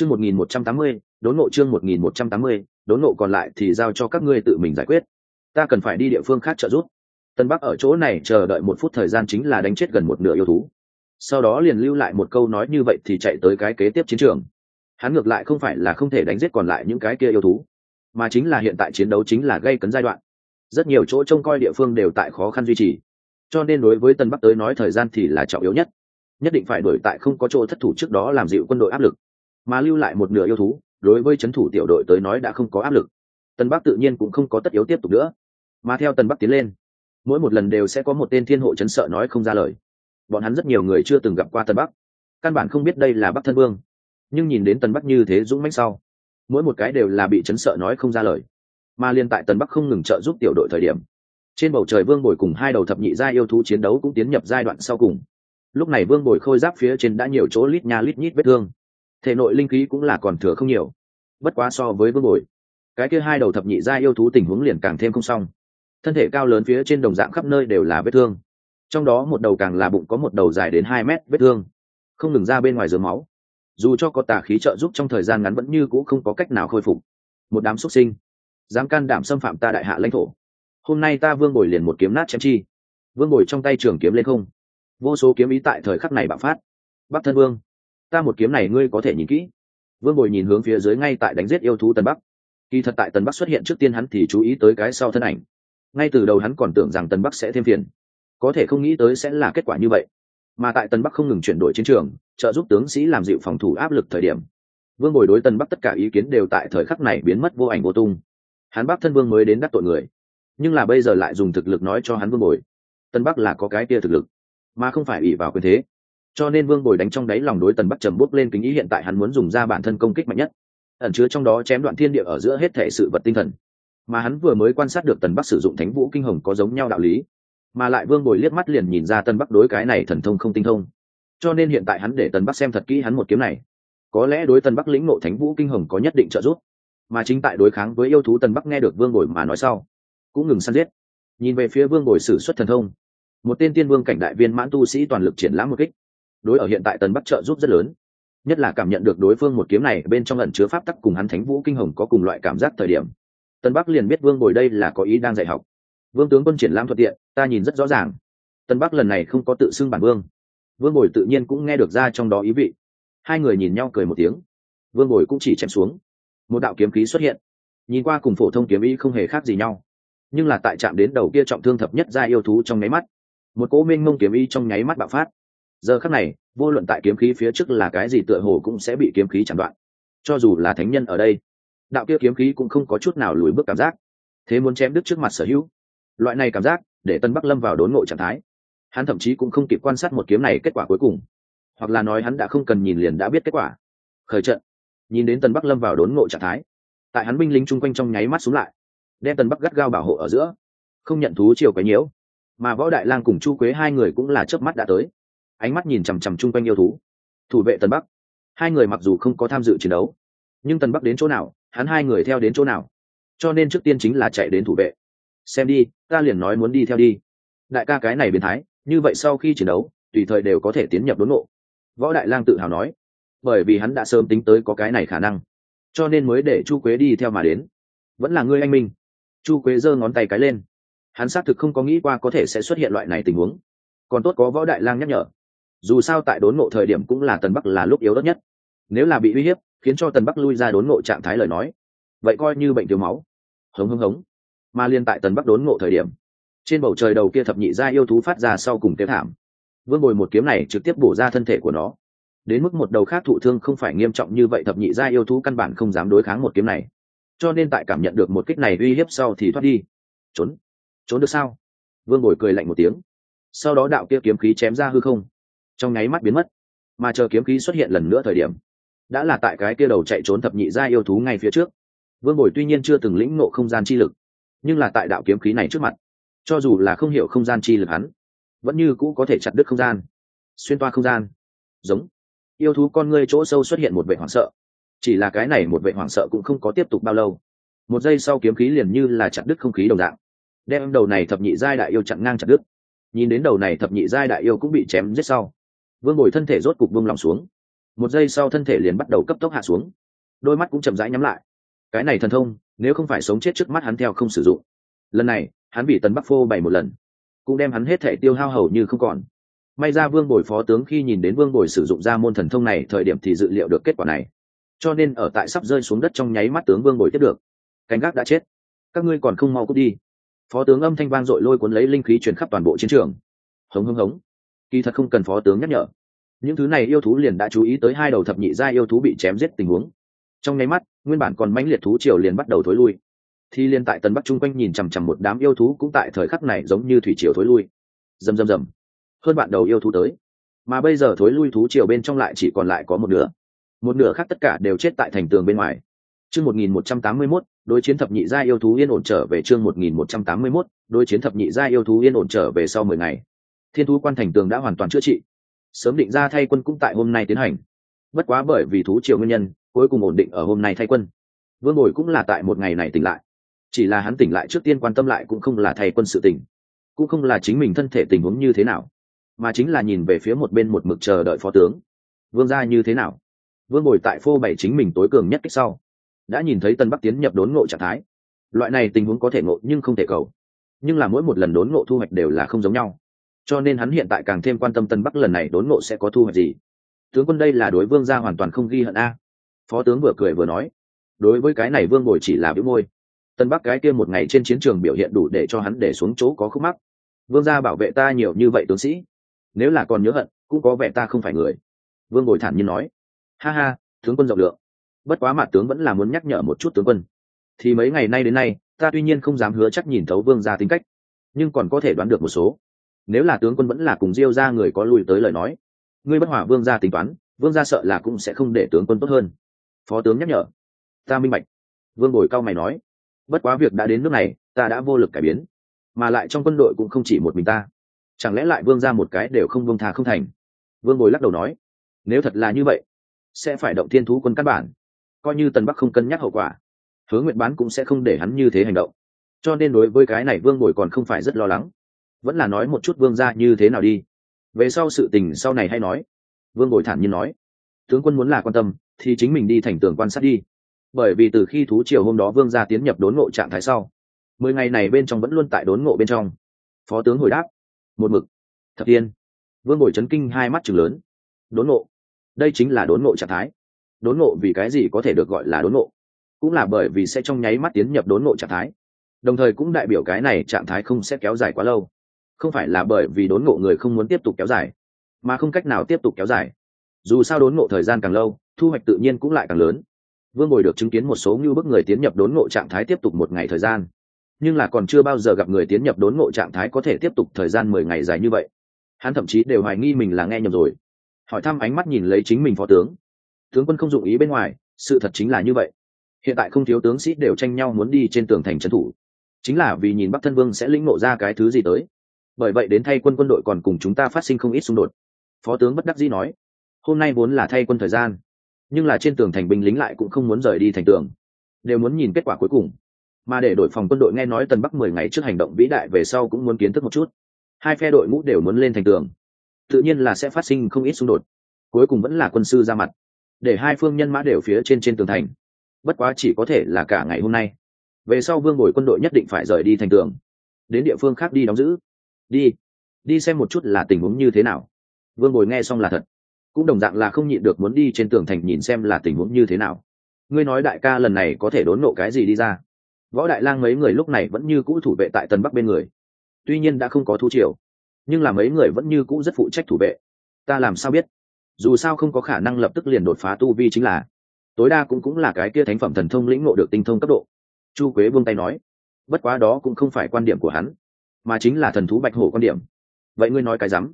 chương một nghìn một trăm tám mươi, đốn ngộ chương một nghìn một trăm tám mươi, đốn ngộ còn lại thì giao cho các ngươi tự mình giải quyết. Ta cần phải đi địa phương khác trợ giúp. Tân bắc ở chỗ này chờ đợi một phút thời gian chính là đánh chết gần một nửa yêu thú. Sau đó liền lưu lại một câu nói như vậy thì chạy tới cái kế tiếp chiến trường. Hắn ngược lại không phải là không thể đánh giết còn lại những cái kia yêu thú, mà chính là hiện tại chiến đấu chính là gây cấn giai đoạn. Rất nhiều chỗ trông coi địa phương đều tại khó khăn duy trì. Cho nên đối với tân bắc tới nói thời gian thì là trọng yếu nhất. Nhất định phải đổi tại không có chỗ thất thủ trước đó làm dịu quân đội áp lực mà lưu lại một nửa yêu thú, đối với c h ấ n thủ tiểu đội tới nói đã không có áp lực. Tân bắc tự nhiên cũng không có tất yếu tiếp tục nữa. Mà theo tân bắc tiến lên, mỗi một lần đều sẽ có một tên thiên hộ chấn sợ nói không ra lời. Bọn hắn rất nhiều người chưa từng gặp qua tân bắc. Căn bản không biết đây là bắc thân vương. Nhưng nhìn đến tân bắc như thế dũng mãnh sau, mỗi một cái đều là bị chấn sợ nói không ra lời. Mà liên tại tân bắc không ngừng trợ giúp tiểu đội thời điểm, trên bầu trời vương bồi cùng hai đầu thập nhị gia yêu thú chiến đấu cũng tiến nhập giai đoạn sau cùng. Lúc này vương bồi khôi giáp phía trên đã nhiều chỗ lít nha lít nhít vết thương thể nội linh khí cũng là còn thừa không nhiều. Bất quá so với vương bồi, cái kia hai đầu thập nhị gia yêu thú tình huống liền càng thêm không xong. Thân thể cao lớn phía trên đồng dạng khắp nơi đều là vết thương. Trong đó một đầu càng là bụng có một đầu dài đến hai mét vết thương. Không ngừng ra bên ngoài dướng máu. Dù cho có tà khí trợ giúp trong thời gian ngắn vẫn như c ũ không có cách nào khôi phục. Một đám xuất sinh. Dám can đảm xâm phạm ta đại hạ lãnh thổ. Hôm nay ta vương bồi liền một kiếm nát chém chi. Vương bồi trong tay trường kiếm lên không. Vô số kiếm ý tại thời khắc này bạo phát. Bắc thân vương ta một kiếm này ngươi có thể nhìn kỹ. Vương bồi nhìn hướng phía dưới ngay tại đánh giết yêu thú tân bắc. Kỳ thật tại tân bắc xuất hiện trước tiên hắn thì chú ý tới cái sau thân ảnh. Ngay từ đầu hắn còn tưởng rằng tân bắc sẽ thêm phiền. Có thể không nghĩ tới sẽ là kết quả như vậy. Mà tại tân bắc không ngừng chuyển đổi chiến trường, trợ giúp tướng sĩ làm dịu phòng thủ áp lực thời điểm, vương bồi đối tân bắc tất cả ý kiến đều tại thời khắc này biến mất vô ảnh vô tung. Hắn bắc thân vương mới đến đắc tội người, nhưng là bây giờ lại dùng thực lực nói cho hắn vương bồi tân bắc là có cái kia thực lực, mà không phải ủy vào quyền thế cho nên vương bồi đánh trong đáy lòng đối tần bắc trầm bút lên kính ý hiện tại hắn muốn dùng ra bản thân công kích mạnh nhất. Ẩn chứa trong đó chém đoạn thiên địa ở giữa hết thể sự vật tinh thần. Mà hắn vừa mới quan sát được tần bắc sử dụng thánh vũ kinh hồng có giống nhau đạo lý, mà lại vương bồi liếc mắt liền nhìn ra tân bắc đối cái này thần thông không tinh thông. Cho nên hiện tại hắn để tần bắc xem thật kỹ hắn một kiếm này. Có lẽ đối tần bắc lĩnh ngộ thánh vũ kinh hồng có nhất định trợ giúp. Mà chính tại đối kháng với yêu thú tần bắc nghe được vương bồi mà nói sau, cũng ngừng săn giết. Nhìn về phía vương bồi sử xuất thần thông, một tên tiên vương cảnh đại viên mãn tu sĩ toàn lực triển lãm một kích đối ở hiện tại tần bắc trợ giúp rất lớn. Nhất là cảm nhận được đối phương một kiếm này bên trong ẩn chứa pháp tắc cùng hắn thánh vũ kinh hồng có cùng loại cảm giác thời điểm. Tân bắc liền biết vương bồi đây là có ý đang dạy học. Vương tướng quân triển lãm thuận tiện, ta nhìn rất rõ ràng. Tân bắc lần này không có tự xưng bản vương. Vương bồi tự nhiên cũng nghe được ra trong đó ý vị. Hai người nhìn nhau cười một tiếng. Vương bồi cũng chỉ chém xuống. Một đạo kiếm khí xuất hiện. Nhìn qua cùng phổ thông kiếm ý không hề khác gì nhau. Nhưng là tại chạm đến đầu kia trọng thương thập nhất ra yêu thú trong nháy mắt, một cỗ minh mông kiếm ý trong nháy mắt bạo phát giờ khắc này, vô luận tại kiếm khí phía trước là cái gì tựa hồ cũng sẽ bị kiếm khí chặn đoạn. Cho dù là thánh nhân ở đây, đạo kia kiếm khí cũng không có chút nào lùi bước cảm giác. Thế muốn chém đứt trước mặt sở hữu. Loại này cảm giác, để tân bắc lâm vào đốn ngộ trạng thái. Hắn thậm chí cũng không kịp quan sát một kiếm này kết quả cuối cùng. Hoặc là nói hắn đã không cần nhìn liền đã biết kết quả. Khởi trận. Nhìn đến tân bắc lâm vào đốn ngộ trạng thái. Tại hắn binh lính chung quanh trong nháy mắt xuống lại, đem tân bắc gắt gao bảo hộ ở giữa. Không nhận thú chiều cái nhiễu. Mà võ đại lang cùng chu quế hai người cũng là chớp mắt đã tới ánh mắt nhìn chằm chằm chung quanh yêu thú. Thủ vệ Tần bắc. Hai người mặc dù không có tham dự chiến đấu, nhưng Tần bắc đến chỗ nào, hắn hai người theo đến chỗ nào? Cho nên trước tiên chính là chạy đến thủ vệ. Xem đi, ta liền nói muốn đi theo đi. Đại ca cái này biến thái, như vậy sau khi chiến đấu, tùy thời đều có thể tiến nhập đốn ngộ. Võ đại lang tự hào nói, bởi vì hắn đã sớm tính tới có cái này khả năng, cho nên mới để chu quế đi theo mà đến. Vẫn là ngươi anh minh. Chu quế giơ ngón tay cái lên. Hắn xác thực không có nghĩ qua có thể sẽ xuất hiện loại này tình huống. Còn tốt có võ đại lang nhắc nhở dù sao tại đốn ngộ thời điểm cũng là tần bắc là lúc yếu đất nhất. Nếu là bị uy hiếp, khiến cho tần bắc lui ra đốn ngộ trạng thái lời nói, vậy coi như bệnh thiếu máu. Hống hống hống. Mà liên tại tần bắc đốn ngộ thời điểm, trên bầu trời đầu kia thập nhị gia yêu thú phát ra sau cùng tiêu thảm. Vương bồi một kiếm này trực tiếp bổ ra thân thể của nó. Đến mức một đầu khác thụ thương không phải nghiêm trọng như vậy, thập nhị gia yêu thú căn bản không dám đối kháng một kiếm này. Cho nên tại cảm nhận được một kích này uy hiếp sau thì thoát đi. Trốn. Trốn được sao? Vương bồi cười lạnh một tiếng. Sau đó đạo kia kiếm khí chém ra hư không trong nháy mắt biến mất. Mà chờ kiếm khí xuất hiện lần nữa thời điểm, đã là tại cái kia đầu chạy trốn thập nhị gia yêu thú ngay phía trước. Vương bồi tuy nhiên chưa từng lĩnh ngộ không gian chi lực, nhưng là tại đạo kiếm khí này trước mặt, cho dù là không hiểu không gian chi lực hắn, vẫn như cũ có thể chặt đứt không gian, xuyên toa không gian. Giống, yêu thú con ngươi chỗ sâu xuất hiện một vệ hoảng sợ. Chỉ là cái này một vệ hoảng sợ cũng không có tiếp tục bao lâu. Một giây sau kiếm khí liền như là chặt đứt không khí đồng dạng, đem đầu này thập nhị giai đại yêu chặn ngang chặt đứt. Nhìn đến đầu này thập nhị giai đại yêu cũng bị chém giết sau vương bồi thân thể rốt cục vương lòng xuống. Một giây sau thân thể liền bắt đầu cấp tốc hạ xuống. Đôi mắt cũng chậm rãi nhắm lại. Cái này thần thông, nếu không phải sống chết trước mắt hắn theo không sử dụng. Lần này, hắn bị tần bắc phô bày một lần, cũng đem hắn hết thể tiêu hao hầu như không còn. May ra vương bồi phó tướng khi nhìn đến vương bồi sử dụng ra môn thần thông này thời điểm thì dự liệu được kết quả này. Cho nên ở tại sắp rơi xuống đất trong nháy mắt tướng vương bồi tiếp được. Canh gác đã chết. Các ngươi còn không mau cút đi. Phó tướng âm thanh vang dội lôi cuốn lấy linh khí truyền khắp toàn bộ chiến trường. Hống hống hống kỳ thật không cần phó tướng nhắc nhở. Những thứ này yêu thú liền đã chú ý tới hai đầu thập nhị gia yêu thú bị chém giết tình huống. Trong nháy mắt, nguyên bản còn mãnh liệt thú triều liền bắt đầu thối lui. Thì liên tại tần bắc chung quanh nhìn chằm chằm một đám yêu thú cũng tại thời khắc này giống như thủy triều thối lui. Rầm rầm rầm. Hơn bạn đầu yêu thú tới. Mà bây giờ thối lui thú triều bên trong lại chỉ còn lại có một nửa. Một nửa khác tất cả đều chết tại thành tường bên ngoài. Chương một nghìn một trăm tám mươi mốt, đối chiến thập nhị gia yêu thú yên ổn trở về chương một nghìn một trăm tám mươi mốt, đối chiến thập nhị gia yêu thú yên ổn trở về sau mười ngày thiên thú quan thành tường đã hoàn toàn chữa trị. Sớm định ra thay quân cũng tại hôm nay tiến hành. Bất quá bởi vì thú triều nguyên nhân, cuối cùng ổn định ở hôm nay thay quân. Vương bồi cũng là tại một ngày này tỉnh lại. Chỉ là hắn tỉnh lại trước tiên quan tâm lại cũng không là thay quân sự tỉnh cũng không là chính mình thân thể tình huống như thế nào, mà chính là nhìn về phía một bên một mực chờ đợi phó tướng. Vương gia như thế nào? Vương bồi tại phô bày chính mình tối cường nhất kích sau, đã nhìn thấy tân bắc tiến nhập đốn ngộ trạng thái. Loại này tình huống có thể ngộ nhưng không thể cầu. Nhưng là mỗi một lần đốn ngộ thu hoạch đều là không giống nhau cho nên hắn hiện tại càng thêm quan tâm tân bắc lần này đốn ngộ sẽ có thu hoạch gì. Tướng quân đây là đối vương gia hoàn toàn không ghi hận a. Phó tướng vừa cười vừa nói, đối với cái này vương bồi chỉ là biểu môi. Tân bắc cái kia một ngày trên chiến trường biểu hiện đủ để cho hắn để xuống chỗ có khúc mắc. Vương gia bảo vệ ta nhiều như vậy tướng sĩ, nếu là còn nhớ hận, cũng có vẻ ta không phải người. Vương bồi thản nhiên nói, ha ha, tướng quân rộng lượng. Bất quá mặt tướng vẫn là muốn nhắc nhở một chút tướng quân. Thì mấy ngày nay đến nay, ta tuy nhiên không dám hứa chắc nhìn thấu vương gia tính cách, nhưng còn có thể đoán được một số nếu là tướng quân vẫn là cùng diêu ra người có lùi tới lời nói, ngươi bất hỏa vương gia tính toán, vương gia sợ là cũng sẽ không để tướng quân tốt hơn. Phó tướng nhắc nhở. Ta minh bạch. Vương bồi cao mày nói. Bất quá việc đã đến nước này, ta đã vô lực cải biến. Mà lại trong quân đội cũng không chỉ một mình ta. Chẳng lẽ lại vương ra một cái đều không vương thà không thành? Vương bồi lắc đầu nói. Nếu thật là như vậy, sẽ phải động thiên thú quân căn bản. Coi như tần bắc không cân nhắc hậu quả, hứa nguyện bán cũng sẽ không để hắn như thế hành động. Cho nên đối với cái này vương bồi còn không phải rất lo lắng vẫn là nói một chút vương ra như thế nào đi. Về sau sự tình sau này hay nói. Vương bồi thản nhiên nói. Tướng quân muốn là quan tâm, thì chính mình đi thành tường quan sát đi. Bởi vì từ khi thú triều hôm đó vương gia tiến nhập đốn ngộ trạng thái sau, mười ngày này bên trong vẫn luôn tại đốn ngộ bên trong. Phó tướng hồi đáp. Một mực. Thập tiên vương bồi chấn kinh hai mắt chừng lớn. Đốn ngộ? Đây chính là đốn ngộ trạng thái. Đốn ngộ vì cái gì có thể được gọi là đốn ngộ? Cũng là bởi vì sẽ trong nháy mắt tiến nhập đốn ngộ trạng thái. Đồng thời cũng đại biểu cái này trạng thái không sẽ kéo dài quá lâu không phải là bởi vì đốn ngộ người không muốn tiếp tục kéo dài, mà không cách nào tiếp tục kéo dài. Dù sao đốn ngộ thời gian càng lâu, thu hoạch tự nhiên cũng lại càng lớn. Vương bồi được chứng kiến một số ngưu bức người tiến nhập đốn ngộ trạng thái tiếp tục một ngày thời gian. Nhưng là còn chưa bao giờ gặp người tiến nhập đốn ngộ trạng thái có thể tiếp tục thời gian mười ngày dài như vậy. Hắn thậm chí đều hoài nghi mình là nghe nhầm rồi. Hỏi thăm ánh mắt nhìn lấy chính mình phó tướng. Tướng quân không dụng ý bên ngoài, sự thật chính là như vậy. Hiện tại không thiếu tướng sĩ đều tranh nhau muốn đi trên tường thành trấn thủ. Chính là vì nhìn bắc thân vương sẽ lĩnh nộ ra cái thứ gì tới bởi vậy đến thay quân quân đội còn cùng chúng ta phát sinh không ít xung đột. Phó tướng bất đắc dĩ nói, hôm nay vốn là thay quân thời gian, nhưng là trên tường thành binh lính lại cũng không muốn rời đi thành tường, đều muốn nhìn kết quả cuối cùng. Mà để đội phòng quân đội nghe nói tần bắc mười ngày trước hành động vĩ đại về sau cũng muốn kiến thức một chút. Hai phe đội ngũ đều muốn lên thành tường, tự nhiên là sẽ phát sinh không ít xung đột. Cuối cùng vẫn là quân sư ra mặt, để hai phương nhân mã đều phía trên trên tường thành. Bất quá chỉ có thể là cả ngày hôm nay. Về sau vương bồi quân đội nhất định phải rời đi thành tường, đến địa phương khác đi đóng giữ đi. Đi xem một chút là tình huống như thế nào. Vương bồi nghe xong là thật. Cũng đồng dạng là không nhịn được muốn đi trên tường thành nhìn xem là tình huống như thế nào. Ngươi nói đại ca lần này có thể đốn nộ cái gì đi ra? Võ đại lang mấy người lúc này vẫn như cũ thủ vệ tại tân bắc bên người. Tuy nhiên đã không có thu triều, nhưng là mấy người vẫn như cũ rất phụ trách thủ vệ. Ta làm sao biết? Dù sao không có khả năng lập tức liền đột phá tu vi chính là. Tối đa cũng cũng là cái kia thánh phẩm thần thông lĩnh ngộ được tinh thông cấp độ. Chu quế buông tay nói. Bất quá đó cũng không phải quan điểm của hắn mà chính là thần thú bạch hổ quan điểm. Vậy ngươi nói cái rắm?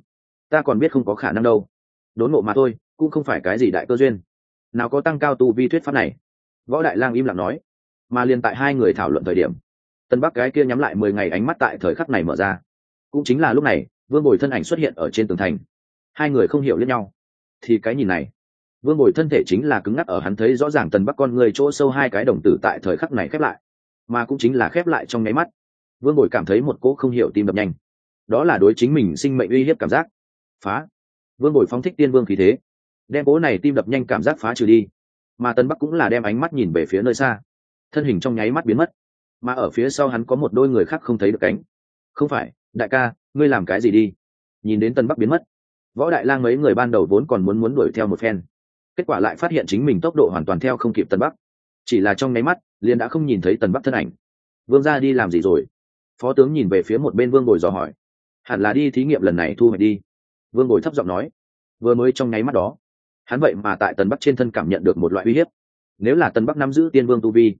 Ta còn biết không có khả năng đâu. Đốn ngộ mà thôi, cũng không phải cái gì đại cơ duyên. Nào có tăng cao tu vi thuyết pháp này? Võ đại lang im lặng nói. Mà liền tại hai người thảo luận thời điểm, tân bắc cái kia nhắm lại mười ngày ánh mắt tại thời khắc này mở ra. Cũng chính là lúc này, vương bồi thân ảnh xuất hiện ở trên tường thành. Hai người không hiểu lẫn nhau. Thì cái nhìn này, vương bồi thân thể chính là cứng ngắc ở hắn thấy rõ ràng tần bắc con người chỗ sâu hai cái đồng tử tại thời khắc này khép lại. Mà cũng chính là khép lại trong nháy mắt vương bồi cảm thấy một cỗ không hiểu tim đập nhanh. Đó là đối chính mình sinh mệnh uy hiếp cảm giác. Phá. Vương bồi phóng thích tiên vương khí thế. Đem cỗ này tim đập nhanh cảm giác phá trừ đi. Mà tân bắc cũng là đem ánh mắt nhìn về phía nơi xa. Thân hình trong nháy mắt biến mất. Mà ở phía sau hắn có một đôi người khác không thấy được cánh. Không phải, đại ca, ngươi làm cái gì đi? Nhìn đến tân bắc biến mất. Võ đại lang mấy người ban đầu vốn còn muốn muốn đuổi theo một phen. Kết quả lại phát hiện chính mình tốc độ hoàn toàn theo không kịp tân bắc. Chỉ là trong nháy mắt, liền đã không nhìn thấy tần bắc thân ảnh. Vương ra đi làm gì rồi? Phó tướng nhìn về phía một bên vương bồi dò hỏi. Hẳn là đi thí nghiệm lần này thu hoạch đi. Vương bồi thấp giọng nói. Vừa mới trong nháy mắt đó, hắn vậy mà tại tần bắc trên thân cảm nhận được một loại uy hiếp. Nếu là tần bắc nắm giữ tiên vương tu vi,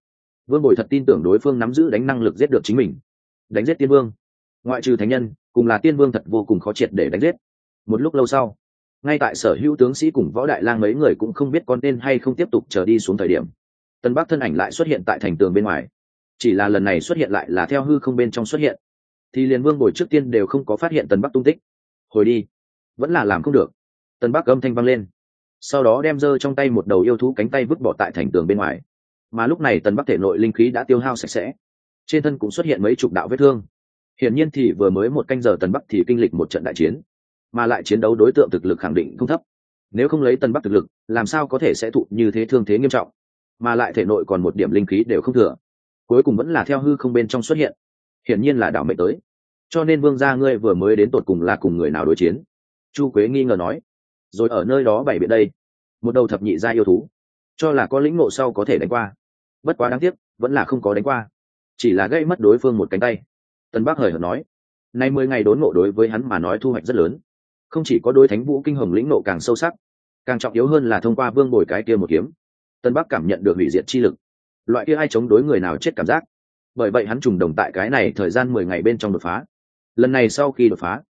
vương bồi thật tin tưởng đối phương nắm giữ đánh năng lực giết được chính mình. Đánh giết tiên vương. Ngoại trừ thánh nhân, cùng là tiên vương thật vô cùng khó triệt để đánh giết. Một lúc lâu sau, ngay tại sở hữu tướng sĩ cùng võ đại lang mấy người cũng không biết con tên hay không tiếp tục trở đi xuống thời điểm. Tân bắc thân ảnh lại xuất hiện tại thành tường bên ngoài chỉ là lần này xuất hiện lại là theo hư không bên trong xuất hiện. Thì liền vương bồi trước tiên đều không có phát hiện tần bắc tung tích. Hồi đi, vẫn là làm không được. Tần bắc âm thanh vang lên. Sau đó đem dơ trong tay một đầu yêu thú cánh tay vứt bỏ tại thành tường bên ngoài. Mà lúc này tần bắc thể nội linh khí đã tiêu hao sạch sẽ. Trên thân cũng xuất hiện mấy chục đạo vết thương. Hiển nhiên thì vừa mới một canh giờ tần bắc thì kinh lịch một trận đại chiến. Mà lại chiến đấu đối tượng thực lực khẳng định không thấp. Nếu không lấy tần bắc thực lực, làm sao có thể sẽ thụ như thế thương thế nghiêm trọng? Mà lại thể nội còn một điểm linh khí đều không thừa cuối cùng vẫn là theo hư không bên trong xuất hiện. Hiển nhiên là đảo mệnh tới. Cho nên vương gia ngươi vừa mới đến tột cùng là cùng người nào đối chiến? Chu quế nghi ngờ nói. Rồi ở nơi đó bày biện đây, một đầu thập nhị gia yêu thú, cho là có lĩnh ngộ sau có thể đánh qua. Bất quá đáng tiếc, vẫn là không có đánh qua. Chỉ là gây mất đối phương một cánh tay. Tân bắc hời hợt nói. Nay mười ngày đốn ngộ đối với hắn mà nói thu hoạch rất lớn. Không chỉ có đối thánh vũ kinh hồng lĩnh ngộ càng sâu sắc, càng trọng yếu hơn là thông qua vương bồi cái kia một kiếm. Tân bắc cảm nhận được hủy diệt chi lực loại kia ai chống đối người nào chết cảm giác. Bởi vậy hắn trùng đồng tại cái này thời gian mười ngày bên trong đột phá. Lần này sau khi đột phá,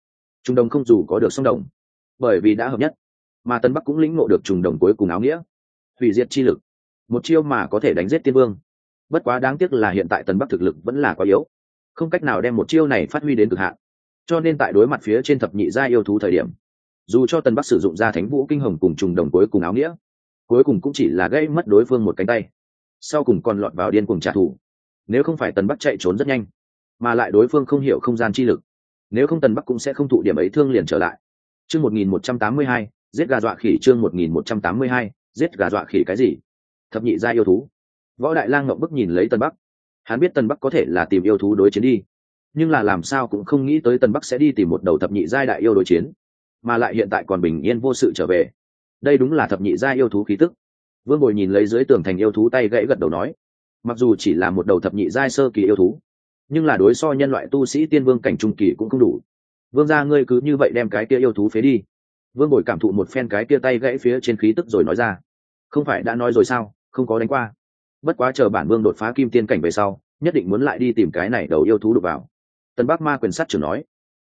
trùng đồng không dù có được song đồng, bởi vì đã hợp nhất, mà tân bắc cũng lĩnh ngộ được trùng đồng cuối cùng áo nghĩa, hủy diệt chi lực, một chiêu mà có thể đánh giết tiên vương. Bất quá đáng tiếc là hiện tại tân bắc thực lực vẫn là quá yếu, không cách nào đem một chiêu này phát huy đến cực hạn. Cho nên tại đối mặt phía trên thập nhị gia yêu thú thời điểm, dù cho tân bắc sử dụng ra thánh vũ kinh hồng cùng trùng đồng cuối cùng áo nghĩa, cuối cùng cũng chỉ là gây mất đối phương một cánh tay sau cùng còn lọt vào điên cùng trả thù. Nếu không phải tần bắc chạy trốn rất nhanh, mà lại đối phương không hiểu không gian chi lực, nếu không tần bắc cũng sẽ không thụ điểm ấy thương liền trở lại. Chương một nghìn một trăm tám mươi hai, giết gà dọa khỉ chương một nghìn một trăm tám mươi hai, giết gà dọa khỉ cái gì? Thập nhị gia yêu thú. Võ đại lang ngậm bức nhìn lấy tần bắc. Hắn biết tần bắc có thể là tìm yêu thú đối chiến đi, nhưng là làm sao cũng không nghĩ tới tần bắc sẽ đi tìm một đầu thập nhị giai đại yêu đối chiến, mà lại hiện tại còn bình yên vô sự trở về. Đây đúng là thập nhị gia yêu thú khí tức vương bồi nhìn lấy dưới tường thành yêu thú tay gãy gật đầu nói, mặc dù chỉ là một đầu thập nhị giai sơ kỳ yêu thú, nhưng là đối so nhân loại tu sĩ tiên vương cảnh trung kỳ cũng không đủ. Vương gia ngươi cứ như vậy đem cái kia yêu thú phế đi. Vương bồi cảm thụ một phen cái kia tay gãy phía trên khí tức rồi nói ra, không phải đã nói rồi sao, không có đánh qua. Bất quá chờ bản vương đột phá kim tiên cảnh về sau, nhất định muốn lại đi tìm cái này đầu yêu thú đục vào. Tân bắc ma quyền sắt trưởng nói,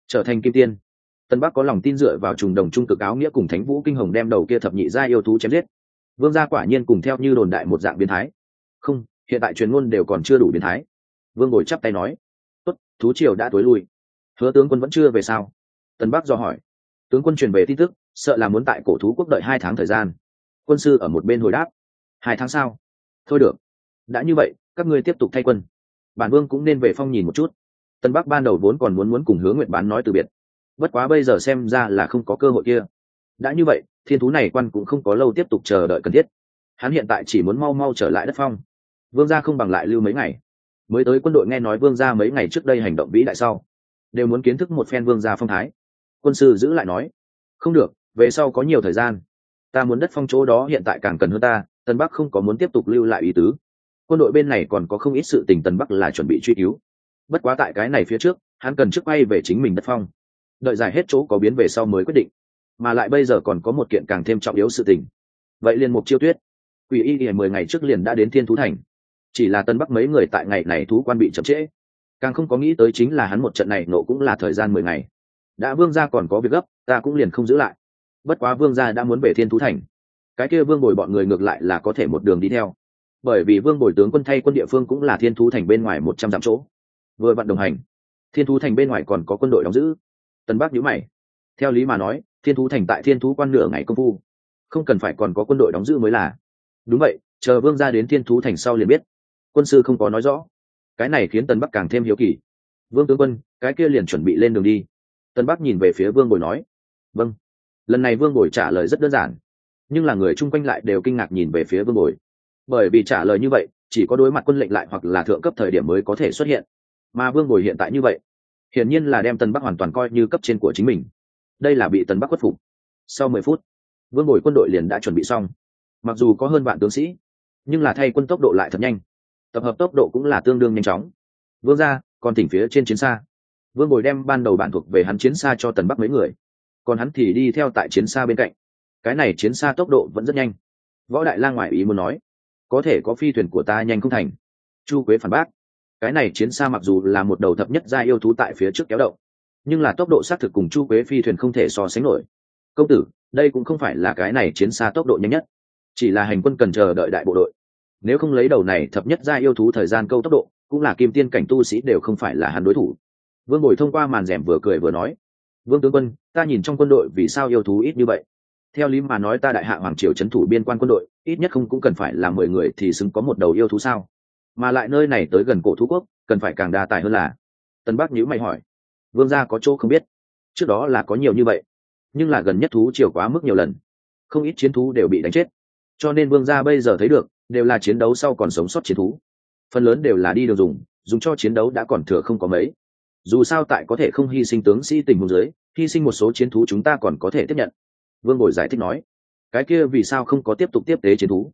trở thành kim tiên. Tân bắc có lòng tin dựa vào trùng đồng trung cực áo nghĩa cùng thánh vũ kinh hồng đem đầu kia thập nhị gia yêu thú chém giết vương gia quả nhiên cùng theo như đồn đại một dạng biến thái. Không, hiện tại truyền ngôn đều còn chưa đủ biến thái. Vương ngồi chắp tay nói. Tốt, thú triều đã tối lui. Hứa tướng quân vẫn chưa về sao? Tân bắc do hỏi. Tướng quân truyền về tin tức, sợ là muốn tại cổ thú quốc đợi hai tháng thời gian. Quân sư ở một bên hồi đáp. Hai tháng sau. Thôi được. Đã như vậy, các ngươi tiếp tục thay quân. Bản vương cũng nên về phong nhìn một chút. Tân bắc ban đầu vốn còn muốn muốn cùng hứa nguyện bán nói từ biệt. Bất quá bây giờ xem ra là không có cơ hội kia đã như vậy, thiên thú này quan cũng không có lâu tiếp tục chờ đợi cần thiết. Hắn hiện tại chỉ muốn mau mau trở lại đất phong. Vương gia không bằng lại lưu mấy ngày. Mới tới quân đội nghe nói vương gia mấy ngày trước đây hành động vĩ đại sau, đều muốn kiến thức một phen vương gia phong thái. Quân sư giữ lại nói, không được, về sau có nhiều thời gian. Ta muốn đất phong chỗ đó hiện tại càng cần hơn ta tân bắc không có muốn tiếp tục lưu lại ý tứ. Quân đội bên này còn có không ít sự tình tân bắc là chuẩn bị truy cứu. Bất quá tại cái này phía trước, hắn cần trước bay về chính mình đất phong. Đợi giải hết chỗ có biến về sau mới quyết định mà lại bây giờ còn có một kiện càng thêm trọng yếu sự tình. Vậy liền mục chiêu tuyết. Quỷ y thì mười ngày trước liền đã đến thiên thú thành. Chỉ là tân bắc mấy người tại ngày này thú quan bị chậm trễ. Càng không có nghĩ tới chính là hắn một trận này nộ cũng là thời gian mười ngày. Đã vương gia còn có việc gấp, ta cũng liền không giữ lại. Bất quá vương gia đã muốn về thiên thú thành. Cái kia vương bồi bọn người ngược lại là có thể một đường đi theo. Bởi vì vương bồi tướng quân thay quân địa phương cũng là thiên thú thành bên ngoài một trăm dặm chỗ. Vừa vặn đồng hành, thiên thú thành bên ngoài còn có quân đội đóng giữ. Tân bắc nhữ mày. Theo lý mà nói thiên thú thành tại thiên thú quan nửa ngày công phu. Không cần phải còn có quân đội đóng giữ mới là. Đúng vậy, chờ vương ra đến thiên thú thành sau liền biết. Quân sư không có nói rõ. Cái này khiến tân bắc càng thêm hiếu kỳ. Vương tướng quân, cái kia liền chuẩn bị lên đường đi. Tân bắc nhìn về phía vương bồi nói. Vâng. Lần này vương bồi trả lời rất đơn giản. Nhưng là người chung quanh lại đều kinh ngạc nhìn về phía vương bồi. Bởi vì trả lời như vậy, chỉ có đối mặt quân lệnh lại hoặc là thượng cấp thời điểm mới có thể xuất hiện. Mà vương bồi hiện tại như vậy, hiển nhiên là đem tân bắc hoàn toàn coi như cấp trên của chính mình đây là bị Tần bắc khuất phục. Sau mười phút, vương bồi quân đội liền đã chuẩn bị xong. Mặc dù có hơn vạn tướng sĩ, nhưng là thay quân tốc độ lại thật nhanh. Tập hợp tốc độ cũng là tương đương nhanh chóng. Vương ra còn tỉnh phía trên chiến xa. Vương bồi đem ban đầu bản thuộc về hắn chiến xa cho tần bắc mấy người. Còn hắn thì đi theo tại chiến xa bên cạnh. Cái này chiến xa tốc độ vẫn rất nhanh. Võ đại lang ngoại ý muốn nói, có thể có phi thuyền của ta nhanh không thành. Chu quế phản bác, cái này chiến xa mặc dù là một đầu thập nhất gia yêu thú tại phía trước kéo động nhưng là tốc độ xác thực cùng chu quế phi thuyền không thể so sánh nổi. Công tử, đây cũng không phải là cái này chiến xa tốc độ nhanh nhất. Chỉ là hành quân cần chờ đợi đại bộ đội. Nếu không lấy đầu này thập nhất gia yêu thú thời gian câu tốc độ, cũng là kim tiên cảnh tu sĩ đều không phải là hắn đối thủ. Vương bồi thông qua màn rèm vừa cười vừa nói, vương tướng quân, ta nhìn trong quân đội vì sao yêu thú ít như vậy. Theo lý mà nói ta đại hạ hoàng triều c h ấ n thủ biên quan quân đội, ít nhất không cũng cần phải là mười người thì xứng có một đầu yêu thú sao? Mà lại nơi này tới gần cổ thú quốc, cần phải càng đa tài hơn là. Tân bắc nhữ mày hỏi vương gia có chỗ không biết. Trước đó là có nhiều như vậy, nhưng là gần nhất thú triều quá mức nhiều lần. Không ít chiến thú đều bị đánh chết. Cho nên vương gia bây giờ thấy được, đều là chiến đấu sau còn sống sót chiến thú. Phần lớn đều là đi đường dùng dùng cho chiến đấu đã còn thừa không có mấy. Dù sao tại có thể không hy sinh tướng sĩ tình huống dưới, hy sinh một số chiến thú chúng ta còn có thể tiếp nhận. Vương bồi giải thích nói, cái kia vì sao không có tiếp tục tiếp tế chiến thú?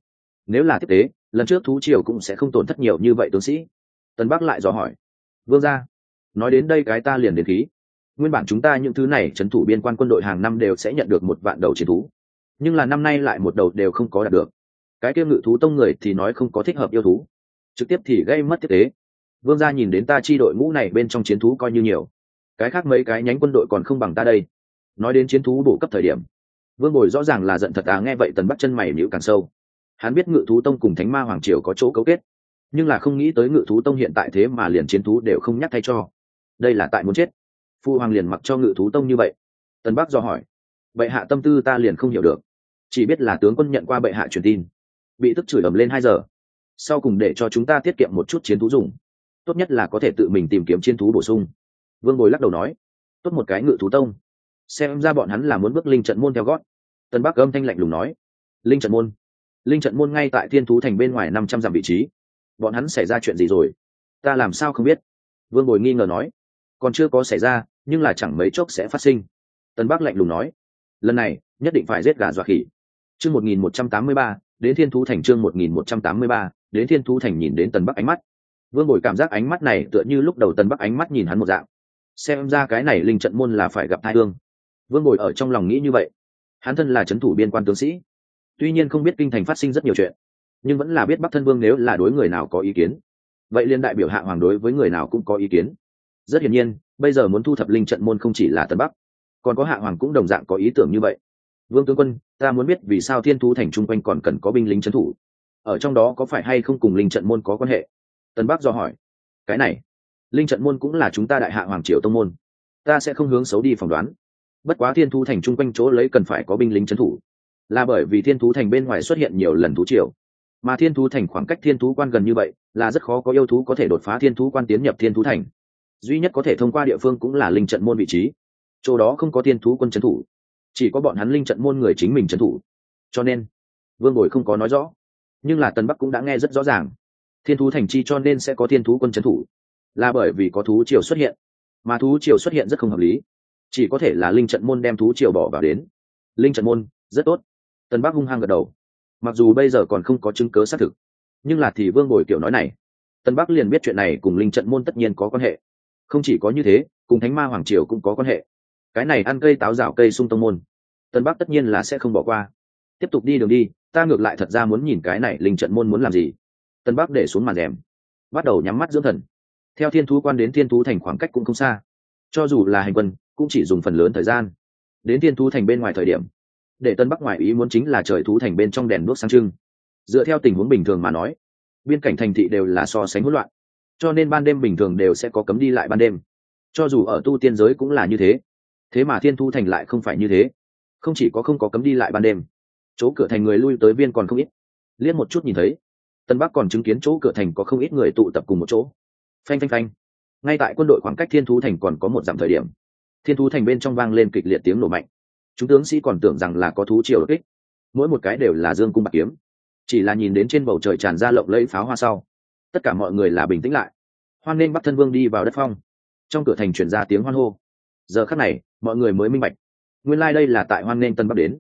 Nếu là tiếp tế, lần trước thú triều cũng sẽ không tổn thất nhiều như vậy tướng sĩ. Tân bắc lại dò hỏi. Vương ra nói đến đây cái ta liền đến khí. Nguyên bản chúng ta những thứ này trấn thủ biên quan quân đội hàng năm đều sẽ nhận được một vạn đầu chiến thú. Nhưng là năm nay lại một đầu đều không có đạt được. Cái kia ngự thú tông người thì nói không có thích hợp yêu thú. Trực tiếp thì gây mất thiết tế vương gia nhìn đến ta chi đội ngũ này bên trong chiến thú coi như nhiều. Cái khác mấy cái nhánh quân đội còn không bằng ta đây. Nói đến chiến thú bổ cấp thời điểm. Vương bồi rõ ràng là giận thật à nghe vậy tần bắt chân mày nhữ càng sâu. Hắn biết ngự thú tông cùng thánh ma hoàng triều có chỗ cấu kết. Nhưng là không nghĩ tới ngự thú tông hiện tại thế mà liền chiến thú đều không nhắc thay cho đây là tại muốn chết. Phu hoàng liền mặc cho ngự thú tông như vậy. Tân bắc do hỏi, bệ hạ tâm tư ta liền không hiểu được. Chỉ biết là tướng quân nhận qua bệ hạ truyền tin, bị tức chửi ầm lên hai giờ. Sau cùng để cho chúng ta tiết kiệm một chút chiến thú dùng. Tốt nhất là có thể tự mình tìm kiếm chiến thú bổ sung. Vương bồi lắc đầu nói, tốt một cái ngự thú tông. Xem ra bọn hắn là muốn bước linh trận môn theo gót. Tân bắc âm thanh lạnh lùng nói, linh trận môn? Linh trận môn ngay tại thiên thú thành bên ngoài năm trăm dặm vị trí. Bọn hắn xảy ra chuyện gì rồi? Ta làm sao không biết? Vương bồi nghi ngờ nói còn chưa có xảy ra, nhưng là chẳng mấy chốc sẽ phát sinh. Tân bắc lạnh lùng nói, lần này, nhất định phải giết gà dọa khỉ. Chương một nghìn một trăm tám mươi ba, đến thiên thú thành chương một nghìn một trăm tám mươi ba, đến thiên thú thành nhìn đến tần bắc ánh mắt. Vương bồi cảm giác ánh mắt này tựa như lúc đầu tân bắc ánh mắt nhìn hắn một dạng. Xem ra cái này linh trận môn là phải gặp hai thương. vương bồi ở trong lòng nghĩ như vậy. Hắn thân là c h ấ n thủ biên quan tướng sĩ. Tuy nhiên không biết kinh thành phát sinh rất nhiều chuyện, nhưng vẫn là biết bắc thân vương nếu là đối người nào có ý kiến. Vậy liên đại biểu hạ hoàng đối với người nào cũng có ý kiến rất hiển nhiên, bây giờ muốn thu thập linh trận môn không chỉ là tân bắc, còn có hạ hoàng cũng đồng dạng có ý tưởng như vậy. Vương tướng quân, ta muốn biết vì sao thiên thú thành chung quanh còn cần có binh lính trấn thủ? Ở trong đó có phải hay không cùng linh trận môn có quan hệ? Tân bắc do hỏi. Cái này, linh trận môn cũng là chúng ta đại hạ hoàng triều tông môn. Ta sẽ không hướng xấu đi phỏng đoán. Bất quá thiên thú thành chung quanh chỗ lấy cần phải có binh lính trấn thủ, là bởi vì thiên thú thành bên ngoài xuất hiện nhiều lần thú triều. Mà thiên thú thành khoảng cách thiên thú quan gần như vậy, là rất khó có yêu thú có thể đột phá thiên thú quan tiến nhập thiên thú thành duy nhất có thể thông qua địa phương cũng là linh trận môn vị trí. Chỗ đó không có thiên thú quân trấn thủ, chỉ có bọn hắn linh trận môn người chính mình trấn thủ. Cho nên, vương bồi không có nói rõ, nhưng là tân bắc cũng đã nghe rất rõ ràng. Thiên thú thành chi cho nên sẽ có thiên thú quân trấn thủ, là bởi vì có thú triều xuất hiện. Mà thú triều xuất hiện rất không hợp lý, chỉ có thể là linh trận môn đem thú triều bỏ vào đến. Linh trận môn, rất tốt. Tân bắc hung hăng gật đầu. Mặc dù bây giờ còn không có chứng cớ xác thực, nhưng là thì vương bồi kiểu nói này tân bắc liền biết chuyện này cùng linh trận môn tất nhiên có quan hệ không chỉ có như thế, cùng thánh ma hoàng triều cũng có quan hệ. Cái này ăn cây táo rào cây sung tông môn, tân bắc tất nhiên là sẽ không bỏ qua. Tiếp tục đi đường đi, ta ngược lại thật ra muốn nhìn cái này linh trận môn muốn làm gì. Tân bắc để xuống màn rèm, bắt đầu nhắm mắt dưỡng thần. Theo thiên thú quan đến thiên thú thành khoảng cách cũng không xa. Cho dù là hành quân, cũng chỉ dùng phần lớn thời gian. Đến thiên thú thành bên ngoài thời điểm, để tân bắc ngoại ý muốn chính là trời thú thành bên trong đèn đuốc sáng trưng. Dựa theo tình huống bình thường mà nói, biên cảnh thành thị đều là so sánh hỗn loạn cho nên ban đêm bình thường đều sẽ có cấm đi lại ban đêm. Cho dù ở tu tiên giới cũng là như thế. Thế mà thiên thu thành lại không phải như thế. Không chỉ có không có cấm đi lại ban đêm, chỗ cửa thành người lui tới viên còn không ít. Liếc một chút nhìn thấy, tân bắc còn chứng kiến chỗ cửa thành có không ít người tụ tập cùng một chỗ. Phanh phanh phanh. Ngay tại quân đội khoảng cách thiên thú thành còn có một dặm thời điểm, thiên thú thành bên trong vang lên kịch liệt tiếng nổ mạnh. Chúng tướng sĩ còn tưởng rằng là có thú triều đột kích. Mỗi một cái đều là dương cung bạc kiếm. Chỉ là nhìn đến trên bầu trời tràn ra lộng lẫy pháo hoa sau tất cả mọi người là bình tĩnh lại. Hoan nên bắc thân vương đi vào đất phong. Trong cửa thành chuyển ra tiếng hoan hô. Giờ khắc này, mọi người mới minh bạch. Nguyên lai、like、đây là tại hoan nên tân bắc đến.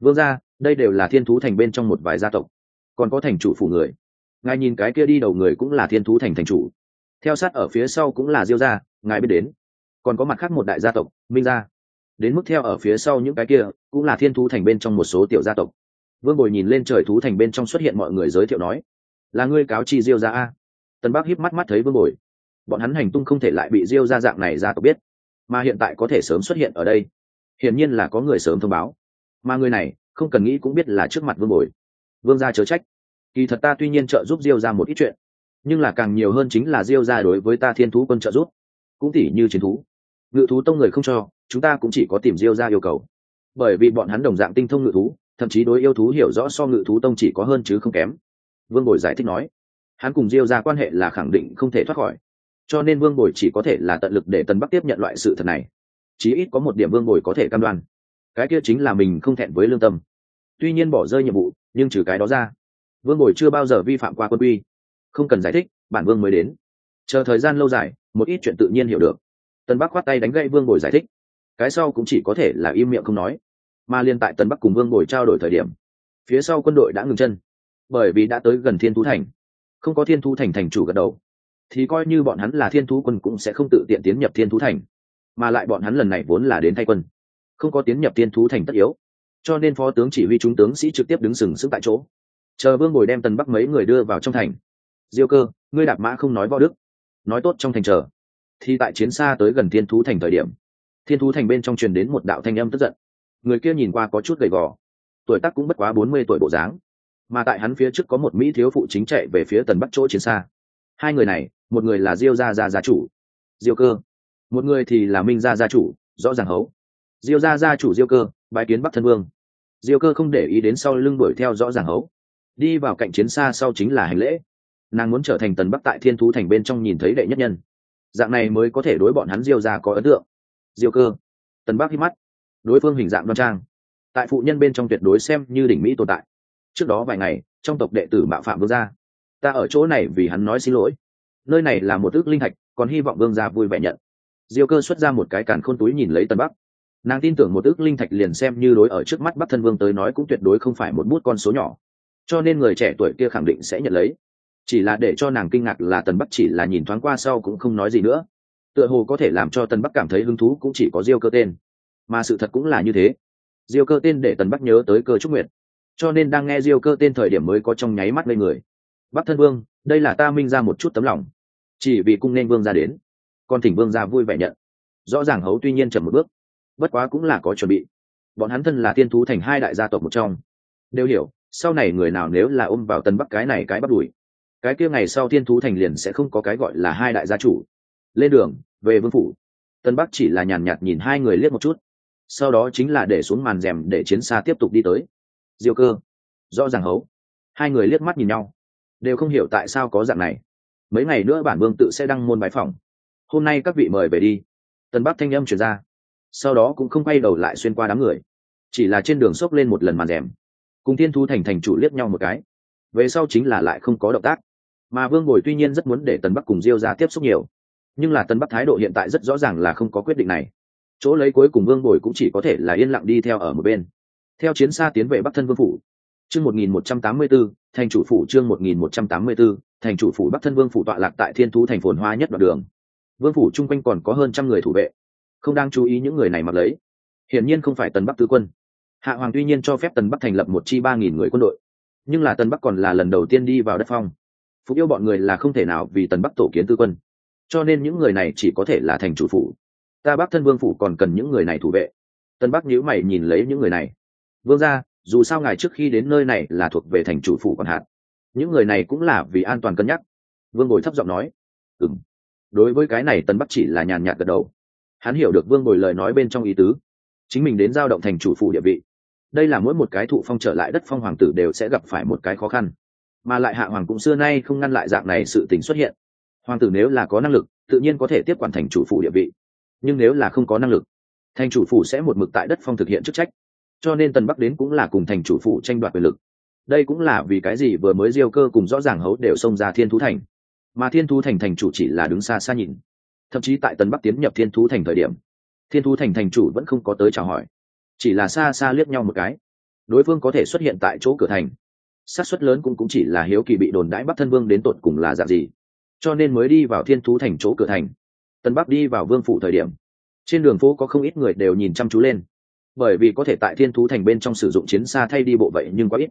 Vương ra đây đều là thiên thú thành bên trong một vài gia tộc. Còn có thành chủ phủ người. Ngài nhìn cái kia đi đầu người cũng là thiên thú thành thành chủ. Theo sát ở phía sau cũng là diêu gia, ngài biết đến. Còn có mặt khác một đại gia tộc, minh gia. Đến mức theo ở phía sau những cái kia, cũng là thiên thú thành bên trong một số tiểu gia tộc. Vương bồi nhìn lên trời thú thành bên trong xuất hiện mọi người giới thiệu nói là ngươi cáo chi diêu gia a. Tân bắc híp mắt mắt thấy vương bồi. Bọn hắn hành tung không thể lại bị diêu gia dạng này ra tộc biết, mà hiện tại có thể sớm xuất hiện ở đây. Hiển nhiên là có người sớm thông báo. Mà người này, không cần nghĩ cũng biết là trước mặt vương bồi. Vương gia chớ trách. Kỳ thật ta tuy nhiên trợ giúp diêu ra một ít chuyện, nhưng là càng nhiều hơn chính là diêu ra đối với ta thiên thú quân trợ giúp. Cũng tỉ như chiến thú. Ngự thú tông người không cho, chúng ta cũng chỉ có tìm diêu ra yêu cầu. Bởi vì bọn hắn đồng dạng tinh thông ngự thú, thậm chí đối yêu thú hiểu rõ so ngự thú tông chỉ có hơn chứ không kém vương bồi giải thích nói, hắn cùng diêu ra quan hệ là khẳng định không thể thoát khỏi, cho nên vương bồi chỉ có thể là tận lực để tân bắc tiếp nhận loại sự thật này. Chí ít có một điểm vương bồi có thể cam đoan. Cái kia chính là mình không thẹn với lương tâm. Tuy nhiên bỏ rơi nhiệm vụ, nhưng trừ cái đó ra, vương bồi chưa bao giờ vi phạm qua quân quy. Không cần giải thích, bản vương mới đến. Chờ thời gian lâu dài, một ít chuyện tự nhiên hiểu được. Tân bắc khoát tay đánh gậy vương bồi giải thích. Cái sau cũng chỉ có thể là im miệng không nói. Mà liên tại tân bắc cùng vương bồi trao đổi thời điểm, phía sau quân đội đã ngừng chân bởi vì đã tới gần thiên thú thành. Không có thiên thú thành thành chủ gật đầu, thì coi như bọn hắn là thiên thú quân cũng sẽ không tự tiện tiến nhập thiên thú thành. Mà lại bọn hắn lần này vốn là đến thay quân, không có tiến nhập thiên thú thành tất yếu. Cho nên phó tướng chỉ huy chúng tướng sĩ trực tiếp đứng sừng sững tại chỗ. Chờ vương bồi đem tần bắc mấy người đưa vào trong thành. Diêu cơ, ngươi đạp mã không nói võ đức, nói tốt trong thành chờ. Thì tại chiến xa tới gần thiên thú thành thời điểm, thiên thú thành bên trong truyền đến một đạo thanh âm tức giận. Người kia nhìn qua có chút gầy gò, tuổi tác cũng bất quá bốn mươi tuổi bộ dáng mà tại hắn phía trước có một mỹ thiếu phụ chính chạy về phía tần bắc chỗ chiến xa. Hai người này, một người là diêu gia gia gia chủ, diêu cơ. Một người thì là minh gia gia chủ, rõ ràng hấu. Diêu gia gia chủ diêu cơ, bái kiến bắc thân vương. Diêu cơ không để ý đến sau lưng đuổi theo rõ ràng hấu. Đi vào cạnh chiến xa sau chính là hành lễ. Nàng muốn trở thành tần bắc tại thiên thú thành bên trong nhìn thấy đệ nhất nhân. Dạng này mới có thể đối bọn hắn diêu ra có ấn tượng. Diêu cơ. Tần bắc hít mắt. Đối phương hình dạng đoan trang. Tại phụ nhân bên trong tuyệt đối xem như đỉnh mỹ tồn tại trước đó vài ngày, trong tộc đệ tử mạo phạm vương gia. Ta ở chỗ này vì hắn nói xin lỗi. Nơi này là một ước linh thạch, còn hy vọng vương gia vui vẻ nhận. Diêu cơ xuất ra một cái càn khôn túi nhìn lấy tân bắc. Nàng tin tưởng một ước linh thạch liền xem như đối ở trước mắt bắc thân vương tới nói cũng tuyệt đối không phải một bút con số nhỏ. Cho nên người trẻ tuổi kia khẳng định sẽ nhận lấy. Chỉ là để cho nàng kinh ngạc là tần bắc chỉ là nhìn thoáng qua sau cũng không nói gì nữa. Tựa hồ có thể làm cho tần bắc cảm thấy hứng thú cũng chỉ có diêu cơ tên. Mà sự thật cũng là như thế. Diêu cơ tên để tần bắc nhớ tới cơ trúc nguyệt cho nên đang nghe diêu cơ tên thời điểm mới có trong nháy mắt lên người. Bắc thân vương, đây là ta minh ra một chút tấm lòng. Chỉ vì cung nên vương ra đến, còn thỉnh vương ra vui vẻ nhận. Rõ ràng hấu tuy nhiên chậm một bước, bất quá cũng là có chuẩn bị. Bọn hắn thân là tiên thú thành hai đại gia tộc một trong. Đều hiểu, sau này người nào nếu là ôm vào tân bắc cái này cái bắt đùi cái kia ngày sau thiên thú thành liền sẽ không có cái gọi là hai đại gia chủ. Lên đường, về vương phủ. Tân bắc chỉ là nhàn nhạt nhìn hai người liếc một chút. Sau đó chính là để xuống màn rèm để chiến xa tiếp tục đi tới diêu cơ. Rõ ràng hấu. Hai người liếc mắt nhìn nhau. Đều không hiểu tại sao có dạng này. Mấy ngày nữa bản vương tự sẽ đăng môn bái phòng hôm nay các vị mời về đi. Tân bắc thanh âm chuyển ra. Sau đó cũng không quay đầu lại xuyên qua đám người. Chỉ là trên đường xốc lên một lần màn rèm. Cùng thiên thu thành thành chủ liếc nhau một cái. Về sau chính là lại không có động tác. Mà vương bồi tuy nhiên rất muốn để tần bắc cùng diêu ra tiếp xúc nhiều. Nhưng là tần bắc thái độ hiện tại rất rõ ràng là không có quyết định này. Chỗ lấy cuối cùng vương bồi cũng chỉ có thể là yên lặng đi theo ở một bên theo chiến xa tiến về bắc thân vương phủ. Chương một nghìn một trăm tám mươi b ố thành chủ phủ chương một nghìn một trăm tám mươi b ố thành chủ phủ bắc thân vương phủ tọa lạc tại thiên thú thành phồn hoa nhất đoạn đường. Vương phủ chung quanh còn có hơn trăm người thủ vệ. Không đang chú ý những người này mặc lấy. Hiển nhiên không phải tần bắc tư quân. Hạ hoàng tuy nhiên cho phép tần bắc thành lập một chi ba nghìn người quân đội, nhưng là tần bắc còn là lần đầu tiên đi vào đất phong. Phục yêu bọn người là không thể nào vì tần bắc tổ kiến tư quân. Cho nên những người này chỉ có thể là thành chủ phủ. Ta bắc thân vương phủ còn cần những người này thủ vệ. Tần bắc nhữ mày nhìn lấy những người này vương ra dù sao ngài trước khi đến nơi này là thuộc về thành chủ phủ còn hạn. Những người này cũng là vì an toàn cân nhắc. Vương bồi thấp giọng nói. Ừng đối với cái này tần bắc chỉ là nhàn nhạt gật đầu. Hắn hiểu được vương bồi lời nói bên trong ý tứ. Chính mình đến giao động thành chủ phủ địa vị. Đây là mỗi một cái thụ phong trở lại đất phong hoàng tử đều sẽ gặp phải một cái khó khăn. Mà lại hạ hoàng cũng xưa nay không ngăn lại dạng này sự tình xuất hiện. Hoàng tử nếu là có năng lực, tự nhiên có thể tiếp quản thành chủ phủ địa vị. Nhưng nếu là không có năng lực, thành chủ phủ sẽ một mực tại đất phong thực hiện chức trách cho nên tần bắc đến cũng là cùng thành chủ phụ tranh đoạt quyền lực. Đây cũng là vì cái gì vừa mới diêu cơ cùng rõ ràng hấu đều xông ra thiên thú thành. Mà thiên thú thành thành chủ chỉ là đứng xa xa nhìn. Thậm chí tại tần bắc tiến nhập thiên thú thành thời điểm, thiên thú thành thành chủ vẫn không có tới chào hỏi. Chỉ là xa xa liếc nhau một cái, đối phương có thể xuất hiện tại chỗ cửa thành. Xác suất lớn cũng cũng chỉ là hiếu kỳ bị đồn đãi bắc thân vương đến tột cùng là dạng gì. Cho nên mới đi vào thiên thú thành chỗ cửa thành. Tân bắc đi vào vương phủ thời điểm, trên đường phố có không ít người đều nhìn chăm chú lên bởi vì có thể tại thiên thú thành bên trong sử dụng chiến xa thay đi bộ vậy nhưng quá ít.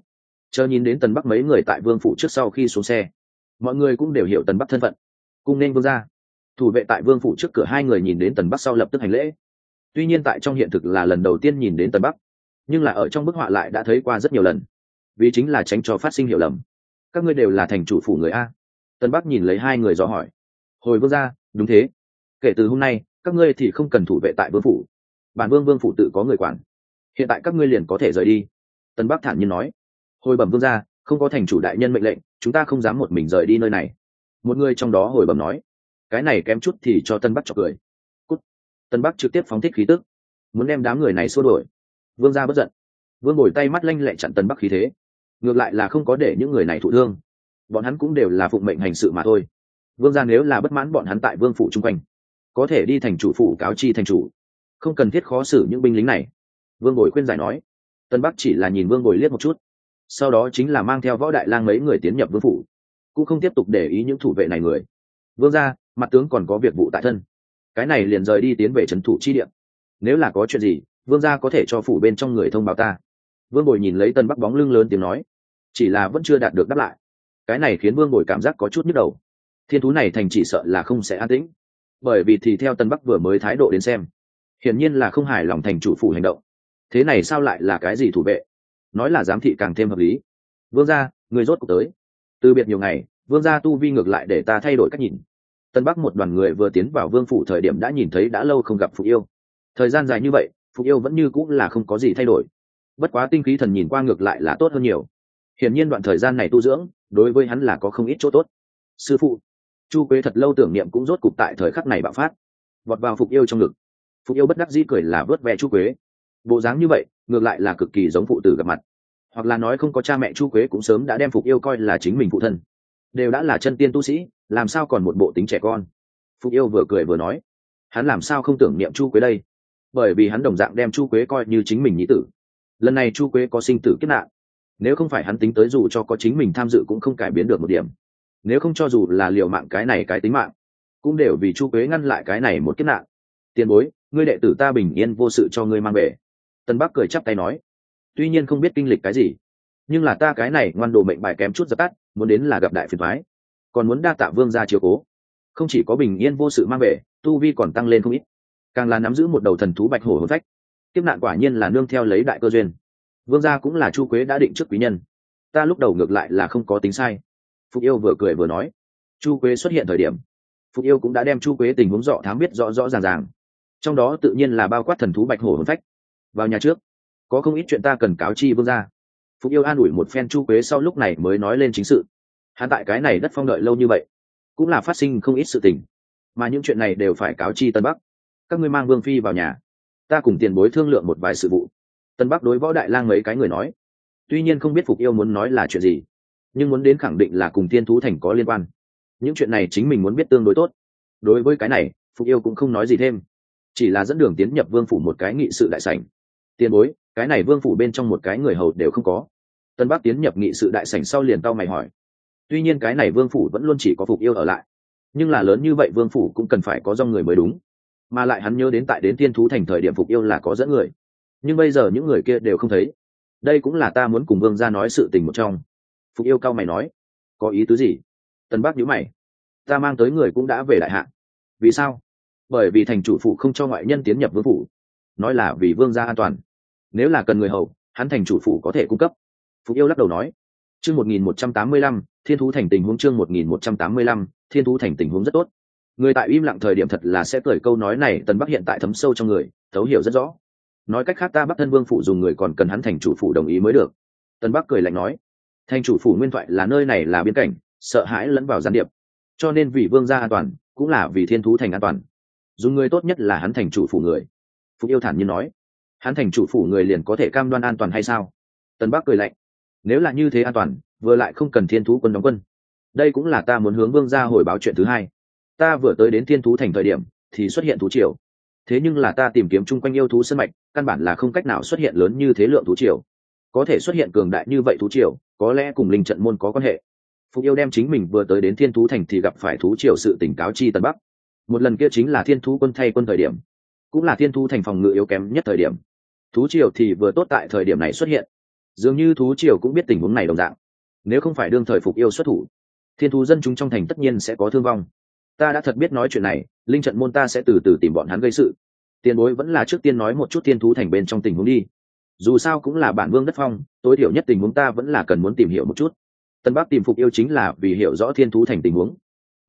Chờ nhìn đến tần bắc mấy người tại vương phủ trước sau khi xuống xe. Mọi người cũng đều hiểu tần bắc thân phận. Cùng nên vương ra. Thủ vệ tại vương phủ trước cửa hai người nhìn đến tần bắc sau lập tức hành lễ. Tuy nhiên tại trong hiện thực là lần đầu tiên nhìn đến tần bắc, nhưng là ở trong bức họa lại đã thấy qua rất nhiều lần. Vì chính là tránh cho phát sinh hiểu lầm. Các ngươi đều là thành chủ phủ người a. Tân bắc nhìn lấy hai người dò hỏi. Hồi vương ra, đúng thế. Kể từ hôm nay, các ngươi thì không cần thủ vệ tại vương phủ bản vương vương phủ tự có người quản. Hiện tại các ngươi liền có thể rời đi. Tân bắc thản nhiên nói. Hồi bẩm vương ra không có thành chủ đại nhân mệnh lệnh, chúng ta không dám một mình rời đi nơi này. Một người trong đó hồi bẩm nói. Cái này kém chút thì cho tân bắc chọc cười. Cút. Tân bắc trực tiếp phóng thích khí tức. Muốn đem đám người này xua đổi vương gia bất giận. Vương bồi tay mắt lanh lẹ chặn tân bắc khí thế. Ngược lại là không có để những người này thụ thương. Bọn hắn cũng đều là phụng mệnh hành sự mà thôi. Vương ra nếu là bất mãn bọn hắn tại vương phủ chung quanh, có thể đi thành chủ phủ cáo chi thành chủ không cần thiết khó xử những binh lính này. Vương bồi khuyên giải nói. Tân bắc chỉ là nhìn vương bồi liếc một chút. Sau đó chính là mang theo võ đại lang mấy người tiến nhập vương phủ. Cũng không tiếp tục để ý những thủ vệ này người. Vương gia, mặt tướng còn có việc vụ tại thân. Cái này liền rời đi tiến về trấn thủ chi điện nếu là có chuyện gì, vương gia có thể cho phủ bên trong người thông báo ta. Vương bồi nhìn lấy tân bắc bóng lưng lớn tiếng nói. Chỉ là vẫn chưa đạt được đáp lại. Cái này khiến vương bồi cảm giác có chút nhức đầu. Thiên thú này thành chỉ sợ là không sẽ an tĩnh. Bởi vì thì theo tân bắc vừa mới thái độ đến xem hiển nhiên là không hài lòng thành chủ phủ hành động. Thế này sao lại là cái gì thủ vệ? Nói là giám thị càng thêm hợp lý. Vương gia, người rốt cuộc tới. Từ biệt nhiều ngày, vương gia tu vi ngược lại để ta thay đổi cách nhìn. Tân bắc một đoàn người vừa tiến vào vương phủ thời điểm đã nhìn thấy đã lâu không gặp phụ yêu. Thời gian dài như vậy phụ yêu vẫn như cũng là không có gì thay đổi. Bất quá tinh khí thần nhìn qua ngược lại là tốt hơn nhiều. Hiển nhiên đoạn thời gian này tu dưỡng, đối với hắn là có không ít chỗ tốt. Sư phụ, chu quế thật lâu tưởng niệm cũng rốt cục tại thời khắc này bạo phát. Vọt vào phục yêu trong ngực phục yêu bất đắc dĩ cười là vớt ve chu quế. Bộ dáng như vậy, ngược lại là cực kỳ giống phụ tử gặp mặt. Hoặc là nói không có cha mẹ chu quế cũng sớm đã đem phục yêu coi là chính mình phụ thân. Đều đã là chân tiên tu sĩ, làm sao còn một bộ tính trẻ con? Phục yêu vừa cười vừa nói, hắn làm sao không tưởng niệm chu quế đây? Bởi vì hắn đồng dạng đem chu quế coi như chính mình nhĩ tử. Lần này chu quế có sinh tử kết nạn. Nếu không phải hắn tính tới dù cho có chính mình tham dự cũng không cải biến được một điểm. Nếu không cho dù là liệu mạng cái này cái tính mạng, cũng đều vì chu quế ngăn lại cái này một kết nạn tiền bối, ngươi đệ tử ta bình yên vô sự cho ngươi mang về. Tân bắc cười chắp tay nói. Tuy nhiên không biết kinh lịch cái gì, nhưng là ta cái này ngoan đồ mệnh bài kém chút dập tắt, muốn đến là gặp đại phiền thoái còn muốn đa tạ vương ra chiếu cố. Không chỉ có bình yên vô sự mang về, tu vi còn tăng lên không ít. Càng là nắm giữ một đầu thần thú bạch hổ hồn phách. Tiếp nạn quả nhiên là nương theo lấy đại cơ duyên. Vương gia cũng là chu quế đã định trước quý nhân. Ta lúc đầu ngược lại là không có tính sai. Phục yêu vừa cười vừa nói. Chu quế xuất hiện thời điểm, phục yêu cũng đã đem chu quế tình huống dọ thám biết rõ rõ ràng ràng trong đó tự nhiên là bao quát thần thú bạch hổ hồn phách. Vào nhà trước, có không ít chuyện ta cần cáo chi vương gia. Phục yêu an ủi một phen chu quế sau lúc này mới nói lên chính sự. Hắn tại cái này đất phong đợi lâu như vậy, cũng là phát sinh không ít sự tình, mà những chuyện này đều phải cáo chi tân bắc. Các ngươi mang vương phi vào nhà, ta cùng tiền bối thương lượng một vài sự vụ. Tân bắc đối võ đại lang mấy cái người nói, tuy nhiên không biết phục yêu muốn nói là chuyện gì, nhưng muốn đến khẳng định là cùng thiên thú thành có liên quan. Những chuyện này chính mình muốn biết tương đối tốt. Đối với cái này, phục yêu cũng không nói gì thêm chỉ là dẫn đường tiến nhập vương phủ một cái nghị sự đại sảnh. Tiền bối, cái này vương phủ bên trong một cái người hầu đều không có. Tân bắc tiến nhập nghị sự đại sảnh sau liền tao mày hỏi. Tuy nhiên cái này vương phủ vẫn luôn chỉ có phục yêu ở lại. Nhưng là lớn như vậy vương phủ cũng cần phải có do người mới đúng. Mà lại hắn nhớ đến tại đến thiên thú thành thời điểm phục yêu là có dẫn người. Nhưng bây giờ những người kia đều không thấy. Đây cũng là ta muốn cùng vương ra nói sự tình một trong. Phục yêu cao mày nói. Có ý tứ gì? Tân bác nhữ mày. Ta mang tới người cũng đã về đại hạ. Vì sao? Bởi vì thành chủ phụ không cho ngoại nhân tiến nhập vương phủ. Nói là vì vương gia an toàn. Nếu là cần người hầu, hắn thành chủ phụ có thể cung cấp. Phục yêu lắc đầu nói, chương một nghìn một trăm tám mươi lăm, thiên thú thành tình huống chương một nghìn một trăm tám mươi lăm, thiên thú thành tình huống rất tốt. Người tại im lặng thời điểm thật là sẽ cười câu nói này, tần bắc hiện tại thấm sâu trong người, thấu hiểu rất rõ. Nói cách khác ta bắc thân vương phụ dùng người còn cần hắn thành chủ phụ đồng ý mới được. Tần bắc cười lạnh nói, thành chủ phủ nguyên thoại là nơi này là biên cảnh, sợ hãi lẫn vào gián điệp. Cho nên vì vương gia an toàn, cũng là vì thiên thú thành an toàn dùng người tốt nhất là hắn thành chủ phủ người. Phục yêu thản nhiên nói. Hắn thành chủ phủ người liền có thể cam đoan an toàn hay sao? Tân bắc cười lạnh. Nếu là như thế an toàn, vừa lại không cần thiên thú quân đóng quân. Đây cũng là ta muốn hướng vương ra hồi báo chuyện thứ hai. Ta vừa tới đến thiên thú thành thời điểm, thì xuất hiện thú triều. Thế nhưng là ta tìm kiếm chung quanh yêu thú sân mạch, căn bản là không cách nào xuất hiện lớn như thế lượng thú triều. Có thể xuất hiện cường đại như vậy thú triều, có lẽ cùng linh trận môn có quan hệ. Phục yêu đem chính mình vừa tới đến thiên thú thành thì gặp phải thú triều sự tỉnh cáo chi tân bắc một lần kia chính là thiên thú quân thay quân thời điểm, cũng là thiên thú thành phòng ngự yếu kém nhất thời điểm. Thú triều thì vừa tốt tại thời điểm này xuất hiện. Dường như thú triều cũng biết tình huống này đồng dạng. Nếu không phải đương thời phục yêu xuất thủ, thiên thú dân chúng trong thành tất nhiên sẽ có thương vong. Ta đã thật biết nói chuyện này, linh trận môn ta sẽ từ từ tìm bọn hắn gây sự. Tiền bối vẫn là trước tiên nói một chút thiên thú thành bên trong tình huống đi. Dù sao cũng là bản vương đất phong, tối thiểu nhất tình huống ta vẫn là cần muốn tìm hiểu một chút. Tân bắc tìm phục yêu chính là vì hiểu rõ thiên thú thành tình huống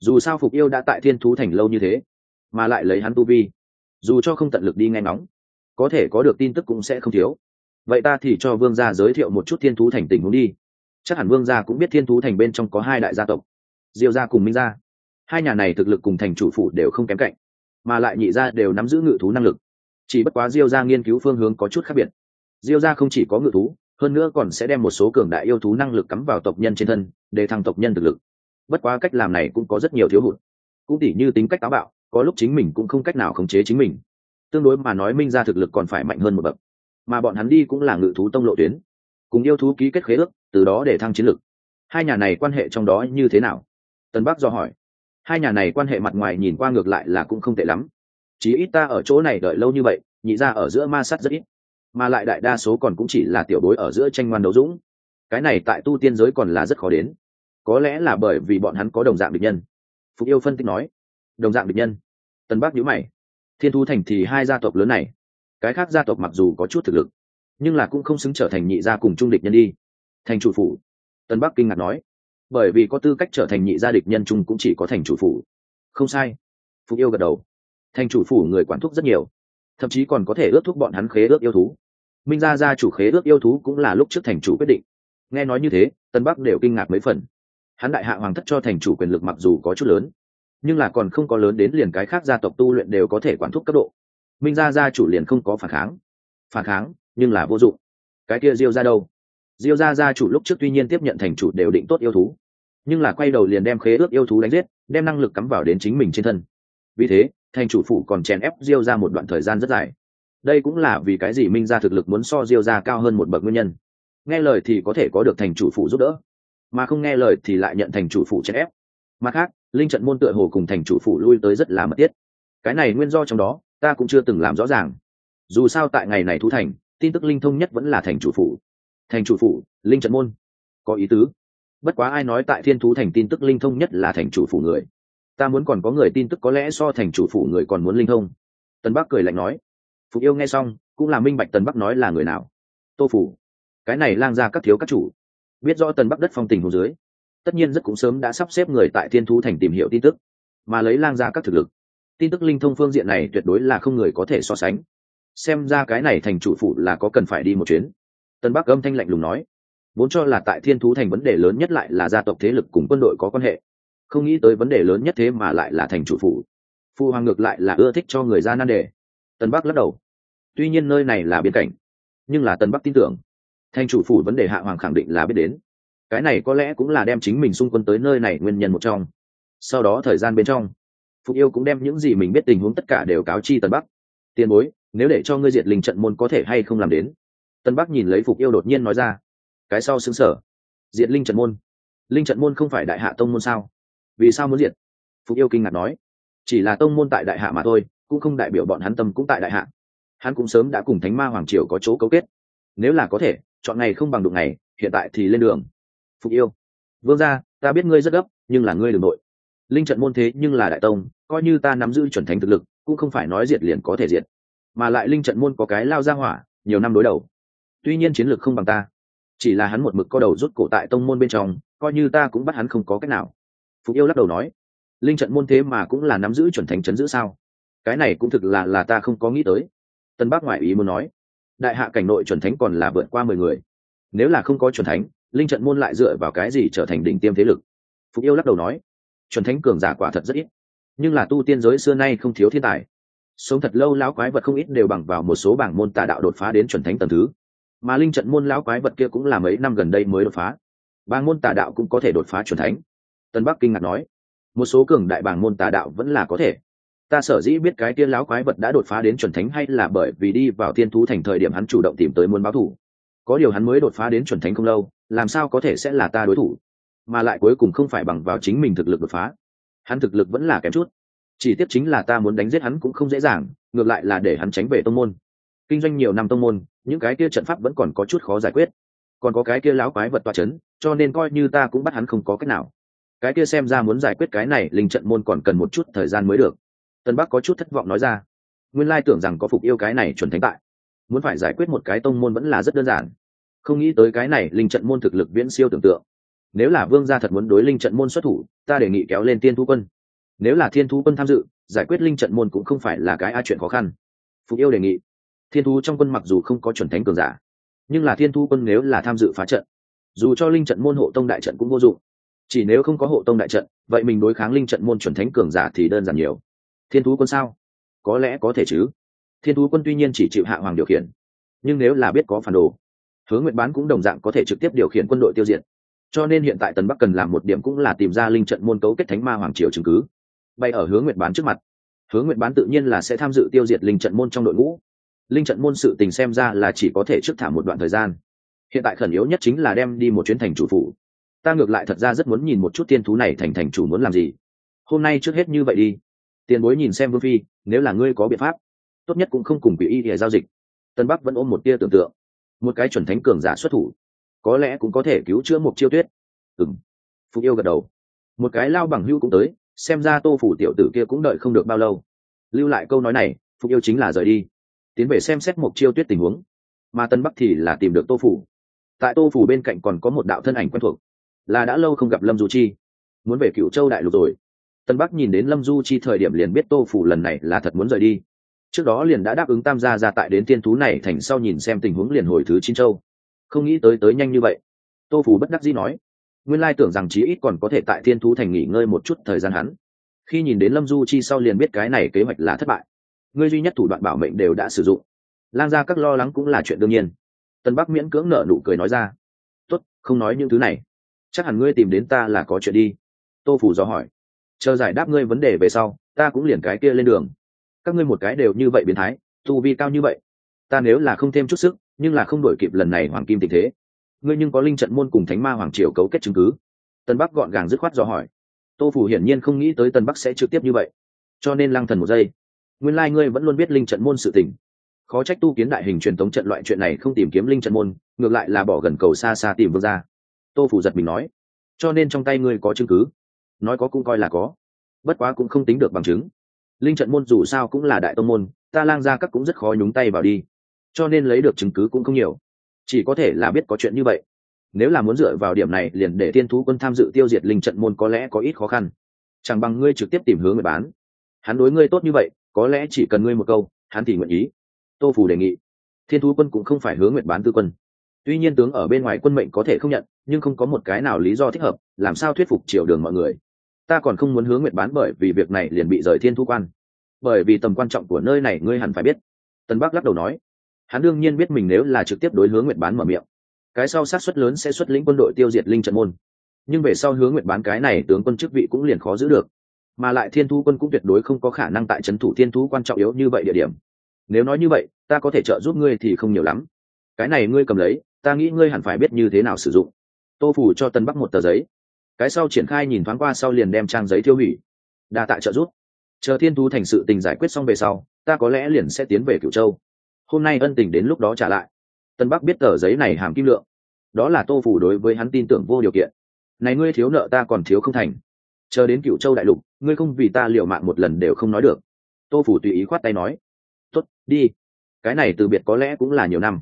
dù sao phục yêu đã tại thiên thú thành lâu như thế, mà lại lấy hắn tu vi, dù cho không tận lực đi nghe ngóng, có thể có được tin tức cũng sẽ không thiếu. Vậy ta thì cho vương gia giới thiệu một chút thiên thú thành tình huống đi. Chắc hẳn vương gia cũng biết thiên thú thành bên trong có hai đại gia tộc, diêu gia cùng minh gia. Hai nhà này thực lực cùng thành chủ phủ đều không kém cạnh, mà lại nhị gia đều nắm giữ ngự thú năng lực. Chỉ bất quá diêu gia nghiên cứu phương hướng có chút khác biệt. Diêu gia không chỉ có ngự thú, hơn nữa còn sẽ đem một số cường đại yêu thú năng lực cắm vào tộc nhân trên thân, để thăng tộc nhân thực lực bất quá cách làm này cũng có rất nhiều thiếu hụt. Cũng tỉ như tính cách táo bạo, có lúc chính mình cũng không cách nào khống chế chính mình. Tương đối mà nói minh ra thực lực còn phải mạnh hơn một bậc. Mà bọn hắn đi cũng là ngự thú tông lộ tuyến. Cùng yêu thú ký kết khế ước, từ đó để thăng chiến lực. Hai nhà này quan hệ trong đó như thế nào? Tân bắc do hỏi. Hai nhà này quan hệ mặt ngoài nhìn qua ngược lại là cũng không tệ lắm. Chí ít ta ở chỗ này đợi lâu như vậy, nhị ra ở giữa ma sát rất ít. Mà lại đại đa số còn cũng chỉ là tiểu bối ở giữa tranh ngoan đấu dũng. Cái này tại tu tiên giới còn là rất khó đến có lẽ là bởi vì bọn hắn có đồng dạng địch nhân. Phục yêu phân tích nói. Đồng dạng địch nhân. Tân bắc nhữ mày. Thiên thu thành thì hai gia tộc lớn này. Cái khác gia tộc mặc dù có chút thực lực, nhưng là cũng không xứng trở thành nhị gia cùng trung địch nhân đi. Thành chủ phủ. Tân bắc kinh ngạc nói. Bởi vì có tư cách trở thành nhị gia địch nhân chung cũng chỉ có thành chủ phủ. Không sai. Phục yêu gật đầu. Thành chủ phủ người quản thúc rất nhiều. Thậm chí còn có thể ước thúc bọn hắn khế ước yêu thú. Minh gia gia chủ khế ước yêu thú cũng là lúc trước thành chủ quyết định. Nghe nói như thế tân bắc đều kinh ngạc mấy phần hắn đại hạ hoàng thất cho thành chủ quyền lực mặc dù có chút lớn, nhưng là còn không có lớn đến liền cái khác gia tộc tu luyện đều có thể quản thúc cấp độ. Minh gia gia chủ liền không có phản kháng. Phản kháng, nhưng là vô dụng. Cái kia diêu ra đâu? Diêu gia gia chủ lúc trước tuy nhiên tiếp nhận thành chủ đều định tốt yêu thú, nhưng là quay đầu liền đem khế ước yêu thú đánh giết, đem năng lực cắm vào đến chính mình trên thân. Vì thế, thành chủ phủ còn chèn ép diêu ra một đoạn thời gian rất dài. Đây cũng là vì cái gì minh gia thực lực muốn so diêu ra cao hơn một bậc nguyên nhân. Nghe lời thì có thể có được thành chủ phủ giúp đỡ mà không nghe lời thì lại nhận thành chủ phủ chèn ép. Mặt khác, linh trận môn tựa hồ cùng thành chủ phủ lui tới rất là mật thiết. Cái này nguyên do trong đó, ta cũng chưa từng làm rõ ràng. Dù sao tại ngày này thu thành, tin tức linh thông nhất vẫn là thành chủ phủ thành chủ phủ linh trận môn. Có ý tứ. Bất quá ai nói tại thiên thú thành tin tức linh thông nhất là thành chủ phủ người? Ta muốn còn có người tin tức có lẽ so thành chủ phủ người còn muốn linh thông. Tân bắc cười lạnh nói. Phục yêu nghe xong, cũng là minh bạch tân bắc nói là người nào. Tô phủ. Cái này lang ra các thiếu các chủ biết rõ tần bắc đất phong tình hồ dưới, tất nhiên rất cũng sớm đã sắp xếp người tại thiên thú thành tìm hiểu tin tức, mà lấy lang ra các thực lực. Tin tức linh thông phương diện này tuyệt đối là không người có thể so sánh. Xem ra cái này thành chủ phụ là có cần phải đi một chuyến. Tân bắc âm thanh lạnh lùng nói, vốn cho là tại thiên thú thành vấn đề lớn nhất lại là gia tộc thế lực cùng quân đội có quan hệ. Không nghĩ tới vấn đề lớn nhất thế mà lại là thành chủ phụ phu hoàng ngược lại là ưa thích cho người ra nan đề. Tân bắc lắc đầu. Tuy nhiên nơi này là biên cảnh, nhưng là tân bắc tin tưởng. Thanh chủ phủ vấn đề hạ hoàng khẳng định là biết đến. Cái này có lẽ cũng là đem chính mình xung quân tới nơi này nguyên nhân một trong. Sau đó thời gian bên trong, phục yêu cũng đem những gì mình biết tình huống tất cả đều cáo chi tân bắc. Tiền bối, nếu để cho ngươi diệt linh trận môn có thể hay không làm đến? Tân bắc nhìn lấy phục yêu đột nhiên nói ra. Cái sau xứng sở. Diệt linh trận môn. Linh trận môn không phải đại hạ tông môn sao? Vì sao muốn diệt? Phục yêu kinh ngạc nói. Chỉ là tông môn tại đại hạ mà thôi, cũng không đại biểu bọn hắn tâm cũng tại đại hạ. Hắn cũng sớm đã cùng thánh ma hoàng triều có chỗ cấu kết. Nếu là có thể chọn ngày không bằng đụng ngày, hiện tại thì lên đường. Phục yêu. Vương gia, ta biết ngươi rất gấp, nhưng là ngươi đ ừ n g nội linh trận môn thế nhưng là đại tông, coi như ta nắm giữ chuẩn thánh thực lực, cũng không phải nói diệt liền có thể diệt. Mà lại linh trận môn có cái lao ra hỏa, nhiều năm đối đầu. Tuy nhiên chiến lược không bằng ta. Chỉ là hắn một mực co đầu rút cổ tại tông môn bên trong, coi như ta cũng bắt hắn không có cách nào. Phục yêu lắc đầu nói, linh trận môn thế mà cũng là nắm giữ chuẩn thánh chấn giữ sao? Cái này cũng thực là là ta không có nghĩ tới. Tân bác ngoại ý muốn nói đại hạ cảnh nội chuẩn thánh còn là vượt qua mười người. Nếu là không có chuẩn thánh, linh trận môn lại dựa vào cái gì trở thành đỉnh tiêm thế lực? Phục yêu lắc đầu nói, chuẩn thánh cường giả quả thật rất ít, nhưng là tu tiên giới xưa nay không thiếu thiên tài. Sống thật lâu lão quái vật không ít đều bằng vào một số bảng môn tà đạo đột phá đến chuẩn thánh tầm thứ. Mà linh trận môn lão quái vật kia cũng là mấy năm gần đây mới đột phá. Bảng môn tà đạo cũng có thể đột phá chuẩn thánh. Tân bắc kinh ngạc nói, một số cường đại bảng môn tà đạo vẫn là có thể ta sở dĩ biết cái kia lão quái vật đã đột phá đến chuẩn thánh hay là bởi vì đi vào thiên thú thành thời điểm hắn chủ động tìm tới muốn báo thủ. Có điều hắn mới đột phá đến chuẩn thánh không lâu, làm sao có thể sẽ là ta đối thủ? Mà lại cuối cùng không phải bằng vào chính mình thực lực đột phá. Hắn thực lực vẫn là kém chút. Chỉ tiếp chính là ta muốn đánh giết hắn cũng không dễ dàng, ngược lại là để hắn tránh về tông môn. Kinh doanh nhiều năm tông môn, những cái kia trận pháp vẫn còn có chút khó giải quyết. Còn có cái kia láo quái vật toa c h ấ n cho nên coi như ta cũng bắt hắn không có cách nào. Cái kia xem ra muốn giải quyết cái này, linh trận môn còn cần một chút thời gian mới được tân bắc có chút thất vọng nói ra, nguyên lai tưởng rằng có phục yêu cái này chuẩn thánh tại. Muốn phải giải quyết một cái tông môn vẫn là rất đơn giản. Không nghĩ tới cái này linh trận môn thực lực viễn siêu tưởng tượng. Nếu là vương gia thật muốn đối linh trận môn xuất thủ, ta đề nghị kéo lên tiên thu quân. Nếu là thiên thu quân tham dự, giải quyết linh trận môn cũng không phải là cái a chuyện khó khăn. Phục yêu đề nghị. Thiên thu trong quân mặc dù không có chuẩn thánh cường giả, nhưng là thiên thu quân nếu là tham dự phá trận, dù cho linh trận môn hộ tông đại trận cũng vô dụng. Chỉ nếu không có hộ tông đại trận, vậy mình đối kháng linh trận môn chuẩn thánh cường giả thì đơn giản nhiều thiên thú quân sao? Có lẽ có thể chứ. Thiên thú quân tuy nhiên chỉ chịu hạ hoàng điều khiển, nhưng nếu là biết có phản đồ hướng nguyện bán cũng đồng dạng có thể trực tiếp điều khiển quân đội tiêu diệt. Cho nên hiện tại tần bắc cần làm một điểm cũng là tìm ra linh trận môn cấu kết thánh ma hoàng triều chứng cứ. Bay ở hướng nguyện bán trước mặt hướng nguyện bán tự nhiên là sẽ tham dự tiêu diệt linh trận môn trong đội ngũ. Linh trận môn sự tình xem ra là chỉ có thể trước thả một đoạn thời gian. Hiện tại khẩn yếu nhất chính là đem đi một chuyến thành chủ phủ. Ta ngược lại thật ra rất muốn nhìn một chút thiên thú này thành thành chủ muốn làm gì. Hôm nay trước hết như vậy đi tiền bối nhìn xem vương phi, nếu là ngươi có biện pháp, tốt nhất cũng không cùng quỷ y để giao dịch. Tân bắc vẫn ôm một tia tưởng tượng. Một cái chuẩn thánh cường giả xuất thủ, có lẽ cũng có thể cứu chữa một chiêu tuyết. Ừng phục yêu gật đầu. Một cái lao bằng hưu cũng tới, xem ra tô phủ tiểu tử kia cũng đợi không được bao lâu. Lưu lại câu nói này phục yêu chính là rời đi. Tiến về xem xét một chiêu tuyết tình huống. Mà tân bắc thì là tìm được tô phủ. Tại tô phủ bên cạnh còn có một đạo thân ảnh quen thuộc. Là đã lâu không gặp lâm du chi. Muốn về cựu châu đại lục rồi tân bắc nhìn đến lâm du chi thời điểm liền biết tô phủ lần này là thật muốn rời đi. Trước đó liền đã đáp ứng tam gia ra tại đến tiên thú này thành sau nhìn xem tình huống liền hồi thứ chín châu. Không nghĩ tới tới nhanh như vậy. Tô phủ bất đắc dĩ nói, nguyên lai tưởng rằng chí ít còn có thể tại thiên thú thành nghỉ ngơi một chút thời gian hắn. Khi nhìn đến lâm du chi sau liền biết cái này kế hoạch là thất bại. Ngươi duy nhất thủ đoạn bảo mệnh đều đã sử dụng. Lang gia các lo lắng cũng là chuyện đương nhiên. Tân bắc miễn cưỡng nợ nụ cười nói ra, tốt, không nói những thứ này. Chắc hẳn ngươi tìm đến ta là có chuyện đi. Tô phủ dò hỏi chờ giải đáp ngươi vấn đề về sau, ta cũng liền cái kia lên đường. Các ngươi một cái đều như vậy biến thái, tu vi cao như vậy. Ta nếu là không thêm chút sức, nhưng là không đổi kịp lần này hoàng kim tình thế. Ngươi nhưng có linh trận môn cùng thánh ma hoàng triều cấu kết chứng cứ. Tân bắc gọn gàng dứt khoát dò hỏi. Tô phủ hiển nhiên không nghĩ tới tân bắc sẽ trực tiếp như vậy. Cho nên lăng thần một giây. Nguyên lai、like、ngươi vẫn luôn biết linh trận môn sự tình. Khó trách tu kiến đại hình truyền thống trận loại chuyện này không tìm kiếm linh trận môn, ngược lại là bỏ gần cầu xa xa tìm vương ra tô phủ giật mình nói. Cho nên trong tay ngươi có chứng cứ nói có cũng coi là có. Bất quá cũng không tính được bằng chứng. Linh trận môn dù sao cũng là đại tông môn, ta lang ra các cũng rất khó nhúng tay vào đi. Cho nên lấy được chứng cứ cũng không nhiều. Chỉ có thể là biết có chuyện như vậy. Nếu là muốn dựa vào điểm này liền để tiên thú quân tham dự tiêu diệt linh trận môn có lẽ có ít khó khăn. Chẳng bằng ngươi trực tiếp tìm hướng người bán. Hắn đối ngươi tốt như vậy, có lẽ chỉ cần ngươi một câu, hắn thì nguyện ý. Tô phủ đề nghị. Thiên thú quân cũng không phải hướng nguyện bán tư quân. Tuy nhiên tướng ở bên ngoài quân mệnh có thể không nhận, nhưng không có một cái nào lý do thích hợp, làm sao thuyết phục triều đường mọi người ta còn không muốn hướng nguyện bán bởi vì việc này liền bị rời thiên thu quan. Bởi vì tầm quan trọng của nơi này ngươi hẳn phải biết. Tân bắc lắc đầu nói. Hắn đương nhiên biết mình nếu là trực tiếp đối hướng nguyện bán mở miệng, cái sau sát xuất lớn sẽ xuất lĩnh quân đội tiêu diệt linh trận môn. Nhưng về sau hướng nguyện bán cái này, tướng quân chức vị cũng liền khó giữ được. Mà lại thiên thu quân cũng tuyệt đối không có khả năng tại trấn thủ thiên thu quan trọng yếu như vậy địa điểm. Nếu nói như vậy, ta có thể trợ giúp ngươi thì không nhiều lắm. Cái này ngươi cầm lấy, ta nghĩ ngươi hẳn phải biết như thế nào sử dụng. Tô phủ cho tân bắc một tờ giấy cái sau triển khai nhìn thoáng qua sau liền đem trang giấy tiêu hủy. Đa tại trợ giúp. Chờ thiên thú thành sự tình giải quyết xong về sau, ta có lẽ liền sẽ tiến về cửu châu. Hôm nay ân tình đến lúc đó trả lại. Tân bắc biết tờ giấy này hàm kim lượng. Đó là tô phủ đối với hắn tin tưởng vô điều kiện. Này ngươi thiếu nợ ta còn thiếu không thành. Chờ đến cựu châu đại lục, ngươi không vì ta liều mạng một lần đều không nói được. Tô phủ tùy ý khoát tay nói. Tốt, đi. Cái này từ biệt có lẽ cũng là nhiều năm.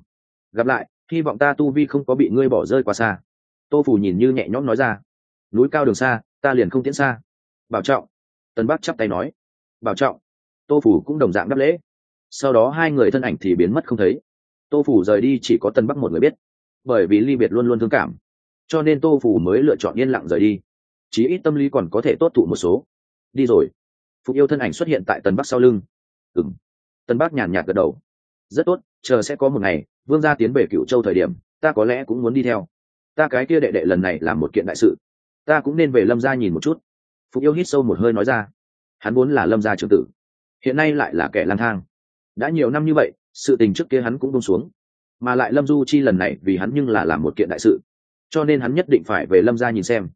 Gặp lại, hy vọng ta tu vi không có bị ngươi bỏ rơi quá xa. Tô phủ nhìn như nhẹ nhõm nói ra núi cao đường xa, ta liền không tiễn xa. Bảo trọng tân bắc chắp tay nói. Bảo trọng, tô phủ cũng đồng dạng đáp lễ. Sau đó hai người thân ảnh thì biến mất không thấy. Tô phủ rời đi chỉ có tân bắc một người biết. Bởi vì ly biệt luôn luôn thương cảm, cho nên tô phủ mới lựa chọn yên lặng rời đi. Chí ít tâm lý còn có thể tốt thụ một số. Đi rồi. Phục yêu thân ảnh xuất hiện tại tân bắc sau lưng. Ừng tân Bắc nhàn nhạt gật đầu. Rất tốt, chờ sẽ có một ngày, vương gia tiến về cựu châu thời điểm, ta có lẽ cũng muốn đi theo. Ta cái kia đệ đệ lần này là một kiện đại sự ta cũng nên về lâm gia nhìn một chút. Phục yêu hít sâu một hơi nói ra. Hắn vốn là lâm gia trưởng tử, hiện nay lại là kẻ lang thang. Đã nhiều năm như vậy, sự tình trước kia hắn cũng bông xuống. Mà lại lâm du chi lần này vì hắn nhưng là làm một kiện đại sự. Cho nên hắn nhất định phải về lâm gia nhìn xem.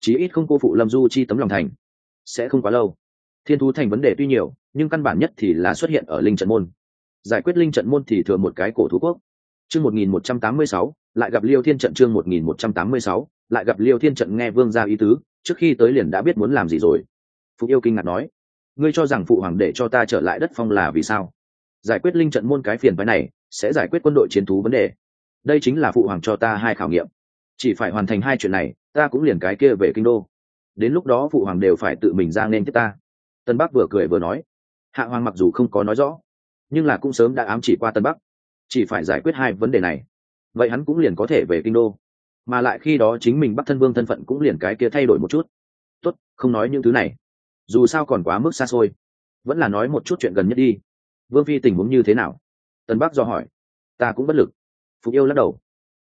Chí ít không cô phụ lâm du chi tấm lòng thành. Sẽ không quá lâu. Thiên thú thành vấn đề tuy nhiều, nhưng căn bản nhất thì là xuất hiện ở linh trận môn. Giải quyết linh trận môn thì thừa một cái cổ thú quốc. Chương một nghìn một trăm tám mươi sáu lại gặp liêu thiên trận chương một nghìn một trăm tám mươi sáu, lại gặp liêu thiên trận nghe vương gia ý tứ, trước khi tới liền đã biết muốn làm gì rồi. Phụ yêu kinh ngạc nói, ngươi cho rằng phụ hoàng để cho ta trở lại đất phong là vì sao? Giải quyết linh trận môn cái phiền phái này, sẽ giải quyết quân đội chiến thú vấn đề. Đây chính là phụ hoàng cho ta hai khảo nghiệm. Chỉ phải hoàn thành hai chuyện này, ta cũng liền cái kia về kinh đô. Đến lúc đó phụ hoàng đều phải tự mình ra nên tiếp ta. Tân bắc vừa cười vừa nói, hạ hoàng mặc dù không có nói rõ, nhưng là cũng sớm đã ám chỉ qua tân bắc, chỉ phải giải quyết hai vấn đề này vậy hắn cũng liền có thể về kinh đô. Mà lại khi đó chính mình bắc thân vương thân phận cũng liền cái kia thay đổi một chút. Tốt, không nói những thứ này. Dù sao còn quá mức xa xôi. Vẫn là nói một chút chuyện gần nhất đi. Vương phi tình huống như thế nào? Tân bắc do hỏi. Ta cũng bất lực. Phục yêu lắc đầu.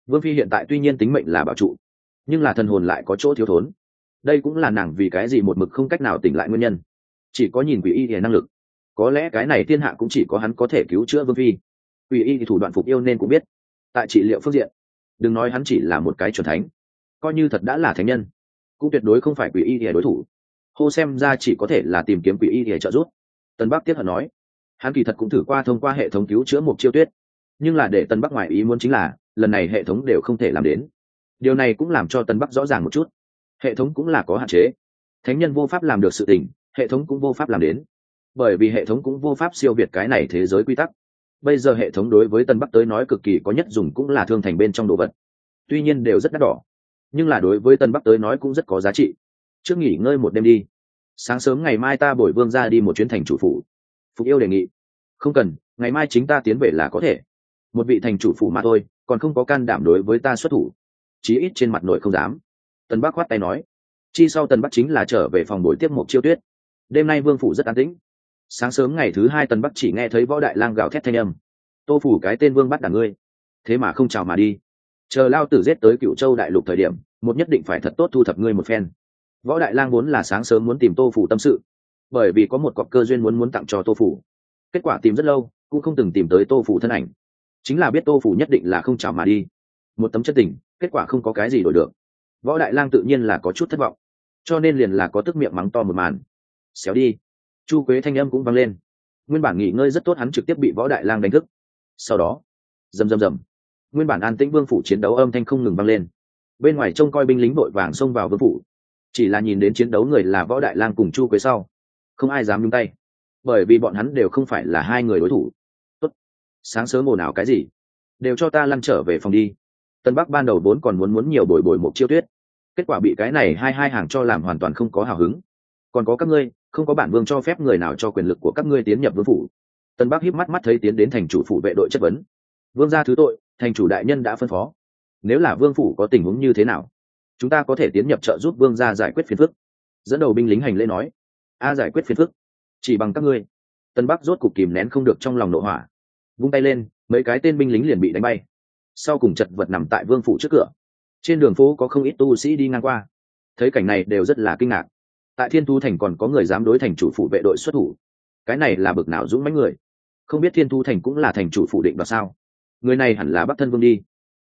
Vương phi hiện tại tuy nhiên tính mệnh là bảo trụ, nhưng là thần hồn lại có chỗ thiếu thốn. Đây cũng là nàng vì cái gì một mực không cách nào tỉnh lại nguyên nhân. Chỉ có nhìn quỷ y thì năng lực. Có lẽ cái này thiên hạ cũng chỉ có hắn có thể cứu chữa vương phi. Quỷ y thì thủ đoạn phục yêu nên cũng biết tại trị liệu phương diện. Đừng nói hắn chỉ là một cái chuẩn thánh, coi như thật đã là thánh nhân, cũng tuyệt đối không phải quỷ y thì đối thủ. Hô xem ra chỉ có thể là tìm kiếm quỷ y thì trợ giúp. Tân bắc tiếp hận nói, hắn kỳ thật cũng thử qua thông qua hệ thống cứu chữa một chiêu tuyết, nhưng là để tân bắc ngoài ý muốn chính là, lần này hệ thống đều không thể làm đến. Điều này cũng làm cho tân bắc rõ ràng một chút. Hệ thống cũng là có hạn chế. Thánh nhân vô pháp làm được sự tình, hệ thống cũng vô pháp làm đến. Bởi vì hệ thống cũng vô pháp siêu việt cái này thế giới quy tắc bây giờ hệ thống đối với tân bắc tới nói cực kỳ có nhất dùng cũng là thương thành bên trong đồ vật. Tuy nhiên đều rất đắt đỏ, nhưng là đối với tân bắc tới nói cũng rất có giá trị. Trước nghỉ ngơi một đêm đi. Sáng sớm ngày mai ta bồi vương ra đi một chuyến thành chủ phủ. Phục yêu đề nghị. Không cần, ngày mai chính ta tiến về là có thể. Một vị thành chủ phủ mà thôi, còn không có can đảm đối với ta xuất thủ. Chí ít trên mặt nội không dám. Tân bắc khoát tay nói. Chi sau tân bắc chính là trở về phòng buổi tiếp một chiêu tuyết. Đêm nay vương phủ rất an tĩnh sáng sớm ngày thứ hai tần bắc chỉ nghe thấy võ đại lang gào thét thanh âm. Tô phủ cái tên vương bắt đảng ngươi. Thế mà không chào mà đi. Chờ lao tử giết tới cựu châu đại lục thời điểm, một nhất định phải thật tốt thu thập ngươi một phen. Võ đại lang vốn là sáng sớm muốn tìm tô phủ tâm sự, bởi vì có một cọc cơ duyên muốn muốn tặng cho tô phủ. Kết quả tìm rất lâu, cũng không từng tìm tới tô phủ thân ảnh. Chính là biết tô phủ nhất định là không chào mà đi. Một tấm chất tình, kết quả không có cái gì đổi được. Võ đại lang tự nhiên là có chút thất vọng. Cho nên liền là có tức miệng mắng to một màn. Xéo đi chu quế thanh âm cũng vang lên. Nguyên bản nghỉ ngơi rất tốt hắn trực tiếp bị võ đại lang đánh thức. Sau đó, rầm rầm rầm. Nguyên bản an tĩnh vương phủ chiến đấu âm thanh không ngừng vang lên. Bên ngoài trông coi binh lính vội vàng xông vào vương phủ. Chỉ là nhìn đến chiến đấu người là võ đại lang cùng chu quế sau, không ai dám nhung tay. Bởi vì bọn hắn đều không phải là hai người đối thủ. Tốt. sáng sớm ồn ào cái gì? Đều cho ta lăn trở về phòng đi. Tân bắc ban đầu vốn còn muốn muốn nhiều bồi bồi một chiêu tuyết. Kết quả bị cái này hai hai hàng cho làm hoàn toàn không có hào hứng. Còn có các ngươi không có bản vương cho phép người nào cho quyền lực của các ngươi tiến nhập vương phủ. Tân bắc híp mắt mắt thấy tiến đến thành chủ phủ vệ đội chất vấn. Vương ra thứ tội, thành chủ đại nhân đã phân phó. Nếu là vương phủ có tình huống như thế nào, chúng ta có thể tiến nhập trợ giúp vương ra giải quyết phiền phức. Dẫn đầu binh lính hành lễ nói. A giải quyết phiền phức. Chỉ bằng các ngươi. Tân bắc rốt cục kìm nén không được trong lòng nội hỏa. Vung tay lên, mấy cái tên binh lính liền bị đánh bay. Sau cùng chật vật nằm tại vương phủ trước cửa. Trên đường phố có không ít tu sĩ đi ngang qua. Thấy cảnh này đều rất là kinh ngạc tại thiên thu thành còn có người dám đối thành chủ phủ vệ đội xuất thủ. Cái này là bực nào dũng mãnh người? Không biết thiên thu thành cũng là thành chủ phủ định và sao? Người này hẳn là bắc thân vương đi.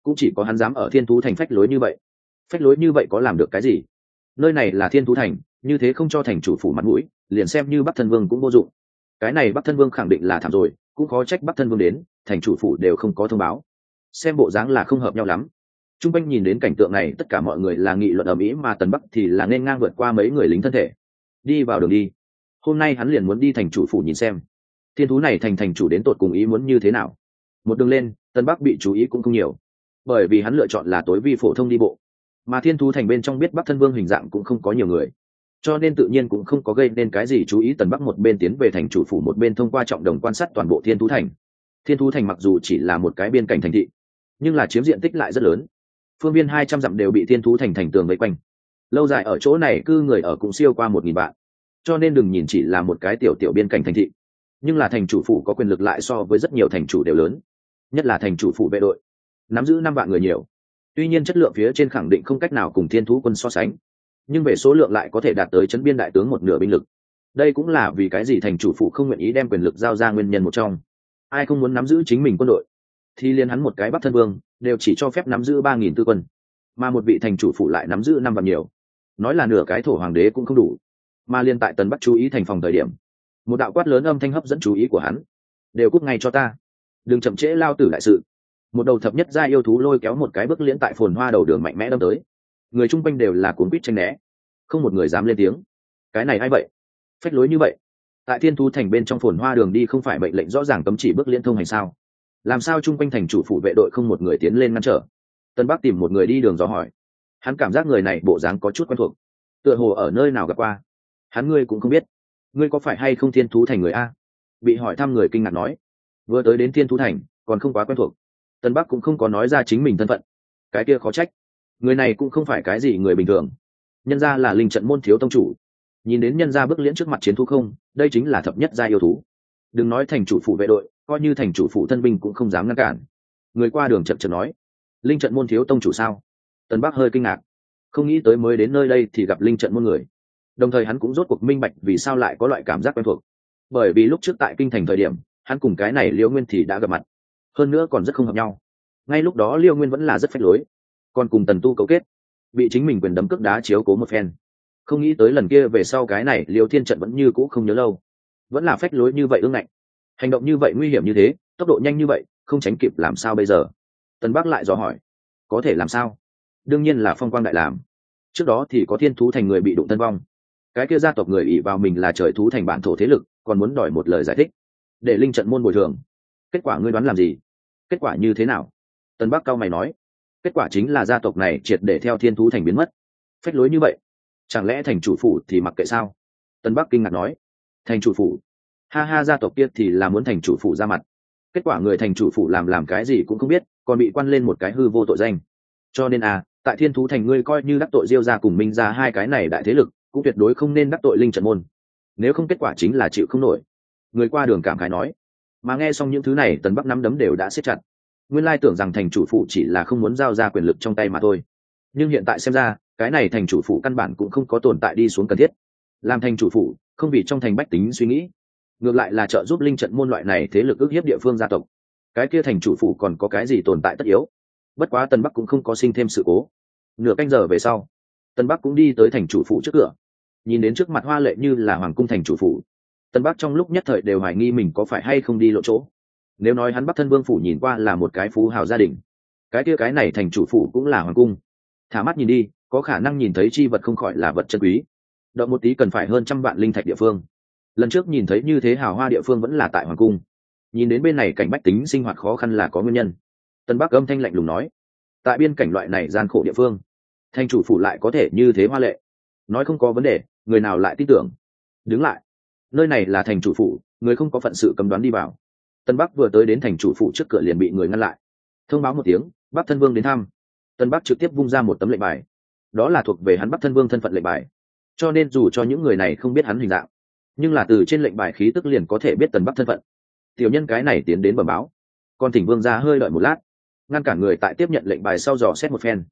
Cũng chỉ có hắn dám ở thiên thu thành phách lối như vậy. Phách lối như vậy có làm được cái gì? Nơi này là thiên thu thành, như thế không cho thành chủ phủ mặt mũi, liền xem như bắc thân vương cũng vô dụng. Cái này bắc thân vương khẳng định là thảm rồi, cũng khó trách bắc thân vương đến, thành chủ phủ đều không có thông báo. Xem bộ dáng là không hợp nhau lắm t r u n g quanh nhìn đến cảnh tượng này, tất cả mọi người là nghị luận ở mỹ mà tần bắc thì là nên ngang vượt qua mấy người lính thân thể. Đi vào đường đi. Hôm nay hắn liền muốn đi thành chủ phủ nhìn xem. Thiên thú này thành thành chủ đến tột cùng ý muốn như thế nào? Một đường lên tân bắc bị chú ý cũng không nhiều. Bởi vì hắn lựa chọn là tối vi phổ thông đi bộ. Mà thiên thú thành bên trong biết bắc thân vương hình dạng cũng không có nhiều người. Cho nên tự nhiên cũng không có gây nên cái gì chú ý tần bắc một bên tiến về thành chủ phủ, một bên thông qua trọng đồng quan sát toàn bộ thiên thú thành. Thiên thú thành mặc dù chỉ là một cái biên cảnh thành thị, nhưng là chiếm diện tích lại rất lớn phương viên hai trăm dặm đều bị thiên thú thành thành tường vây quanh. Lâu dài ở chỗ này cư người ở cũng siêu qua một nghìn vạn. Cho nên đừng nhìn chỉ là một cái tiểu tiểu biên cảnh thành thị. Nhưng là thành chủ phủ có quyền lực lại so với rất nhiều thành chủ đều lớn. Nhất là thành chủ phủ vệ đội. Nắm giữ năm vạn người nhiều. Tuy nhiên chất lượng phía trên khẳng định không cách nào cùng thiên thú quân so sánh. Nhưng về số lượng lại có thể đạt tới chấn biên đại tướng một nửa binh lực. Đây cũng là vì cái gì thành chủ phủ không nguyện ý đem quyền lực giao ra nguyên nhân một trong. Ai không muốn nắm giữ chính mình quân đội? Thì liên hắn một cái bắc thân vương, đều chỉ cho phép nắm giữ ba nghìn tư quân. Mà một vị thành chủ phụ lại nắm giữ năm vạn nhiều. Nói là nửa cái thổ hoàng đế cũng không đủ. Mà liên tại tần bắc chú ý thành phòng thời điểm, một đạo quát lớn âm thanh hấp dẫn chú ý của hắn. Đều cút ngay cho ta. Đừng chậm trễ lao tử đại sự. Một đầu thập nhất gia yêu thú lôi kéo một cái bước liễn tại phồn hoa đầu đường mạnh mẽ đâm tới. Người chung quanh đều là cuốn quýt tranh né. Không một người dám lên tiếng. Cái này ai vậy? Phách lối như vậy. Tại thiên thú thành bên trong phồn hoa đường đi không phải mệnh lệnh rõ ràng cấm chỉ bước liên thông hành sao? Làm sao chung quanh thành chủ phủ vệ đội không một người tiến lên ngăn trở? Tân bắc tìm một người đi đường dò hỏi. Hắn cảm giác người này bộ dáng có chút quen thuộc. Tựa hồ ở nơi nào gặp qua. Hắn ngươi cũng không biết. Ngươi có phải hay không thiên thú thành người a? Bị hỏi thăm người kinh ngạc nói. Vừa tới đến thiên thú thành, còn không quá quen thuộc. Tân bắc cũng không có nói ra chính mình thân phận. Cái kia khó trách. Người này cũng không phải cái gì người bình thường. Nhân ra là linh trận môn thiếu tông chủ. Nhìn đến nhân ra bước liễn trước mặt chiến thú không, đây chính là thập nhất gia yêu thú. Đừng nói thành chủ phủ vệ đội coi như thành chủ phụ thân binh cũng không dám ngăn cản. Người qua đường chậm chậm nói, linh trận môn thiếu tông chủ sao? Tân bắc hơi kinh ngạc, không nghĩ tới mới đến nơi đây thì gặp linh trận môn người. Đồng thời hắn cũng rốt cuộc minh bạch vì sao lại có loại cảm giác quen thuộc. Bởi vì lúc trước tại kinh thành thời điểm, hắn cùng cái này liêu nguyên thì đã gặp mặt, hơn nữa còn rất không hợp nhau. Ngay lúc đó liêu nguyên vẫn là rất phách lối, còn cùng tần tu cấu kết, bị chính mình quyền đấm cước đá chiếu cố một phen. Không nghĩ tới lần kia về sau cái này liêu thiên trận vẫn như cũ không nhớ lâu, vẫn là phách lối như vậy ương ngạnh hành động như vậy nguy hiểm như thế, tốc độ nhanh như vậy, không tránh kịp làm sao bây giờ? Tân bắc lại dò hỏi. Có thể làm sao? Đương nhiên là phong quang đại làm. Trước đó thì có thiên thú thành người bị đụng tân vong. Cái kia gia tộc người ỉ vào mình là trời thú thành bản thổ thế lực, còn muốn đòi một lời giải thích. Để linh trận môn bồi thường. Kết quả ngươi đoán làm gì? Kết quả như thế nào? Tân bắc cao mày nói. Kết quả chính là gia tộc này triệt để theo thiên thú thành biến mất. Phách lối như vậy. Chẳng lẽ thành chủ phủ thì mặc kệ sao? Tân bắc kinh ngạc nói. Thành chủ phủ? Ha ha, gia tộc kia thì là muốn thành chủ phủ ra mặt. Kết quả người thành chủ phủ làm làm cái gì cũng không biết, còn bị quan lên một cái hư vô tội danh. Cho nên à tại thiên thú thành ngươi coi như đắc tội diêu ra cùng minh ra hai cái này đại thế lực, cũng tuyệt đối không nên đắc tội linh trận môn. Nếu không kết quả chính là chịu không nổi. Người qua đường cảm khái nói. Mà nghe xong những thứ này, tần bắc nắm đấm đều đã xếp chặt. Nguyên lai tưởng rằng thành chủ phụ chỉ là không muốn giao ra quyền lực trong tay mà thôi. Nhưng hiện tại xem ra, cái này thành chủ phụ căn bản cũng không có tồn tại đi xuống cần thiết. Làm thành chủ phụ không vì trong thành bách tính suy nghĩ ngược lại là trợ giúp linh trận môn loại này thế lực ức hiếp địa phương gia tộc. Cái kia thành chủ phủ còn có cái gì tồn tại tất yếu? Bất quá tân bắc cũng không có sinh thêm sự cố. Nửa canh giờ về sau, tân bắc cũng đi tới thành chủ phủ trước cửa. Nhìn đến trước mặt hoa lệ như là hoàng cung thành chủ phủ, tân bắc trong lúc nhất thời đều hoài nghi mình có phải hay không đi lộ chỗ. Nếu nói hắn bắc thân vương phủ nhìn qua là một cái phú hào gia đình, cái kia cái này thành chủ phủ cũng là hoàng cung. Thả mắt nhìn đi, có khả năng nhìn thấy chi vật không khỏi là vật chân quý. Đợi một tí cần phải hơn trăm vạn linh thạch địa phương lần trước nhìn thấy như thế hào hoa địa phương vẫn là tại hoàng cung. Nhìn đến bên này cảnh bách tính sinh hoạt khó khăn là có nguyên nhân. Tân bắc âm thanh lạnh lùng nói, tại biên cảnh loại này gian khổ địa phương thành chủ phủ lại có thể như thế hoa lệ. Nói không có vấn đề, người nào lại tin tưởng? Đứng lại. Nơi này là thành chủ phủ, người không có phận sự cấm đoán đi vào. Tân bắc vừa tới đến thành chủ phủ trước cửa liền bị người ngăn lại. Thông báo một tiếng, bắc thân vương đến thăm. Tân bắc trực tiếp vung ra một tấm lệnh bài. Đó là thuộc về hắn bắc thân vương thân phận lệnh bài. Cho nên dù cho những người này không biết hắn hình dạng nhưng là từ trên lệnh bài khí tức liền có thể biết tần bắc thân phận. Tiểu nhân cái này tiến đến bẩm báo. Còn thỉnh vương ra hơi đợi một lát. Ngăn cản người tại tiếp nhận lệnh bài sau dò xét một phen.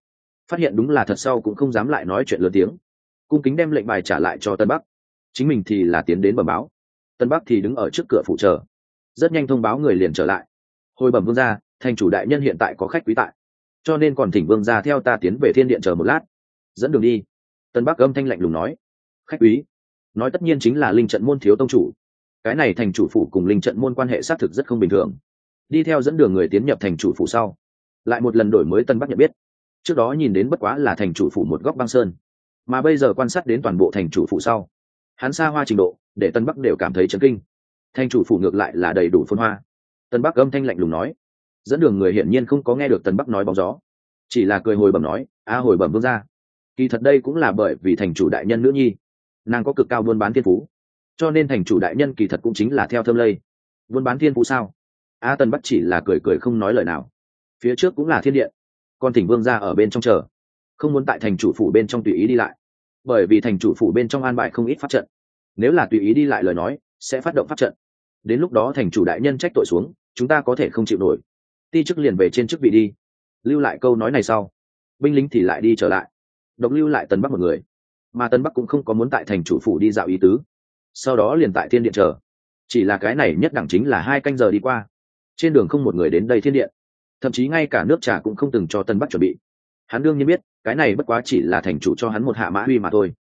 Phát hiện đúng là thật sau cũng không dám lại nói chuyện lớn tiếng. Cung kính đem lệnh bài trả lại cho tân bắc. Chính mình thì là tiến đến bẩm báo. Tân bắc thì đứng ở trước cửa phụ chờ rất nhanh thông báo người liền trở lại. Hồi bẩm vương gia, thành chủ đại nhân hiện tại có khách quý tại. Cho nên còn thỉnh vương gia theo ta tiến về thiên điện chờ một lát. Dẫn đường đi. Tân bắc âm thanh lạnh lùng nói. Khách quý nói tất nhiên chính là linh trận môn thiếu tông chủ. Cái này thành chủ phủ cùng linh trận môn quan hệ xác thực rất không bình thường. Đi theo dẫn đường người tiến nhập thành chủ phủ sau, lại một lần đổi mới tân bắc nhận biết. Trước đó nhìn đến bất quá là thành chủ phủ một góc băng sơn, mà bây giờ quan sát đến toàn bộ thành chủ phủ sau, hắn xa hoa trình độ, để tân bắc đều cảm thấy chấn kinh. Thành chủ phủ ngược lại là đầy đủ phân hoa. Tân bắc âm thanh lạnh lùng nói. Dẫn đường người hiển nhiên không có nghe được tân bắc nói bóng gió, chỉ là cười hồi bẩm nói, a, hồi bẩm vương ra kỳ thật đây cũng là bởi vì thành chủ đại nhân nữ nhi nàng có cực cao buôn bán thiên phú. Cho nên thành chủ đại nhân kỳ thật cũng chính là theo thơm lây. Buôn bán thiên phú sao? A tân bắc chỉ là cười cười không nói lời nào. Phía trước cũng là thiên điện. Còn thỉnh vương ra ở bên trong chờ. Không muốn tại thành chủ phủ bên trong tùy ý đi lại. Bởi vì thành chủ phủ bên trong an bài không ít pháp trận. Nếu là tùy ý đi lại lời nói, sẽ phát động pháp trận. Đến lúc đó thành chủ đại nhân trách tội xuống, chúng ta có thể không chịu nổi. Ti chức liền về trên chức vị đi. Lưu lại câu nói này sau. Binh lính thì lại đi trở lại. Độc lưu lại tần bắc một người mà tân bắc cũng không có muốn tại thành chủ phủ đi dạo ý tứ. Sau đó liền tại thiên điện chờ. Chỉ là cái này nhất đẳng chính là hai canh giờ đi qua. Trên đường không một người đến đây thiên điện. Thậm chí ngay cả nước trà cũng không từng cho tân bắc chuẩn bị. Hắn đương nhiên biết, cái này bất quá chỉ là thành chủ cho hắn một hạ mã huy mà thôi.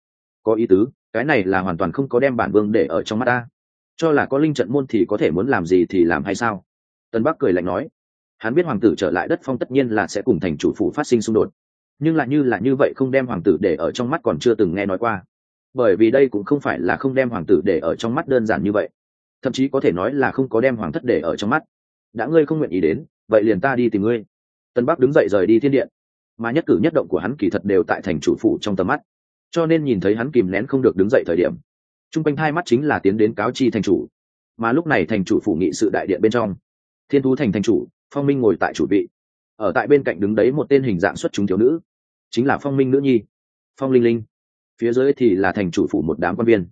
Có ý tứ, cái này là hoàn toàn không có đem bản vương để ở trong mắt ta. Cho là có linh trận môn thì có thể muốn làm gì thì làm hay sao? Tân bắc cười lạnh nói. Hắn biết hoàng tử trở lại đất phong tất nhiên là sẽ cùng thành chủ phủ phát sinh xung đột nhưng lại như là như vậy không đem hoàng tử để ở trong mắt còn chưa từng nghe nói qua. Bởi vì đây cũng không phải là không đem hoàng tử để ở trong mắt đơn giản như vậy. Thậm chí có thể nói là không có đem hoàng thất để ở trong mắt. Đã ngươi không nguyện ý đến, vậy liền ta đi tìm ngươi. Tân bắc đứng dậy rời đi thiên điện. Mà nhất cử nhất động của hắn kỳ thật đều tại thành chủ phủ trong tầm mắt. Cho nên nhìn thấy hắn kìm nén không được đứng dậy thời điểm t r u n g quanh hai mắt chính là tiến đến cáo chi thành chủ. Mà lúc này thành chủ phủ nghị sự đại điện bên trong, thiên thú thành thành chủ, phong minh ngồi tại chủ vị ở tại bên cạnh đứng đấy một tên hình dạng xuất chúng thiếu nữ, chính là phong minh nữ nhi. Phong linh linh. Phía dưới thì là thành chủ phủ một đám quan viên.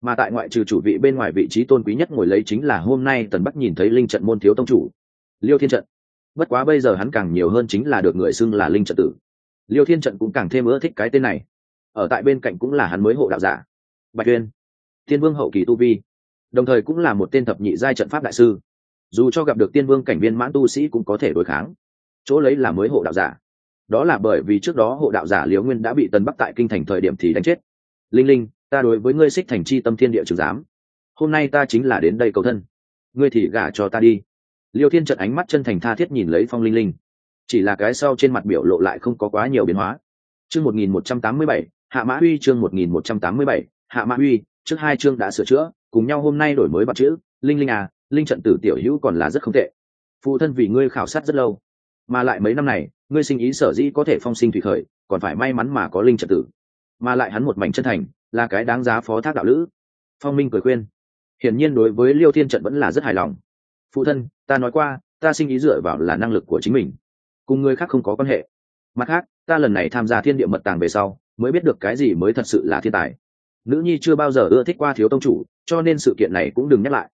Mà tại ngoại trừ chủ vị bên ngoài vị trí tôn quý nhất ngồi lấy chính là hôm nay tần bắc nhìn thấy linh trận môn thiếu tông chủ, liêu thiên trận. Bất quá bây giờ hắn càng nhiều hơn chính là được người xưng là linh trận tử. Liêu thiên trận cũng càng thêm ưa thích cái tên này. Ở tại bên cạnh cũng là hắn mới hộ đạo giả, bạch tuyên tiên vương hậu kỳ tu vi, đồng thời cũng là một tên thập nhị giai trận pháp đại sư. Dù cho gặp được tiên vương cảnh viên mãn tu sĩ cũng có thể đối kháng chỗ lấy là mới hộ đạo giả. Đó là bởi vì trước đó hộ đạo giả liễu nguyên đã bị tần bắc tại kinh thành thời điểm thì đánh chết. Linh linh, ta đối với ngươi xích thành chi tâm thiên địa trừ giám. Hôm nay ta chính là đến đây cầu thân. Ngươi thì gả cho ta đi. Liêu thiên trận ánh mắt chân thành tha thiết nhìn lấy phong linh linh. Chỉ là cái sau trên mặt biểu lộ lại không có quá nhiều biến hóa. Chương một nghìn một trăm tám mươi bảy, hạ mã huy chương một nghìn một trăm tám mươi bảy, hạ mã huy trước hai chương đã sửa chữa, cùng nhau hôm nay đổi mới bạc chữ. Linh linh à linh trận tử tiểu hữu còn là rất không tệ. Phụ thân vì ngươi khảo sát rất lâu mà lại mấy năm này, ngươi sinh ý sở dĩ có thể phong sinh thủy khởi, còn phải may mắn mà có linh trật tử. Mà lại hắn một mảnh chân thành, là cái đáng giá phó thác đạo lữ. Phong minh cười khuyên. Hiển nhiên đối với liêu thiên trận vẫn là rất hài lòng. Phụ thân, ta nói qua, ta sinh ý dựa vào là năng lực của chính mình. Cùng người khác không có quan hệ. Mặt khác, ta lần này tham gia thiên địa mật tàng về sau, mới biết được cái gì mới thật sự là thiên tài. Nữ nhi chưa bao giờ ưa thích qua thiếu tông chủ, cho nên sự kiện này cũng đừng nhắc lại.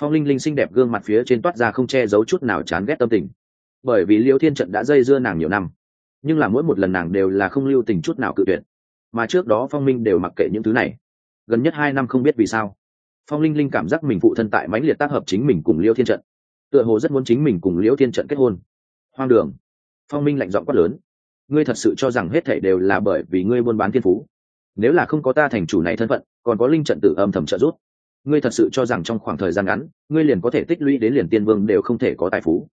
Phong linh linh xinh đẹp gương mặt phía trên toát ra không che giấu chút nào chán ghét tâm tình bởi vì liêu thiên trận đã dây dưa nàng nhiều năm. Nhưng là mỗi một lần nàng đều là không lưu tình chút nào cự tuyệt. Mà trước đó phong minh đều mặc kệ những thứ này. Gần nhất hai năm không biết vì sao, phong linh linh cảm giác mình phụ thân tại mãnh liệt tác hợp chính mình cùng liêu thiên trận. Tựa hồ rất muốn chính mình cùng liêu thiên trận kết hôn. Hoang đường. Phong minh lạnh giọng quát lớn. Ngươi thật sự cho rằng hết thảy đều là bởi vì ngươi buôn bán thiên phú? Nếu là không có ta thành chủ này thân phận, còn có linh trận tử âm thầm trợ giúp, ngươi thật sự cho rằng trong khoảng thời gian ngắn, ngươi liền có thể tích lũy đến liền tiên vương đều không thể có tài phú?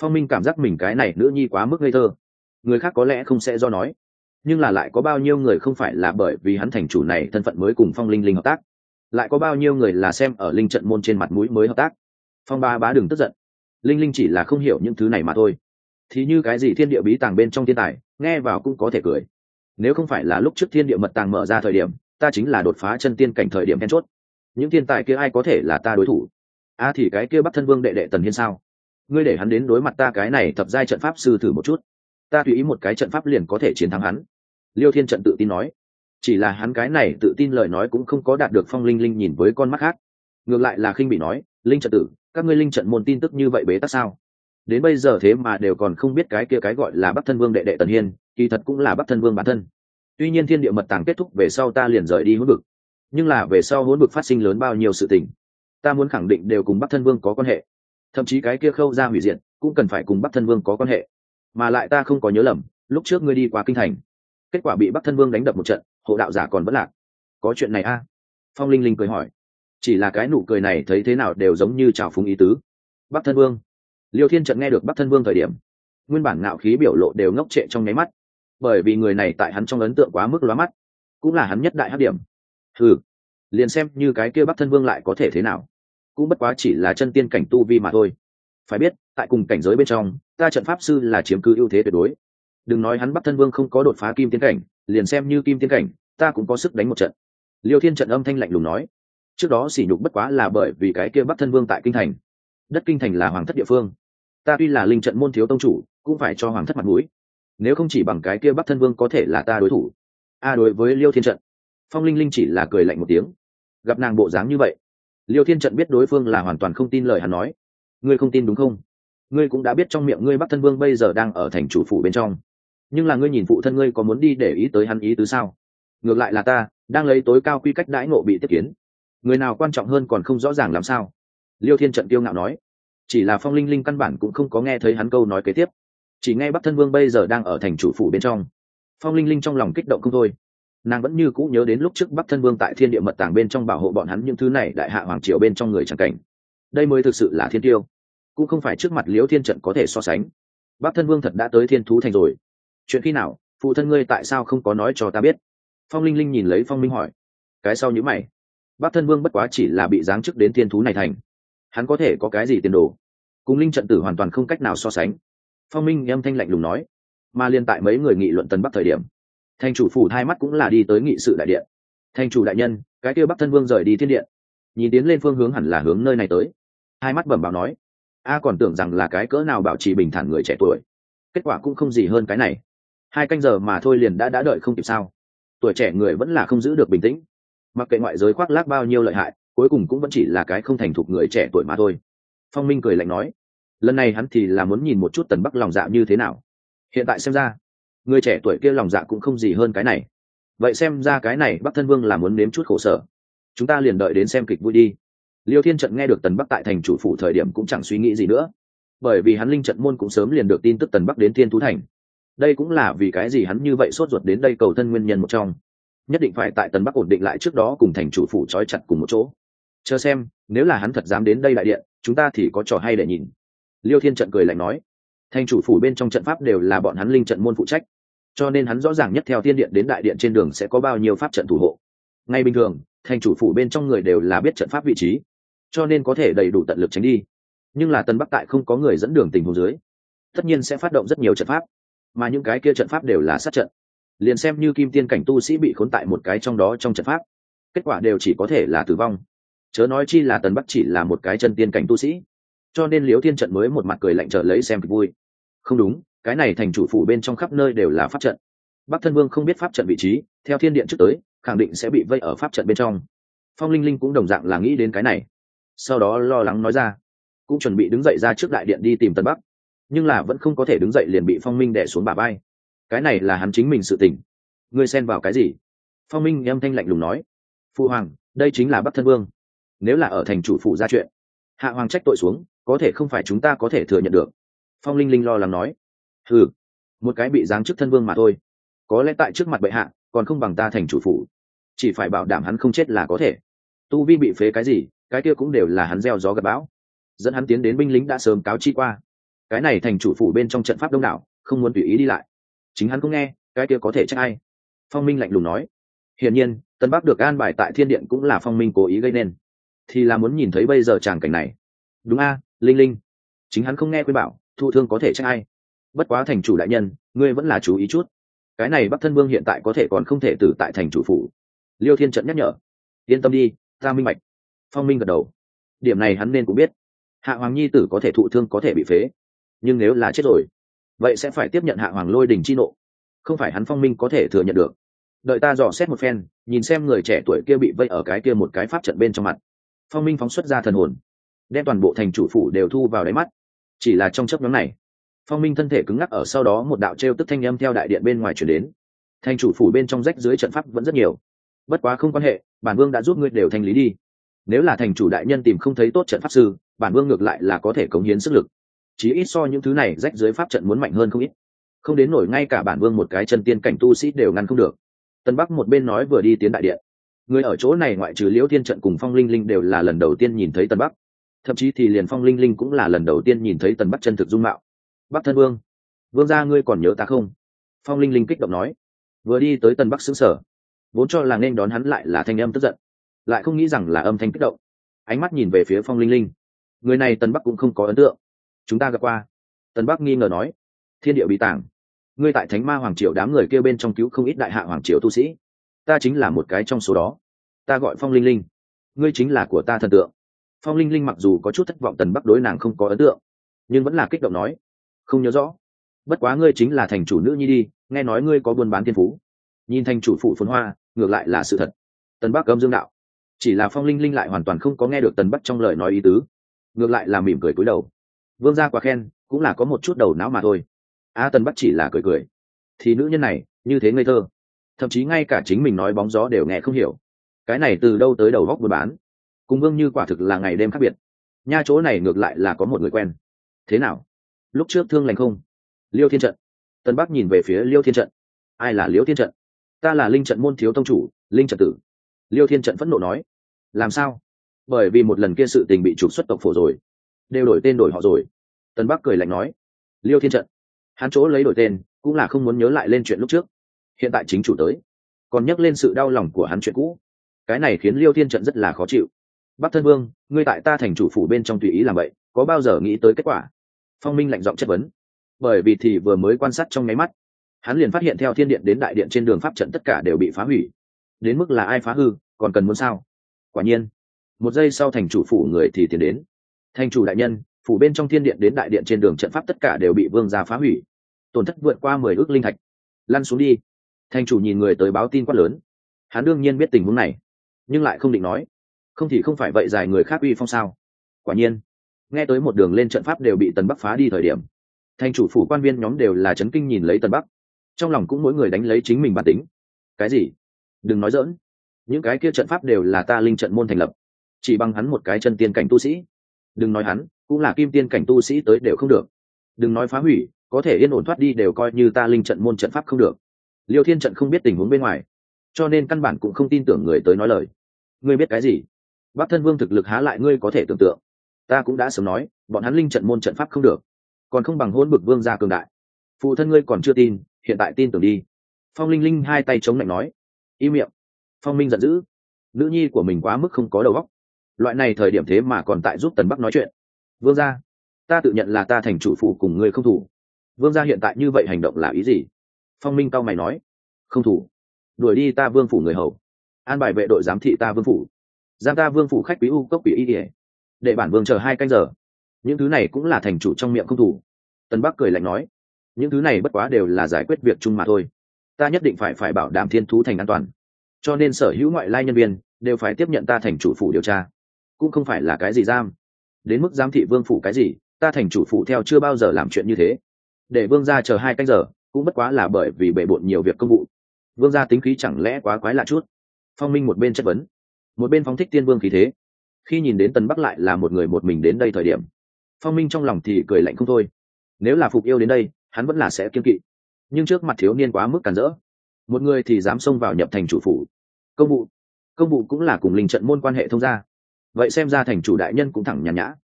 Phong minh cảm giác mình cái này nữ nhi quá mức ngây thơ. Người khác có lẽ không sẽ do nói, nhưng là lại có bao nhiêu người không phải là bởi vì hắn thành chủ này thân phận mới cùng phong linh linh hợp tác. Lại có bao nhiêu người là xem ở linh trận môn trên mặt mũi mới hợp tác. Phong ba bá đừng tức giận. Linh linh chỉ là không hiểu những thứ này mà thôi. Thì như cái gì thiên địa bí tàng bên trong thiên tài, nghe vào cũng có thể cười. Nếu không phải là lúc trước thiên địa mật tàng mở ra thời điểm, ta chính là đột phá chân tiên cảnh thời điểm then chốt. Những thiên tài kia ai có thể là ta đối thủ? A à thì cái kia bắt thân vương đệ đệ tần hiên sao? Ngươi để hắn đến đối mặt ta cái này thập giai trận pháp sư thử một chút. Ta tùy ý một cái trận pháp liền có thể chiến thắng hắn. Liêu thiên trận tự tin nói. Chỉ là hắn cái này tự tin lời nói cũng không có đạt được phong linh linh nhìn với con mắt khác. Ngược lại là khinh bị nói, linh trận tử, các ngươi linh trận môn tin tức như vậy bế tắc sao? Đến bây giờ thế mà đều còn không biết cái kia cái gọi là bắc thân vương đệ đệ tần hiên, kỳ thật cũng là bắc thân vương bản thân. Tuy nhiên thiên địa mật tàng kết thúc về sau ta liền rời đi hỗn vực. Nhưng là về sau hỗn vực phát sinh lớn bao nhiêu sự tình, ta muốn khẳng định đều cùng bắc thân vương có quan hệ thậm chí cái kia khâu ra hủy diện cũng cần phải cùng bắc thân vương có quan hệ mà lại ta không có nhớ lầm lúc trước ngươi đi qua kinh thành kết quả bị bắc thân vương đánh đập một trận hộ đạo giả còn vẫn lạc có chuyện này a à? phong linh linh cười hỏi chỉ là cái nụ cười này thấy thế nào đều giống như trào phúng ý tứ bắc thân vương liêu thiên trận nghe được bắc thân vương thời điểm nguyên bản ngạo khí biểu lộ đều ngốc trệ trong nháy mắt bởi vì người này tại hắn trong ấn tượng quá mức lóa mắt cũng là hắn nhất đại hát điểm ừ liền xem như cái kia bắc thân vương lại có thể thế nào cũng bất quá chỉ là chân tiên cảnh tu vi mà thôi. Phải biết, tại cùng cảnh giới bên trong, ta trận pháp sư là chiếm cứ ưu thế tuyệt đối. Đừng nói hắn bắc thân vương không có đột phá kim tiến cảnh, liền xem như kim tiến cảnh, ta cũng có sức đánh một trận. Liêu thiên trận âm thanh lạnh lùng nói. Trước đó sỉ nhục bất quá là bởi vì cái kia bắc thân vương tại kinh thành. Đất kinh thành là hoàng thất địa phương. Ta tuy là linh trận môn thiếu tông chủ, cũng phải cho hoàng thất mặt mũi. Nếu không chỉ bằng cái kia bắc thân vương có thể là ta đối thủ. A, đối với liêu thiên trận, phong linh linh chỉ là cười lạnh một tiếng. Gặp nàng bộ dáng như vậy liêu thiên trận biết đối phương là hoàn toàn không tin lời hắn nói. Ngươi không tin đúng không? Ngươi cũng đã biết trong miệng ngươi bắc thân vương bây giờ đang ở thành chủ phủ bên trong. Nhưng là ngươi nhìn phụ thân ngươi có muốn đi để ý tới hắn ý tứ sao? Ngược lại là ta, đang lấy tối cao quy cách đãi ngộ bị tiếp kiến. Người nào quan trọng hơn còn không rõ ràng làm sao? Liêu thiên trận tiêu ngạo nói. Chỉ là phong linh linh căn bản cũng không có nghe thấy hắn câu nói kế tiếp. Chỉ nghe bắc thân vương bây giờ đang ở thành chủ phủ bên trong. Phong linh linh trong lòng kích động không thôi nàng vẫn như cũ nhớ đến lúc trước bắc thân vương tại thiên địa mật tàng bên trong bảo hộ bọn hắn những thứ này đại hạ hoàng triều bên trong người c cảnh. Đây mới thực sự là thiên tiêu. Cũng không phải trước mặt liễu thiên trận có thể so sánh. Bắc thân vương thật đã tới thiên thú thành rồi. Chuyện khi nào, phụ thân ngươi tại sao không có nói cho ta biết? Phong linh linh nhìn lấy phong minh hỏi. Cái sau nhữ mày. Bắc thân vương bất quá chỉ là bị giáng chức đến thiên thú này thành. Hắn có thể có cái gì tiền đồ? Cùng linh trận tử hoàn toàn không cách nào so sánh. Phong minh âm thanh lạnh lùng nói. Mà liên tại mấy người nghị luận tân bắc thời điểm thành chủ phủ hai mắt cũng là đi tới nghị sự đại điện. Thành chủ đại nhân, cái kia bắc thân vương rời đi thiên điện. Nhìn tiến lên phương hướng hẳn là hướng nơi này tới. Hai mắt bẩm báo nói, a, còn tưởng rằng là cái cỡ nào bảo trì bình thản người trẻ tuổi. Kết quả cũng không gì hơn cái này. Hai canh giờ mà thôi liền đã đã đợi không kịp sao. Tuổi trẻ người vẫn là không giữ được bình tĩnh. Mặc kệ ngoại giới khoác lác bao nhiêu lợi hại, cuối cùng cũng vẫn chỉ là cái không thành thục người trẻ tuổi mà thôi. Phong minh cười lạnh nói, lần này hắn thì là muốn nhìn một chút tần bắc lòng dạ như thế nào. Hiện tại xem ra người trẻ tuổi kia lòng dạ cũng không gì hơn cái này. Vậy xem ra cái này bắc thân vương là muốn nếm chút khổ sở. Chúng ta liền đợi đến xem kịch vui đi. Liêu thiên trận nghe được tần bắc tại thành chủ phủ thời điểm cũng chẳng suy nghĩ gì nữa. Bởi vì hắn linh trận môn cũng sớm liền được tin tức tần bắc đến thiên thú thành. Đây cũng là vì cái gì hắn như vậy sốt ruột đến đây cầu thân nguyên nhân một trong. Nhất định phải tại tần bắc ổn định lại trước đó cùng thành chủ phủ trói chặt cùng một chỗ. Chờ xem, nếu là hắn thật dám đến đây đại điện, chúng ta thì có trò hay để nhìn. Liêu thiên trận cười lạnh nói thành chủ phủ bên trong trận pháp đều là bọn hắn linh trận môn phụ trách. Cho nên hắn rõ ràng nhất theo tiên điện đến đại điện trên đường sẽ có bao nhiêu pháp trận thủ hộ. Ngay bình thường thành chủ phủ bên trong người đều là biết trận pháp vị trí, cho nên có thể đầy đủ tận lực tránh đi. Nhưng là tân bắc tại không có người dẫn đường tình hồ dưới, tất nhiên sẽ phát động rất nhiều trận pháp. Mà những cái kia trận pháp đều là sát trận. Liền xem như kim tiên cảnh tu sĩ bị khốn tại một cái trong đó trong trận pháp, kết quả đều chỉ có thể là tử vong. Chớ nói chi là tần bắc chỉ là một cái chân tiên cảnh tu sĩ cho nên liễu thiên trận mới một mặt cười lạnh trở lấy xem kịch vui. Không đúng, cái này thành chủ phủ bên trong khắp nơi đều là pháp trận. Bắc thân vương không biết pháp trận vị trí, theo thiên điện trước tới, khẳng định sẽ bị vây ở pháp trận bên trong. Phong linh linh cũng đồng dạng là nghĩ đến cái này. Sau đó lo lắng nói ra, cũng chuẩn bị đứng dậy ra trước đại điện đi tìm tân bắc. Nhưng là vẫn không có thể đứng dậy liền bị phong minh đẻ xuống bà bay cái này là hắn chính mình sự tỉnh ngươi xen vào cái gì? Phong minh âm thanh lạnh lùng nói. Phu hoàng, đây chính là bắc thân vương. Nếu là ở thành chủ phụ ra chuyện, hạ hoàng trách tội xuống có thể không phải chúng ta có thể thừa nhận được. Phong linh linh lo lắng nói. Ừ một cái bị giáng chức thân vương mà thôi. Có lẽ tại trước mặt bệ hạ, còn không bằng ta thành chủ phụ chỉ phải bảo đảm hắn không chết là có thể. Tu vi bị phế cái gì, cái kia cũng đều là hắn gieo gió gặp bão. Dẫn hắn tiến đến binh lính đã sớm cáo chi qua. Cái này thành chủ phủ bên trong trận pháp đông đảo, không muốn tùy ý đi lại. Chính hắn cũng nghe, cái kia có thể trách ai? Phong minh lạnh lùng nói. Hiển nhiên, tân bắc được an bài tại thiên điện cũng là phong minh cố ý gây nên. Thì là muốn nhìn thấy bây giờ tràng cảnh này. Đúng a linh linh. Chính hắn không nghe khuyên bảo thụ thương có thể trách ai? Bất quá thành chủ đại nhân, ngươi vẫn là chú ý chút. Cái này bắc thân vương hiện tại có thể còn không thể tử tại thành chủ phủ. Liêu thiên trận nhắc nhở. Yên tâm đi, ta minh mạch phong minh gật đầu. Điểm này hắn nên cũng biết. Hạ hoàng nhi tử có thể thụ thương có thể bị phế. Nhưng nếu là chết rồi, vậy sẽ phải tiếp nhận hạ hoàng lôi đình chi nộ. Không phải hắn phong minh có thể thừa nhận được. Đợi ta dò xét một phen, nhìn xem người trẻ tuổi kia bị vây ở cái kia một cái pháp trận bên trong mặt. Phong minh phóng xuất ra thần hồn đem toàn bộ thành chủ phủ đều thu vào đáy mắt. Chỉ là trong chấp nhóm này, phong minh thân thể cứng ngắc ở sau đó một đạo t r e o tức thanh â m theo đại điện bên ngoài chuyển đến. Thành chủ phủ bên trong rách dưới trận pháp vẫn rất nhiều. Bất quá không quan hệ, bản vương đã giúp ngươi đều thanh lý đi. Nếu là thành chủ đại nhân tìm không thấy tốt trận pháp sư, bản vương ngược lại là có thể cống hiến sức lực. Chí ít so những thứ này rách dưới pháp trận muốn mạnh hơn không ít. Không đến nổi ngay cả bản vương một cái chân tiên cảnh tu sĩ đều ngăn không được. Tân bắc một bên nói vừa đi tiến đại điện. Người ở chỗ này ngoại trừ liễu thiên trận cùng phong linh linh đều là lần đầu tiên nhìn thấy tân bắc thậm chí thì liền phong linh linh cũng là lần đầu tiên nhìn thấy tần bắc chân thực dung mạo. Bắc thân vương vương gia ngươi còn nhớ ta không? Phong linh linh kích động nói. Vừa đi tới tần bắc xứng sở, vốn cho là nên đón hắn lại là thanh âm tức giận, lại không nghĩ rằng là âm thanh kích động. Ánh mắt nhìn về phía phong linh linh. Người này tần bắc cũng không có ấn tượng. Chúng ta gặp qua. Tần bắc nghi ngờ nói. Thiên địa bị tàng ngươi tại thánh ma hoàng triều đám người kêu bên trong cứu không ít đại hạ hoàng triều tu sĩ. Ta chính là một cái trong số đó. Ta gọi phong linh linh. Ngươi chính là của ta thần tượng phong linh linh mặc dù có chút thất vọng tần bắc đối nàng không có ấn tượng, nhưng vẫn là kích động nói, không nhớ rõ. Bất quá ngươi chính là thành chủ nữ nhi đi, nghe nói ngươi có buôn bán thiên phú. Nhìn thành chủ phụ phồn hoa, ngược lại là sự thật. Tần bắc cấm dương đạo. Chỉ là phong linh linh lại hoàn toàn không có nghe được tần bắc trong lời nói ý tứ, ngược lại là mỉm cười cúi đầu. Vương gia quá khen, cũng là có một chút đầu não mà thôi. A, tần bắc chỉ là cười cười. Thì nữ nhân này, như thế ngây thơ. Thậm chí ngay cả chính mình nói bóng gió đều nghe không hiểu. Cái này từ đâu tới đầu góc buôn bán? Cùng vương như quả thực là ngày đêm khác biệt. Nha chỗ này ngược lại là có một người quen. Thế nào? Lúc trước thương lành không? Liêu thiên trận. Tân bắc nhìn về phía liêu thiên trận. Ai là liêu thiên trận? Ta là linh trận môn thiếu tông chủ, linh trận tử. Liêu thiên trận phẫn nộ nói. Làm sao? Bởi vì một lần kia sự tình bị trục xuất tộc phổ rồi. Đều đổi tên đổi họ rồi. Tân bắc cười lạnh nói. Liêu thiên trận. Hắn chỗ lấy đổi tên, cũng là không muốn nhớ lại lên chuyện lúc trước. Hiện tại chính chủ tới. Còn nhắc lên sự đau lòng của hắn chuyện cũ. Cái này khiến liêu thiên trận rất là khó chịu bắc thân vương, ngươi tại ta thành chủ phủ bên trong tùy ý làm vậy, có bao giờ nghĩ tới kết quả? Phong minh lạnh giọng chất vấn. Bởi vì thì vừa mới quan sát trong nháy mắt, hắn liền phát hiện theo thiên điện đến đại điện trên đường pháp trận tất cả đều bị phá hủy. Đến mức là ai phá hư, còn cần muốn sao? Quả nhiên, một giây sau thành chủ phủ người thì tiến đến. Thành chủ đại nhân, phủ bên trong thiên điện đến đại điện trên đường trận pháp tất cả đều bị vương gia phá hủy. Tổn thất vượt qua mười ước linh thạch. Lăn xuống đi. Thành chủ nhìn người tới báo tin quát lớn. Hắn đương nhiên biết tình huống này, nhưng lại không định nói không thì không phải vậy dài người khác uy phong sao? Quả nhiên, nghe tới một đường lên trận pháp đều bị tần bắc phá đi thời điểm, thành chủ phủ quan viên nhóm đều là chấn kinh nhìn lấy tần bắc. Trong lòng cũng mỗi người đánh lấy chính mình bản tính. Cái gì? Đừng nói dỡn những cái kia trận pháp đều là ta linh trận môn thành lập. Chỉ bằng hắn một cái chân tiên cảnh tu sĩ. Đừng nói hắn, cũng là kim tiên cảnh tu sĩ tới đều không được. Đừng nói phá hủy, có thể yên ổn thoát đi đều coi như ta linh trận môn trận pháp không được. Liêu thiên trận không biết tình huống bên ngoài, cho nên căn bản cũng không tin tưởng người tới nói lời. Ngươi biết cái gì? Bắc thân vương thực lực há lại ngươi có thể tưởng tượng. Ta cũng đã sớm nói, bọn hắn linh trận môn trận pháp không được. Còn không bằng hôn bực vương gia cường đại. Phụ thân ngươi còn chưa tin, hiện tại tin tưởng đi. Phong linh linh hai tay chống lạnh nói. Im miệng. Phong minh giận dữ. Nữ nhi của mình quá mức không có đầu óc. Loại này thời điểm thế mà còn tại giúp tần bắc nói chuyện. Vương gia, ta tự nhận là ta thành chủ phụ cùng ngươi không thủ. Vương gia hiện tại như vậy hành động là ý gì? Phong minh cao mày nói. Không thủ. Đuổi đi ta vương phủ người hầu. An bài vệ đội giám thị ta vương phủ giam ta vương phủ khách quý u cốc quỷ y ỉa để bản vương chờ hai canh giờ. Những thứ này cũng là thành chủ trong miệng không thủ. Tân bắc cười lạnh nói, những thứ này bất quá đều là giải quyết việc chung mà thôi. Ta nhất định phải phải bảo đảm thiên thú thành an toàn. Cho nên sở hữu ngoại lai nhân viên đều phải tiếp nhận ta thành chủ phủ điều tra. Cũng không phải là cái gì giam. Đến mức giám thị vương phủ cái gì, ta thành chủ phủ theo chưa bao giờ làm chuyện như thế. Để vương gia chờ hai canh giờ, cũng bất quá là bởi vì bệ bộn nhiều việc công vụ. Vương gia tính khí chẳng lẽ quá quái lạ chút? Phong minh một bên chất vấn một bên phóng thích tiên vương khí thế. Khi nhìn đến tần bắc lại là một người một mình đến đây thời điểm, phong minh trong lòng thì cười lạnh không thôi. Nếu là phục yêu đến đây, hắn vẫn là sẽ kiên kỵ. Nhưng trước mặt thiếu niên quá mức cản rỡ. Một người thì dám xông vào nhập thành chủ phủ. Công vụ. Công vụ cũng là cùng linh trận môn quan hệ thông gia. Vậy xem ra thành chủ đại nhân cũng thẳng nhàn nhã.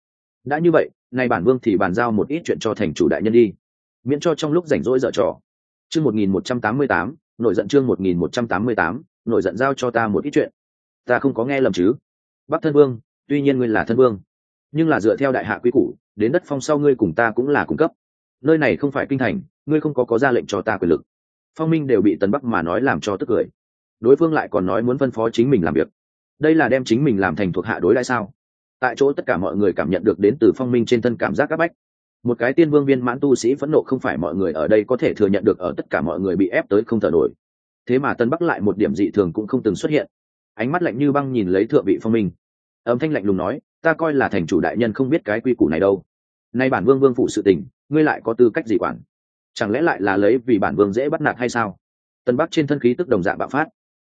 Đã như vậy, nay bản vương thì bàn giao một ít chuyện cho thành chủ đại nhân đi. Miễn cho trong lúc rảnh rỗi dở trò. Chương một nghìn một trăm tám mươi tám, nổi giận chương một nghìn một trăm tám mươi tám, nổi giận giao cho ta một ít chuyện ta không có nghe lầm chứ? Bắc thân vương, tuy nhiên ngươi là thân vương, nhưng là dựa theo đại hạ quy củ, đến đất phong sau ngươi cùng ta cũng là cung cấp. Nơi này không phải kinh thành, ngươi không có có ra lệnh cho ta quyền lực. Phong minh đều bị tần bắc mà nói làm cho tức cười. Đối phương lại còn nói muốn phân phó chính mình làm việc. Đây là đem chính mình làm thành thuộc hạ đối lại sao? Tại chỗ tất cả mọi người cảm nhận được đến từ phong minh trên thân cảm giác áp bách. Một cái tiên vương viên mãn tu sĩ phẫn nộ không phải mọi người ở đây có thể thừa nhận được ở tất cả mọi người bị ép tới không thở nổi. Thế mà tân bắc lại một điểm dị thường cũng không từng xuất hiện ánh mắt lạnh như băng nhìn lấy thượng vị phong minh. Âm thanh lạnh lùng nói, ta coi là thành chủ đại nhân không biết cái quy củ này đâu. Nay bản vương vương phụ sự tình, ngươi lại có tư cách gì quản? Chẳng lẽ lại là lấy vì bản vương dễ bắt nạt hay sao? Tân bắc trên thân khí tức đồng dạng bạo phát.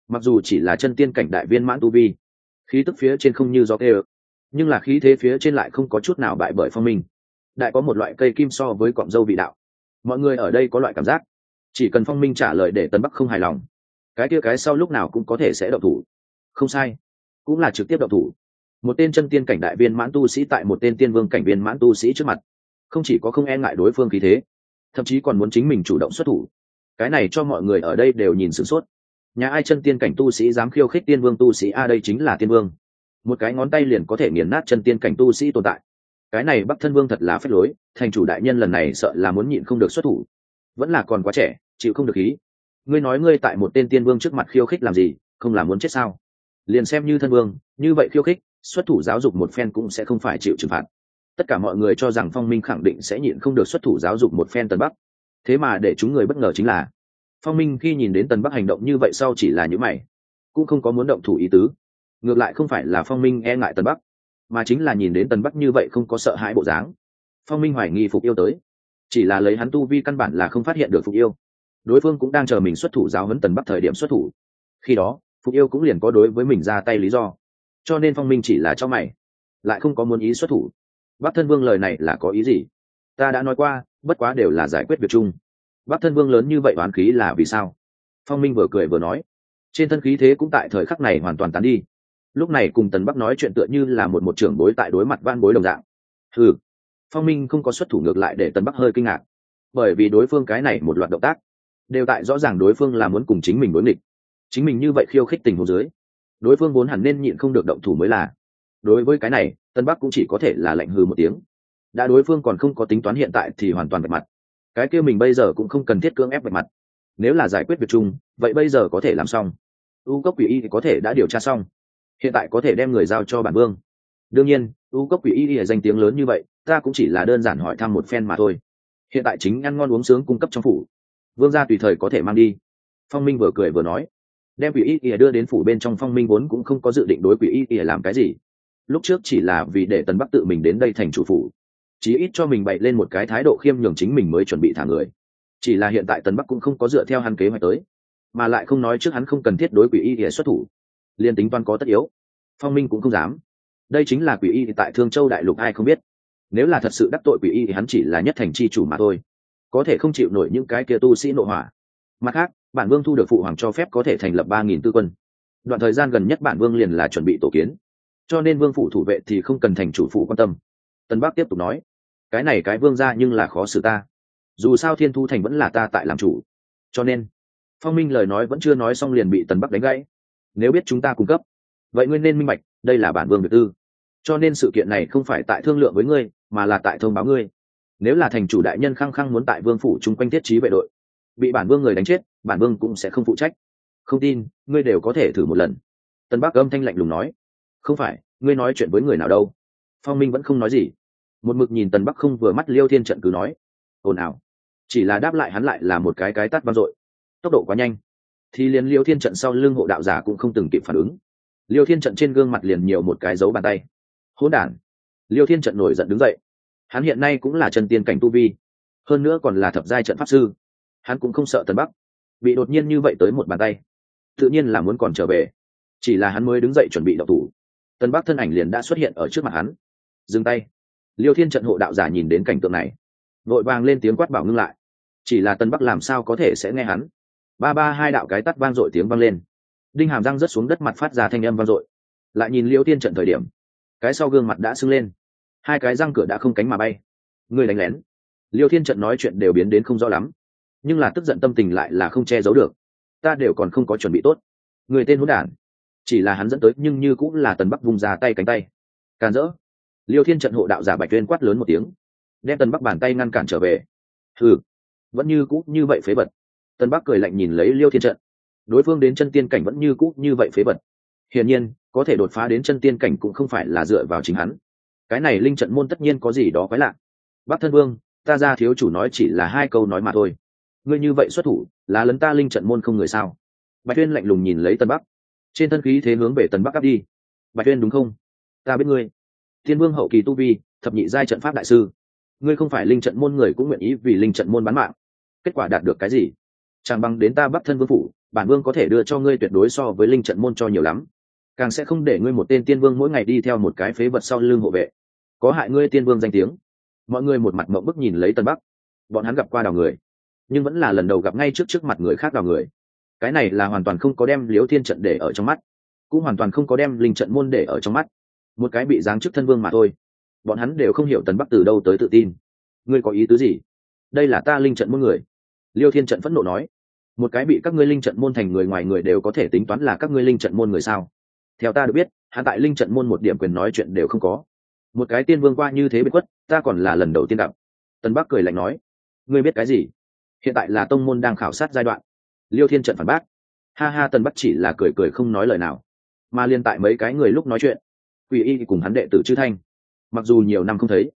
Mặc dù chỉ là chân tiên cảnh đại viên mãn tu vi, khí tức phía trên không như gió kê nhưng là khí thế phía trên lại không có chút nào bại bởi phong minh. Đại có một loại cây kim so với cọng dâu vị đạo. Mọi người ở đây có loại cảm giác, chỉ cần phong minh trả lời để tân bắc không hài lòng, cái kia cái sau lúc nào cũng có thể sẽ đậu thủ không sai. Cũng là trực tiếp đậu thủ. Một tên chân tiên cảnh đại viên mãn tu sĩ tại một tên tiên vương cảnh viên mãn tu sĩ trước mặt. Không chỉ có không e ngại đối phương khí thế, thậm chí còn muốn chính mình chủ động xuất thủ. Cái này cho mọi người ở đây đều nhìn sửng sốt. Nhà ai chân tiên cảnh tu sĩ dám khiêu khích tiên vương tu sĩ? A, đây chính là tiên vương. Một cái ngón tay liền có thể nghiền nát chân tiên cảnh tu sĩ tồn tại. Cái này bắc thân vương thật là phép lối, thành chủ đại nhân lần này sợ là muốn nhịn không được xuất thủ. Vẫn là còn quá trẻ, chịu không được ý ngươi nói ngươi tại một tên tiên vương trước mặt khiêu khích làm gì, không là muốn chết sao? Liền xem như thân vương, như vậy khiêu khích, xuất thủ giáo dục một phen cũng sẽ không phải chịu trừng phạt. Tất cả mọi người cho rằng phong minh khẳng định sẽ nhịn không được xuất thủ giáo dục một phen tần bắc. Thế mà để chúng người bất ngờ chính là, phong minh khi nhìn đến tần bắc hành động như vậy sau chỉ là những mày, cũng không có muốn động thủ ý tứ. Ngược lại không phải là phong minh e ngại tần bắc, mà chính là nhìn đến tần bắc như vậy không có sợ hãi bộ dáng. Phong minh hoài nghi phục yêu tới, chỉ là lấy hắn tu vi căn bản là không phát hiện được phục yêu. Đối phương cũng đang chờ mình xuất thủ giáo huấn tần bắc thời điểm xuất thủ. Khi đó phục yêu cũng liền có đối với mình ra tay lý do. Cho nên phong minh chỉ là cho mày, lại không có muốn ý xuất thủ. Bắc thân vương lời này là có ý gì? Ta đã nói qua, bất quá đều là giải quyết việc chung. Bắc thân vương lớn như vậy oán khí là vì sao? Phong minh vừa cười vừa nói, trên thân khí thế cũng tại thời khắc này hoàn toàn tán đi. Lúc này cùng tần bắc nói chuyện tựa như là một một trưởng bối tại đối mặt van bối đồng dạng. Ừ phong minh không có xuất thủ ngược lại để tần bắc hơi kinh ngạc. Bởi vì đối phương cái này một loạt động tác, đều tại rõ ràng đối phương là muốn cùng chính mình đối nghịch chính mình như vậy khiêu khích tình hồ dưới, đối phương vốn hẳn nên nhịn không được động thủ mới là. Đối với cái này, tân bắc cũng chỉ có thể là lạnh hừ một tiếng. Đã đối phương còn không có tính toán hiện tại thì hoàn toàn vạch mặt. Cái kia mình bây giờ cũng không cần thiết cưỡng ép vạch mặt. Nếu là giải quyết việc chung, vậy bây giờ có thể làm xong. U cốc quỷ y thì có thể đã điều tra xong. Hiện tại có thể đem người giao cho bản vương. Đương nhiên, u cốc quỷ y thì danh tiếng lớn như vậy, ta cũng chỉ là đơn giản hỏi thăm một phen mà thôi. Hiện tại chính ăn ngon uống sướng cung cấp trong phủ. Vương gia tùy thời có thể mang đi. Phong minh vừa cười vừa nói đem quỷ y ỉa đưa đến phủ bên trong phong minh vốn cũng không có dự định đối quỷ y ỉa làm cái gì. Lúc trước chỉ là vì để tần bắc tự mình đến đây thành chủ phủ. Chí ít cho mình bậy lên một cái thái độ khiêm nhường chính mình mới chuẩn bị thả người. Chỉ là hiện tại tần bắc cũng không có dựa theo hắn kế hoạch tới, mà lại không nói trước hắn không cần thiết đối quỷ y ỉa xuất thủ. Liên tính toán có tất yếu, phong minh cũng không dám. Đây chính là quỷ y tại thương châu đại lục ai không biết. Nếu là thật sự đắc tội quỷ y thì hắn chỉ là nhất thành c h i chủ mà thôi. Có thể không chịu nổi những cái kia tu sĩ nội hỏa mặt khác bản vương thu được phụ hoàng cho phép có thể thành lập ba nghìn tư quân. Đoạn thời gian gần nhất bản vương liền là chuẩn bị tổ kiến. Cho nên vương phủ thủ vệ thì không cần thành chủ phụ quan tâm. Tân bắc tiếp tục nói, cái này cái vương ra nhưng là khó xử ta. Dù sao thiên thu thành vẫn là ta tại làm chủ. Cho nên, phong minh lời nói vẫn chưa nói xong liền bị tần bắc đánh gãy. Nếu biết chúng ta cung cấp, vậy ngươi nên minh bạch, đây là bản vương việc tư. Cho nên sự kiện này không phải tại thương lượng với ngươi, mà là tại thông báo ngươi. Nếu là thành chủ đại nhân khăng khăng muốn tại vương phủ chung quanh thiết trí vệ đội bị bản vương người đánh chết, bản vương cũng sẽ không phụ trách. Không tin, ngươi đều có thể thử một lần. Tân bắc âm thanh lạnh lùng nói. Không phải, ngươi nói chuyện với người nào đâu. Phong minh vẫn không nói gì. Một mực nhìn tần bắc không vừa mắt liêu thiên trận cứ nói. Ồn ào. Chỉ là đáp lại hắn lại là một cái cái tắt vang dội. Tốc độ quá nhanh. Thì liền liêu thiên trận sau lưng hộ đạo giả cũng không từng kịp phản ứng. Liêu thiên trận trên gương mặt liền nhiều một cái dấu bàn tay. Hỗn đản. Liêu thiên trận nổi giận đứng dậy. Hắn hiện nay cũng là chân tiên cảnh tu vi. Hơn nữa còn là thập giai trận pháp sư hắn cũng không sợ tần bắc. Bị đột nhiên như vậy tới một bàn tay, tự nhiên là muốn còn trở về. Chỉ là hắn mới đứng dậy chuẩn bị đậu thủ. Tân bắc thân ảnh liền đã xuất hiện ở trước mặt hắn. Dừng tay. Liêu thiên trận hộ đạo giả nhìn đến cảnh tượng này, vội vàng lên tiếng quát bảo ngưng lại. Chỉ là tân bắc làm sao có thể sẽ nghe hắn? Ba ba hai đạo cái tắt vang dội tiếng vang lên. Đinh hàm răng rớt xuống đất mặt phát ra thanh âm vang dội. Lại nhìn liêu thiên trận thời điểm, cái sau gương mặt đã sưng lên. Hai cái răng cửa đã không cánh mà bay. Người đánh lén. Liêu thiên trận nói chuyện đều biến đến không rõ lắm nhưng là tức giận tâm tình lại là không che giấu được. Ta đều còn không có chuẩn bị tốt. Người tên hỗn đản. Chỉ là hắn dẫn tới, nhưng như cũng là tần bắc vung ra tay cánh tay. Càn rỡ. Liêu thiên trận hộ đạo giả bạch tuyên quát lớn một tiếng. Đem tần bắc bàn tay ngăn cản trở về. Ừ vẫn như cũ như vậy phế vật. Tần bắc cười lạnh nhìn lấy liêu thiên trận. Đối phương đến chân tiên cảnh vẫn như cũ như vậy phế vật. Hiển nhiên, có thể đột phá đến chân tiên cảnh cũng không phải là dựa vào chính hắn. Cái này linh trận môn tất nhiên có gì đó quái lạ. Bắc thân vương, ta ra thiếu chủ nói chỉ là hai câu nói mà thôi ngươi như vậy xuất thủ, là lấn ta linh trận môn không người sao? Bạch tuyên lạnh lùng nhìn lấy tân bắc. Trên thân khí thế hướng về tân bắc áp đi. Bạch tuyên đúng không? Ta biết ngươi. Thiên vương hậu kỳ tu vi, thập nhị giai trận pháp đại sư. Ngươi không phải linh trận môn người cũng nguyện ý vì linh trận môn bán mạng. Kết quả đạt được cái gì? Chẳng bằng đến ta bắc thân vương phủ, bản vương có thể đưa cho ngươi tuyệt đối so với linh trận môn cho nhiều lắm. Càng sẽ không để ngươi một tên tiên vương mỗi ngày đi theo một cái phế vật sau lưng hộ vệ. Có hại ngươi tiên vương danh tiếng. Mọi người một mặt mộng bức nhìn lấy tân bắc. Bọn hắn gặp qua đào người nhưng vẫn là lần đầu gặp ngay trước trước mặt người khác đào người. Cái này là hoàn toàn không có đem liếu thiên trận để ở trong mắt, cũng hoàn toàn không có đem linh trận môn để ở trong mắt. Một cái bị giáng chức thân vương mà thôi. Bọn hắn đều không hiểu tần bắc từ đâu tới tự tin. Ngươi có ý tứ gì? Đây là ta linh trận môn người. Liêu thiên trận phẫn nộ nói. Một cái bị các ngươi linh trận môn thành người ngoài người đều có thể tính toán là các ngươi linh trận môn người sao? Theo ta được biết hạ tại linh trận môn một điểm quyền nói chuyện đều không có. Một cái tiên vương qua như thế bị quất ta còn là lần đầu tiên gặp. Tần bắc cười lạnh nói. Ngươi biết cái gì? Hiện tại là tông môn đang khảo sát giai đoạn. Liêu thiên trận phản bác. Ha ha, Tần bắc chỉ là cười cười không nói lời nào, mà liên tại mấy cái người lúc nói chuyện, quỷ y cùng hắn đệ tử chư thanh. Mặc dù nhiều năm không thấy,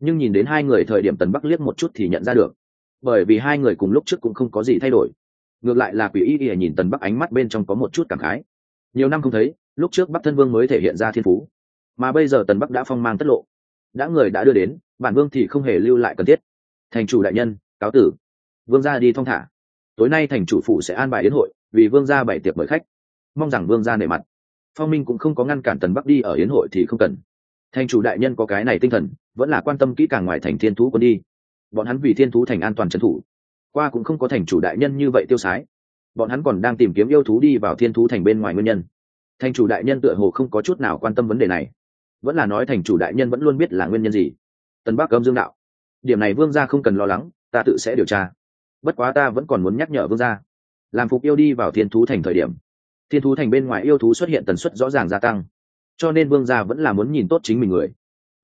nhưng nhìn đến hai người thời điểm tần bắc liếc một chút thì nhận ra được, bởi vì hai người cùng lúc trước cũng không có gì thay đổi. Ngược lại là quỷ y y nhìn tần bắc ánh mắt bên trong có một chút cảm khái. Nhiều năm không thấy, lúc trước bắc thân vương mới thể hiện ra thiên phú, mà bây giờ tần bắc đã phong mang tất lộ. Đã người đã đưa đến, bản vương thì không hề lưu lại cần thiết. Thành chủ đại nhân, cáo tử vương gia đi thong thả. Tối nay thành chủ phụ sẽ an bài đến hội, vì vương gia bày tiệc mời khách. Mong rằng vương gia nể mặt. Phong minh cũng không có ngăn cản tần bắc đi ở yến hội thì không cần. Thành chủ đại nhân có cái này tinh thần, vẫn là quan tâm kỹ càng ngoài thành thiên thú quân đi. Bọn hắn vì thiên thú thành an toàn trấn thủ. Qua cũng không có thành chủ đại nhân như vậy tiêu sái. Bọn hắn còn đang tìm kiếm yêu thú đi vào thiên thú thành bên ngoài nguyên nhân. Thành chủ đại nhân tựa hồ không có chút nào quan tâm vấn đề này. Vẫn là nói thành chủ đại nhân vẫn luôn biết là nguyên nhân gì. Tân bắc cấm dương đạo. Điểm này vương gia không cần lo lắng, ta tự sẽ điều tra bất quá ta vẫn còn muốn nhắc nhở vương gia. Làm phục yêu đi vào thiên thú thành thời điểm, thiên thú thành bên ngoài yêu thú xuất hiện tần suất rõ ràng gia tăng. Cho nên vương gia vẫn là muốn nhìn tốt chính mình người.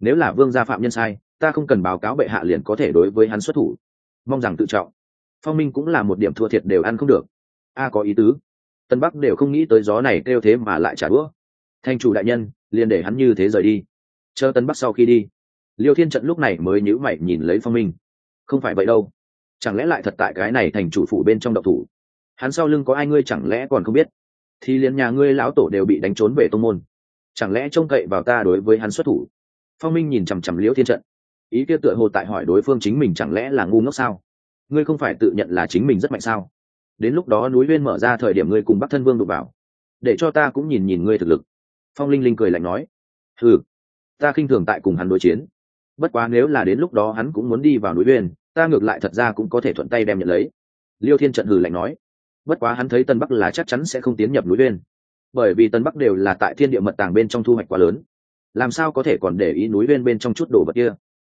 Nếu là vương gia phạm nhân sai, ta không cần báo cáo bệ hạ liền có thể đối với hắn xuất thủ. Mong rằng tự trọng. Phong minh cũng là một điểm thua thiệt đều ăn không được. A có ý tứ. Tân bắc đều không nghĩ tới gió này kêu thế mà lại trả đũa. Thanh chủ đại nhân, liền để hắn như thế rời đi. Chờ tân bắc sau khi đi, liêu thiên trận lúc này mới nhữ mày nhìn lấy phong minh. Không phải vậy đâu chẳng lẽ lại thật tại cái này thành chủ phủ bên trong độc thủ? Hắn sau lưng có ai ngươi chẳng lẽ còn không biết? Thì liền nhà ngươi lão tổ đều bị đánh trốn về tông môn. Chẳng lẽ trông cậy vào ta đối với hắn xuất thủ? Phong minh nhìn chằm chằm liễu thiên trận. Ý kia tựa hồ tại hỏi đối phương chính mình chẳng lẽ là ngu ngốc sao? Ngươi không phải tự nhận là chính mình rất mạnh sao? Đến lúc đó núi uyên mở ra thời điểm ngươi cùng bắc thân vương đụng vào. Để cho ta cũng nhìn nhìn ngươi thực lực. Phong linh linh cười lạnh nói. Ừ ta khinh thường tại cùng hắn đối chiến. Bất quá nếu là đến lúc đó hắn cũng muốn đi vào núi uyên ta ngược lại thật ra cũng có thể thuận tay đem nhận lấy. Liêu thiên trận hừ lạnh nói. Bất quá hắn thấy tân bắc là chắc chắn sẽ không tiến nhập núi uyên. Bởi vì tân bắc đều là tại thiên địa mật tàng bên trong thu hoạch quá lớn. Làm sao có thể còn để ý núi uyên bên trong chút đồ vật kia?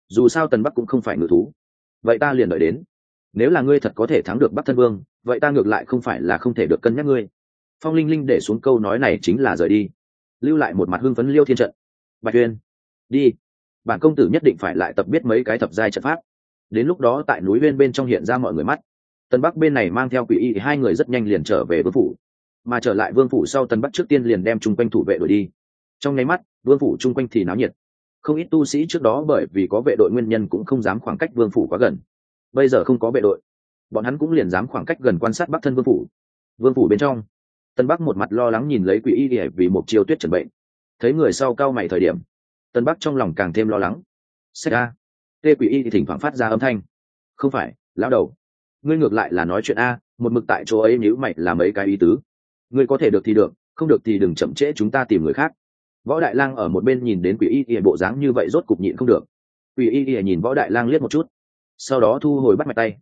Dù sao tân bắc cũng không phải ngự thú. Vậy ta liền đợi đến. Nếu là ngươi thật có thể thắng được bắc thân vương, vậy ta ngược lại không phải là không thể được cân nhắc ngươi. Phong linh linh để xuống câu nói này chính là rời đi. Lưu lại một mặt hưng phấn liêu thiên trận. Bạch uyên, đi. Bản công tử nhất định phải lại tập biết mấy cái thập giai trận pháp đến lúc đó tại núi bên bên trong hiện ra mọi người mắt. Tân bắc bên này mang theo quỷ y hai người rất nhanh liền trở về vương phủ. Mà trở lại vương phủ sau tân bắc trước tiên liền đem chung quanh thủ vệ đuổi đi. Trong nháy mắt, vương phủ chung quanh thì náo nhiệt. Không ít tu sĩ trước đó bởi vì có vệ đội nguyên nhân cũng không dám khoảng cách vương phủ quá gần. Bây giờ không có vệ đội, bọn hắn cũng liền dám khoảng cách gần quan sát bắc thân vương phủ. Vương phủ bên trong tân bắc một mặt lo lắng nhìn lấy quỷ y để vì một chiêu tuyết trần bệnh. Thấy người sau cao mày thời điểm tân bắc trong lòng càng thêm lo lắng. Xét ra tê quỷ y thì thỉnh thoảng phát ra âm thanh. Không phải, lão đầu. Ngươi ngược lại là nói chuyện a, một mực tại chỗ ấy nhữ mày là mấy cái ý tứ. Ngươi có thể được thì được, không được thì đừng chậm trễ chúng ta tìm người khác. Võ đại lang ở một bên nhìn đến quỷ y y bộ dáng như vậy rốt cục nhịn không được. Quỷ y y nhìn võ đại lang liếc một chút. Sau đó thu hồi bắt mạch tay.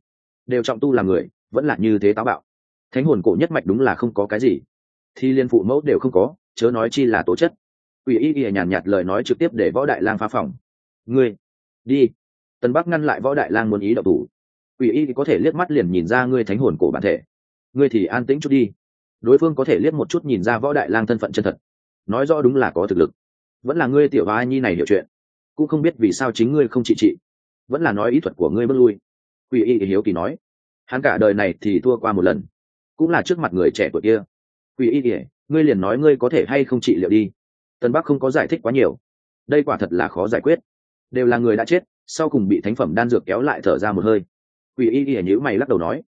Đều trọng tu là người, vẫn là như thế táo bạo. Thánh hồn cổ nhất mạch đúng là không có cái gì. Thì liên phụ mẫu đều không có, chớ nói chi là tố chất. Quỷ y y nhàn nhạt lời nói trực tiếp để võ đại lang phá phòng. Ngươi, đi tân bắc ngăn lại võ đại lang muốn ý đậu thủ. Quỷ y có thể liếc mắt liền nhìn ra ngươi thánh hồn cổ bản thể. Ngươi thì an tĩnh chút đi. Đối phương có thể liếc một chút nhìn ra võ đại lang thân phận chân thật. Nói rõ đúng là có thực lực. Vẫn là ngươi tiểu hoa nhi này hiểu chuyện. Cũng không biết vì sao chính ngươi không trị trị. Vẫn là nói ý thuật của ngươi bước lui. Quỷ y hiếu kỳ nói. Hắn cả đời này thì thua qua một lần. Cũng là trước mặt người trẻ tuổi kia. Quỷ y kể ngươi liền nói ngươi có thể hay không trị liệu đi. Tân bắc không có giải thích quá nhiều. Đây quả thật là khó giải quyết. Đều là người đã chết sau cùng bị thánh phẩm đan dược kéo lại thở ra một hơi. Quỷ y ỉa nhữ mày lắc đầu nói,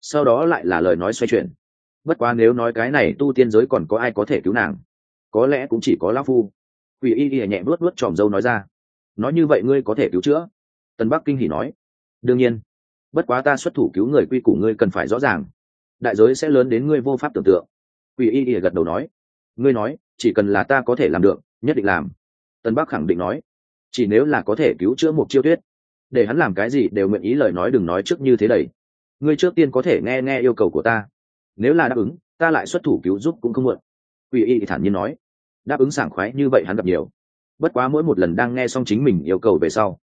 sau đó lại là lời nói xoay chuyển. Bất quá nếu nói cái này tu tiên giới còn có ai có thể cứu nàng? Có lẽ cũng chỉ có lão phu. Quỷ y ỉa nhẹ luốt luốt tròm dâu nói ra, nói như vậy ngươi có thể cứu chữa? Tân bắc kinh hỉ nói, đương nhiên. Bất quá ta xuất thủ cứu người quy củ ngươi cần phải rõ ràng. Đại giới sẽ lớn đến ngươi vô pháp tưởng tượng. Quỷ y ỉa gật đầu nói, ngươi nói, chỉ cần là ta có thể làm được, nhất định làm. Tân bắc khẳng định nói chỉ nếu là có thể cứu chữa một chiêu tuyết, để hắn làm cái gì đều nguyện ý lời nói đừng nói trước như thế đầy. Ngươi trước tiên có thể nghe nghe yêu cầu của ta. Nếu là đáp ứng, ta lại xuất thủ cứu giúp cũng không muộn. Quỷ y thản nhiên nói. Đáp ứng sảng khoái như vậy hắn gặp nhiều. Bất quá mỗi một lần đang nghe xong chính mình yêu cầu về sau,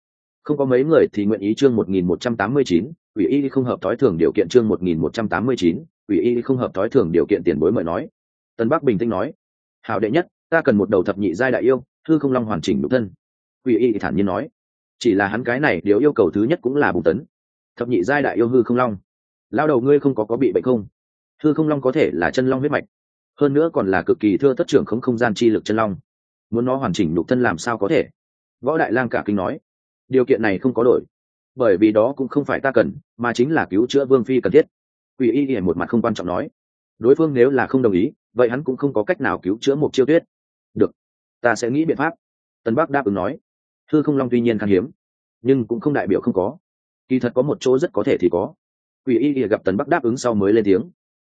không có mấy người thì nguyện ý chương một nghìn một trăm tám mươi chín ủy y không hợp thói thường điều kiện chương một nghìn một trăm tám mươi chín ủy y không hợp thói thường điều kiện tiền bối mời nói. Tân bắc bình tĩnh nói. Hảo đệ nhất, ta cần một đầu thập nhị giai đại yêu thư không long hoàn chỉnh nhục thân. Quỷ y thản nhiên nói, chỉ là hắn cái này điều yêu cầu thứ nhất cũng là bùng tấn. Thập nhị giai đại yêu hư không long. Lao đầu ngươi không có có bị bệnh không? Hư không long có thể là chân long huyết mạch, hơn nữa còn là cực kỳ thưa tất trưởng không không gian chi lực chân long. Muốn nó hoàn chỉnh nhục thân làm sao có thể? Võ đại lang cả kinh nói, điều kiện này không có đổi, bởi vì đó cũng không phải ta cần, mà chính là cứu chữa vương phi cần thiết. Quỷ y y một mặt không quan trọng nói, đối phương nếu là không đồng ý, vậy hắn cũng không có cách nào cứu chữa một chiêu tuyết. Được, ta sẽ nghĩ biện pháp. Tân bắc đáp ứng nói hư không long tuy nhiên khan hiếm, nhưng cũng không đại biểu không có. Kỳ thật có một chỗ rất có thể thì có. Quỷ y ỉa gặp tần bắc đáp ứng sau mới lên tiếng.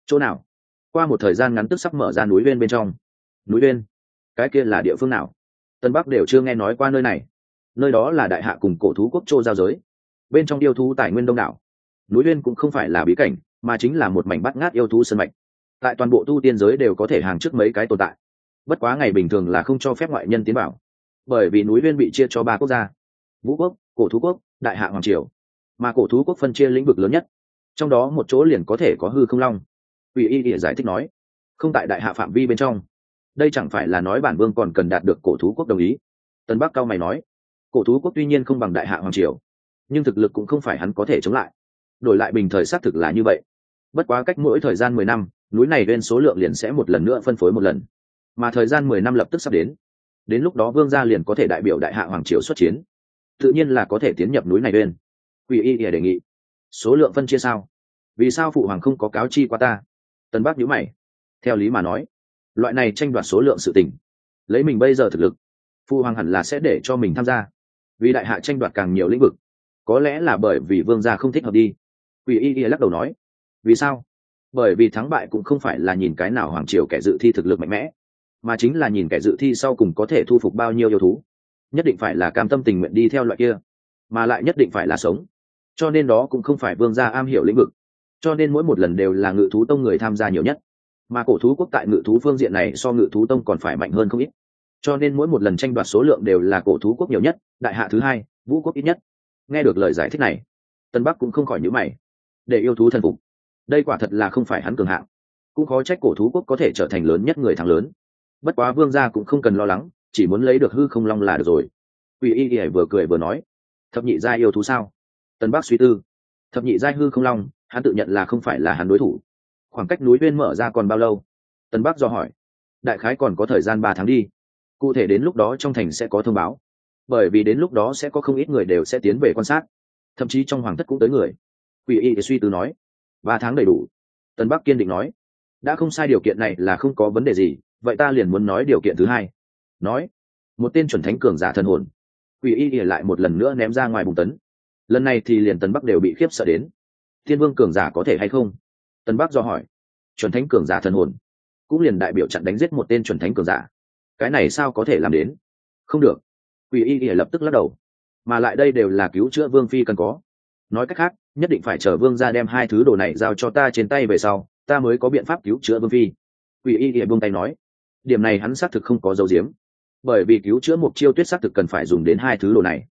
Chỗ nào? Qua một thời gian ngắn tức sắp mở ra núi bên bên trong. Núi bên? Cái kia là địa phương nào? Tân bắc đều chưa nghe nói qua nơi này. Nơi đó là đại hạ cùng cổ thú quốc châu giao giới. Bên trong yêu thú tài nguyên đông đảo. Núi bên cũng không phải là bí cảnh, mà chính là một mảnh bắt ngát yêu thú sân mạch. Tại toàn bộ tu tiên giới đều có thể hàng trước mấy cái tồn tại. Bất quá ngày bình thường là không cho phép ngoại nhân tiến bảo bởi vì núi viên bị chia cho ba quốc gia. Vũ quốc, cổ thú quốc, đại hạ hoàng triều. Mà cổ thú quốc phân chia lĩnh vực lớn nhất. Trong đó một chỗ liền có thể có hư không long. Ủy y ỉa giải thích nói, không tại đại hạ phạm vi bên trong. Đây chẳng phải là nói bản vương còn cần đạt được cổ thú quốc đồng ý. Tân bắc cao mày nói, cổ thú quốc tuy nhiên không bằng đại hạ hoàng triều, nhưng thực lực cũng không phải hắn có thể chống lại. Đổi lại bình thời xác thực là như vậy. Bất quá cách mỗi thời gian mười năm, núi này lên số lượng liền sẽ một lần nữa phân phối một lần. Mà thời gian mười năm lập tức sắp đến đến lúc đó vương gia liền có thể đại biểu đại hạ hoàng triều xuất chiến. Tự nhiên là có thể tiến nhập núi này bên. Ủy y ỉa đề nghị. Số lượng phân chia sao? Vì sao phụ hoàng không có cáo chi qua ta? Tân bắc nhữ mày. Theo lý mà nói, loại này tranh đoạt số lượng sự tình, lấy mình bây giờ thực lực, phụ hoàng hẳn là sẽ để cho mình tham gia. Vì đại hạ tranh đoạt càng nhiều lĩnh vực, có lẽ là bởi vì vương gia không thích hợp đi. Ủy y ỉa lắc đầu nói. Vì sao? Bởi vì thắng bại cũng không phải là nhìn cái nào hoàng triều kẻ dự thi thực lực mạnh mẽ mà chính là nhìn kẻ dự thi sau cùng có thể thu phục bao nhiêu yêu thú. Nhất định phải là cam tâm tình nguyện đi theo loại kia, mà lại nhất định phải là sống. Cho nên đó cũng không phải vương gia am hiểu lĩnh vực. Cho nên mỗi một lần đều là ngự thú tông người tham gia nhiều nhất. Mà cổ thú quốc tại ngự thú phương diện này so ngự thú tông còn phải mạnh hơn không ít. Cho nên mỗi một lần tranh đoạt số lượng đều là cổ thú quốc nhiều nhất, đại hạ thứ hai, vũ quốc ít nhất. Nghe được lời giải thích này, tân bắc cũng không khỏi nhữ mày. Để yêu thú thần phục, đây quả thật là không phải hắn cường hạng. Cũng khó trách cổ thú quốc có thể trở thành lớn nhất người thắng lớn bất quá vương gia cũng không cần lo lắng, chỉ muốn lấy được hư không long là được rồi. Quỷ y ỉa vừa cười vừa nói, thập nhị gia yêu thú sao? Tân bắc suy tư, thập nhị gia hư không long, hắn tự nhận là không phải là hắn đối thủ. Khoảng cách núi viên mở ra còn bao lâu? Tân bắc do hỏi, đại khái còn có thời gian ba tháng đi. Cụ thể đến lúc đó trong thành sẽ có thông báo. Bởi vì đến lúc đó sẽ có không ít người đều sẽ tiến về quan sát. Thậm chí trong hoàng thất cũng tới người. Quỷ y suy tư nói, ba tháng đầy đủ. Tân bắc kiên định nói, đã không sai, điều kiện này là không có vấn đề gì vậy ta liền muốn nói điều kiện thứ hai. Nói, một tên chuẩn thánh cường giả thần hồn. Quỷ y ỉa lại một lần nữa ném ra ngoài bùng tấn. Lần này thì liền tân bắc đều bị khiếp sợ đến. Thiên vương cường giả có thể hay không? Tân bắc do hỏi. Chuẩn thánh cường giả thần hồn. Cũng liền đại biểu chặn đánh giết một tên chuẩn thánh cường giả. Cái này sao có thể làm đến? Không được. Quỷ y ỉa lập tức lắc đầu. Mà lại đây đều là cứu chữa vương phi cần có. Nói cách khác, nhất định phải chờ vương ra đem hai thứ đồ này giao cho ta trên tay về sau, ta mới có biện pháp cứu chữa vương phi. Quỷ y ỉa buông tay nói điểm này hắn xác thực không có dấu diếm. Bởi vì cứu chữa mục chiêu tuyết xác thực cần phải dùng đến hai thứ đồ này.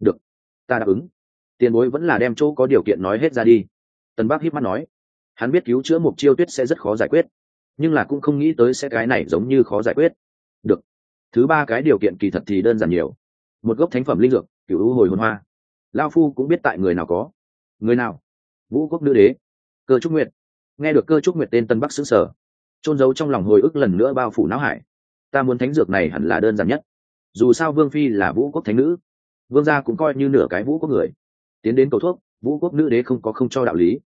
Được, ta đáp ứng. Tiền bối vẫn là đem chỗ có điều kiện nói hết ra đi. Tân bác híp mắt nói, hắn biết cứu chữa mục chiêu tuyết sẽ rất khó giải quyết, nhưng là cũng không nghĩ tới sẽ cái này giống như khó giải quyết. Được, thứ ba cái điều kiện kỳ thật thì đơn giản nhiều. Một gốc thánh phẩm linh dược cựu u hồi hồn hoa. Lao phu cũng biết tại người nào có. Người nào? Vũ quốc nữ đế. Cơ trúc nguyệt. Nghe được cơ trúc nguyệt tên tân bắc xứ sở trôn giấu trong lòng hồi ức lần nữa bao phủ não hải. Ta muốn thánh dược này hẳn là đơn giản nhất. Dù sao vương phi là vũ quốc thánh nữ, vương gia cũng coi như nửa cái vũ quốc người. Tiến đến cầu thuốc, vũ quốc nữ đế không có không cho đạo lý.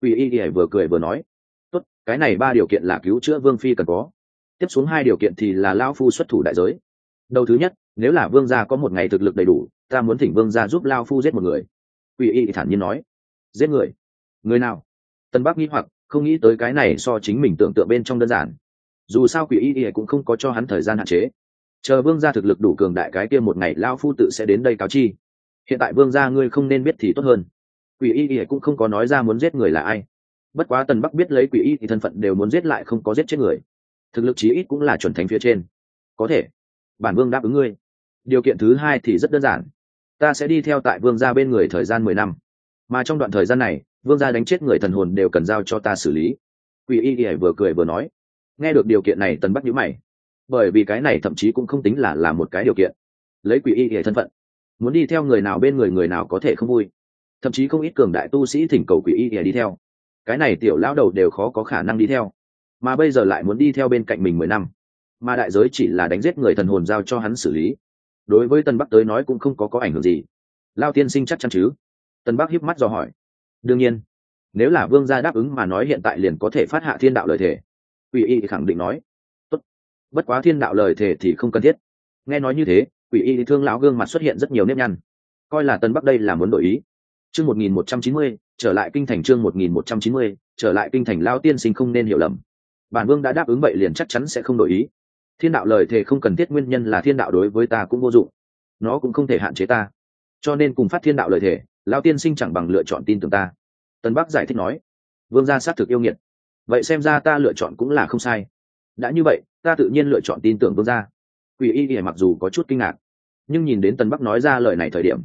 Ủy y y vừa cười vừa nói, tốt, cái này ba điều kiện là cứu chữa vương phi cần có. Tiếp xuống hai điều kiện thì là lao phu xuất thủ đại giới. Đầu thứ nhất, nếu là vương gia có một ngày thực lực đầy đủ, ta muốn thỉnh vương gia giúp lao phu giết một người. Ủy y thản nhiên nói, giết người? Người nào? Tân bắc nghĩ hoặc không nghĩ tới cái này so chính mình tưởng tượng bên trong đơn giản. Dù sao quỷ y y cũng không có cho hắn thời gian hạn chế. Chờ vương gia thực lực đủ cường đại cái kia một ngày lao phu tự sẽ đến đây cáo chi. Hiện tại vương gia ngươi không nên biết thì tốt hơn. Quỷ y y cũng không có nói ra muốn giết người là ai. Bất quá tần bắc biết lấy quỷ y thì thân phận đều muốn giết lại không có giết chết người. Thực lực chí ít cũng là chuẩn thành phía trên. Có thể. Bản vương đáp ứng ngươi. Điều kiện thứ hai thì rất đơn giản. Ta sẽ đi theo tại vương gia bên người thời gian mười năm. Mà trong đoạn thời gian này vương gia đánh chết người thần hồn đều cần giao cho ta xử lý. Quỷ y y vừa cười vừa nói. Nghe được điều kiện này, tần bắt nhữ mày. Bởi vì cái này thậm chí cũng không tính là là một cái điều kiện. Lấy quỷ y y thân phận, muốn đi theo người nào bên người người nào có thể không vui. Thậm chí không ít cường đại tu sĩ thỉnh cầu quỷ y y đi theo. Cái này tiểu lão đầu đều khó có khả năng đi theo. Mà bây giờ lại muốn đi theo bên cạnh mình mười năm. Mà đại giới chỉ là đánh giết người thần hồn giao cho hắn xử lý. Đối với tân bắc tới nói cũng không có có ảnh hưởng gì. Lao tiên sinh chắc chắn chứ? Tân bắc hiếp mắt do hỏi đương nhiên, nếu là vương gia đáp ứng mà nói hiện tại liền có thể phát hạ thiên đạo lời thề. Quỷ y khẳng định nói, Tốt. bất quá thiên đạo lời thề thì không cần thiết. Nghe nói như thế, quỷ y thương lão gương mặt xuất hiện rất nhiều nếp nhăn. Coi là tân bắc đây là muốn đổi ý. Chương một nghìn một trăm chín mươi, trở lại kinh thành chương một nghìn một trăm chín mươi, trở lại kinh thành lao tiên sinh không nên hiểu lầm. Bản vương đã đáp ứng vậy liền chắc chắn sẽ không đổi ý. Thiên đạo lời thề không cần thiết nguyên nhân là thiên đạo đối với ta cũng vô dụng. Nó cũng không thể hạn chế ta. Cho nên cùng phát thiên đạo lời thề lao tiên sinh chẳng bằng lựa chọn tin tưởng ta. Tân bắc giải thích nói, vương gia xác thực yêu nghiệt. Vậy xem ra ta lựa chọn cũng là không sai. Đã như vậy, ta tự nhiên lựa chọn tin tưởng vương gia. Quỷ y ỉa mặc dù có chút kinh ngạc, nhưng nhìn đến tân bắc nói ra lời này thời điểm,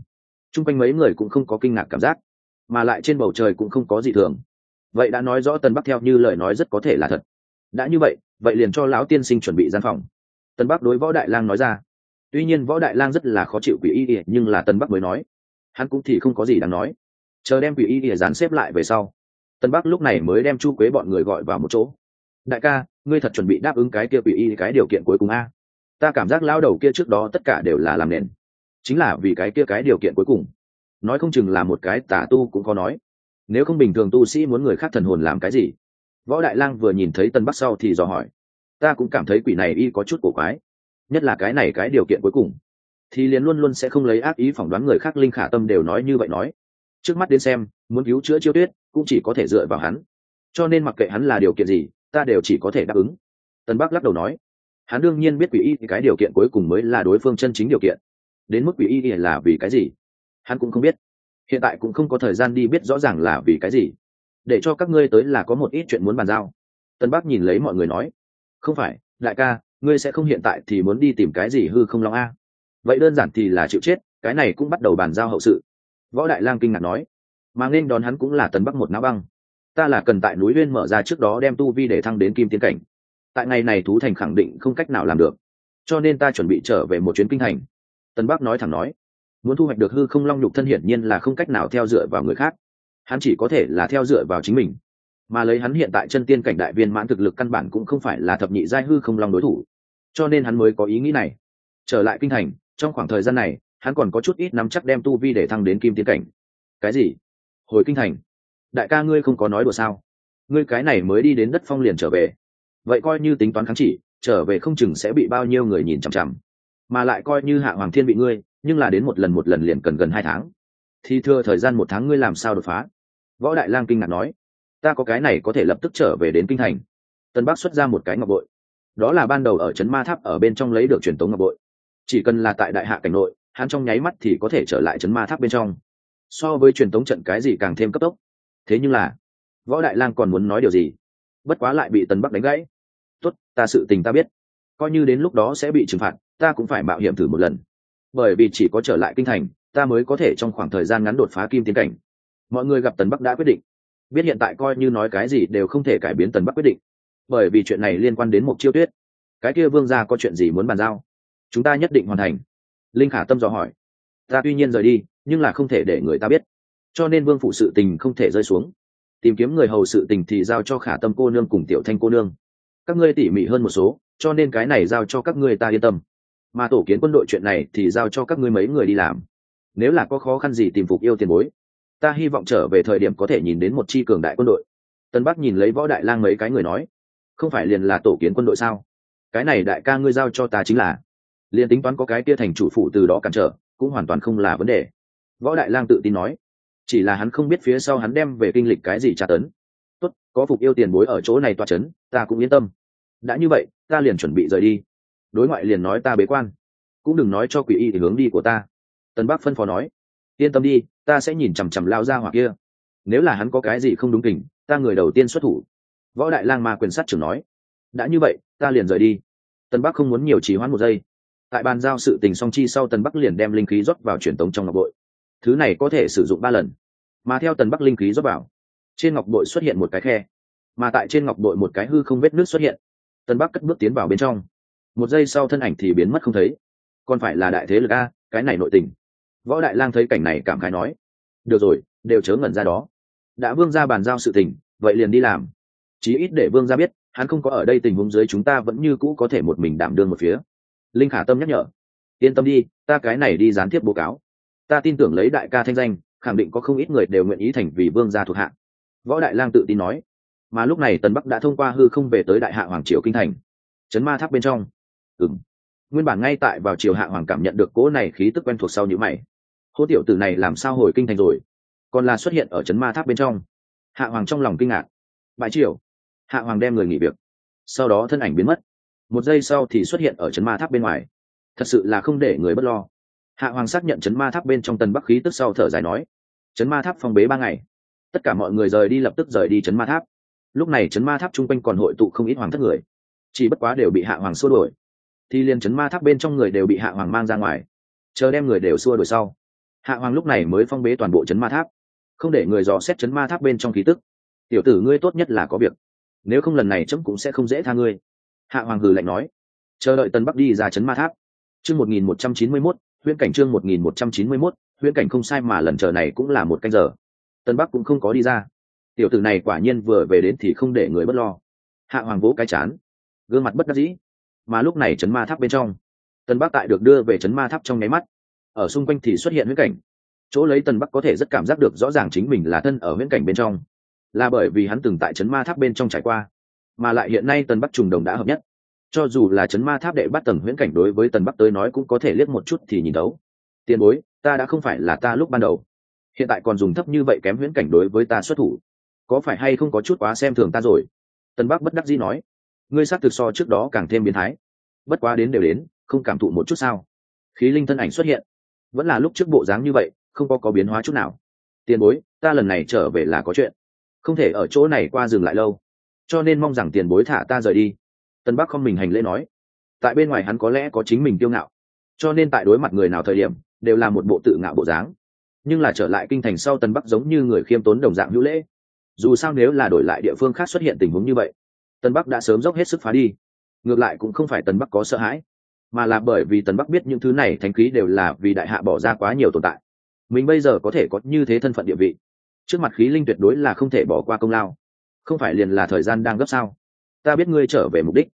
chung quanh mấy người cũng không có kinh ngạc cảm giác, mà lại trên bầu trời cũng không có gì thường. Vậy đã nói rõ tân bắc theo như lời nói rất có thể là thật. Đã như vậy vậy liền cho lão tiên sinh chuẩn bị gian phòng. Tân bắc đối võ đại lang nói ra. Tuy nhiên võ đại lang rất là khó chịu quỷ y ỉa nhưng là tân bắc mới nói hắn cũng thì không có gì đáng nói. Chờ đem quỷ y ỉa dán xếp lại về sau, tân bắc lúc này mới đem chu quế bọn người gọi vào một chỗ. Đại ca, ngươi thật chuẩn bị đáp ứng cái kia quỷ y cái điều kiện cuối cùng a? Ta cảm giác lao đầu kia trước đó tất cả đều là làm nền. Chính là vì cái kia cái điều kiện cuối cùng. Nói không chừng là một cái tả tu cũng có nói. Nếu không bình thường tu sĩ muốn người khác thần hồn làm cái gì? Võ đại lang vừa nhìn thấy tân bắc sau thì dò hỏi. Ta cũng cảm thấy quỷ này y có chút cổ quái, nhất là cái này cái điều kiện cuối cùng thì liền luôn luôn sẽ không lấy ác ý phỏng đoán người khác, linh khả tâm đều nói như vậy nói. Trước mắt đến xem, muốn cứu chữa chiêu tuyết, cũng chỉ có thể dựa vào hắn. Cho nên mặc kệ hắn là điều kiện gì, ta đều chỉ có thể đáp ứng. Tân bắc lắc đầu nói. Hắn đương nhiên biết quỷ y thì cái điều kiện cuối cùng mới là đối phương chân chính điều kiện. Đến mức quỷ y thì là vì cái gì? Hắn cũng không biết. Hiện tại cũng không có thời gian đi biết rõ ràng là vì cái gì. Để cho các ngươi tới là có một ít chuyện muốn bàn giao. Tân bắc nhìn lấy mọi người nói. Không phải, đại ca, ngươi sẽ không hiện tại thì muốn đi tìm cái gì hư không long a? Vậy đơn giản thì là chịu chết, cái này cũng bắt đầu bàn giao hậu sự. Võ đại lang kinh ngạc nói, mà nên đón hắn cũng là tần bắc một não băng. Ta là cần tại núi uyên mở ra trước đó đem tu vi để thăng đến kim tiến cảnh. Tại ngày này thú thành khẳng định không cách nào làm được. Cho nên ta chuẩn bị trở về một chuyến kinh thành. Tân bắc nói thẳng nói, muốn thu hoạch được hư không long nhục thân hiển nhiên là không cách nào theo dựa vào người khác. Hắn chỉ có thể là theo dựa vào chính mình. Mà lấy hắn hiện tại chân tiên cảnh đại viên mãn thực lực căn bản cũng không phải là thập nhị giai hư không long đối thủ. Cho nên hắn mới có ý nghĩ này. Trở lại kinh thành trong khoảng thời gian này, hắn còn có chút ít nắm chắc đem tu vi để thăng đến kim tiến cảnh. Cái gì? Hồi kinh thành. Đại ca ngươi không có nói đùa sao? Ngươi cái này mới đi đến đất phong liền trở về. Vậy coi như tính toán kháng chỉ, trở về không chừng sẽ bị bao nhiêu người nhìn chằm chằm. Mà lại coi như hạ hoàng thiên bị ngươi, nhưng là đến một lần một lần liền cần gần hai tháng. Thì thưa thời gian một tháng ngươi làm sao đột phá? Võ đại lang kinh ngạc nói. Ta có cái này có thể lập tức trở về đến kinh thành. Tân bắc xuất ra một cái ngọc bội. Đó là ban đầu ở trấn ma tháp ở bên trong lấy được truyền tống ngọc bội chỉ cần là tại đại hạ cảnh nội, hắn trong nháy mắt thì có thể trở lại chấn ma tháp bên trong. So với truyền tống trận cái gì càng thêm cấp tốc. Thế nhưng là, võ đại lang còn muốn nói điều gì? Bất quá lại bị tần bắc đánh gãy. Tốt, ta sự tình ta biết. Coi như đến lúc đó sẽ bị trừng phạt, ta cũng phải mạo hiểm thử một lần. Bởi vì chỉ có trở lại kinh thành, ta mới có thể trong khoảng thời gian ngắn đột phá kim tiến cảnh. Mọi người gặp tần bắc đã quyết định. Biết hiện tại coi như nói cái gì đều không thể cải biến tần bắc quyết định. Bởi vì chuyện này liên quan đến một chiêu tuyết. Cái kia vương gia có chuyện gì muốn bàn giao? Chúng ta nhất định hoàn thành. Linh khả tâm dò hỏi. Ta tuy nhiên rời đi, nhưng là không thể để người ta biết. Cho nên vương phụ sự tình không thể rơi xuống. Tìm kiếm người hầu sự tình thì giao cho khả tâm cô nương cùng tiểu thanh cô nương. Các ngươi tỉ mỉ hơn một số, cho nên cái này giao cho các ngươi ta yên tâm. Mà tổ kiến quân đội chuyện này thì giao cho các ngươi mấy người đi làm. Nếu là có khó khăn gì tìm phục yêu tiền bối, ta hy vọng trở về thời điểm có thể nhìn đến một chi cường đại quân đội. Tân bắc nhìn lấy võ đại lang mấy cái người nói, không phải liền là tổ kiến quân đội sao? Cái này đại ca ngươi giao cho ta chính là liền tính toán có cái kia thành chủ phụ từ đó cản trở, cũng hoàn toàn không là vấn đề. Võ đại lang tự tin nói, chỉ là hắn không biết phía sau hắn đem về kinh lịch cái gì tra tấn. Tốt, có phục yêu tiền bối ở chỗ này toa c h ấ n ta cũng yên tâm. Đã như vậy, ta liền chuẩn bị rời đi. Đối ngoại liền nói ta bế quan. Cũng đừng nói cho quỷ y thì hướng đi của ta. Tân bắc phân phó nói, yên tâm đi, ta sẽ nhìn chằm chằm lao ra hoặc kia. Nếu là hắn có cái gì không đúng tình ta người đầu tiên xuất thủ. Võ đại lang ma quyền sát trưởng nói, đã như vậy, ta liền rời đi. Tân bắc không muốn nhiều trì hoãn một giây tại bàn giao sự tình song chi sau Tần bắc liền đem linh khí rót vào truyền tống trong ngọc bội. Thứ này có thể sử dụng ba lần, mà theo tần bắc linh khí rót vào, trên ngọc bội xuất hiện một cái khe, mà tại trên ngọc bội một cái hư không vết nước xuất hiện. Tần bắc cất bước tiến vào bên trong. Một giây sau thân ảnh thì biến mất không thấy. Còn phải là đại thế lực a, cái này nội tình. Võ đại lang thấy cảnh này cảm khái nói, được rồi, đều chớ ngẩn ra đó. Đã vương ra bàn giao sự tình, vậy liền đi làm. Chí ít để vương ra biết, hắn không có ở đây tình huống dưới chúng ta vẫn như cũ có thể một mình đảm đương một phía linh khả tâm nhắc nhở. Yên tâm đi, ta cái này đi gián tiếp bố cáo. Ta tin tưởng lấy đại ca thanh danh, khẳng định có không ít người đều nguyện ý thành vì vương gia thuộc hạ. Võ đại lang tự tin nói. Mà lúc này tần bắc đã thông qua hư không về tới đại hạ hoàng triều kinh thành. Chấn ma tháp bên trong. Ừng nguyên bản ngay tại vào triều hạ hoàng cảm nhận được cỗ này khí tức quen thuộc sau những mày. Hô tiểu tử này làm sao hồi kinh thành rồi? Còn là xuất hiện ở chấn ma tháp bên trong. Hạ hoàng trong lòng kinh ngạc. Bãi triều. Hạ hoàng đem người nghỉ việc. Sau đó thân ảnh biến mất một giây sau thì xuất hiện ở chấn ma tháp bên ngoài. Thật sự là không để người bất lo. Hạ hoàng xác nhận chấn ma tháp bên trong tần bắc khí tức sau thở dài nói chấn ma tháp phong bế ba ngày. Tất cả mọi người rời đi lập tức rời đi chấn ma tháp. Lúc này chấn ma tháp chung quanh còn hội tụ không ít hoàng thất người. Chỉ bất quá đều bị hạ hoàng xua đuổi. Thì liền chấn ma tháp bên trong người đều bị hạ hoàng mang ra ngoài. Chờ đem người đều xua đuổi sau, hạ hoàng lúc này mới phong bế toàn bộ chấn ma tháp. Không để người dò xét chấn ma tháp bên trong khí tức. Tiểu tử ngươi tốt nhất là có việc. Nếu không lần này chấm cũng sẽ không dễ tha ngươi hạ hoàng hừ lạnh nói, chờ đợi tân bắc đi ra chấn ma tháp. Chương một nghìn một trăm chín mươi mốt, huyễn cảnh chương một nghìn một trăm chín mươi mốt, huyễn cảnh không sai mà lần chờ này cũng là một canh giờ. Tân bắc cũng không có đi ra. Tiểu tử này quả nhiên vừa về đến thì không để người bất lo. Hạ hoàng vỗ cái chán, gương mặt bất đắc dĩ. Mà lúc này chấn ma tháp bên trong, tân bắc tại được đưa về chấn ma tháp trong nháy mắt. Ở xung quanh thì xuất hiện huyễn cảnh. Chỗ lấy tân bắc có thể rất cảm giác được rõ ràng chính mình là thân ở huyễn cảnh bên trong. Là bởi vì hắn từng tại chấn ma tháp bên trong trải qua mà lại hiện nay Tần bắc trùng đồng đã hợp nhất. Cho dù là chấn ma tháp đệ bắt tầng huyễn cảnh đối với tần bắc tới nói cũng có thể liếc một chút thì nhìn đấu. Tiền bối, ta đã không phải là ta lúc ban đầu. Hiện tại còn dùng thấp như vậy kém huyễn cảnh đối với ta xuất thủ. Có phải hay không có chút quá xem thường ta rồi? Tần bắc bất đắc dĩ nói. Ngươi s á t thực so trước đó càng thêm biến thái. Bất quá đến đều đến, không cảm thụ một chút sao? Khí linh thân ảnh xuất hiện. Vẫn là lúc trước bộ dáng như vậy, không có có biến hóa chút nào. Tiền bối, ta lần này trở về là có chuyện. Không thể ở chỗ này qua dừng lại lâu cho nên mong rằng tiền bối thả ta rời đi. Tân bắc không mình hành lễ nói. Tại bên ngoài hắn có lẽ có chính mình kiêu ngạo, cho nên tại đối mặt người nào thời điểm, đều là một bộ tự ngạo bộ dáng. Nhưng là trở lại kinh thành sau tân bắc giống như người khiêm tốn đồng dạng hữu lễ. Dù sao nếu là đổi lại địa phương khác xuất hiện tình huống như vậy, tân bắc đã sớm dốc hết sức phá đi. Ngược lại cũng không phải tân bắc có sợ hãi, mà là bởi vì tân bắc biết những thứ này thánh khí đều là vì đại hạ bỏ ra quá nhiều tồn tại. Mình bây giờ có thể có như thế thân phận địa vị, trước mặt khí linh tuyệt đối là không thể bỏ qua công lao không phải liền là thời gian đang gấp sao? Ta biết ngươi trở về mục đích.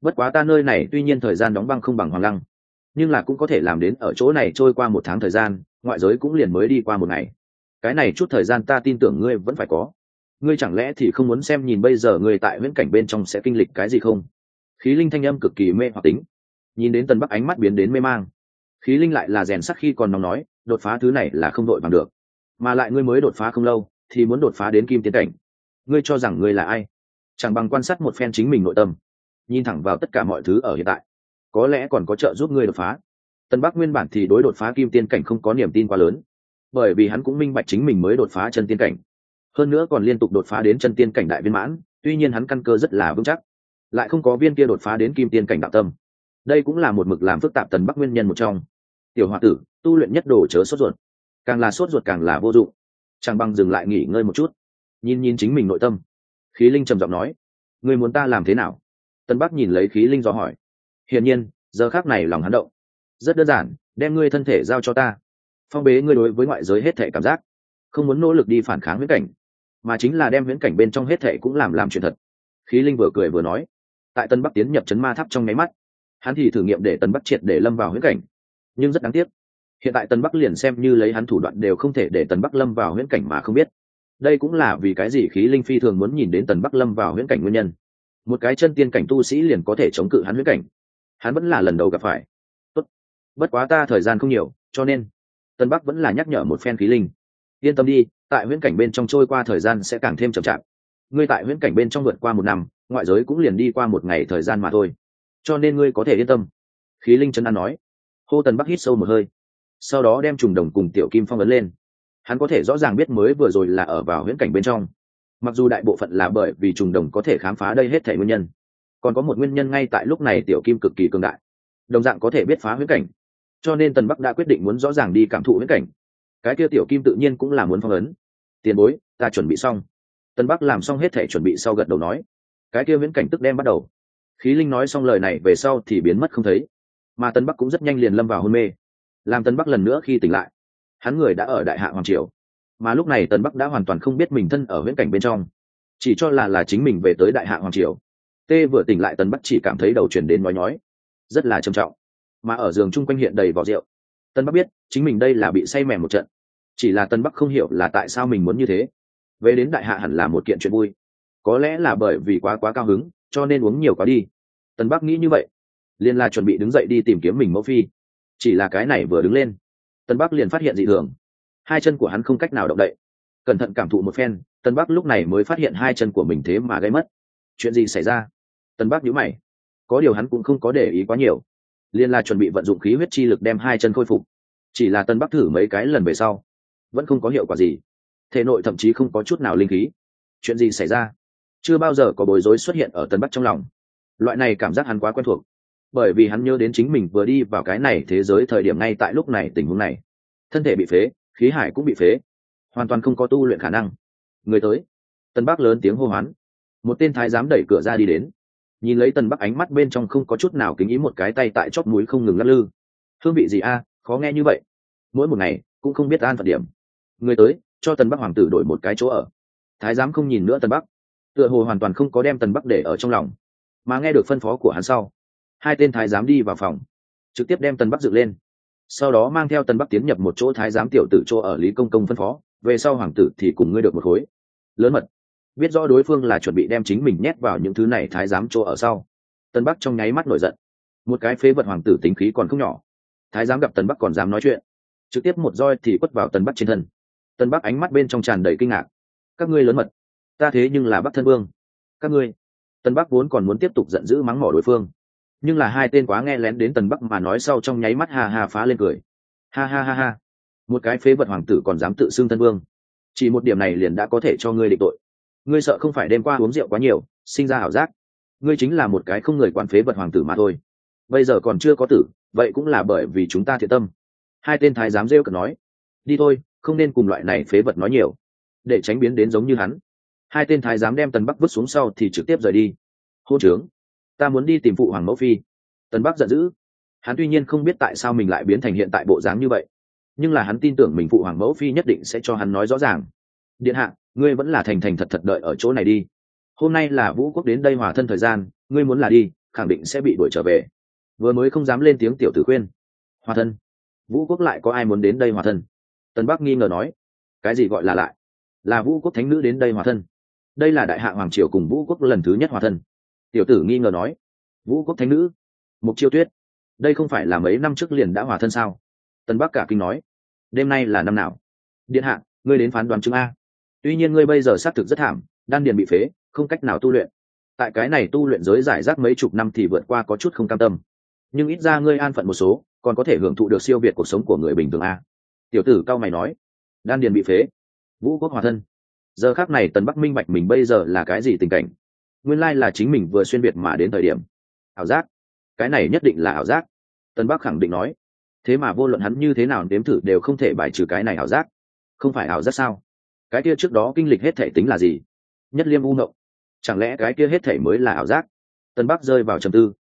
Bất quá ta nơi này tuy nhiên thời gian đóng băng không bằng hoàng lăng, nhưng là cũng có thể làm đến ở chỗ này trôi qua một tháng thời gian, ngoại giới cũng liền mới đi qua một ngày. Cái này chút thời gian ta tin tưởng ngươi vẫn phải có. Ngươi chẳng lẽ thì không muốn xem nhìn bây giờ ngươi tại viễn cảnh bên trong sẽ kinh lịch cái gì không? Khí linh thanh âm cực kỳ mê hoặc tính. Nhìn đến tần bắc ánh mắt biến đến mê mang. Khí linh lại là rèn sắc khi còn nóng nói, đột phá thứ này là không đội bằng được. Mà lại ngươi mới đột phá không lâu, thì muốn đột phá đến kim tiến cảnh ngươi cho rằng ngươi là ai? Chẳng bằng quan sát một phen chính mình nội tâm. Nhìn thẳng vào tất cả mọi thứ ở hiện tại. Có lẽ còn có trợ giúp ngươi đột phá. Tân bắc nguyên bản thì đối đột phá kim tiên cảnh không có niềm tin quá lớn. Bởi vì hắn cũng minh bạch chính mình mới đột phá chân tiên cảnh. Hơn nữa còn liên tục đột phá đến chân tiên cảnh đại viên mãn, tuy nhiên hắn căn cơ rất là vững chắc. Lại không có viên kia đột phá đến kim tiên cảnh đạo tâm. Đây cũng là một mực làm phức tạp tần bắc nguyên nhân một trong. Tiểu h o a tử, tu luyện nhất đồ chớ sốt ruột. Càng là sốt ruột càng là vô dụng. Chẳng bằng dừng lại nghỉ ngơi một chút nhìn nhìn chính mình nội tâm. Khí linh trầm giọng nói người muốn ta làm thế nào? Tân bắc nhìn lấy khí linh do hỏi. Hiển nhiên, giờ khác này lòng hắn động. Rất đơn giản, đem ngươi thân thể giao cho ta. Phong bế ngươi đối với ngoại giới hết thể cảm giác. Không muốn nỗ lực đi phản kháng viễn cảnh, mà chính là đem viễn cảnh bên trong hết thể cũng làm làm chuyện thật. Khí linh vừa cười vừa nói. Tại tân bắc tiến nhập chấn ma tháp trong nháy mắt, hắn thì thử nghiệm để tân bắc triệt để lâm vào huyễn cảnh. Nhưng rất đáng tiếc, hiện tại tân bắc liền xem như lấy hắn thủ đoạn đều không thể để tân bắc lâm vào huyễn cảnh mà không biết đây cũng là vì cái gì khí linh phi thường muốn nhìn đến tần bắc lâm vào huyễn cảnh nguyên nhân. Một cái chân tiên cảnh tu sĩ liền có thể chống cự hắn huyễn cảnh. Hắn vẫn là lần đầu gặp phải. Tốt. bất quá ta thời gian không nhiều, cho nên tần bắc vẫn là nhắc nhở một phen khí linh. Yên tâm đi, tại huyễn cảnh bên trong trôi qua thời gian sẽ càng thêm chậm chạp. Ngươi tại huyễn cảnh bên trong vượt qua một năm, ngoại giới cũng liền đi qua một ngày thời gian mà thôi. Cho nên ngươi có thể yên tâm. Khí linh chân an nói. Hô tần bắc hít sâu một hơi. Sau đó đem trùng đồng cùng tiểu kim phong ấn lên hắn có thể rõ ràng biết mới vừa rồi là ở vào huyễn cảnh bên trong. Mặc dù đại bộ phận là bởi vì trùng đồng có thể khám phá đây hết thể nguyên nhân, còn có một nguyên nhân ngay tại lúc này tiểu kim cực kỳ cường đại. Đồng dạng có thể biết phá huyễn cảnh, cho nên tần bắc đã quyết định muốn rõ ràng đi cảm thụ huyễn cảnh. Cái kia tiểu kim tự nhiên cũng là muốn phong ấn. Tiền bối, ta chuẩn bị xong. Tần bắc làm xong hết thể chuẩn bị sau gật đầu nói. Cái kia huyễn cảnh tức đem bắt đầu. Khí linh nói xong lời này về sau thì biến mất không thấy. Mà tân bắc cũng rất nhanh liền lâm vào hôn mê. Làm tân bắc lần nữa khi tỉnh lại hắn người đã ở đại hạ hoàng triều. Mà lúc này tân bắc đã hoàn toàn không biết mình thân ở viễn cảnh bên trong. Chỉ cho là là chính mình về tới đại hạ hoàng triều. Tê vừa tỉnh lại tân bắc chỉ cảm thấy đầu chuyển đến nói nhói. Rất là trầm trọng. Mà ở giường chung quanh hiện đầy vỏ rượu. Tân bắc biết, chính mình đây là bị say mèm một trận. Chỉ là tân bắc không hiểu là tại sao mình muốn như thế. Về đến đại hạ hẳn là một kiện chuyện vui. Có lẽ là bởi vì quá quá cao hứng, cho nên uống nhiều quá đi. Tân bắc nghĩ như vậy. Liền là chuẩn bị đứng dậy đi tìm kiếm mình mẫu phi. Chỉ là cái này vừa đứng lên tân bắc liền phát hiện dị thường. Hai chân của hắn không cách nào động đậy. Cẩn thận cảm thụ một phen, tân bắc lúc này mới phát hiện hai chân của mình thế mà gây mất. Chuyện gì xảy ra? Tân bắc nhíu mày. Có điều hắn cũng không có để ý quá nhiều. Liên là chuẩn bị vận dụng khí huyết chi lực đem hai chân khôi phục. Chỉ là tân bắc thử mấy cái lần về sau, vẫn không có hiệu quả gì. Thể nội thậm chí không có chút nào linh khí. Chuyện gì xảy ra? Chưa bao giờ có bối rối xuất hiện ở tân bắc trong lòng. Loại này cảm giác hắn quá quen thuộc bởi vì hắn nhớ đến chính mình vừa đi vào cái này thế giới thời điểm ngay tại lúc này tình huống này. Thân thể bị phế, khí hải cũng bị phế. Hoàn toàn không có tu luyện khả năng. Người tới. Tân bắc lớn tiếng hô hoán. Một tên thái giám đẩy cửa ra đi đến. Nhìn lấy tân bắc ánh mắt bên trong không có chút nào kính ý một cái tay tại chóp núi không ngừng lắc lư. Hương vị gì a, khó nghe như vậy. Mỗi một ngày, cũng không biết an phận điểm. Người tới, cho tần bắc hoàng tử đổi một cái chỗ ở. Thái giám không nhìn nữa tần bắc. Tựa hồ hoàn toàn không có đem tần bắc để ở trong lòng. Mà nghe được phân phó của hắn sau hai tên thái giám đi vào phòng, trực tiếp đem tần bắc dựng lên. Sau đó mang theo tần bắc tiến nhập một chỗ thái giám tiểu tử chỗ ở lý công công phân phó, về sau hoàng tử thì cùng ngươi được một khối. Lớn mật, biết rõ đối phương là chuẩn bị đem chính mình nhét vào những thứ này thái giám chỗ ở sau tân bắc trong nháy mắt nổi giận. Một cái phế vật hoàng tử tính khí còn không nhỏ. Thái giám gặp tần bắc còn dám nói chuyện, trực tiếp một roi thì quất vào tần bắc trên thân. Tần bắc ánh mắt bên trong tràn đầy kinh ngạc. Các ngươi lớn mật, ta thế nhưng là bắc thân vương. Các ngươi. Tần bắc vốn còn muốn tiếp tục giận dữ mắng mỏ đối phương nhưng là hai tên quá nghe lén đến tần bắc mà nói sau trong nháy mắt hà hà phá lên cười. Ha ha ha ha. Một cái phế vật hoàng tử còn dám tự xưng thân vương. Chỉ một điểm này liền đã có thể cho ngươi định tội. Ngươi sợ không phải đêm qua uống rượu quá nhiều, sinh ra ảo giác. Ngươi chính là một cái không người quản phế vật hoàng tử mà thôi. Bây giờ còn chưa có tử, vậy cũng là bởi vì chúng ta thiện tâm. Hai tên thái giám rêu cần nói. Đi thôi, không nên cùng loại này phế vật nói nhiều. Để tránh biến đến giống như hắn. Hai tên thái giám đem tần bắc vứt xuống sau thì trực tiếp rời đi. Hô trướng ta muốn đi tìm phụ hoàng mẫu phi. Tần bắc giận dữ. Hắn tuy nhiên không biết tại sao mình lại biến thành hiện tại bộ dáng như vậy, nhưng là hắn tin tưởng mình phụ hoàng mẫu phi nhất định sẽ cho hắn nói rõ ràng. Điện hạ, ngươi vẫn là thành thành thật thật đợi ở chỗ này đi. Hôm nay là vũ quốc đến đây hòa thân thời gian, ngươi muốn là đi, khẳng định sẽ bị đuổi trở về. Vừa mới không dám lên tiếng tiểu tử khuyên. Hòa thân. Vũ quốc lại có ai muốn đến đây hòa thân? Tân bắc nghi ngờ nói. Cái gì gọi là lại? Là vũ quốc thánh nữ đến đây hòa thân. Đây là đại hạ hoàng triều cùng vũ quốc lần thứ nhất hòa thân tiểu tử nghi ngờ nói, vũ quốc thánh nữ mục chiêu tuyết, đây không phải là mấy năm trước liền đã hòa thân sao? Tân bắc cả kinh nói, đêm nay là năm nào? Điện hạ, ngươi đến phán đoán chứng a. Tuy nhiên ngươi bây giờ xác thực rất thảm, đan điền bị phế, không cách nào tu luyện. Tại cái này tu luyện giới giải rác mấy chục năm thì vượt qua có chút không cam tâm. Nhưng ít ra ngươi an phận một số, còn có thể hưởng thụ được siêu việt cuộc sống của người bình thường a. Tiểu tử cao mày nói, đan điền bị phế, vũ quốc hòa thân. Giờ khác này tần bắc minh bạch mình bây giờ là cái gì tình cảnh nguyên lai là chính mình vừa xuyên biệt mà đến thời điểm. Ảo giác. Cái này nhất định là ảo giác. Tân bắc khẳng định nói. Thế mà vô luận hắn như thế nào đếm thử đều không thể bài trừ cái này ảo giác. Không phải ảo giác sao? Cái kia trước đó kinh lịch hết thể tính là gì? Nhất liêm u ngộng chẳng lẽ cái kia hết thể mới là ảo giác? Tân bắc rơi vào trầm tư.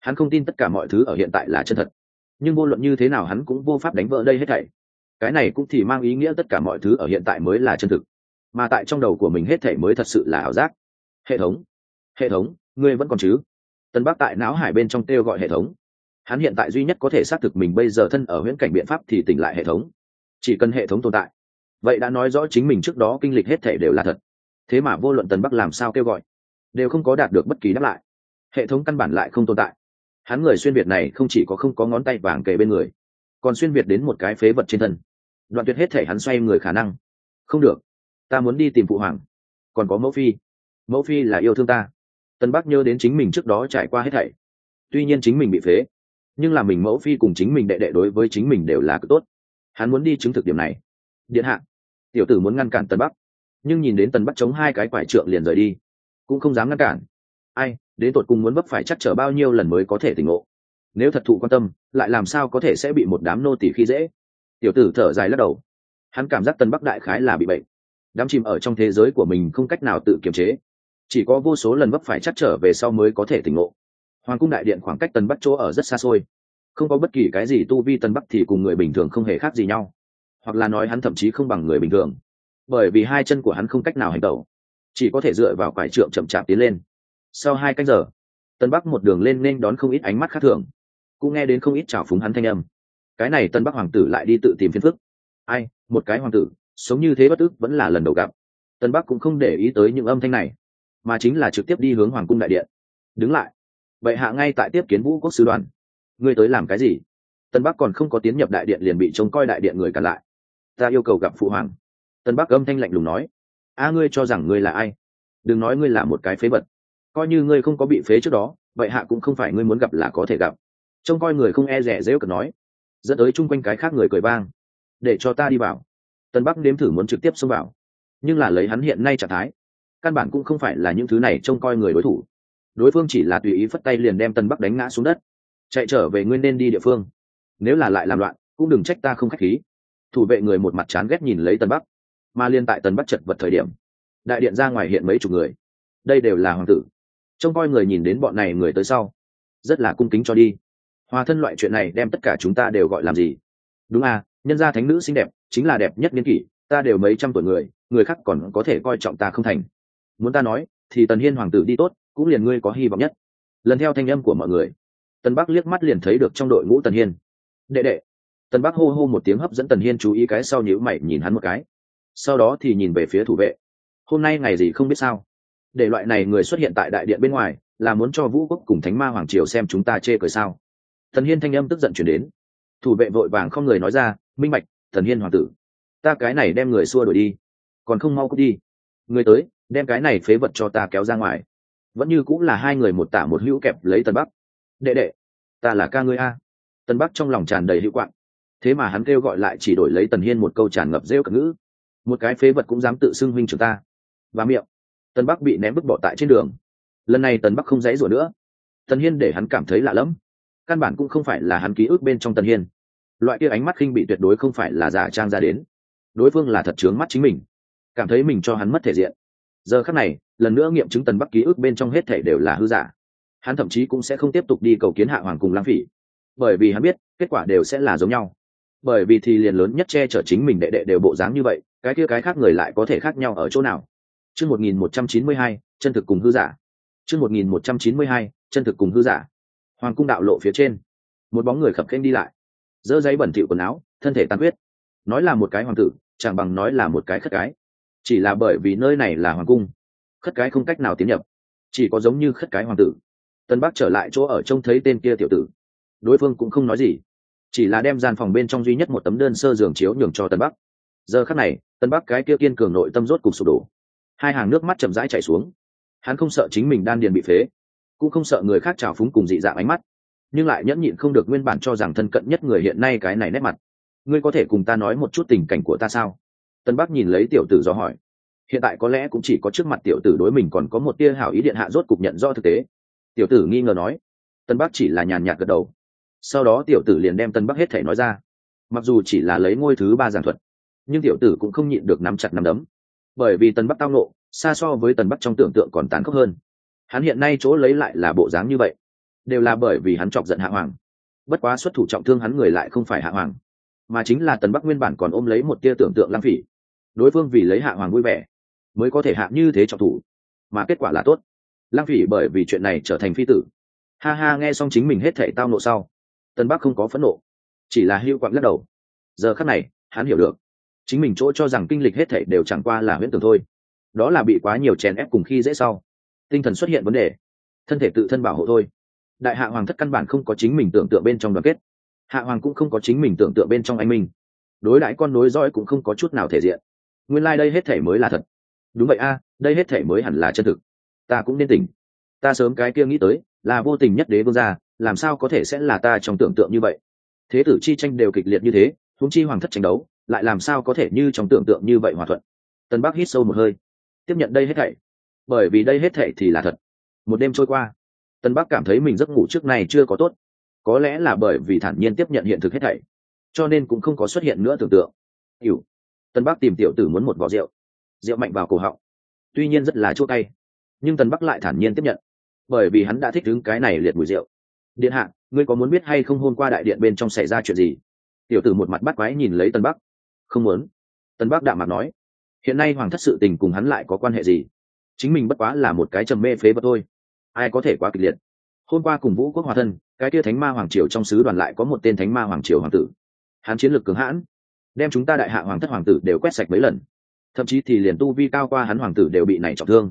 Hắn không tin tất cả mọi thứ ở hiện tại là chân thật. Nhưng vô luận như thế nào hắn cũng vô pháp đánh vỡ đây hết thảy. Cái này cũng thì mang ý nghĩa tất cả mọi thứ ở hiện tại mới là chân thực. Mà tại trong đầu của mình hết thảy mới thật sự là ảo giác. Hệ thống hệ thống, ngươi vẫn còn chứ? Tân bắc tại não hải bên trong kêu gọi hệ thống. Hắn hiện tại duy nhất có thể xác thực mình bây giờ thân ở huyễn cảnh biện pháp thì tỉnh lại hệ thống. Chỉ cần hệ thống tồn tại. Vậy đã nói rõ chính mình trước đó kinh lịch hết thể đều là thật. Thế mà vô luận tần bắc làm sao kêu gọi, đều không có đạt được bất kỳ đáp lại. Hệ thống căn bản lại không tồn tại. Hắn người xuyên việt này không chỉ có không có ngón tay vàng kề bên người, còn xuyên việt đến một cái phế vật trên thân. Đoạn tuyệt hết thể hắn xoay người khả năng. Không được, ta muốn đi tìm phụ hoàng. Còn có mẫu phi. Mẫu phi là yêu thương ta tân bắc nhớ đến chính mình trước đó trải qua hết thảy. Tuy nhiên chính mình bị phế, nhưng là mình mẫu phi cùng chính mình đệ đệ đối với chính mình đều là cực tốt. Hắn muốn đi chứng thực điểm này. Điện hạ, tiểu tử muốn ngăn cản tân bắc. Nhưng nhìn đến tân bắc chống hai cái quải trượng liền rời đi, cũng không dám ngăn cản. Ai, đến tột cùng muốn vấp phải chắc chở bao nhiêu lần mới có thể tỉnh ngộ? Nếu thật thụ quan tâm, lại làm sao có thể sẽ bị một đám nô tỳ khi dễ? Tiểu tử thở dài lắc đầu. Hắn cảm giác tân bắc đại khái là bị bệnh. Đám chìm ở trong thế giới của mình không cách nào tự kiềm chế chỉ có vô số lần vấp phải chắc trở về sau mới có thể tỉnh ngộ. Hoàng cung đại điện khoảng cách tân bắc chỗ ở rất xa xôi. Không có bất kỳ cái gì tu vi tân bắc thì cùng người bình thường không hề khác gì nhau. Hoặc là nói hắn thậm chí không bằng người bình thường. Bởi vì hai chân của hắn không cách nào hành tẩu. Chỉ có thể dựa vào quải trượng chậm chạp tiến lên. Sau hai canh giờ, tân bắc một đường lên nên đón không ít ánh mắt khác thường. Cũng nghe đến không ít trào phúng hắn thanh âm. Cái này tân bắc hoàng tử lại đi tự tìm phiền phức. Ai, một cái hoàng tử, sống như thế bất ức vẫn là lần đầu gặp. Tân bắc cũng không để ý tới những âm thanh này mà chính là trực tiếp đi hướng hoàng cung đại điện. Đứng lại. Vậy hạ ngay tại tiếp kiến vũ quốc sứ đoàn. Ngươi tới làm cái gì? Tân bắc còn không có tiến nhập đại điện liền bị trông coi đại điện người cản lại. Ta yêu cầu gặp phụ hoàng. Tân bắc âm thanh lạnh lùng nói. A, ngươi cho rằng ngươi là ai? Đừng nói ngươi là một cái phế vật. Coi như ngươi không có bị phế trước đó, vậy hạ cũng không phải ngươi muốn gặp là có thể gặp. Trông coi người không e rẻ dễ cợt nói. Dẫn tới chung quanh cái khác người cười vang. Để cho ta đi vào. Tân bắc nếm thử muốn trực tiếp xông vào. Nhưng là lấy hắn hiện nay trạng thái căn bản cũng không phải là những thứ này trông coi người đối thủ. Đối phương chỉ là tùy ý phất tay liền đem tân bắc đánh ngã xuống đất. Chạy trở về nguyên nên đi địa phương. Nếu là lại làm loạn, cũng đừng trách ta không k h á c h khí. Thủ vệ người một mặt chán ghét nhìn lấy tân bắc. Mà liên tại tân bắc chật vật thời điểm, đại điện ra ngoài hiện mấy chục người. Đây đều là hoàng tử. Trông coi người nhìn đến bọn này người tới sau, rất là cung kính cho đi. Hòa thân loại chuyện này đem tất cả chúng ta đều gọi làm gì? Đúng à nhân gia thánh nữ xinh đẹp, chính là đẹp nhất niên kỷ, ta đều mấy trăm tuổi người người khác còn có thể coi trọng ta không thành muốn ta nói, thì tần hiên hoàng tử đi tốt, cũng liền ngươi có hy vọng nhất. Lần theo thanh âm của mọi người, tần bắc liếc mắt liền thấy được trong đội ngũ tần hiên. Đệ đệ. Tần bắc hô hô một tiếng hấp dẫn tần hiên chú ý cái sau nhữ mày nhìn hắn một cái. Sau đó thì nhìn về phía thủ vệ. Hôm nay ngày gì không biết sao. Để loại này người xuất hiện tại đại điện bên ngoài, là muốn cho vũ quốc cùng thánh ma hoàng triều xem chúng ta chê cười sao. Tần hiên thanh âm tức giận chuyển đến. Thủ vệ vội vàng không người nói ra, minh bạch, tần hiên hoàng tử, ta cái này đem người xua đuổi đi, còn không mau cút đi. Người tới đem cái này phế vật cho ta kéo ra ngoài. Vẫn như cũng là hai người một tả một hữu kẹp lấy tân bắc. Đệ đệ, ta là ca ngươi a. Tân bắc trong lòng tràn đầy hữu quạng. Thế mà hắn kêu gọi lại chỉ đổi lấy tần hiên một câu tràn ngập rêu cả ngữ. Một cái phế vật cũng dám tự xưng huynh chúng ta. Và miệng tân bắc bị ném bức bỏ tại trên đường. Lần này tần bắc không dãy rủa nữa. Tần hiên để hắn cảm thấy lạ lẫm. Căn bản cũng không phải là hắn ký ức bên trong tần hiên. Loại kia ánh mắt khinh bị tuyệt đối không phải là giả trang ra đến. Đối phương là thật trướng mắt chính mình. Cảm thấy mình cho hắn mất thể diện giờ khắc này, lần nữa nghiệm chứng tần bắc ký ức bên trong hết thể đều là hư giả. Hắn thậm chí cũng sẽ không tiếp tục đi cầu kiến hạ hoàng cùng lãng phỉ. Bởi vì hắn biết, kết quả đều sẽ là giống nhau. Bởi vì thì liền lớn nhất che chở chính mình đệ đệ đều bộ dáng như vậy, cái kia cái khác người lại có thể khác nhau ở chỗ nào? Chương một nghìn một trăm chín mươi hai, chân thực cùng hư giả. Chương một nghìn một trăm chín mươi hai, chân thực cùng hư giả. Hoàng cung đạo lộ phía trên. Một bóng người khập khênh đi lại. Dơ giấy bẩn thỉu quần áo, thân thể tan huyết nói là một cái hoàng tử, chẳng bằng nói là một cái khất cái chỉ là bởi vì nơi này là hoàng cung, khất cái không cách nào tiến nhập, chỉ có giống như khất cái hoàng tử. Tân bắc trở lại chỗ ở trông thấy tên kia tiểu tử. Đối phương cũng không nói gì, chỉ là đem gian phòng bên trong duy nhất một tấm đơn sơ giường chiếu nhường cho tân bắc. Giờ khắc này, tân bắc cái kia kiên cường nội tâm rốt cục sụp đổ. Hai hàng nước mắt chậm rãi chảy xuống. Hắn không sợ chính mình đan điền bị phế, cũng không sợ người khác trào phúng cùng dị dạng ánh mắt, nhưng lại nhẫn nhịn không được nguyên bản cho rằng thân cận nhất người hiện nay cái này nét mặt. Ngươi có thể cùng ta nói một chút tình cảnh của ta sao? Tân bắc nhìn lấy tiểu tử do hỏi. Hiện tại có lẽ cũng chỉ có trước mặt tiểu tử đối mình còn có một tia hảo ý điện hạ rốt cục nhận do thực tế. Tiểu tử nghi ngờ nói. Tân bắc chỉ là nhàn nhạt gật đầu. Sau đó tiểu tử liền đem tân bắc hết thể nói ra. Mặc dù chỉ là lấy ngôi thứ ba giảng thuật, nhưng tiểu tử cũng không nhịn được nắm chặt nắm đấm. Bởi vì tân bắc tao nộ xa so với Tân bắc trong tưởng tượng còn tàn khốc hơn. Hắn hiện nay chỗ lấy lại là bộ dáng như vậy, đều là bởi vì hắn chọc giận hạ hoàng. Bất quá xuất thủ trọng thương hắn người lại không phải hạ hoàng, mà chính là tần bắc nguyên bản còn ôm lấy một tia tưởng tượng lang phỉ đối phương vì lấy hạ hoàng vui vẻ, mới có thể hạ như thế trọng thủ. Mà kết quả là tốt. Lang phỉ bởi vì chuyện này trở thành phi tử. Ha ha, nghe xong chính mình hết thể tao nộ sau tân bắc không có phẫn nộ, chỉ là hưu quặng lắc đầu. Giờ khắc này, hắn hiểu được. Chính mình chỗ cho rằng kinh lịch hết thể đều chẳng qua là huyễn tưởng thôi. Đó là bị quá nhiều chèn ép cùng khi dễ sau. Tinh thần xuất hiện vấn đề. Thân thể tự thân bảo hộ thôi. Đại hạ hoàng thất căn bản không có chính mình tưởng tượng bên trong đoàn kết. Hạ hoàng cũng không có chính mình tưởng tượng bên trong anh minh. Đối đãi con nối dõi cũng không có chút nào thể diện nguyên lai、like、đây hết thể mới là thật. Đúng vậy a, đây hết thể mới hẳn là chân thực. Ta cũng nên tỉnh. Ta sớm cái kia nghĩ tới, là vô tình nhất đế vương gia, làm sao có thể sẽ là ta trong tưởng tượng như vậy? Thế tử chi tranh đều kịch liệt như thế, huống chi hoàng thất tranh đấu, lại làm sao có thể như trong tưởng tượng như vậy hòa thuận? Tân bắc hít sâu một hơi. Tiếp nhận đây hết thảy. Bởi vì đây hết thảy thì là thật. Một đêm trôi qua, tân bắc cảm thấy mình giấc ngủ trước này chưa có tốt. Có lẽ là bởi vì thản nhiên tiếp nhận hiện thực hết thảy, cho nên cũng không có xuất hiện nữa tưởng tượng. Hiểu tân bắc tìm tiểu tử muốn một vỏ rượu. Rượu mạnh vào cổ họng. Tuy nhiên rất là chua cay. Nhưng tân bắc lại thản nhiên tiếp nhận. Bởi vì hắn đã thích đứng cái này liệt mùi rượu. Điện hạ, ngươi có muốn biết hay không hôn qua đại điện bên trong xảy ra chuyện gì? Tiểu tử một mặt bắt quái nhìn lấy tân bắc. Không muốn. Tân bắc đạm mặt nói. Hiện nay hoàng thất sự tình cùng hắn lại có quan hệ gì? Chính mình bất quá là một cái trầm mê phế vật thôi. Ai có thể quá kịch liệt? Hôm qua cùng vũ quốc hòa thân, cái kia thánh ma hoàng triều trong sứ đoàn lại có một tên thánh ma hoàng triều hoàng tử. Hắn chiến lược cường hãn đem chúng ta đại hạ hoàng thất hoàng tử đều quét sạch mấy lần. Thậm chí thì liền tu vi cao qua hắn hoàng tử đều bị này trọng thương.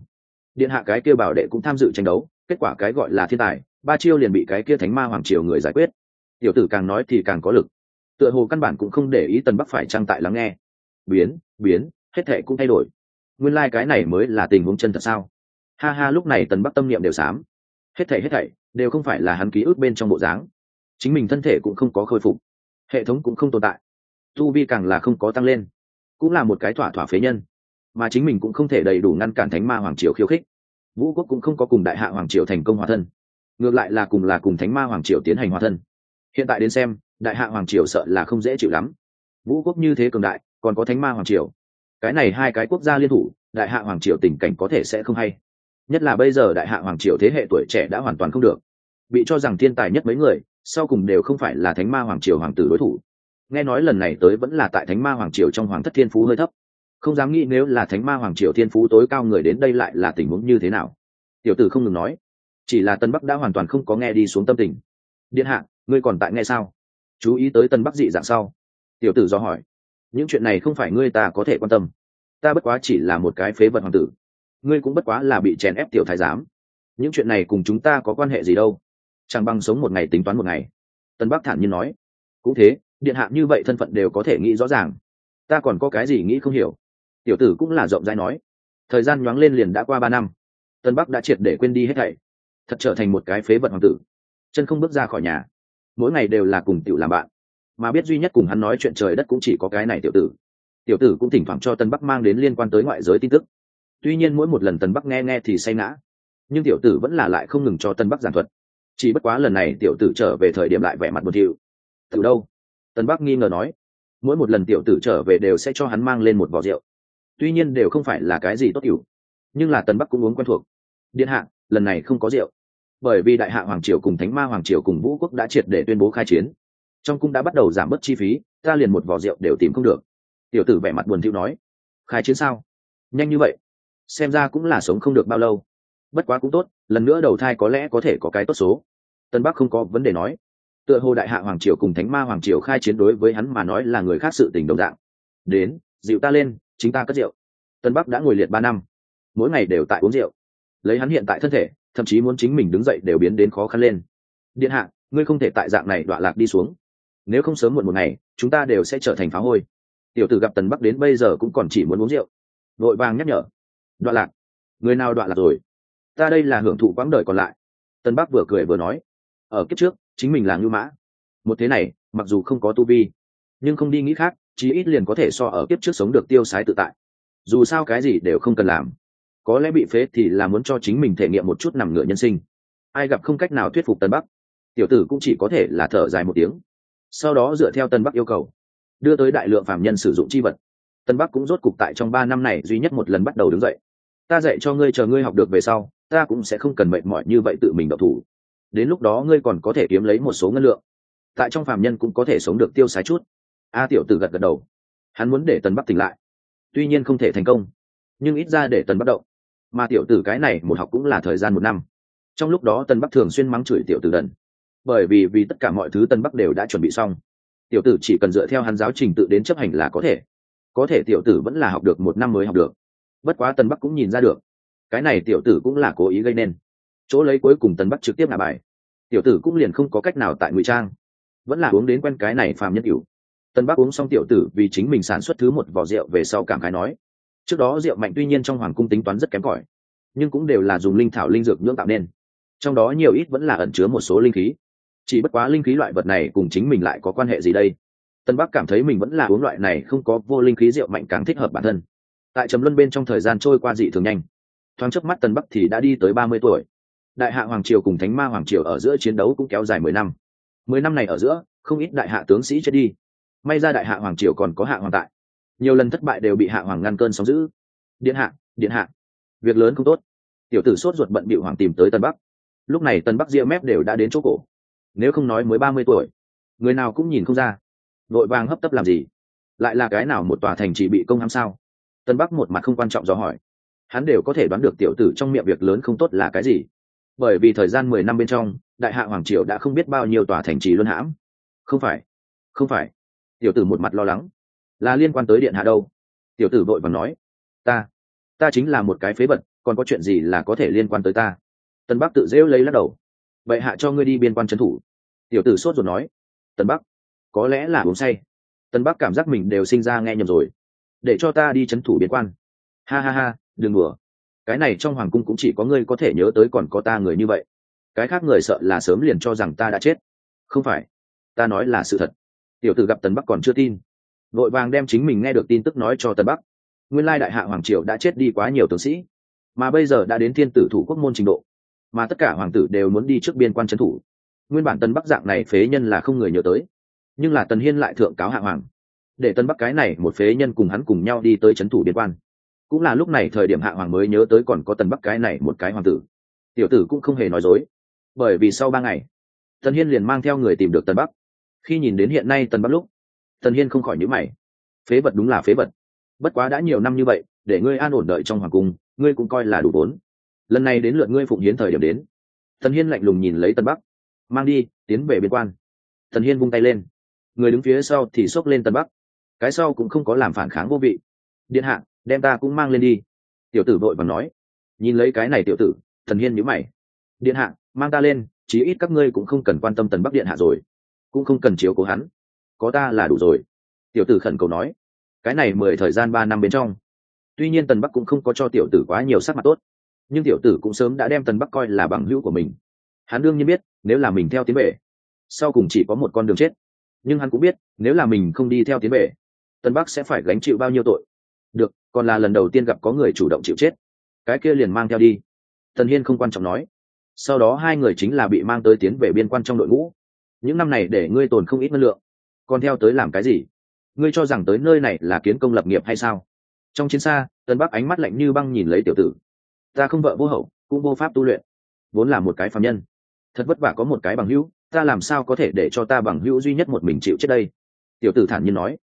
Điện hạ cái kia bảo đệ cũng tham dự tranh đấu, kết quả cái gọi là thiên tài, ba chiêu liền bị cái kia thánh ma hoàng triều người giải quyết. Tiểu tử càng nói thì càng có lực. Tựa hồ căn bản cũng không để ý tần bắc phải trang tại lắng nghe. Biến biến, hết thệ cũng thay đổi. Nguyên lai、like、cái này mới là tình huống chân thật sao? Ha ha, lúc này tần bắc tâm niệm đều xám. Hết thảy hết thảy đều không phải là hắn ký ức bên trong bộ dáng. Chính mình thân thể cũng không có khôi phục. Hệ thống cũng không tồn tại tu vi càng là không có tăng lên, cũng là một cái thỏa thỏa phế nhân, mà chính mình cũng không thể đầy đủ ngăn cản thánh ma hoàng triều khiêu khích. Vũ quốc cũng không có cùng đại hạ hoàng triều thành công hòa thân, ngược lại là cùng là cùng thánh ma hoàng triều tiến hành hòa thân. Hiện tại đến xem, đại hạ hoàng triều sợ là không dễ chịu lắm. Vũ quốc như thế cường đại, còn có thánh ma hoàng triều. Cái này hai cái quốc gia liên thủ, đại hạ hoàng triều tình cảnh có thể sẽ không hay. Nhất là bây giờ đại hạ hoàng triều thế hệ tuổi trẻ đã hoàn toàn không được. Bị cho rằng thiên tài nhất mấy người, sau cùng đều không phải là thánh ma hoàng triều hoàng tử đối thủ nghe nói lần này tới vẫn là tại thánh ma hoàng triều trong hoàng thất thiên phú hơi thấp. Không dám nghĩ nếu là thánh ma hoàng triều thiên phú tối cao người đến đây lại là tình huống như thế nào. Tiểu tử không ngừng nói. Chỉ là tân bắc đã hoàn toàn không có nghe đi xuống tâm tình. Điện hạ, ngươi còn tại nghe sao? Chú ý tới tân bắc dị dạng sau. Tiểu tử do hỏi. Những chuyện này không phải ngươi ta có thể quan tâm. Ta bất quá chỉ là một cái phế vật hoàng tử. Ngươi cũng bất quá là bị chèn ép tiểu thái giám. Những chuyện này cùng chúng ta có quan hệ gì đâu? Chẳng bằng sống một ngày tính toán một ngày. Tân bắc thản nhiên nói. Cũng thế điện hạ như vậy thân phận đều có thể nghĩ rõ ràng. Ta còn có cái gì nghĩ không hiểu? Tiểu tử cũng là rộng rãi nói. Thời gian nhoáng lên liền đã qua ba năm. Tân bắc đã triệt để quên đi hết thảy. Thật trở thành một cái phế vật hoàng tử. Chân không bước ra khỏi nhà. Mỗi ngày đều là cùng tiểu làm bạn. Mà biết duy nhất cùng hắn nói chuyện trời đất cũng chỉ có cái này tiểu tử. Tiểu tử cũng thỉnh thoảng cho tân bắc mang đến liên quan tới ngoại giới tin tức. Tuy nhiên mỗi một lần tân bắc nghe nghe thì say ngã. Nhưng tiểu tử vẫn là lại không ngừng cho tân bắc giảng thuật. Chỉ bất quá lần này tiểu tử trở về thời điểm lại vẻ mặt một hiệu từ đâu? Tân bắc nghi ngờ nói, mỗi một lần tiểu tử trở về đều sẽ cho hắn mang lên một vỏ rượu. Tuy nhiên đều không phải là cái gì tốt cửu nhưng là tân bắc cũng uống quen thuộc. Điện hạ, lần này không có rượu. Bởi vì đại hạ hoàng triều cùng thánh ma hoàng triều cùng vũ quốc đã triệt để tuyên bố khai chiến, trong cung đã bắt đầu giảm bớt chi phí, ta liền một vỏ rượu đều tìm không được. Tiểu tử vẻ mặt buồn thiu nói, khai chiến sao? Nhanh như vậy? Xem ra cũng là sống không được bao lâu. Bất quá cũng tốt, lần nữa đầu thai có lẽ có thể có cái tốt số. Tân bắc không có vấn đề nói tựa hồ đại hạ hoàng triều cùng thánh ma hoàng triều khai chiến đối với hắn mà nói là người khác sự tình đồng dạng. Đến, dịu ta lên, chính ta cất rượu. Tân bắc đã ngồi liệt ba năm. Mỗi ngày đều tại uống rượu. Lấy hắn hiện tại thân thể, thậm chí muốn chính mình đứng dậy đều biến đến khó khăn lên. Điện hạ, ngươi không thể tại dạng này đọa lạc đi xuống. Nếu không sớm muộn một ngày, chúng ta đều sẽ trở thành phá hôi. Tiểu tử gặp tần bắc đến bây giờ cũng còn chỉ muốn uống rượu. Vội vàng nhắc nhở. Đọa lạc. Người nào đọa lạc rồi? Ta đây là hưởng thụ quãng đời còn lại. Tân bắc vừa cười vừa nói. Ở kiếp trước chính mình là ngưu mã. Một thế này, mặc dù không có tu vi, nhưng không đi nghĩ khác, chí ít liền có thể so ở kiếp trước sống được tiêu sái tự tại. Dù sao cái gì đều không cần làm. Có lẽ bị phế thì là muốn cho chính mình thể nghiệm một chút nằm ngựa nhân sinh. Ai gặp không cách nào thuyết phục tân bắc, tiểu tử cũng chỉ có thể là thở dài một tiếng. Sau đó dựa theo tân bắc yêu cầu, đưa tới đại lượng phạm nhân sử dụng chi vật. Tân bắc cũng rốt cục tại trong ba năm này duy nhất một lần bắt đầu đứng dậy. Ta dạy cho ngươi chờ ngươi học được về sau, ta cũng sẽ không cần mệt mỏi như vậy tự mình độc thủ đến lúc đó ngươi còn có thể kiếm lấy một số ngân lượng. Tại trong phàm nhân cũng có thể sống được tiêu sái chút. A tiểu tử gật gật đầu. Hắn muốn để tần bắc tỉnh lại. Tuy nhiên không thể thành công, nhưng ít ra để tần bắc động. Mà tiểu tử cái này một học cũng là thời gian một năm. Trong lúc đó tần bắc thường xuyên mắng chửi tiểu tử đần. Bởi vì vì tất cả mọi thứ tần bắc đều đã chuẩn bị xong. Tiểu tử chỉ cần dựa theo hắn giáo trình tự đến chấp hành là có thể. Có thể tiểu tử vẫn là học được một năm mới học được. Bất quá tần bắc cũng nhìn ra được. Cái này tiểu tử cũng là cố ý gây nên chỗ lấy cuối cùng tần bắc trực tiếp ngả bài. Tiểu tử cũng liền không có cách nào tại ngụy trang. Vẫn là uống đến quen cái này phàm nhân cửu. Tần bắc uống xong tiểu tử vì chính mình sản xuất thứ một vỏ rượu về sau cảm khái nói, trước đó rượu mạnh tuy nhiên trong hoàng cung tính toán rất kém cỏi, nhưng cũng đều là dùng linh thảo linh dược nhưỡng tạo nên. Trong đó nhiều ít vẫn là ẩn chứa một số linh khí. Chỉ bất quá linh khí loại vật này cùng chính mình lại có quan hệ gì đây? Tân bắc cảm thấy mình vẫn là uống loại này không có vô linh khí rượu mạnh càng thích hợp bản thân. Tại trầm luân bên trong thời gian trôi qua dị thường nhanh. Thoáng trước mắt tân bắc thì đã đi tới ba mươi tuổi đại hạ hoàng triều cùng thánh ma hoàng triều ở giữa chiến đấu cũng kéo dài mười năm. Mười năm này ở giữa, không ít đại hạ tướng sĩ chết đi. May ra đại hạ hoàng triều còn có hạ hoàng tại. Nhiều lần thất bại đều bị hạ hoàng ngăn cơn sóng giữ điện hạ điện hạ. Việc lớn không tốt. Tiểu tử sốt ruột bận bị hoàng tìm tới tân bắc. Lúc này tân bắc ria mép đều đã đến chỗ cổ. Nếu không nói mới ba mươi tuổi, người nào cũng nhìn không ra. Vội vàng hấp tấp làm gì? Lại là cái nào một tòa thành chỉ bị công hãm sao? Tân bắc một mặt không quan trọng do hỏi. Hắn đều có thể đoán được tiểu tử trong miệng việc lớn không tốt là cái gì bởi vì thời gian mười năm bên trong, đại hạ hoàng triều đã không biết bao nhiêu tòa thành trì luân hãm. Không phải không phải. Tiểu tử một mặt lo lắng. Là liên quan tới điện hạ đâu? Tiểu tử vội vàng nói. Ta ta chính là một cái phế vật, còn có chuyện gì là có thể liên quan tới ta? Tân bắc tự rêu lấy lắc đầu. Vậy hạ cho ngươi đi biên quan trấn thủ. Tiểu tử sốt ruột nói. Tân bắc, có lẽ là uống say. Tân bắc cảm giác mình đều sinh ra nghe nhầm rồi. Để cho ta đi trấn thủ biên quan. Ha ha ha, đừng đùa cái này trong hoàng cung cũng chỉ có ngươi có thể nhớ tới còn có ta người như vậy. Cái khác người sợ là sớm liền cho rằng ta đã chết. Không phải, ta nói là sự thật. Tiểu tử gặp tần bắc còn chưa tin. Vội vàng đem chính mình nghe được tin tức nói cho tần bắc. Nguyên lai đại hạ hoàng triều đã chết đi quá nhiều tướng sĩ, mà bây giờ đã đến thiên tử thủ quốc môn trình độ, mà tất cả hoàng tử đều muốn đi trước biên quan trấn thủ. Nguyên bản tần bắc dạng này phế nhân là không người nhớ tới. Nhưng là tần hiên lại thượng cáo hạ hoàng, để tân bắc cái này một phế nhân cùng hắn cùng nhau đi tới trấn thủ biên quan cũng là lúc này thời điểm hạ hoàng mới nhớ tới còn có tần bắc cái này một cái hoàng tử. Tiểu tử cũng không hề nói dối. Bởi vì sau ba ngày, tần hiên liền mang theo người tìm được tần bắc. Khi nhìn đến hiện nay tần bắc lúc, tần hiên không khỏi nhữ mày. Phế vật đúng là phế vật. Bất quá đã nhiều năm như vậy, để ngươi an ổn đợi trong hoàng cung, ngươi cũng coi là đủ vốn. Lần này đến lượt ngươi phụng hiến thời điểm đến. Tần hiên lạnh lùng nhìn lấy tần bắc. Mang đi, tiến về biên quan. Tần hiên vung tay lên. Người đứng phía sau thì xốc lên tần bắc. Cái sau cũng không có làm phản kháng vô vị. Điện hạ đem ta cũng mang lên đi. Tiểu tử vội và nói. Nhìn lấy cái này tiểu tử, thần hiên nhữ mày. Điện hạ, mang ta lên, chí ít các ngươi cũng không cần quan tâm tần bắc điện hạ rồi. Cũng không cần chiếu cố hắn. Có ta là đủ rồi. Tiểu tử khẩn cầu nói. Cái này mười thời gian ba năm bên trong. Tuy nhiên tần bắc cũng không có cho tiểu tử quá nhiều sắc mặt tốt. Nhưng tiểu tử cũng sớm đã đem tần bắc coi là bằng hữu của mình. Hắn đương nhiên biết, nếu là mình theo tiến bể sau cùng chỉ có một con đường chết. Nhưng hắn cũng biết, nếu là mình không đi theo tiến bể tần bắc sẽ phải gánh chịu bao nhiêu tội. Được còn là lần đầu tiên gặp có người chủ động chịu chết. Cái kia liền mang theo đi. Tần hiên không quan trọng nói. Sau đó hai người chính là bị mang tới tiến về biên quan trong đội ngũ. Những năm này để ngươi tồn không ít năng lượng. Còn theo tới làm cái gì? Ngươi cho rằng tới nơi này là kiến công lập nghiệp hay sao? Trong chiến xa, tân bắc ánh mắt lạnh như băng nhìn lấy tiểu tử. Ta không vợ vô hậu, cũng vô pháp tu luyện. Vốn là một cái phạm nhân. Thật vất vả có một cái bằng hữu, ta làm sao có thể để cho ta bằng hữu duy nhất một mình chịu chết đây? Tiểu tử thản nhiên nói.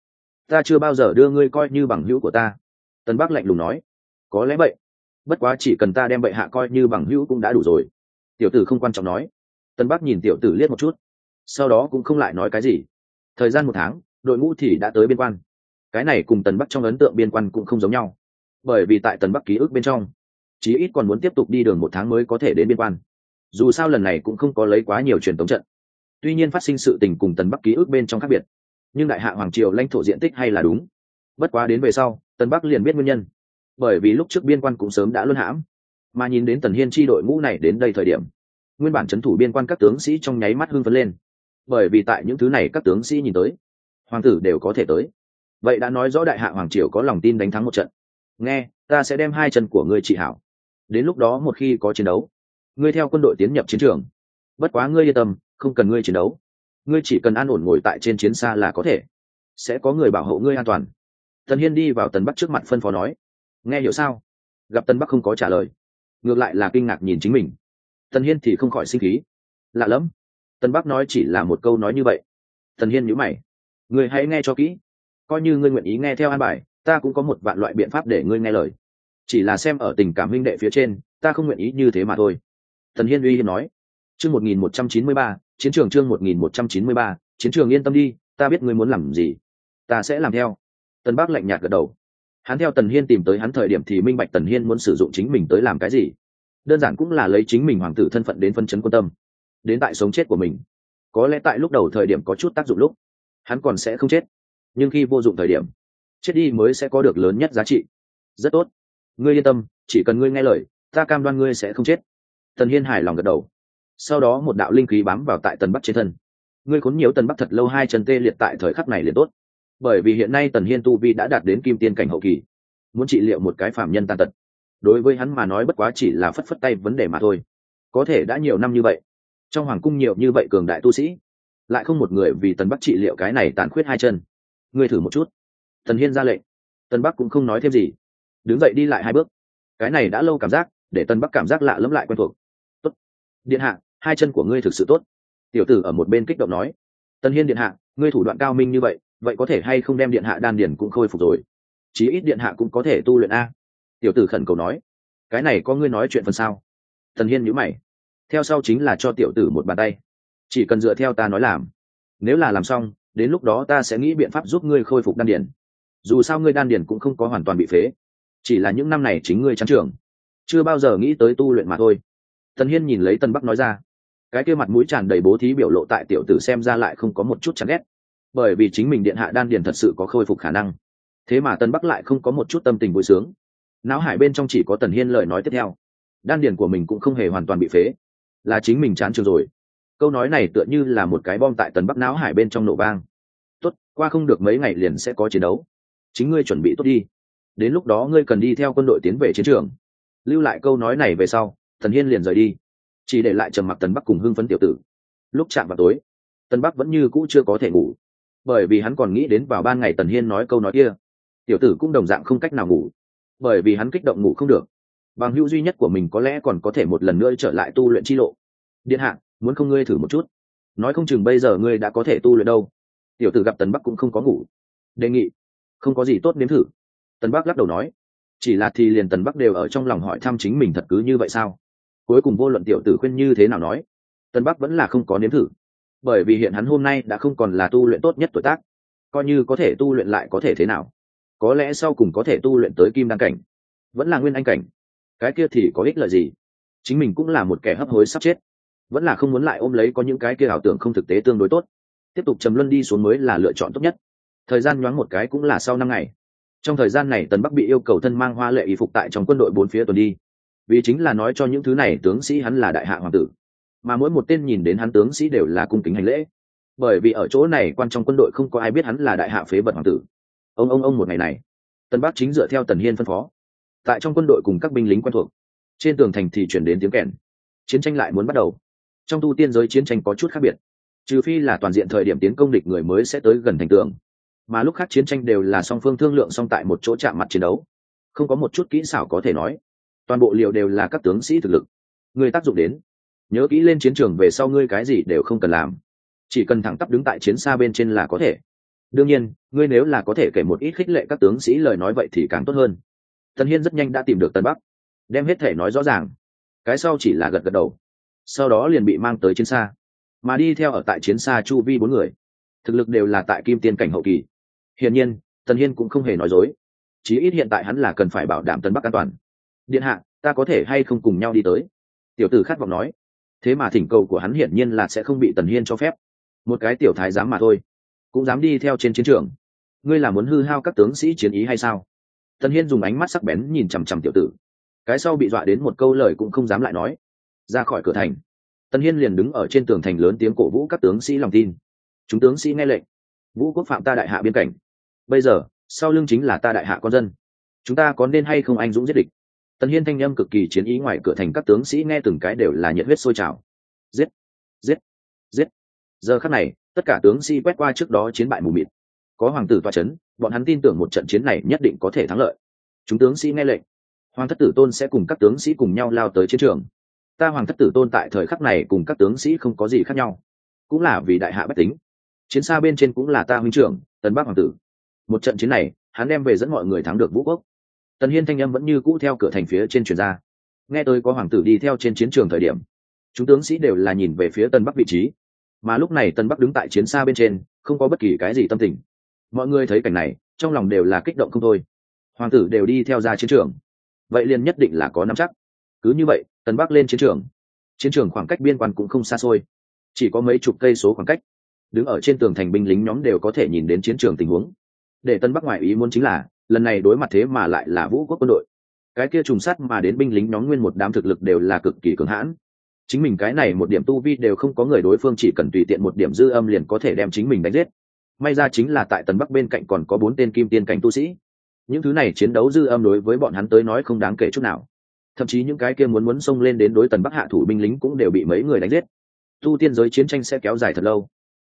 Ta chưa bao giờ đưa ngươi coi như bằng hữu của ta tân bắc lạnh lùng nói, có lẽ vậy. Bất quá chỉ cần ta đem bệ hạ coi như bằng hữu cũng đã đủ rồi. Tiểu tử không quan trọng nói. Tân bắc nhìn tiểu tử liếc một chút, sau đó cũng không lại nói cái gì. Thời gian một tháng, đội ngũ thì đã tới biên quan. Cái này cùng tần bắc trong ấn tượng biên quan cũng không giống nhau. Bởi vì tại tần bắc ký ức bên trong, chí ít còn muốn tiếp tục đi đường một tháng mới có thể đến biên quan. Dù sao lần này cũng không có lấy quá nhiều truyền thống trận. Tuy nhiên phát sinh sự tình cùng tần bắc ký ức bên trong khác biệt, nhưng đại hạ hoàng triều lãnh thổ diện tích hay là đúng bất quá đến về sau, tần bắc liền biết nguyên nhân. Bởi vì lúc trước biên quan cũng sớm đã luân hãm, mà nhìn đến tần hiên chi đội ngũ này đến đây thời điểm, nguyên bản c h ấ n thủ biên quan các tướng sĩ trong nháy mắt hưng phấn lên. Bởi vì tại những thứ này các tướng sĩ nhìn tới, hoàng tử đều có thể tới. Vậy đã nói rõ đại hạ hoàng triều có lòng tin đánh thắng một trận. Nghe, ta sẽ đem hai chân của ngươi trị hảo. Đến lúc đó một khi có chiến đấu, ngươi theo quân đội tiến nhập chiến trường. Bất quá ngươi yên tâm, không cần ngươi chiến đấu. Ngươi chỉ cần an ổn ngồi tại trên chiến xa là có thể. Sẽ có người bảo hộ ngươi an toàn tần hiên đi vào tần bắc trước mặt phân phó nói, nghe hiểu sao? Gặp Tần bắc không có trả lời, ngược lại là kinh ngạc nhìn chính mình. Tần hiên thì không khỏi sinh khí. Lạ lẫm. Tần bắc nói chỉ là một câu nói như vậy. Tần hiên nhữ mày. Người hãy nghe cho kỹ. Coi như ngươi nguyện ý nghe theo an bài, ta cũng có một vạn loại biện pháp để ngươi nghe lời. Chỉ là xem ở tình cảm huynh đệ phía trên, ta không nguyện ý như thế mà thôi. Tần hiên uy hiên nói. Chương một nghìn một trăm chín mươi ba, chiến trường chương một nghìn một trăm chín mươi ba, chiến trường yên tâm đi, ta biết ngươi muốn làm gì, ta sẽ làm theo tân bắc lạnh nhạt gật đầu. Hắn theo tần hiên tìm tới hắn thời điểm thì minh bạch tần hiên muốn sử dụng chính mình tới làm cái gì. Đơn giản cũng là lấy chính mình hoàng tử thân phận đến phân chấn quan tâm, đến tại sống chết của mình. Có lẽ tại lúc đầu thời điểm có chút tác dụng lúc, hắn còn sẽ không chết. Nhưng khi vô dụng thời điểm, chết đi mới sẽ có được lớn nhất giá trị. Rất tốt. Ngươi yên tâm, chỉ cần ngươi nghe lời, ta cam đoan ngươi sẽ không chết. Tần hiên hài lòng gật đầu. Sau đó một đạo linh khí bám vào tại tần bắc trên thân. Ngươi khốn nhiều tần bắc thật lâu hai chân tê liệt tại thời khắc này liền tốt bởi vì hiện nay tần hiên tu vi đã đạt đến kim tiên cảnh hậu kỳ. Muốn trị liệu một cái phạm nhân tàn tật, đối với hắn mà nói bất quá chỉ là phất phất tay vấn đề mà thôi. Có thể đã nhiều năm như vậy, trong hoàng cung nhiều như vậy cường đại tu sĩ, lại không một người vì tần bắc trị liệu cái này tàn khuyết hai chân. Ngươi thử một chút. Tần hiên ra lệnh. Tần bắc cũng không nói thêm gì. Đứng dậy đi lại hai bước. Cái này đã lâu cảm giác, để tần bắc cảm giác lạ lẫm lại quen thuộc. Tốt. Điện hạ, hai chân của ngươi thực sự tốt. Tiểu tử ở một bên kích động nói. Tần hiên điện hạ, ngươi thủ đoạn cao minh như vậy vậy có thể hay không đem điện hạ đan điền cũng khôi phục rồi? Chí ít điện hạ cũng có thể tu luyện a. Tiểu tử khẩn cầu nói. Cái này có ngươi nói chuyện phần sao? Thần hiên nhữ mày. Theo sau chính là cho tiểu tử một bàn tay. Chỉ cần dựa theo ta nói làm. Nếu là làm xong, đến lúc đó ta sẽ nghĩ biện pháp giúp ngươi khôi phục đan điền. Dù sao ngươi đan điền cũng không có hoàn toàn bị phế. Chỉ là những năm này chính ngươi trắng trường. Chưa bao giờ nghĩ tới tu luyện mà thôi. Tần hiên nhìn lấy tân bắc nói ra. Cái kia mặt mũi tràn đầy bố thí biểu lộ tại tiểu tử xem ra lại không có một chút chán ghét bởi vì chính mình điện hạ đan điền thật sự có khôi phục khả năng. Thế mà tân bắc lại không có một chút tâm tình vui sướng. Não hải bên trong chỉ có tần hiên lời nói tiếp theo. Đan điền của mình cũng không hề hoàn toàn bị phế. Là chính mình chán trường rồi. Câu nói này tựa như là một cái bom tại tần bắc não hải bên trong nổ vang. Tốt, qua không được mấy ngày liền sẽ có chiến đấu. Chính ngươi chuẩn bị tốt đi. Đến lúc đó ngươi cần đi theo quân đội tiến về chiến trường. Lưu lại câu nói này về sau thần hiên liền rời đi. Chỉ để lại trầm mặc tần bắc cùng hưng phấn tiểu tử. Lúc chạm vào tối, tần bắc vẫn như cũ chưa có thể ngủ bởi vì hắn còn nghĩ đến vào ban ngày tần hiên nói câu nói kia. Tiểu tử cũng đồng dạng không cách nào ngủ, bởi vì hắn kích động ngủ không được. Bằng hữu duy nhất của mình có lẽ còn có thể một lần nữa trở lại tu luyện chi lộ. Điện hạ, muốn không ngươi thử một chút? Nói không chừng bây giờ ngươi đã có thể tu luyện đâu. Tiểu tử gặp tần bắc cũng không có ngủ. Đề nghị, không có gì tốt nếm thử. Tần bắc lắc đầu nói, chỉ là thì liền tần bắc đều ở trong lòng hỏi thăm chính mình thật cứ như vậy sao? Cuối cùng vô luận tiểu tử khuyên như thế nào nói, tần bắc vẫn là không có nếm thử bởi vì hiện hắn hôm nay đã không còn là tu luyện tốt nhất tuổi tác. Coi như có thể tu luyện lại có thể thế nào? Có lẽ sau cùng có thể tu luyện tới kim đăng cảnh. Vẫn là nguyên anh cảnh. Cái kia thì có ích lợi gì? Chính mình cũng là một kẻ hấp hối sắp chết. Vẫn là không muốn lại ôm lấy có những cái kia ảo tưởng không thực tế tương đối tốt. Tiếp tục trầm luân đi xuống mới là lựa chọn tốt nhất. Thời gian nhoáng một cái cũng là sau năm ngày. Trong thời gian này tần bắc bị yêu cầu thân mang hoa lệ y phục tại trong quân đội bốn phía tuần đi. Vì chính là nói cho những thứ này tướng sĩ hắn là đại hạ hoàng tử mà mỗi một tên nhìn đến hắn tướng sĩ đều là cung kính hành lễ. Bởi vì ở chỗ này quan trong quân đội không có ai biết hắn là đại hạ phế vật hoàng tử. Ông ông ông một ngày này tân bắc chính dựa theo tần hiên phân phó. Tại trong quân đội cùng các binh lính quen thuộc, trên tường thành thì chuyển đến tiếng kèn. Chiến tranh lại muốn bắt đầu. Trong tu tiên giới chiến tranh có chút khác biệt. Trừ phi là toàn diện thời điểm tiến công địch người mới sẽ tới gần thành tường, mà lúc khác chiến tranh đều là song phương thương lượng song tại một chỗ chạm mặt chiến đấu. Không có một chút kỹ xảo có thể nói. Toàn bộ liệu đều là các tướng sĩ thực lực, người tác dụng đến nhớ kỹ lên chiến trường về sau ngươi cái gì đều không cần làm. Chỉ cần thẳng tắp đứng tại chiến xa bên trên là có thể. Đương nhiên, ngươi nếu là có thể kể một ít khích lệ các tướng sĩ lời nói vậy thì càng tốt hơn. Tân hiên rất nhanh đã tìm được tân bắc, đem hết thể nói rõ ràng. Cái sau chỉ là gật gật đầu. Sau đó liền bị mang tới chiến xa. Mà đi theo ở tại chiến xa chu vi bốn người. Thực lực đều là tại kim tiên cảnh hậu kỳ. Hiển nhiên, tần hiên cũng không hề nói dối. Chí ít hiện tại hắn là cần phải bảo đảm tân bắc an toàn. Điện hạ, ta có thể hay không cùng nhau đi tới? Tiểu tử khát vọng nói thế mà thỉnh cầu của hắn hiển nhiên là sẽ không bị tần hiên cho phép. Một cái tiểu thái dám mà thôi, cũng dám đi theo trên chiến trường. Ngươi là muốn hư hao các tướng sĩ chiến ý hay sao? Tần hiên dùng ánh mắt sắc bén nhìn chằm chằm tiểu tử. Cái sau bị dọa đến một câu lời cũng không dám lại nói. Ra khỏi cửa thành, tần hiên liền đứng ở trên tường thành lớn tiếng cổ vũ các tướng sĩ lòng tin. Chúng tướng sĩ nghe lệnh. Vũ quốc phạm ta đại hạ biên cảnh. Bây giờ, sau lưng chính là ta đại hạ con dân. Chúng ta có nên hay không anh dũng giết địch? Tần hiên thanh âm cực kỳ chiến ý ngoài cửa thành các tướng sĩ nghe từng cái đều là nhiệt huyết sôi trào. Giết! Giết! Giết! Giờ khắc này, tất cả tướng sĩ quét qua trước đó chiến bại mù mịt. Có hoàng tử toa c h ấ n bọn hắn tin tưởng một trận chiến này nhất định có thể thắng lợi. Chúng tướng sĩ nghe lệnh. Hoàng thất tử tôn sẽ cùng các tướng sĩ cùng nhau lao tới chiến trường. Ta hoàng thất tử tôn tại thời khắc này cùng các tướng sĩ không có gì khác nhau. Cũng là vì đại hạ bách tính. Chiến xa bên trên cũng là ta huynh trưởng, tần bắc hoàng tử. Một trận chiến này, hắn đem về dẫn mọi người thắng được vũ quốc tần hiên thanh âm vẫn như cũ theo cửa thành phía trên truyền ra. Nghe tôi có hoàng tử đi theo trên chiến trường thời điểm, chúng tướng sĩ đều là nhìn về phía tân bắc vị trí. Mà lúc này tân bắc đứng tại chiến xa bên trên, không có bất kỳ cái gì tâm tình. Mọi người thấy cảnh này, trong lòng đều là kích động không thôi. Hoàng tử đều đi theo ra chiến trường. Vậy liền nhất định là có nắm chắc. Cứ như vậy tân bắc lên chiến trường. Chiến trường khoảng cách biên quan cũng không xa xôi. Chỉ có mấy chục cây số khoảng cách. Đứng ở trên tường thành binh lính nhóm đều có thể nhìn đến chiến trường tình huống. Để tân bắc ngoại ý muốn chính là lần này đối mặt thế mà lại là vũ quốc quân đội. Cái kia trùng sắt mà đến binh lính nhóm nguyên một đám thực lực đều là cực kỳ cường hãn. Chính mình cái này một điểm tu vi đều không có người đối phương chỉ cần tùy tiện một điểm dư âm liền có thể đem chính mình đánh giết. May ra chính là tại tần bắc bên cạnh còn có bốn tên kim tiên cảnh tu sĩ. Những thứ này chiến đấu dư âm đối với bọn hắn tới nói không đáng kể chút nào. Thậm chí những cái kia muốn muốn xông lên đến đối tần bắc hạ thủ binh lính cũng đều bị mấy người đánh giết. Tu tiên giới chiến tranh sẽ kéo dài thật lâu.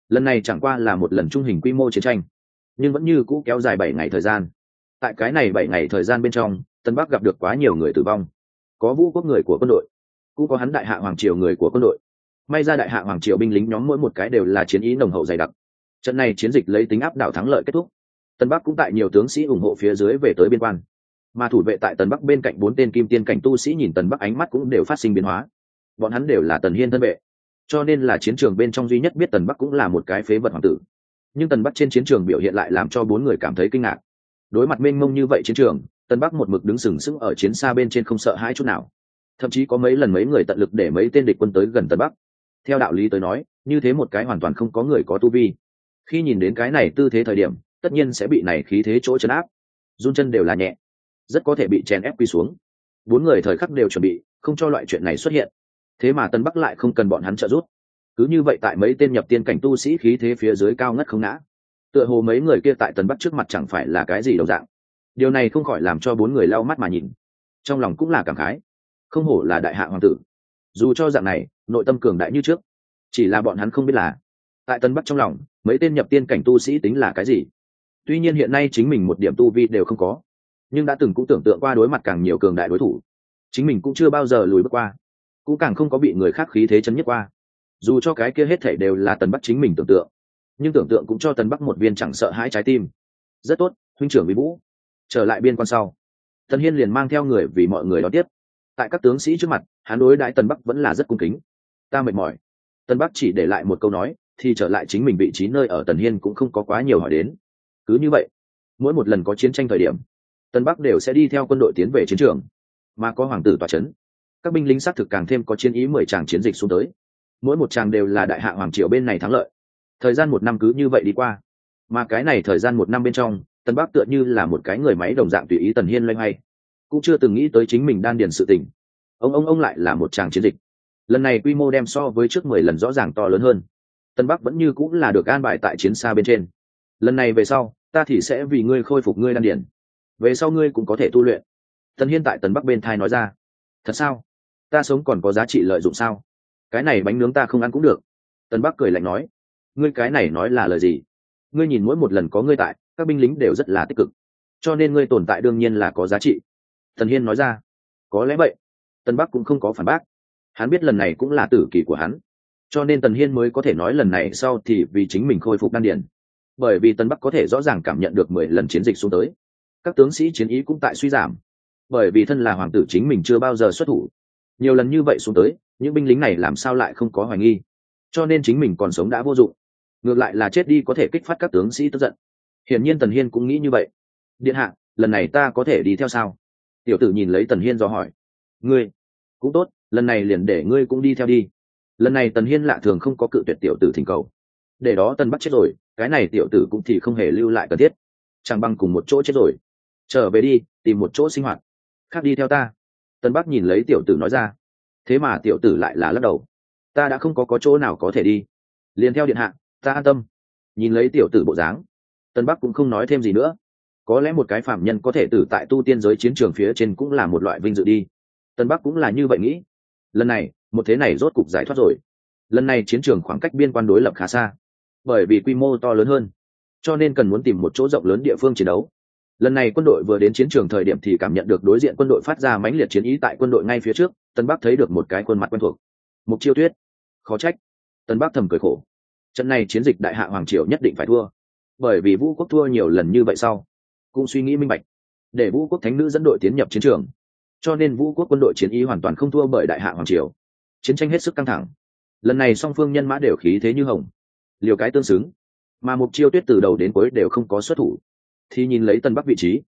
Lần này chẳng qua là một lần trung hình quy mô chiến tranh, nhưng vẫn như cũ kéo dài bảy ngày thời gian tại cái này bảy ngày thời gian bên trong, tân bắc gặp được quá nhiều người tử vong. Có vũ quốc người của quân đội, cũng có hắn đại hạ hoàng triều người của quân đội. May ra đại hạ hoàng triều binh lính nhóm mỗi một cái đều là chiến ý nồng hậu dày đặc. Trận này chiến dịch lấy tính áp đảo thắng lợi kết thúc. Tân bắc cũng tại nhiều tướng sĩ ủng hộ phía dưới về tới biên quan. Mà thủ vệ tại tần bắc bên cạnh bốn tên kim tiên cảnh tu sĩ nhìn tần bắc ánh mắt cũng đều phát sinh biến hóa. Bọn hắn đều là tần hiên thân vệ, cho nên là chiến trường bên trong duy nhất biết tần bắc cũng là một cái phế vật hoàng tử. Nhưng tần bắc trên chiến trường biểu hiện lại làm cho bốn người cảm thấy kinh ngạc đối mặt mênh mông như vậy chiến trường, tân bắc một mực đứng sừng sững ở chiến xa bên trên không sợ hãi chút nào. Thậm chí có mấy lần mấy người tận lực để mấy tên địch quân tới gần tân bắc. Theo đạo lý tới nói, như thế một cái hoàn toàn không có người có tu vi. Khi nhìn đến cái này tư thế thời điểm, tất nhiên sẽ bị này khí thế chỗ chấn áp. Run chân đều là nhẹ. Rất có thể bị chèn ép quy xuống. Bốn người thời khắc đều chuẩn bị, không cho loại chuyện này xuất hiện. Thế mà tân bắc lại không cần bọn hắn trợ giúp. Cứ như vậy tại mấy tên nhập tiên cảnh tu sĩ khí thế phía dưới cao ngất không ngã tựa hồ mấy người kia tại tân bắc trước mặt chẳng phải là cái gì đồng dạng. Điều này không khỏi làm cho bốn người lau mắt mà nhìn. Trong lòng cũng là cảm khái. Không hổ là đại hạ hoàng tử. Dù cho dạng này, nội tâm cường đại như trước, chỉ là bọn hắn không biết là. Tại tân bắc trong lòng, mấy tên nhập tiên cảnh tu sĩ tính là cái gì? Tuy nhiên hiện nay chính mình một điểm tu vi đều không có, nhưng đã từng cũng tưởng tượng qua đối mặt càng nhiều cường đại đối thủ. Chính mình cũng chưa bao giờ lùi bước qua, cũng càng không có bị người khác khí thế chấn nhất qua. Dù cho cái kia hết thể đều là tần bắc chính mình tưởng tượng nhưng tưởng tượng cũng cho tần bắc một viên chẳng sợ hãi trái tim. Rất tốt, huynh trưởng vì vũ. Trở lại biên quan sau. Tần hiên liền mang theo người vì mọi người đón tiếp. Tại các tướng sĩ trước mặt, hắn đối đãi tần bắc vẫn là rất cung kính. Ta mệt mỏi. Tần bắc chỉ để lại một câu nói, thì trở lại chính mình vị trí nơi ở tần hiên cũng không có quá nhiều hỏi đến. Cứ như vậy, mỗi một lần có chiến tranh thời điểm tân bắc đều sẽ đi theo quân đội tiến về chiến trường, mà có hoàng tử tòa c h ấ n các binh lính xác thực càng thêm có chiến ý mười tràng chiến dịch xuống tới. Mỗi một tràng đều là đại hạ hoàng triều bên này thắng lợi thời gian một năm cứ như vậy đi qua. Mà cái này thời gian một năm bên trong tân bắc tựa như là một cái người máy đồng dạng tùy ý tần hiên loay hoay. Cũng chưa từng nghĩ tới chính mình đan điền sự tình. Ông ông ông lại là một tràng chiến dịch. Lần này quy mô đem so với trước mười lần rõ ràng to lớn hơn. Tân bắc vẫn như cũng là được an bài tại chiến xa bên trên. Lần này về sau, ta thì sẽ vì ngươi khôi phục ngươi đan điển về sau ngươi cũng có thể tu luyện. Tần hiên tại tần bắc bên thai nói ra. Thật sao? Ta sống còn có giá trị lợi dụng sao? Cái này bánh nướng ta không ăn cũng được. Tần bắc cười lạnh nói ngươi cái này nói là lời gì? Ngươi nhìn mỗi một lần có ngươi tại, các binh lính đều rất là tích cực. Cho nên ngươi tồn tại đương nhiên là có giá trị. Tần hiên nói ra. Có lẽ vậy. Tân bắc cũng không có phản bác. Hắn biết lần này cũng là tử kỳ của hắn. Cho nên tần hiên mới có thể nói lần này sau thì vì chính mình khôi phục đan Điền. bởi vì tân bắc có thể rõ ràng cảm nhận được mười lần chiến dịch xuống tới. Các tướng sĩ chiến ý cũng tại suy giảm. Bởi vì thân là hoàng tử chính mình chưa bao giờ xuất thủ. Nhiều lần như vậy xuống tới, những binh lính này làm sao lại không có hoài nghi? Cho nên chính mình còn sống đã vô dụng ngược lại là chết đi có thể kích phát các tướng sĩ tức giận. Hiển nhiên tần hiên cũng nghĩ như vậy. Điện hạ, lần này ta có thể đi theo sao? Tiểu tử nhìn lấy tần hiên do hỏi. Ngươi, cũng tốt, lần này liền để ngươi cũng đi theo đi. Lần này tần hiên lạ thường không có cự tuyệt tiểu tử thỉnh cầu. Để đó Tần bắt chết rồi, cái này tiểu tử cũng thì không hề lưu lại cần thiết. Chẳng bằng cùng một chỗ chết rồi. Trở về đi, tìm một chỗ sinh hoạt. Khác đi theo ta. Tân bắc nhìn lấy tiểu tử nói ra. Thế mà tiểu tử lại là lắc đầu. Ta đã không có có chỗ nào có thể đi. Liền theo điện hạ ta an tâm. Nhìn lấy tiểu tử bộ dáng, tân bắc cũng không nói thêm gì nữa. Có lẽ một cái phạm nhân có thể tử tại tu tiên giới chiến trường phía trên cũng là một loại vinh dự đi. Tân bắc cũng là như vậy nghĩ. Lần này, một thế này rốt cục giải thoát rồi. Lần này chiến trường khoảng cách biên quan đối lập khá xa, bởi vì quy mô to lớn hơn, cho nên cần muốn tìm một chỗ rộng lớn địa phương chiến đấu. Lần này quân đội vừa đến chiến trường thời điểm thì cảm nhận được đối diện quân đội phát ra mãnh liệt chiến ý tại quân đội ngay phía trước, tân bắc thấy được một cái khuôn mặt quen thuộc. Mục chiêu tuyết. Khó trách. Tân bắc thầm cười khổ trận này chiến dịch đại hạ hoàng triều nhất định phải thua. Bởi vì vũ quốc thua nhiều lần như vậy sau, cũng suy nghĩ minh bạch. Để vũ quốc thánh nữ dẫn đội tiến nhập chiến trường, cho nên vũ quốc quân đội chiến ý hoàn toàn không thua bởi đại hạ hoàng triều. Chiến tranh hết sức căng thẳng. Lần này song phương nhân mã đều khí thế như hồng, liều cái tương xứng, mà mục chiêu tuyết từ đầu đến cuối đều không có xuất thủ. Thì nhìn lấy tân bắc vị trí,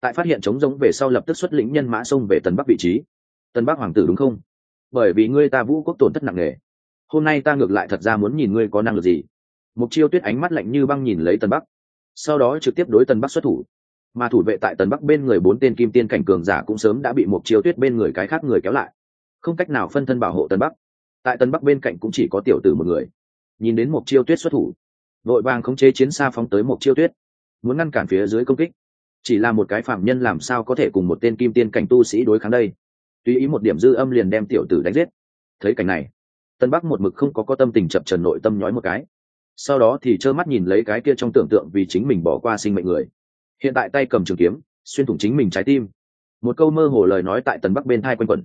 tại phát hiện chống giống về sau lập tức xuất lĩnh nhân mã xông về tân bắc vị trí. Tân bắc hoàng tử đúng không? Bởi vì ngươi ta vũ quốc tổn thất nặng nề hôm nay ta ngược lại thật ra muốn nhìn ngươi có năng lực gì. Mục chiêu tuyết ánh mắt lạnh như băng nhìn lấy tân bắc. Sau đó trực tiếp đối tân bắc xuất thủ. Mà thủ vệ tại tân bắc bên người bốn tên kim tiên cảnh cường giả cũng sớm đã bị mục chiêu tuyết bên người cái khác người kéo lại. Không cách nào phân thân bảo hộ tân bắc. Tại tân bắc bên cạnh cũng chỉ có tiểu tử một người. Nhìn đến mục chiêu tuyết xuất thủ, vội vàng khống chế chiến xa phóng tới mục chiêu tuyết. Muốn ngăn cản phía dưới công kích. Chỉ là một cái phạm nhân làm sao có thể cùng một tên kim tiên cảnh tu sĩ đối kháng đây? Tuy ý một điểm dư âm liền đem tiểu tử đánh giết. Thấy cảnh này tân bắc một mực không có có tâm tình chập trần nội tâm nhói một cái. Sau đó thì trơ mắt nhìn lấy cái kia trong tưởng tượng vì chính mình bỏ qua sinh mệnh người. Hiện tại tay cầm trường kiếm, xuyên thủng chính mình trái tim. Một câu mơ hồ lời nói tại tần bắc bên thai quanh quẩn.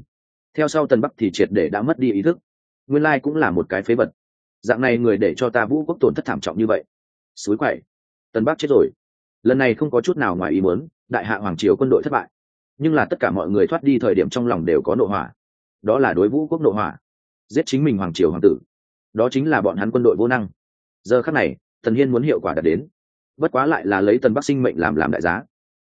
Theo sau tần bắc thì triệt để đã mất đi ý thức. Nguyên lai cũng là một cái phế vật. Dạng này người để cho ta vũ quốc tổn thất thảm trọng như vậy. Suối quậy. Tân bắc chết rồi. Lần này không có chút nào ngoài ý muốn, đại hạ hoàng triều quân đội thất bại. Nhưng là tất cả mọi người thoát đi thời điểm trong lòng đều có nội hỏa. Đó là đối vũ quốc nội hỏa giết chính mình hoàng triều hoàng tử. Đó chính là bọn hắn quân đội vô năng. Giờ khắc này, thần hiên muốn hiệu quả đạt đến. Bất quá lại là lấy tần bắc sinh mệnh làm làm đại giá.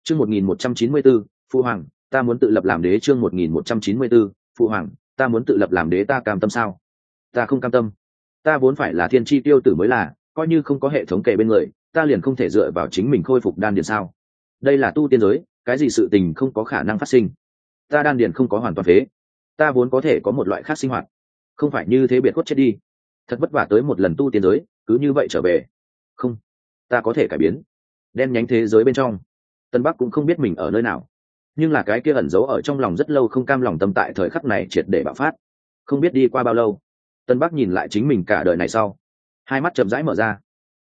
Chương một nghìn một trăm chín mươi bốn phụ hoàng, ta muốn tự lập làm đế chương một nghìn một trăm chín mươi b ố phụ hoàng, ta muốn tự lập làm đế ta cam tâm sao? Ta không cam tâm. Ta vốn phải là thiên tri tiêu tử mới là, coi như không có hệ thống kể bên người, ta liền không thể dựa vào chính mình khôi phục đan điền sao? Đây là tu tiên giới, cái gì sự tình không có khả năng phát sinh? Ta đan điền không có hoàn toàn phế. Ta vốn có thể có một loại khác sinh hoạt không phải như thế biệt khuất chết đi. Thật vất vả tới một lần tu tiên giới, cứ như vậy trở về. Không, ta có thể cải biến. Đen nhánh thế giới bên trong, tân bắc cũng không biết mình ở nơi nào. Nhưng là cái kia ẩn giấu ở trong lòng rất lâu không cam lòng tâm tại thời khắc này triệt để bạo phát. Không biết đi qua bao lâu, tân bắc nhìn lại chính mình cả đời này sau. Hai mắt chậm rãi mở ra.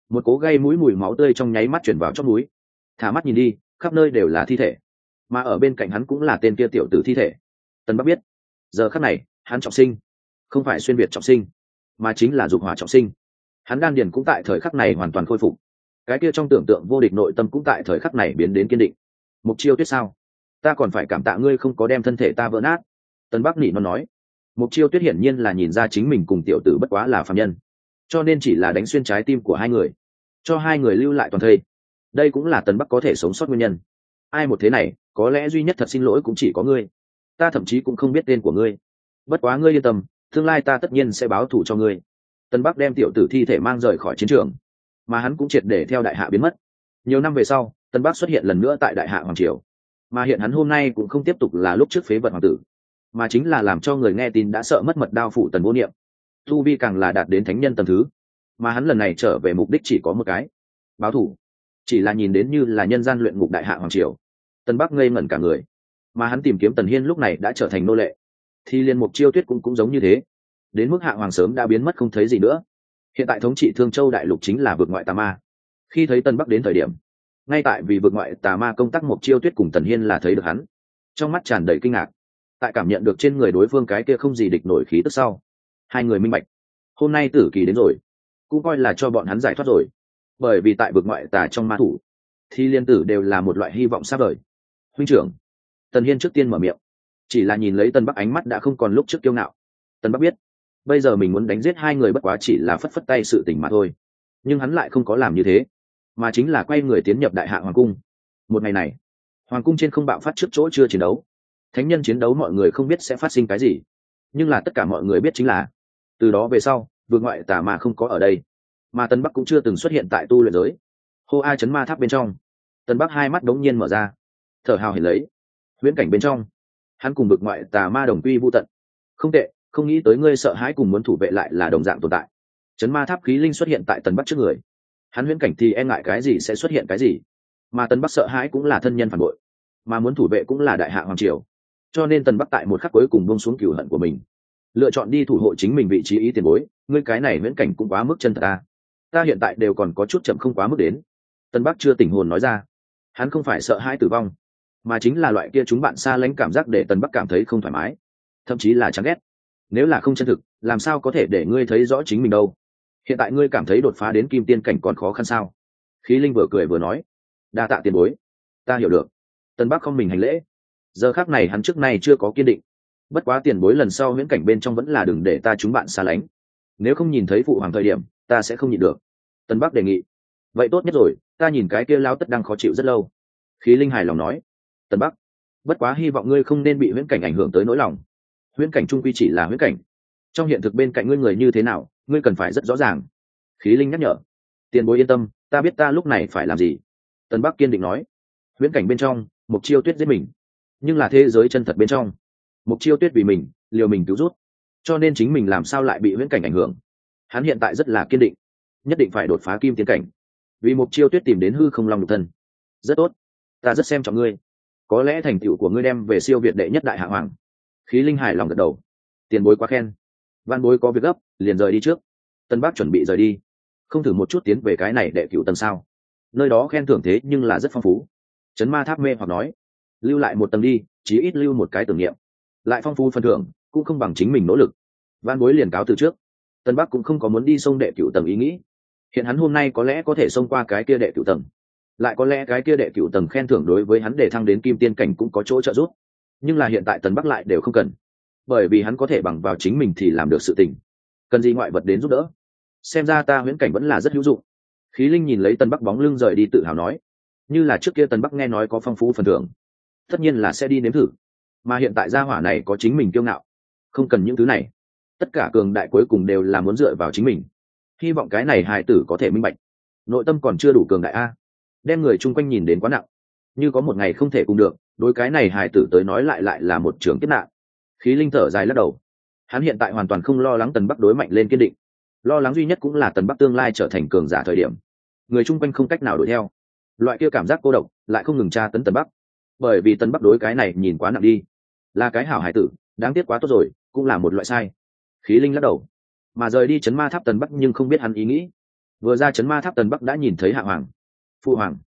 Một cố gây mũi mùi máu tươi trong nháy mắt chuyển vào trong núi thả mắt nhìn đi, khắp nơi đều là thi thể. Mà ở bên cạnh hắn cũng là tên kia tiểu tử thi thể. Tân bắc biết, giờ khắc này, hắn trọng sinh không phải xuyên việt trọng sinh, mà chính là dục hỏa trọng sinh. Hắn đan điền cũng tại thời khắc này hoàn toàn khôi phục. Cái kia trong tưởng tượng vô địch nội tâm cũng tại thời khắc này biến đến kiên định. Mục chiêu tuyết sao? Ta còn phải cảm tạ ngươi không có đem thân thể ta vỡ nát. Tân bắc nỉ nó nói. Mục chiêu tuyết hiển nhiên là nhìn ra chính mình cùng tiểu tử bất quá là phạm nhân, cho nên chỉ là đánh xuyên trái tim của hai người, cho hai người lưu lại toàn thây. Đây cũng là tân bắc có thể sống sót nguyên nhân. Ai một thế này, có lẽ duy nhất thật xin lỗi cũng chỉ có ngươi. Ta thậm chí cũng không biết tên của ngươi. Bất quá ngươi yên tâm tương lai ta tất nhiên sẽ báo thù cho ngươi. Tân bắc đem tiểu tử thi thể mang rời khỏi chiến trường, mà hắn cũng triệt để theo đại hạ biến mất. Nhiều năm về sau, tân bắc xuất hiện lần nữa tại đại hạ hoàng triều, mà hiện hắn hôm nay cũng không tiếp tục là lúc trước phế vật hoàng tử, mà chính là làm cho người nghe tin đã sợ mất mật đao phủ tần vô niệm. Tu vi càng là đạt đến thánh nhân tầm thứ, mà hắn lần này trở về mục đích chỉ có một cái, báo thủ chỉ là nhìn đến như là nhân gian luyện ngục đại hạ hoàng triều, tân bắc ngây ngẩn cả người, mà hắn tìm kiếm tần hiên lúc này đã trở thành nô lệ thì liên mục chiêu tuyết cũng cũng giống như thế. Đến mức hạ hoàng sớm đã biến mất không thấy gì nữa. Hiện tại thống trị thương châu đại lục chính là vượt ngoại tà ma. Khi thấy tân bắc đến thời điểm, ngay tại vì vượt ngoại tà ma công tác mục chiêu tuyết cùng tần hiên là thấy được hắn. Trong mắt tràn đầy kinh ngạc, tại cảm nhận được trên người đối phương cái kia không gì địch nổi khí tức sau, hai người minh bạch. Hôm nay tử kỳ đến rồi, cũng coi là cho bọn hắn giải thoát rồi. Bởi vì tại vực ngoại tà trong ma thủ, thì liên tử đều là một loại hy vọng sắp đời huynh trưởng, tần hiên trước tiên mở miệng chỉ là nhìn lấy tân bắc ánh mắt đã không còn lúc trước kiêu ngạo. Tân bắc biết, bây giờ mình muốn đánh giết hai người bất quá chỉ là phất phất tay sự tình mà thôi. Nhưng hắn lại không có làm như thế, mà chính là quay người tiến nhập đại hạ hoàng cung. Một ngày này, hoàng cung trên không bạo phát trước chỗ chưa chiến đấu. Thánh nhân chiến đấu mọi người không biết sẽ phát sinh cái gì, nhưng là tất cả mọi người biết chính là, từ đó về sau vượt ngoại tà mà không có ở đây. Mà tân bắc cũng chưa từng xuất hiện tại tu luyện giới. Hô ai chấn ma tháp bên trong tân bắc hai mắt đống nhiên mở ra, thở hào hiển lấy. Huyễn cảnh bên trong hắn cùng bực ngoại tà ma đồng quy vô tận. Không tệ, không nghĩ tới ngươi sợ hãi cùng muốn thủ vệ lại là đồng dạng tồn tại. Chấn ma tháp khí linh xuất hiện tại tần bắc trước người. Hắn huyễn cảnh thì e ngại cái gì sẽ xuất hiện cái gì. Mà tần bắc sợ hãi cũng là thân nhân phản bội. Mà muốn thủ vệ cũng là đại hạ hoàng triều. Cho nên tần bắc tại một khắc cuối cùng bông xuống cửu hận của mình. Lựa chọn đi thủ hộ chính mình vị trí ý tiền bối, ngươi cái này huyễn cảnh cũng quá mức chân thật ta ta hiện tại đều còn có chút chậm không quá mức đến. Tân bắc chưa tỉnh hồn nói ra. Hắn không phải sợ hãi tử vong mà chính là loại kia chúng bạn xa lánh cảm giác để tần bắc cảm thấy không thoải mái, thậm chí là chán ghét. Nếu là không chân thực, làm sao có thể để ngươi thấy rõ chính mình đâu? Hiện tại ngươi cảm thấy đột phá đến kim tiên cảnh còn khó khăn sao? Khí linh vừa cười vừa nói, đa tạ tiền bối, ta hiểu được. Tân bắc không mình hành lễ. Giờ khác này hắn trước nay chưa có kiên định. Bất quá tiền bối lần sau viễn cảnh bên trong vẫn là đừng để ta chúng bạn xa lánh. Nếu không nhìn thấy phụ hoàng thời điểm, ta sẽ không nhịn được. Tân bắc đề nghị, vậy tốt nhất rồi, ta nhìn cái kia lao tất đang khó chịu rất lâu. Khí linh hài lòng nói tân bắc, bất quá hy vọng ngươi không nên bị huyễn cảnh ảnh hưởng tới nỗi lòng. Huyễn cảnh trung quy chỉ là huyễn cảnh. Trong hiện thực bên cạnh ngươi người như thế nào, ngươi cần phải rất rõ ràng. Khí linh nhắc nhở. Tiền bối yên tâm, ta biết ta lúc này phải làm gì. Tân bắc kiên định nói. Huyễn cảnh bên trong mục chiêu tuyết giết mình. Nhưng là thế giới chân thật bên trong. Mục chiêu tuyết vì mình, liều mình cứu rút. Cho nên chính mình làm sao lại bị huyễn cảnh ảnh hưởng? Hắn hiện tại rất là kiên định. Nhất định phải đột phá kim tiến cảnh. Vì mục chiêu tuyết tìm đến hư không long độc thân. Rất tốt. Ta rất xem trọng ngươi có lẽ thành tựu của ngươi đem về siêu việt đệ nhất đại hạ hoàng. Khí linh hài lòng gật đầu. Tiền bối quá khen. Văn bối có việc gấp, liền rời đi trước. Tân bác chuẩn bị rời đi. Không thử một chút tiến về cái này đệ cựu tầng sao? Nơi đó khen thưởng thế nhưng là rất phong phú. Chấn ma tháp mê hoặc nói, lưu lại một tầng đi, chí ít lưu một cái tưởng niệm. Lại phong phú phần thưởng, cũng không bằng chính mình nỗ lực. Văn bối liền cáo từ trước. Tân bắc cũng không có muốn đi sông đệ cựu tầng ý nghĩ. Hiện hắn hôm nay có lẽ có thể xông qua cái kia đệ cựu tầng lại có lẽ cái kia đệ cựu tầng khen thưởng đối với hắn để thăng đến kim tiên cảnh cũng có chỗ trợ giúp. Nhưng là hiện tại tần bắc lại đều không cần. Bởi vì hắn có thể bằng vào chính mình thì làm được sự tình. Cần gì ngoại vật đến giúp đỡ? Xem ra ta huyễn cảnh vẫn là rất hữu dụng. Khí linh nhìn lấy tần bắc bóng lưng rời đi tự hào nói. Như là trước kia tần bắc nghe nói có phong phú phần thưởng, tất nhiên là sẽ đi nếm thử. Mà hiện tại gia hỏa này có chính mình kiêu ngạo, không cần những thứ này. Tất cả cường đại cuối cùng đều là muốn dựa vào chính mình. Hy vọng cái này hài tử có thể minh bạch. Nội tâm còn chưa đủ cường đại a đem người chung quanh nhìn đến quá nặng. Như có một ngày không thể cùng được, đối cái này Hải tử tới nói lại lại là một trường kết nạn. Khí linh thở dài lắc đầu. Hắn hiện tại hoàn toàn không lo lắng tần bắc đối mạnh lên kiên định. Lo lắng duy nhất cũng là tần bắc tương lai trở thành cường giả thời điểm. Người chung quanh không cách nào đuổi theo. Loại kia cảm giác cô độc lại không ngừng tra tấn tần bắc. Bởi vì tần bắc đối cái này nhìn quá nặng đi. Là cái hảo hải tử, đáng tiếc quá tốt rồi, cũng là một loại sai. Khí linh lắc đầu. Mà rời đi chấn ma tháp tần bắc nhưng không biết hắn ý nghĩ. Vừa ra chấn ma tháp tần bắc đã nhìn thấy hạ hoàng phụ hoàng,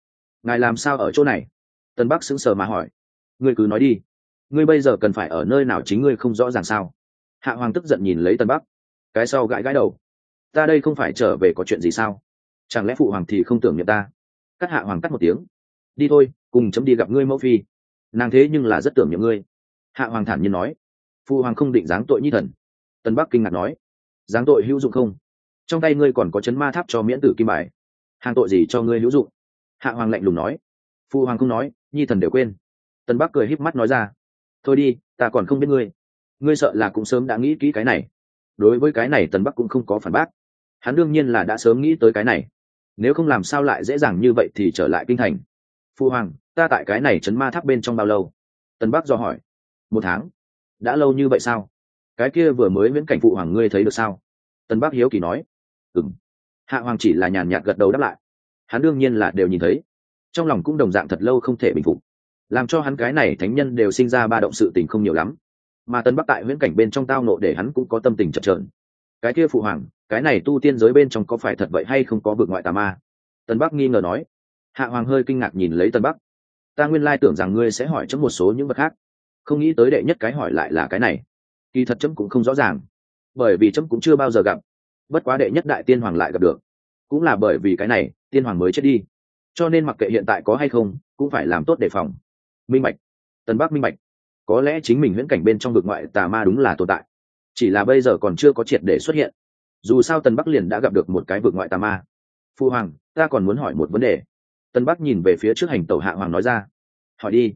ngài làm sao ở chỗ này? Tần bắc sững sờ mà hỏi. Ngươi cứ nói đi. Ngươi bây giờ cần phải ở nơi nào chính ngươi không rõ ràng sao? Hạ hoàng tức giận nhìn lấy tần bắc. Cái sau gãi gãi đầu. Ta đây không phải trở về có chuyện gì sao? Chẳng lẽ phụ hoàng thì không tưởng nhận ta? Cắt hạ hoàng cắt một tiếng. Đi thôi, cùng chấm đi gặp ngươi mẫu phi. Nàng thế nhưng là rất tưởng niệm ngươi. Hạ hoàng thản nhiên nói. Phụ hoàng không định giáng tội nhi thần. Tân bắc kinh ngạc nói. Giáng tội hữu dụng không? Trong tay ngươi còn có chấn ma tháp cho miễn tử kim bài. Hàng tội gì cho ngươi hữu dụng? Hạ hoàng lạnh lùng nói. Phụ hoàng không nói, nhi thần đều quên. Tân bắc cười híp mắt nói ra. Thôi đi, ta còn không biết ngươi. Ngươi sợ là cũng sớm đã nghĩ kỹ cái này. Đối với cái này tần bắc cũng không có phản bác. Hắn đương nhiên là đã sớm nghĩ tới cái này. Nếu không làm sao lại dễ dàng như vậy thì trở lại kinh thành. Phu hoàng, ta tại cái này chấn ma tháp bên trong bao lâu? Tần bắc do hỏi. Một tháng. Đã lâu như vậy sao? Cái kia vừa mới miễn cảnh phụ hoàng ngươi thấy được sao? Tần bắc hiếu kỳ nói. Ừng hạ hoàng chỉ là nhàn nhạt gật đầu đáp lại hắn đương nhiên là đều nhìn thấy. Trong lòng cũng đồng dạng thật lâu không thể bình phục. Làm cho hắn cái này thánh nhân đều sinh ra ba động sự tình không nhiều lắm. Mà tân bắc tại viễn cảnh bên trong tao nộ để hắn cũng có tâm tình chập trờn cái kia phụ hoàng, cái này tu tiên giới bên trong có phải thật vậy hay không có vực ngoại tà ma? Tân bắc nghi ngờ nói. Hạ hoàng hơi kinh ngạc nhìn lấy tân bắc. Ta nguyên lai tưởng rằng ngươi sẽ hỏi chấm một số những vật khác. Không nghĩ tới đệ nhất cái hỏi lại là cái này. Kỳ thật chấm cũng không rõ ràng. Bởi vì chấm cũng chưa bao giờ gặp. Bất quá đệ nhất đại tiên hoàng lại gặp được. Cũng là bởi vì cái này tiên hoàng mới chết đi. Cho nên mặc kệ hiện tại có hay không, cũng phải làm tốt đề phòng. Minh bạch. Tân bắc minh bạch. Có lẽ chính mình huyễn cảnh bên trong vực ngoại tà ma đúng là tồn tại. Chỉ là bây giờ còn chưa có triệt để xuất hiện. Dù sao tần bắc liền đã gặp được một cái vực ngoại tà ma. Phu hoàng, ta còn muốn hỏi một vấn đề. Tân bắc nhìn về phía trước hành tàu hạ hoàng nói ra. Hỏi đi.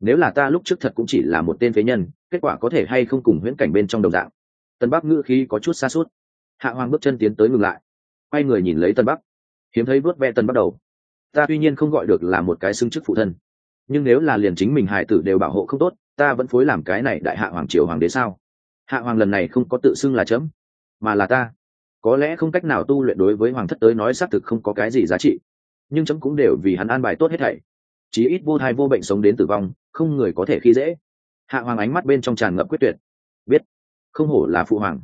Nếu là ta lúc trước thật cũng chỉ là một tên phế nhân, kết quả có thể hay không cùng huyễn cảnh bên trong đồng dạng? Tân bắc ngữ khí có chút xa suốt. Hạ hoàng bước chân tiến tới ngừng lại. Quay người nhìn lấy tân bắc hiếm thấy vớt ve tân bắt đầu. Ta tuy nhiên không gọi được là một cái xưng chức phụ thân, nhưng nếu là liền chính mình hải tử đều bảo hộ không tốt, ta vẫn phối làm cái này đại hạ hoàng triều hoàng đế sao? Hạ hoàng lần này không có tự xưng là chấm, mà là ta. Có lẽ không cách nào tu luyện đối với hoàng thất tới nói xác thực không có cái gì giá trị, nhưng chấm cũng đều vì hắn an bài tốt hết thảy. Chí ít vô thai vô bệnh sống đến tử vong, không người có thể khi dễ. Hạ hoàng ánh mắt bên trong tràn ngập quyết tuyệt. Biết, không hổ là phụ hoàng.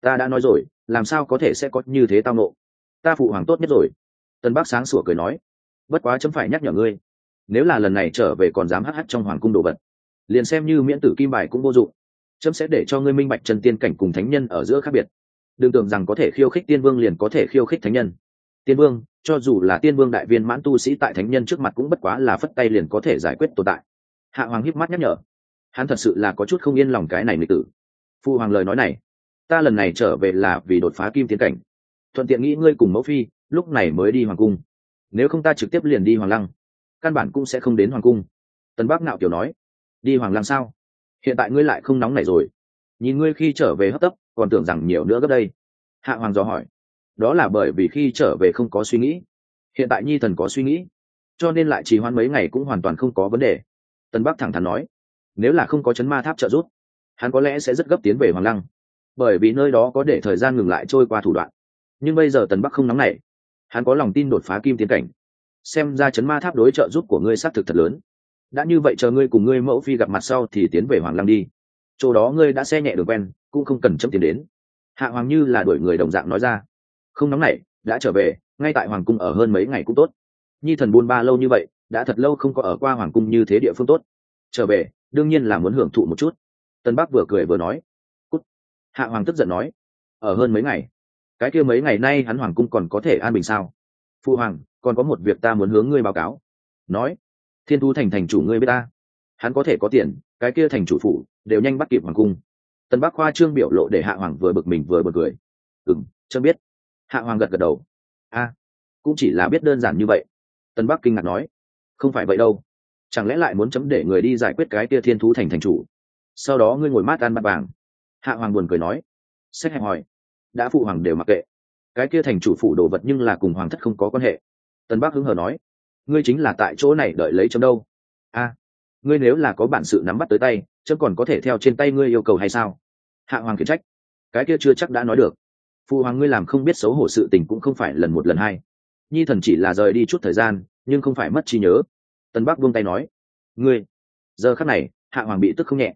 Ta đã nói rồi, làm sao có thể sẽ có như thế tao nộ ta phụ hoàng tốt nhất rồi tân bác sáng sủa cười nói, bất quá chấm phải nhắc nhở ngươi, nếu là lần này trở về còn dám hh trong hoàng cung đồ vật, liền xem như miễn tử kim bài cũng vô dụng. Chấm sẽ để cho ngươi minh bạch chân tiên cảnh cùng thánh nhân ở giữa khác biệt. Đừng tưởng rằng có thể khiêu khích tiên vương liền có thể khiêu khích thánh nhân. Tiên vương, cho dù là tiên vương đại viên mãn tu sĩ tại thánh nhân trước mặt cũng bất quá là phất tay liền có thể giải quyết tồn tại. Hạ hoàng híp mắt nhắc nhở, hắn thật sự là có chút không yên lòng cái này lịch tử. Phu hoàng lời nói này, ta lần này trở về là vì đột phá kim tiến cảnh. Thuận tiện nghĩ ngươi cùng mẫu phi lúc này mới đi hoàng cung. Nếu không ta trực tiếp liền đi hoàng lăng, căn bản cũng sẽ không đến hoàng cung. Tân bác nạo kiểu nói, đi hoàng lăng sao? Hiện tại ngươi lại không nóng nảy rồi. Nhìn ngươi khi trở về hấp tấp, còn tưởng rằng nhiều nữa gấp đây. Hạ hoàng dò hỏi, đó là bởi vì khi trở về không có suy nghĩ. Hiện tại nhi thần có suy nghĩ, cho nên lại trì hoãn mấy ngày cũng hoàn toàn không có vấn đề. Tân bắc thẳng thắn nói, nếu là không có chấn ma tháp trợ giúp, hắn có lẽ sẽ rất gấp tiến về hoàng lăng, bởi vì nơi đó có để thời gian ngừng lại trôi qua thủ đoạn. Nhưng bây giờ tần bắc không nóng nảy hắn có lòng tin đột phá kim tiến cảnh. Xem ra chấn ma tháp đối trợ giúp của ngươi xác thực thật lớn. Đã như vậy chờ ngươi cùng ngươi mẫu phi gặp mặt sau thì tiến về hoàng lăng đi. Chỗ đó ngươi đã xe nhẹ được quen, cũng không cần chấm tiền đến. Hạ hoàng như là đuổi người đồng dạng nói ra. Không nóng nảy, đã trở về, ngay tại hoàng cung ở hơn mấy ngày cũng tốt. Nhi thần buôn ba lâu như vậy, đã thật lâu không có ở qua hoàng cung như thế địa phương tốt. Trở về, đương nhiên là muốn hưởng thụ một chút. Tân bắc vừa cười vừa nói. Cút. hạ hoàng tức giận nói. Ở hơn mấy ngày cái kia mấy ngày nay hắn hoàng cung còn có thể an bình sao? Phụ hoàng, còn có một việc ta muốn hướng ngươi báo cáo. Nói, thiên thu thành thành chủ ngươi biết ta. Hắn có thể có tiền, cái kia thành chủ phủ đều nhanh bắt kịp hoàng cung. Tân bắc khoa trương biểu lộ để hạ hoàng vừa bực mình vừa bực cười. Ừ m chấm biết. Hạ hoàng gật gật đầu. A, cũng chỉ là biết đơn giản như vậy. Tân bắc kinh ngạc nói. Không phải vậy đâu. Chẳng lẽ lại muốn chấm để người đi giải quyết cái kia thiên thú thành thành chủ? Sau đó ngươi ngồi mát ăn bát vàng. Hạ hoàng buồn cười nói. Xét hẹp hỏi đã phụ hoàng đều mặc kệ. Cái kia thành chủ phủ đồ vật nhưng là cùng hoàng thất không có quan hệ. Tân bắc hứng hờ nói, ngươi chính là tại chỗ này đợi lấy chấm đâu? A, ngươi nếu là có bản sự nắm bắt tới tay, chấm còn có thể theo trên tay ngươi yêu cầu hay sao? Hạ hoàng khiển trách. Cái kia chưa chắc đã nói được. Phụ hoàng ngươi làm không biết xấu hổ sự tình cũng không phải lần một lần hai. Nhi thần chỉ là rời đi chút thời gian, nhưng không phải mất trí nhớ. Tân bắc buông tay nói, ngươi, giờ khắc này, hạ hoàng bị tức không nhẹ.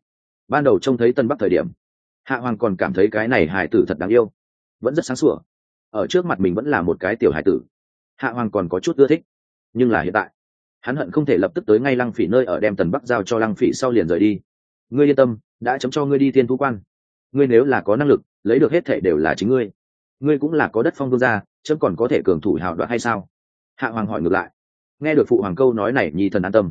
Ban đầu trông thấy tân bắc thời điểm, hạ hoàng còn cảm thấy cái này hài tử thật đáng yêu vẫn rất sáng sủa. Ở trước mặt mình vẫn là một cái tiểu hải tử. Hạ hoàng còn có chút ưa thích, nhưng là hiện tại, hắn hận không thể lập tức tới ngay lăng phỉ nơi ở đem tần bắc giao cho lăng phỉ sau liền rời đi. Ngươi yên tâm, đã chấm cho ngươi đi thiên thú quan. Ngươi nếu là có năng lực, lấy được hết thể đều là chính ngươi. Ngươi cũng là có đất phong vương gia, chấm còn có thể cường thủ hào đoạn hay sao? Hạ hoàng hỏi ngược lại. Nghe được phụ hoàng câu nói này nhi thần an tâm.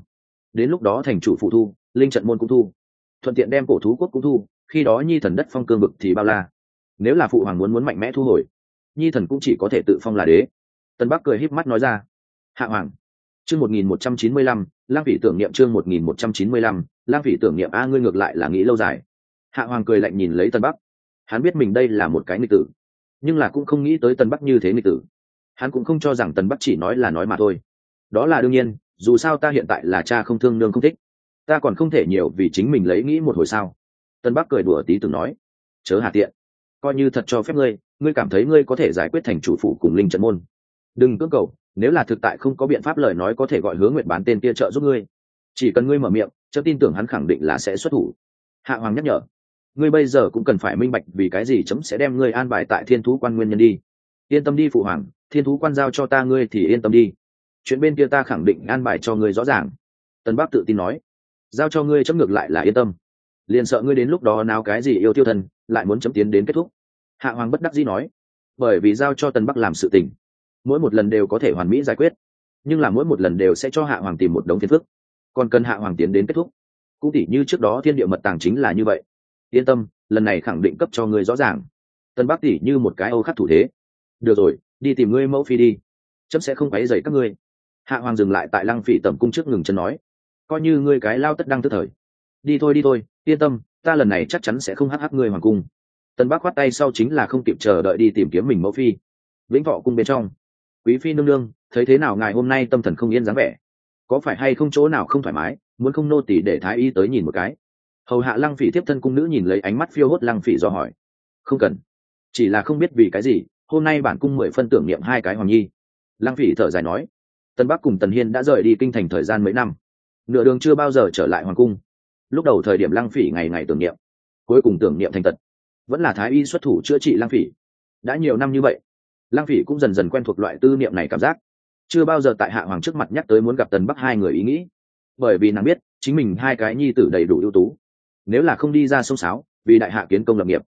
Đến lúc đó thành chủ phụ thu, linh trận môn cũng thu. Thuận tiện đem cổ thú quốc cũng thu, khi đó nhi thần đất phong cương vực thì bao la nếu là phụ hoàng muốn muốn mạnh mẽ thu hồi, nhi thần cũng chỉ có thể tự phong là đế. Tân bắc cười híp mắt nói ra, hạ hoàng, chương một nghìn một trăm chín mươi lăm, lang vị tưởng niệm chương một nghìn một trăm chín mươi lăm, lang vị tưởng niệm a ngươi ngược lại là nghĩ lâu dài. Hạ hoàng cười lạnh nhìn lấy tân bắc, hắn biết mình đây là một cái nghịch tử, nhưng là cũng không nghĩ tới tân bắc như thế nghịch tử. Hắn cũng không cho rằng tân bắc chỉ nói là nói mà thôi. Đó là đương nhiên, dù sao ta hiện tại là cha không thương nương không thích, ta còn không thể nhiều vì chính mình lấy nghĩ một hồi sao. Tân bắc cười đùa tí từng nói, chớ hà tiện coi như thật cho phép ngươi ngươi cảm thấy ngươi có thể giải quyết thành chủ phụ cùng linh trận môn. Đừng cưỡng cầu, nếu là thực tại không có biện pháp lời nói có thể gọi hứa nguyện bán tên kia trợ giúp ngươi. Chỉ cần ngươi mở miệng, chớ tin tưởng hắn khẳng định là sẽ xuất thủ. Hạ hoàng nhắc nhở, ngươi bây giờ cũng cần phải minh bạch vì cái gì chấm sẽ đem ngươi an bài tại thiên thú quan nguyên nhân đi. Yên tâm đi phụ hoàng, thiên thú quan giao cho ta ngươi thì yên tâm đi. Chuyện bên kia ta khẳng định an bài cho ngươi rõ ràng. Tân bắc tự tin nói. Giao cho ngươi chấm ngược lại là yên tâm. Liền sợ ngươi đến lúc đó nào cái gì yêu tiêu thân lại muốn chấm tiến đến kết thúc hạ hoàng bất đắc dĩ nói, bởi vì giao cho tân bắc làm sự tình, mỗi một lần đều có thể hoàn mỹ giải quyết, nhưng là mỗi một lần đều sẽ cho hạ hoàng tìm một đống phiền phức. Còn cần hạ hoàng tiến đến kết thúc. Cũng tỉ như trước đó thiên địa mật tàng chính là như vậy. Yên tâm, lần này khẳng định cấp cho ngươi rõ ràng. Tân bắc tỉ như một cái âu khắc thủ thế. Được rồi, đi tìm ngươi mẫu phi đi, chấm sẽ không quấy dày các ngươi. Hạ hoàng dừng lại tại lăng phỉ tầm cung trước ngừng chân nói, coi như ngươi cái lao tất đang tức thời, đi thôi đi thôi, yên tâm, ta lần này chắc chắn sẽ không hắc hắc ngươi hoàng cung tân bắc khoát tay sau chính là không kịp chờ đợi đi tìm kiếm mình mẫu phi. Vĩnh thọ cung bên trong. Quý phi nương nương, thấy thế nào ngài hôm nay tâm thần không yên dáng vẻ? Có phải hay không chỗ nào không thoải mái, muốn không nô tỉ để thái y tới nhìn một cái? Hầu hạ lăng phỉ tiếp thân cung nữ nhìn lấy ánh mắt phiêu hốt lăng phỉ do hỏi. Không cần. Chỉ là không biết vì cái gì, hôm nay bản cung mười phân tưởng niệm hai cái hoàng nhi. Lăng phỉ thở dài nói. Tân bắc cùng tần hiên đã rời đi kinh thành thời gian mấy năm. Nửa đường chưa bao giờ trở lại hoàng cung. Lúc đầu thời điểm lăng phỉ ngày ngày tưởng niệm, cuối cùng tưởng niệm thành tật vẫn là thái y xuất thủ chữa trị lang phỉ. Đã nhiều năm như vậy, lang phỉ cũng dần dần quen thuộc loại tư niệm này cảm giác. Chưa bao giờ tại hạ hoàng trước mặt nhắc tới muốn gặp tần bắc hai người ý nghĩ. Bởi vì nàng biết, chính mình hai cái nhi tử đầy đủ ưu tú. Nếu là không đi ra sông sáo, vì đại hạ kiến công lập nghiệp,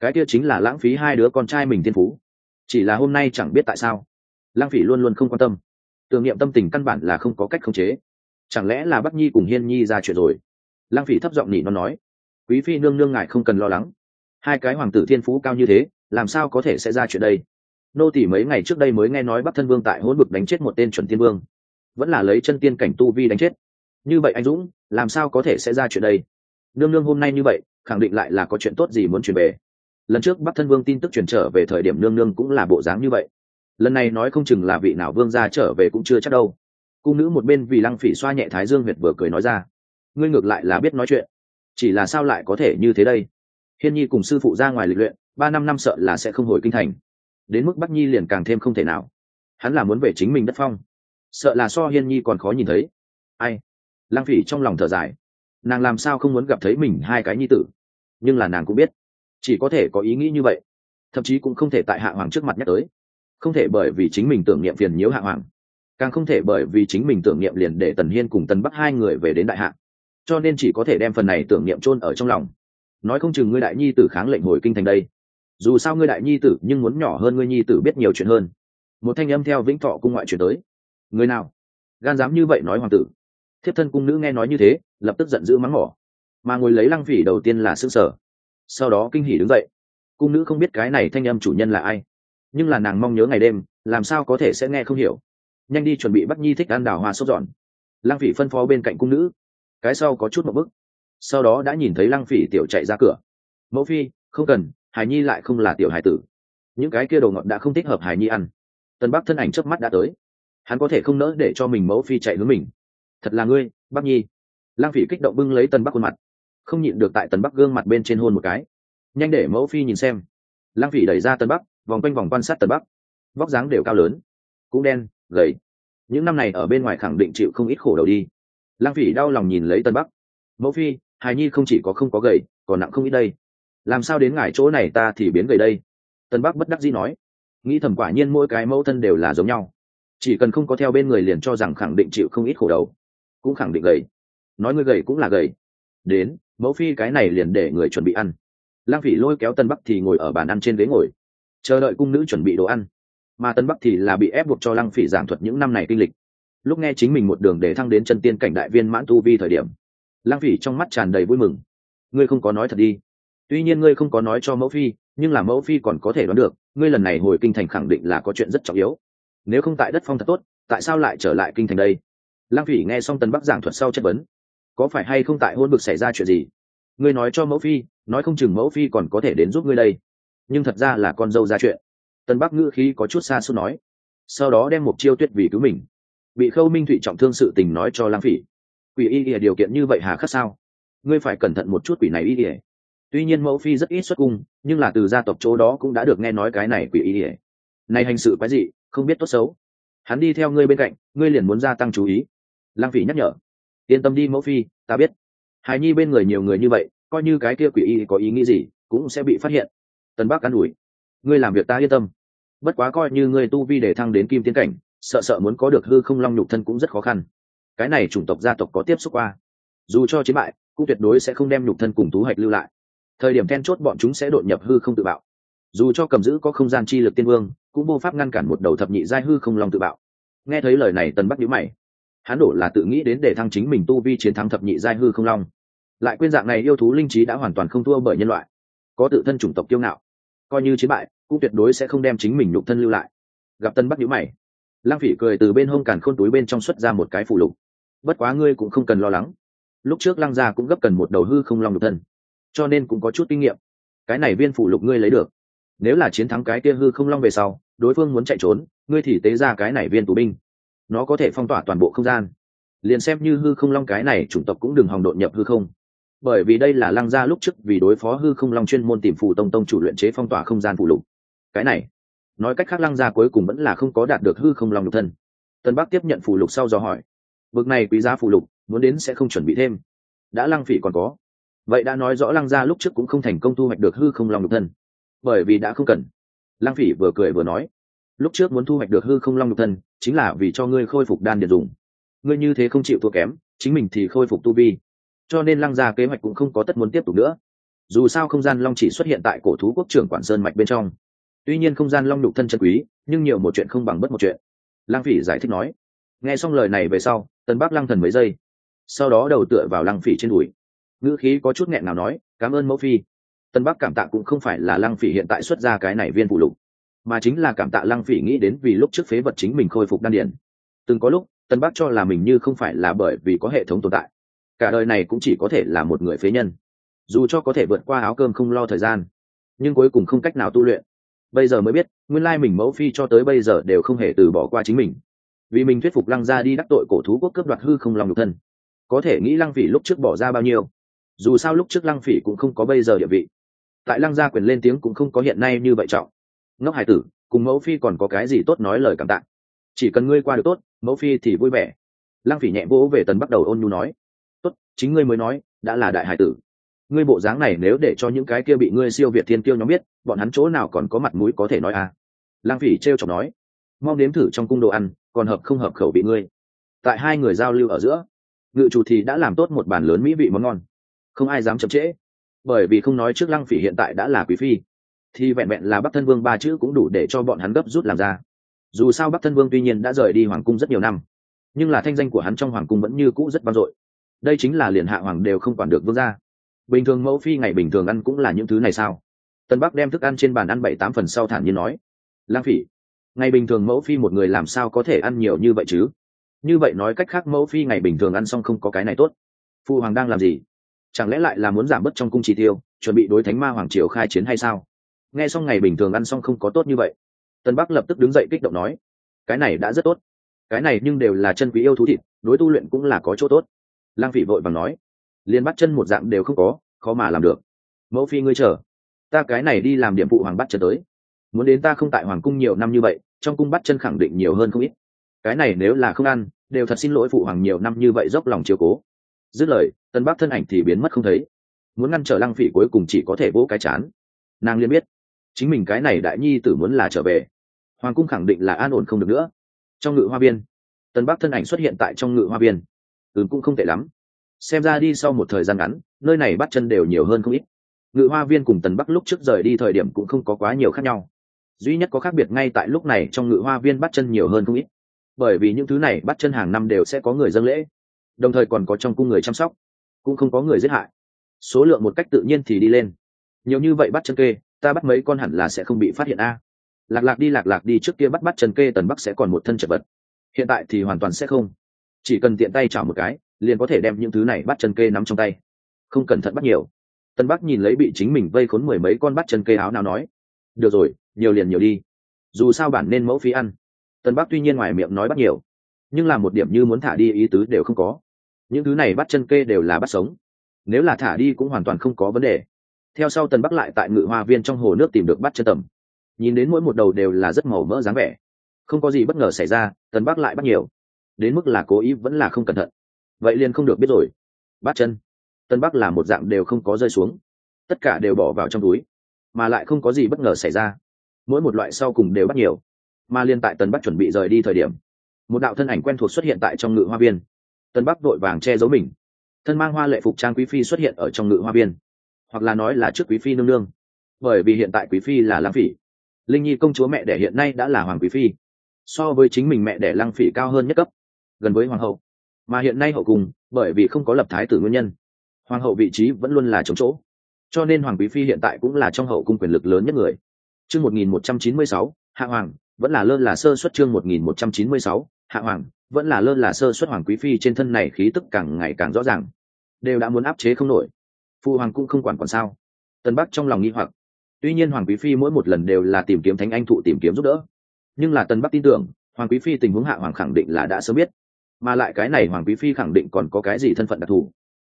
cái kia chính là lãng phí hai đứa con trai mình thiên phú. Chỉ là hôm nay chẳng biết tại sao, lang phỉ luôn luôn không quan tâm. Tưởng niệm tâm tình căn bản là không có cách khống chế. Chẳng lẽ là bắc nhi cùng hiên nhi ra chuyện rồi? Lang phỉ thấp giọng nhị nó nói. Quý phi nương nương ngài không cần lo lắng hai cái hoàng tử thiên phú cao như thế, làm sao có thể sẽ ra chuyện đây? Nô tỷ mấy ngày trước đây mới nghe nói bắc thân vương tại hỗn vực đánh chết một tên chuẩn tiên vương, vẫn là lấy chân tiên cảnh tu vi đánh chết. Như vậy anh dũng, làm sao có thể sẽ ra chuyện đây? Nương nương hôm nay như vậy, khẳng định lại là có chuyện tốt gì muốn truyền về. Lần trước bắc thân vương tin tức truyền trở về thời điểm nương nương cũng là bộ dáng như vậy. Lần này nói không chừng là vị nào vương ra trở về cũng chưa chắc đâu. Cung nữ một bên vì lăng phỉ xoa nhẹ thái dương huyệt vừa cười nói ra. Ngươi ngược lại là biết nói chuyện. Chỉ là sao lại có thể như thế đây? Hiên nhi cùng sư phụ ra ngoài lịch luyện, ba năm năm sợ là sẽ không hồi kinh thành. Đến mức bắc nhi liền càng thêm không thể nào. Hắn là muốn về chính mình đất phong. Sợ là so hiên nhi còn khó nhìn thấy. Ai? Lang phỉ trong lòng thở dài. Nàng làm sao không muốn gặp thấy mình hai cái nhi tử? Nhưng là nàng cũng biết. Chỉ có thể có ý nghĩ như vậy. Thậm chí cũng không thể tại hạ hoàng trước mặt nhắc tới. Không thể bởi vì chính mình tưởng niệm phiền nhiễu hạ hoàng. Càng không thể bởi vì chính mình tưởng niệm liền để tần hiên cùng tần bắc hai người về đến đại hạ. Cho nên chỉ có thể đem phần này tưởng niệm chôn ở trong lòng nói không chừng ngươi đại nhi tử kháng lệnh hồi kinh thành đây. Dù sao ngươi đại nhi tử nhưng muốn nhỏ hơn ngươi nhi tử biết nhiều chuyện hơn. Một thanh âm theo vĩnh thọ cung ngoại chuyển tới. Người nào? Gan dám như vậy nói hoàng tử. Thiếp thân cung nữ nghe nói như thế, lập tức giận dữ mắng mỏ. Mà ngồi lấy lăng phỉ đầu tiên là s ư sở sau đó kinh hỉ đứng dậy. Cung nữ không biết cái này thanh âm chủ nhân là ai. Nhưng là nàng mong nhớ ngày đêm, làm sao có thể sẽ nghe không hiểu. Nhanh đi chuẩn bị bắt nhi thích ăn đào hoa sốt giòn lăng phỉ phân phó bên cạnh cung nữ. Cái sau có chút một bức sau đó đã nhìn thấy lăng phỉ tiểu chạy ra cửa. Mẫu phi, không cần, hải nhi lại không là tiểu hải tử. Những cái kia đồ ngọt đã không thích hợp hải nhi ăn. Tân bắc thân ảnh trước mắt đã tới. Hắn có thể không nỡ để cho mình mẫu phi chạy hướng mình. Thật là ngươi, bắc nhi. Lăng phỉ kích động bưng lấy tân bắc khuôn mặt. Không nhịn được tại tân bắc gương mặt bên trên hôn một cái. Nhanh để mẫu phi nhìn xem. Lăng phỉ đẩy ra tân bắc, vòng quanh vòng quan sát tân bắc. Vóc dáng đều cao lớn, cũng đen, gầy. Những năm này ở bên ngoài khẳng định chịu không ít khổ đầu đi. Lăng phỉ đau lòng nhìn lấy tân bắc. Mẫu phi hài nhi không chỉ có không có gầy, còn nặng không ít đây. Làm sao đến ngài chỗ này ta thì biến gầy đây? Tân bắc bất đắc dĩ nói. Nghĩ thầm quả nhiên mỗi cái mẫu thân đều là giống nhau. Chỉ cần không có theo bên người liền cho rằng khẳng định chịu không ít khổ đầu cũng khẳng định gầy. Nói ngươi gầy cũng là gầy. Đến, mẫu phi cái này liền để người chuẩn bị ăn. Lang phỉ lôi kéo tân bắc thì ngồi ở bàn ăn trên ghế ngồi, chờ đợi cung nữ chuẩn bị đồ ăn. Mà tân bắc thì là bị ép buộc cho lăng phỉ giảng thuật những năm này kinh lịch. Lúc nghe chính mình một đường để thăng đến chân tiên cảnh đại viên mãn tu vi thời điểm Lang phỉ trong mắt tràn đầy vui mừng. Ngươi không có nói thật đi. Tuy nhiên ngươi không có nói cho mẫu phi, nhưng là mẫu phi còn có thể đoán được, ngươi lần này hồi kinh thành khẳng định là có chuyện rất trọng yếu. Nếu không tại đất phong thật tốt, tại sao lại trở lại kinh thành đây? Lang phỉ nghe xong Tần bắc giảng thuật sau chất vấn. Có phải hay không tại hôn bực xảy ra chuyện gì? Ngươi nói cho mẫu phi, nói không chừng mẫu phi còn có thể đến giúp ngươi đây. Nhưng thật ra là con dâu ra chuyện. Tân bắc ngữ khí có chút xa xôi nói. Sau đó đem một chiêu tuyết vì cứu mình. Bị khâu minh thụy trọng thương sự tình nói cho lang phỉ quỷ y ỉa điều kiện như vậy hà khắc sao? Ngươi phải cẩn thận một chút quỷ này y ỉa tuy nhiên mẫu phi rất ít xuất cung, nhưng là từ gia tộc chỗ đó cũng đã được nghe nói cái này quỷ y ỉa này hành sự quái gì không biết tốt xấu. Hắn đi theo ngươi bên cạnh, ngươi liền muốn gia tăng chú ý. Lang phỉ nhắc nhở. Yên tâm đi mẫu phi, ta biết. Hài nhi bên người nhiều người như vậy, coi như cái kia quỷ y có ý nghĩ gì, cũng sẽ bị phát hiện. Tân bắc an ủi. Ngươi làm việc ta yên tâm. Bất quá coi như ngươi tu vi để thăng đến kim tiến cảnh, sợ sợ muốn có được hư không long nhục thân cũng rất khó khăn cái này chủng tộc gia tộc có tiếp xúc qua. Dù cho chiến bại, cũng tuyệt đối sẽ không đem nhục thân cùng tú hạch lưu lại. Thời điểm then chốt bọn chúng sẽ đột nhập hư không tự bạo. Dù cho cầm giữ có không gian chi lực tiên vương, cũng vô pháp ngăn cản một đầu thập nhị giai hư không long tự bạo. Nghe thấy lời này, tần bắc nhíu mày. Hắn đổ là tự nghĩ đến để thăng chính mình tu vi chiến thắng thập nhị giai hư không long. Lại quên dạng này yêu thú linh trí đã hoàn toàn không thua bởi nhân loại. Có tự thân chủng tộc kiêu ngạo, coi như chiến bại, cũng tuyệt đối sẽ không đem chính mình nhục thân lưu lại. Gặp tân bắc nhíu mày lăng phỉ cười từ bên hông càn khôn túi bên trong xuất ra một cái phụ lục. Bất quá ngươi cũng không cần lo lắng. Lúc trước lăng gia cũng gấp cần một đầu hư không long nhục thân, cho nên cũng có chút kinh nghiệm. Cái này viên phụ lục ngươi lấy được. Nếu là chiến thắng cái kia hư không long về sau, đối phương muốn chạy trốn, ngươi thì tế ra cái này viên tù binh. Nó có thể phong tỏa toàn bộ không gian. Liền xem như hư không long cái này chủng tộc cũng đừng hòng đột nhập hư không. Bởi vì đây là lăng gia lúc trước vì đối phó hư không long chuyên môn tìm phù tông tông chủ luyện chế phong tỏa không gian phụ lục. Cái này nói cách khác lăng gia cuối cùng vẫn là không có đạt được hư không long nhục thân. Tân bắc tiếp nhận phụ lục sau do hỏi, bực này quý giá phụ lục, muốn đến sẽ không chuẩn bị thêm. Đã lăng phỉ còn có. Vậy đã nói rõ lăng gia lúc trước cũng không thành công thu hoạch được hư không long nhục thân. Bởi vì đã không cần. Lăng phỉ vừa cười vừa nói, lúc trước muốn thu hoạch được hư không long nhục thân, chính là vì cho ngươi khôi phục đan điện dùng. Ngươi như thế không chịu thua kém, chính mình thì khôi phục tu vi. Cho nên lăng gia kế hoạch cũng không có tất muốn tiếp tục nữa. Dù sao không gian long chỉ xuất hiện tại cổ thú quốc trưởng quản sơn mạch bên trong tuy nhiên không gian long nhục thân chân quý, nhưng nhiều một chuyện không bằng bất một chuyện. Lăng phỉ giải thích nói. Nghe xong lời này về sau tân bắc lăng thần mấy giây. Sau đó đầu tựa vào lăng phỉ trên đùi. Ngữ khí có chút nghẹn nào nói, cảm ơn mẫu phi. Tân bắc cảm tạ cũng không phải là lăng phỉ hiện tại xuất ra cái này viên phụ lục, mà chính là cảm tạ lăng phỉ nghĩ đến vì lúc trước phế vật chính mình khôi phục đan điển từng có lúc tân bắc cho là mình như không phải là bởi vì có hệ thống tồn tại. Cả đời này cũng chỉ có thể là một người phế nhân. Dù cho có thể vượt qua áo cơm không lo thời gian, nhưng cuối cùng không cách nào tu luyện bây giờ mới biết, nguyên lai mình mẫu phi cho tới bây giờ đều không hề từ bỏ qua chính mình. Vì mình thuyết phục lăng gia đi đắc tội cổ thú quốc cướp đoạt hư không lòng nhục thân. Có thể nghĩ lăng phỉ lúc trước bỏ ra bao nhiêu. Dù sao lúc trước lăng phỉ cũng không có bây giờ địa vị. Tại lăng gia quyền lên tiếng cũng không có hiện nay như vậy trọng. Ngốc hải tử, cùng mẫu phi còn có cái gì tốt nói lời cảm tạ? Chỉ cần ngươi qua được tốt, mẫu phi thì vui vẻ. Lăng phỉ nhẹ vỗ về tần bắt đầu ôn nhu nói. Tốt, chính ngươi mới nói, đã là đại hải tử ngươi bộ dáng này nếu để cho những cái kia bị ngươi siêu việt thiên tiêu nhóm biết, bọn hắn chỗ nào còn có mặt mũi có thể nói à? Lang phỉ t r e o chọc nói mong nếm thử trong cung đồ ăn, còn hợp không hợp khẩu bị ngươi. Tại hai người giao lưu ở giữa, ngự chủ thì đã làm tốt một bàn lớn mỹ vị món ngon. Không ai dám chậm trễ. Bởi vì không nói trước lăng phỉ hiện tại đã là quý phi, thì vẹn vẹn là bắc thân vương ba chữ cũng đủ để cho bọn hắn gấp rút làm ra. Dù sao bắc thân vương tuy nhiên đã rời đi hoàng cung rất nhiều năm, nhưng là thanh danh của hắn trong hoàng cung vẫn như cũ rất vang dội. Đây chính là liền hạ hoàng đều không quản được vương gia bình thường mẫu phi ngày bình thường ăn cũng là những thứ này sao? Tân bắc đem thức ăn trên bàn ăn bảy tám phần sau thản nhiên nói. Lang phỉ, ngày bình thường mẫu phi một người làm sao có thể ăn nhiều như vậy chứ? Như vậy nói cách khác mẫu phi ngày bình thường ăn xong không có cái này tốt. Phụ hoàng đang làm gì? Chẳng lẽ lại là muốn giảm bớt trong cung chi tiêu, chuẩn bị đối thánh ma hoàng triều khai chiến hay sao? Nghe xong ngày bình thường ăn xong không có tốt như vậy, tân bắc lập tức đứng dậy kích động nói. Cái này đã rất tốt. Cái này nhưng đều là chân quý yêu thú thịt, đối tu luyện cũng là có chỗ tốt. Lang phỉ vội vàng nói liền bắt chân một dạng đều không có, khó mà làm được. Mẫu phi ngươi chờ. Ta cái này đi làm điểm phụ hoàng bắt chân tới. Muốn đến ta không tại hoàng cung nhiều năm như vậy, trong cung bắt chân khẳng định nhiều hơn không ít. Cái này nếu là không ăn, đều thật xin lỗi phụ hoàng nhiều năm như vậy dốc lòng chiều cố. Dứt lời, tân bác thân ảnh thì biến mất không thấy. Muốn ngăn trở lăng phỉ cuối cùng chỉ có thể vỗ cái chán. Nàng liên biết, chính mình cái này đại nhi tử muốn là trở về. Hoàng cung khẳng định là an ổn không được nữa. Trong ngự hoa viên, tân bác thân ảnh xuất hiện tại trong ngự hoa viên. Ừ cũng không tệ lắm xem ra đi sau một thời gian ngắn, nơi này bắt chân đều nhiều hơn không ít. Ngự hoa viên cùng tần bắc lúc trước rời đi thời điểm cũng không có quá nhiều khác nhau. Duy nhất có khác biệt ngay tại lúc này trong ngự hoa viên bắt chân nhiều hơn không ít. Bởi vì những thứ này bắt chân hàng năm đều sẽ có người dâng lễ. Đồng thời còn có trong cung người chăm sóc, cũng không có người giết hại. Số lượng một cách tự nhiên thì đi lên. Nhiều như vậy bắt chân kê, ta bắt mấy con hẳn là sẽ không bị phát hiện a. Lạc lạc đi lạc lạc đi trước kia bắt bắt chân kê tần bắc sẽ còn một thân chật vật. Hiện tại thì hoàn toàn sẽ không. Chỉ cần tiện tay chảo một cái liền có thể đem những thứ này bắt chân kê nắm trong tay. Không cẩn thận bắt nhiều. Tân bắc nhìn lấy bị chính mình vây khốn mười mấy con bắt chân kê áo nào nói, được rồi, nhiều liền nhiều đi. Dù sao bản nên mẫu phí ăn. Tân bắc tuy nhiên ngoài miệng nói bắt nhiều, nhưng là một điểm như muốn thả đi ý tứ đều không có. Những thứ này bắt chân kê đều là bắt sống. Nếu là thả đi cũng hoàn toàn không có vấn đề. Theo sau tân bắc lại tại ngự hoa viên trong hồ nước tìm được bắt chân tầm nhìn đến mỗi một đầu đều là rất màu mỡ dáng vẻ. Không có gì bất ngờ xảy ra, tân bắc lại bắt nhiều. Đến mức là cố ý vẫn là không cẩn thận vậy liền không được biết rồi. Bát chân, tân bắc là một dạng đều không có rơi xuống. Tất cả đều bỏ vào trong túi, mà lại không có gì bất ngờ xảy ra. Mỗi một loại sau cùng đều bắt nhiều, mà liên tại tân bắc chuẩn bị rời đi thời điểm, một đạo thân ảnh quen thuộc xuất hiện tại trong ngự hoa viên. Tân bắc vội vàng che giấu mình. Thân mang hoa lệ phục trang quý phi xuất hiện ở trong ngự hoa viên, hoặc là nói là trước quý phi nương nương. Bởi vì hiện tại quý phi là lăng phỉ. Linh nhi công chúa mẹ đẻ hiện nay đã là hoàng quý phi. So với chính mình mẹ đẻ lăng phỉ cao hơn nhất cấp, gần với hoàng hậu mà hiện nay hậu cung, bởi vì không có lập thái tử nguyên nhân, hoàng hậu vị trí vẫn luôn là chống chỗ. Cho nên hoàng quý phi hiện tại cũng là trong hậu cung quyền lực lớn nhất người. Chương một nghìn một trăm chín mươi sáu, hạ hoàng, vẫn là lơ là sơ xuất chương một nghìn một trăm chín mươi sáu, hạ hoàng, vẫn là lơ là sơ xuất hoàng quý phi trên thân này khí tức càng ngày càng rõ ràng. Đều đã muốn áp chế không nổi. Phụ hoàng cũng không quản còn sao. Tân bắc trong lòng nghi hoặc. Tuy nhiên hoàng quý phi mỗi một lần đều là tìm kiếm thánh anh thụ tìm kiếm giúp đỡ. Nhưng là tân bắc tin tưởng, hoàng quý phi tình huống hạ hoàng khẳng định là đã sớm biết mà lại cái này hoàng quý phi khẳng định còn có cái gì thân phận đặc thù.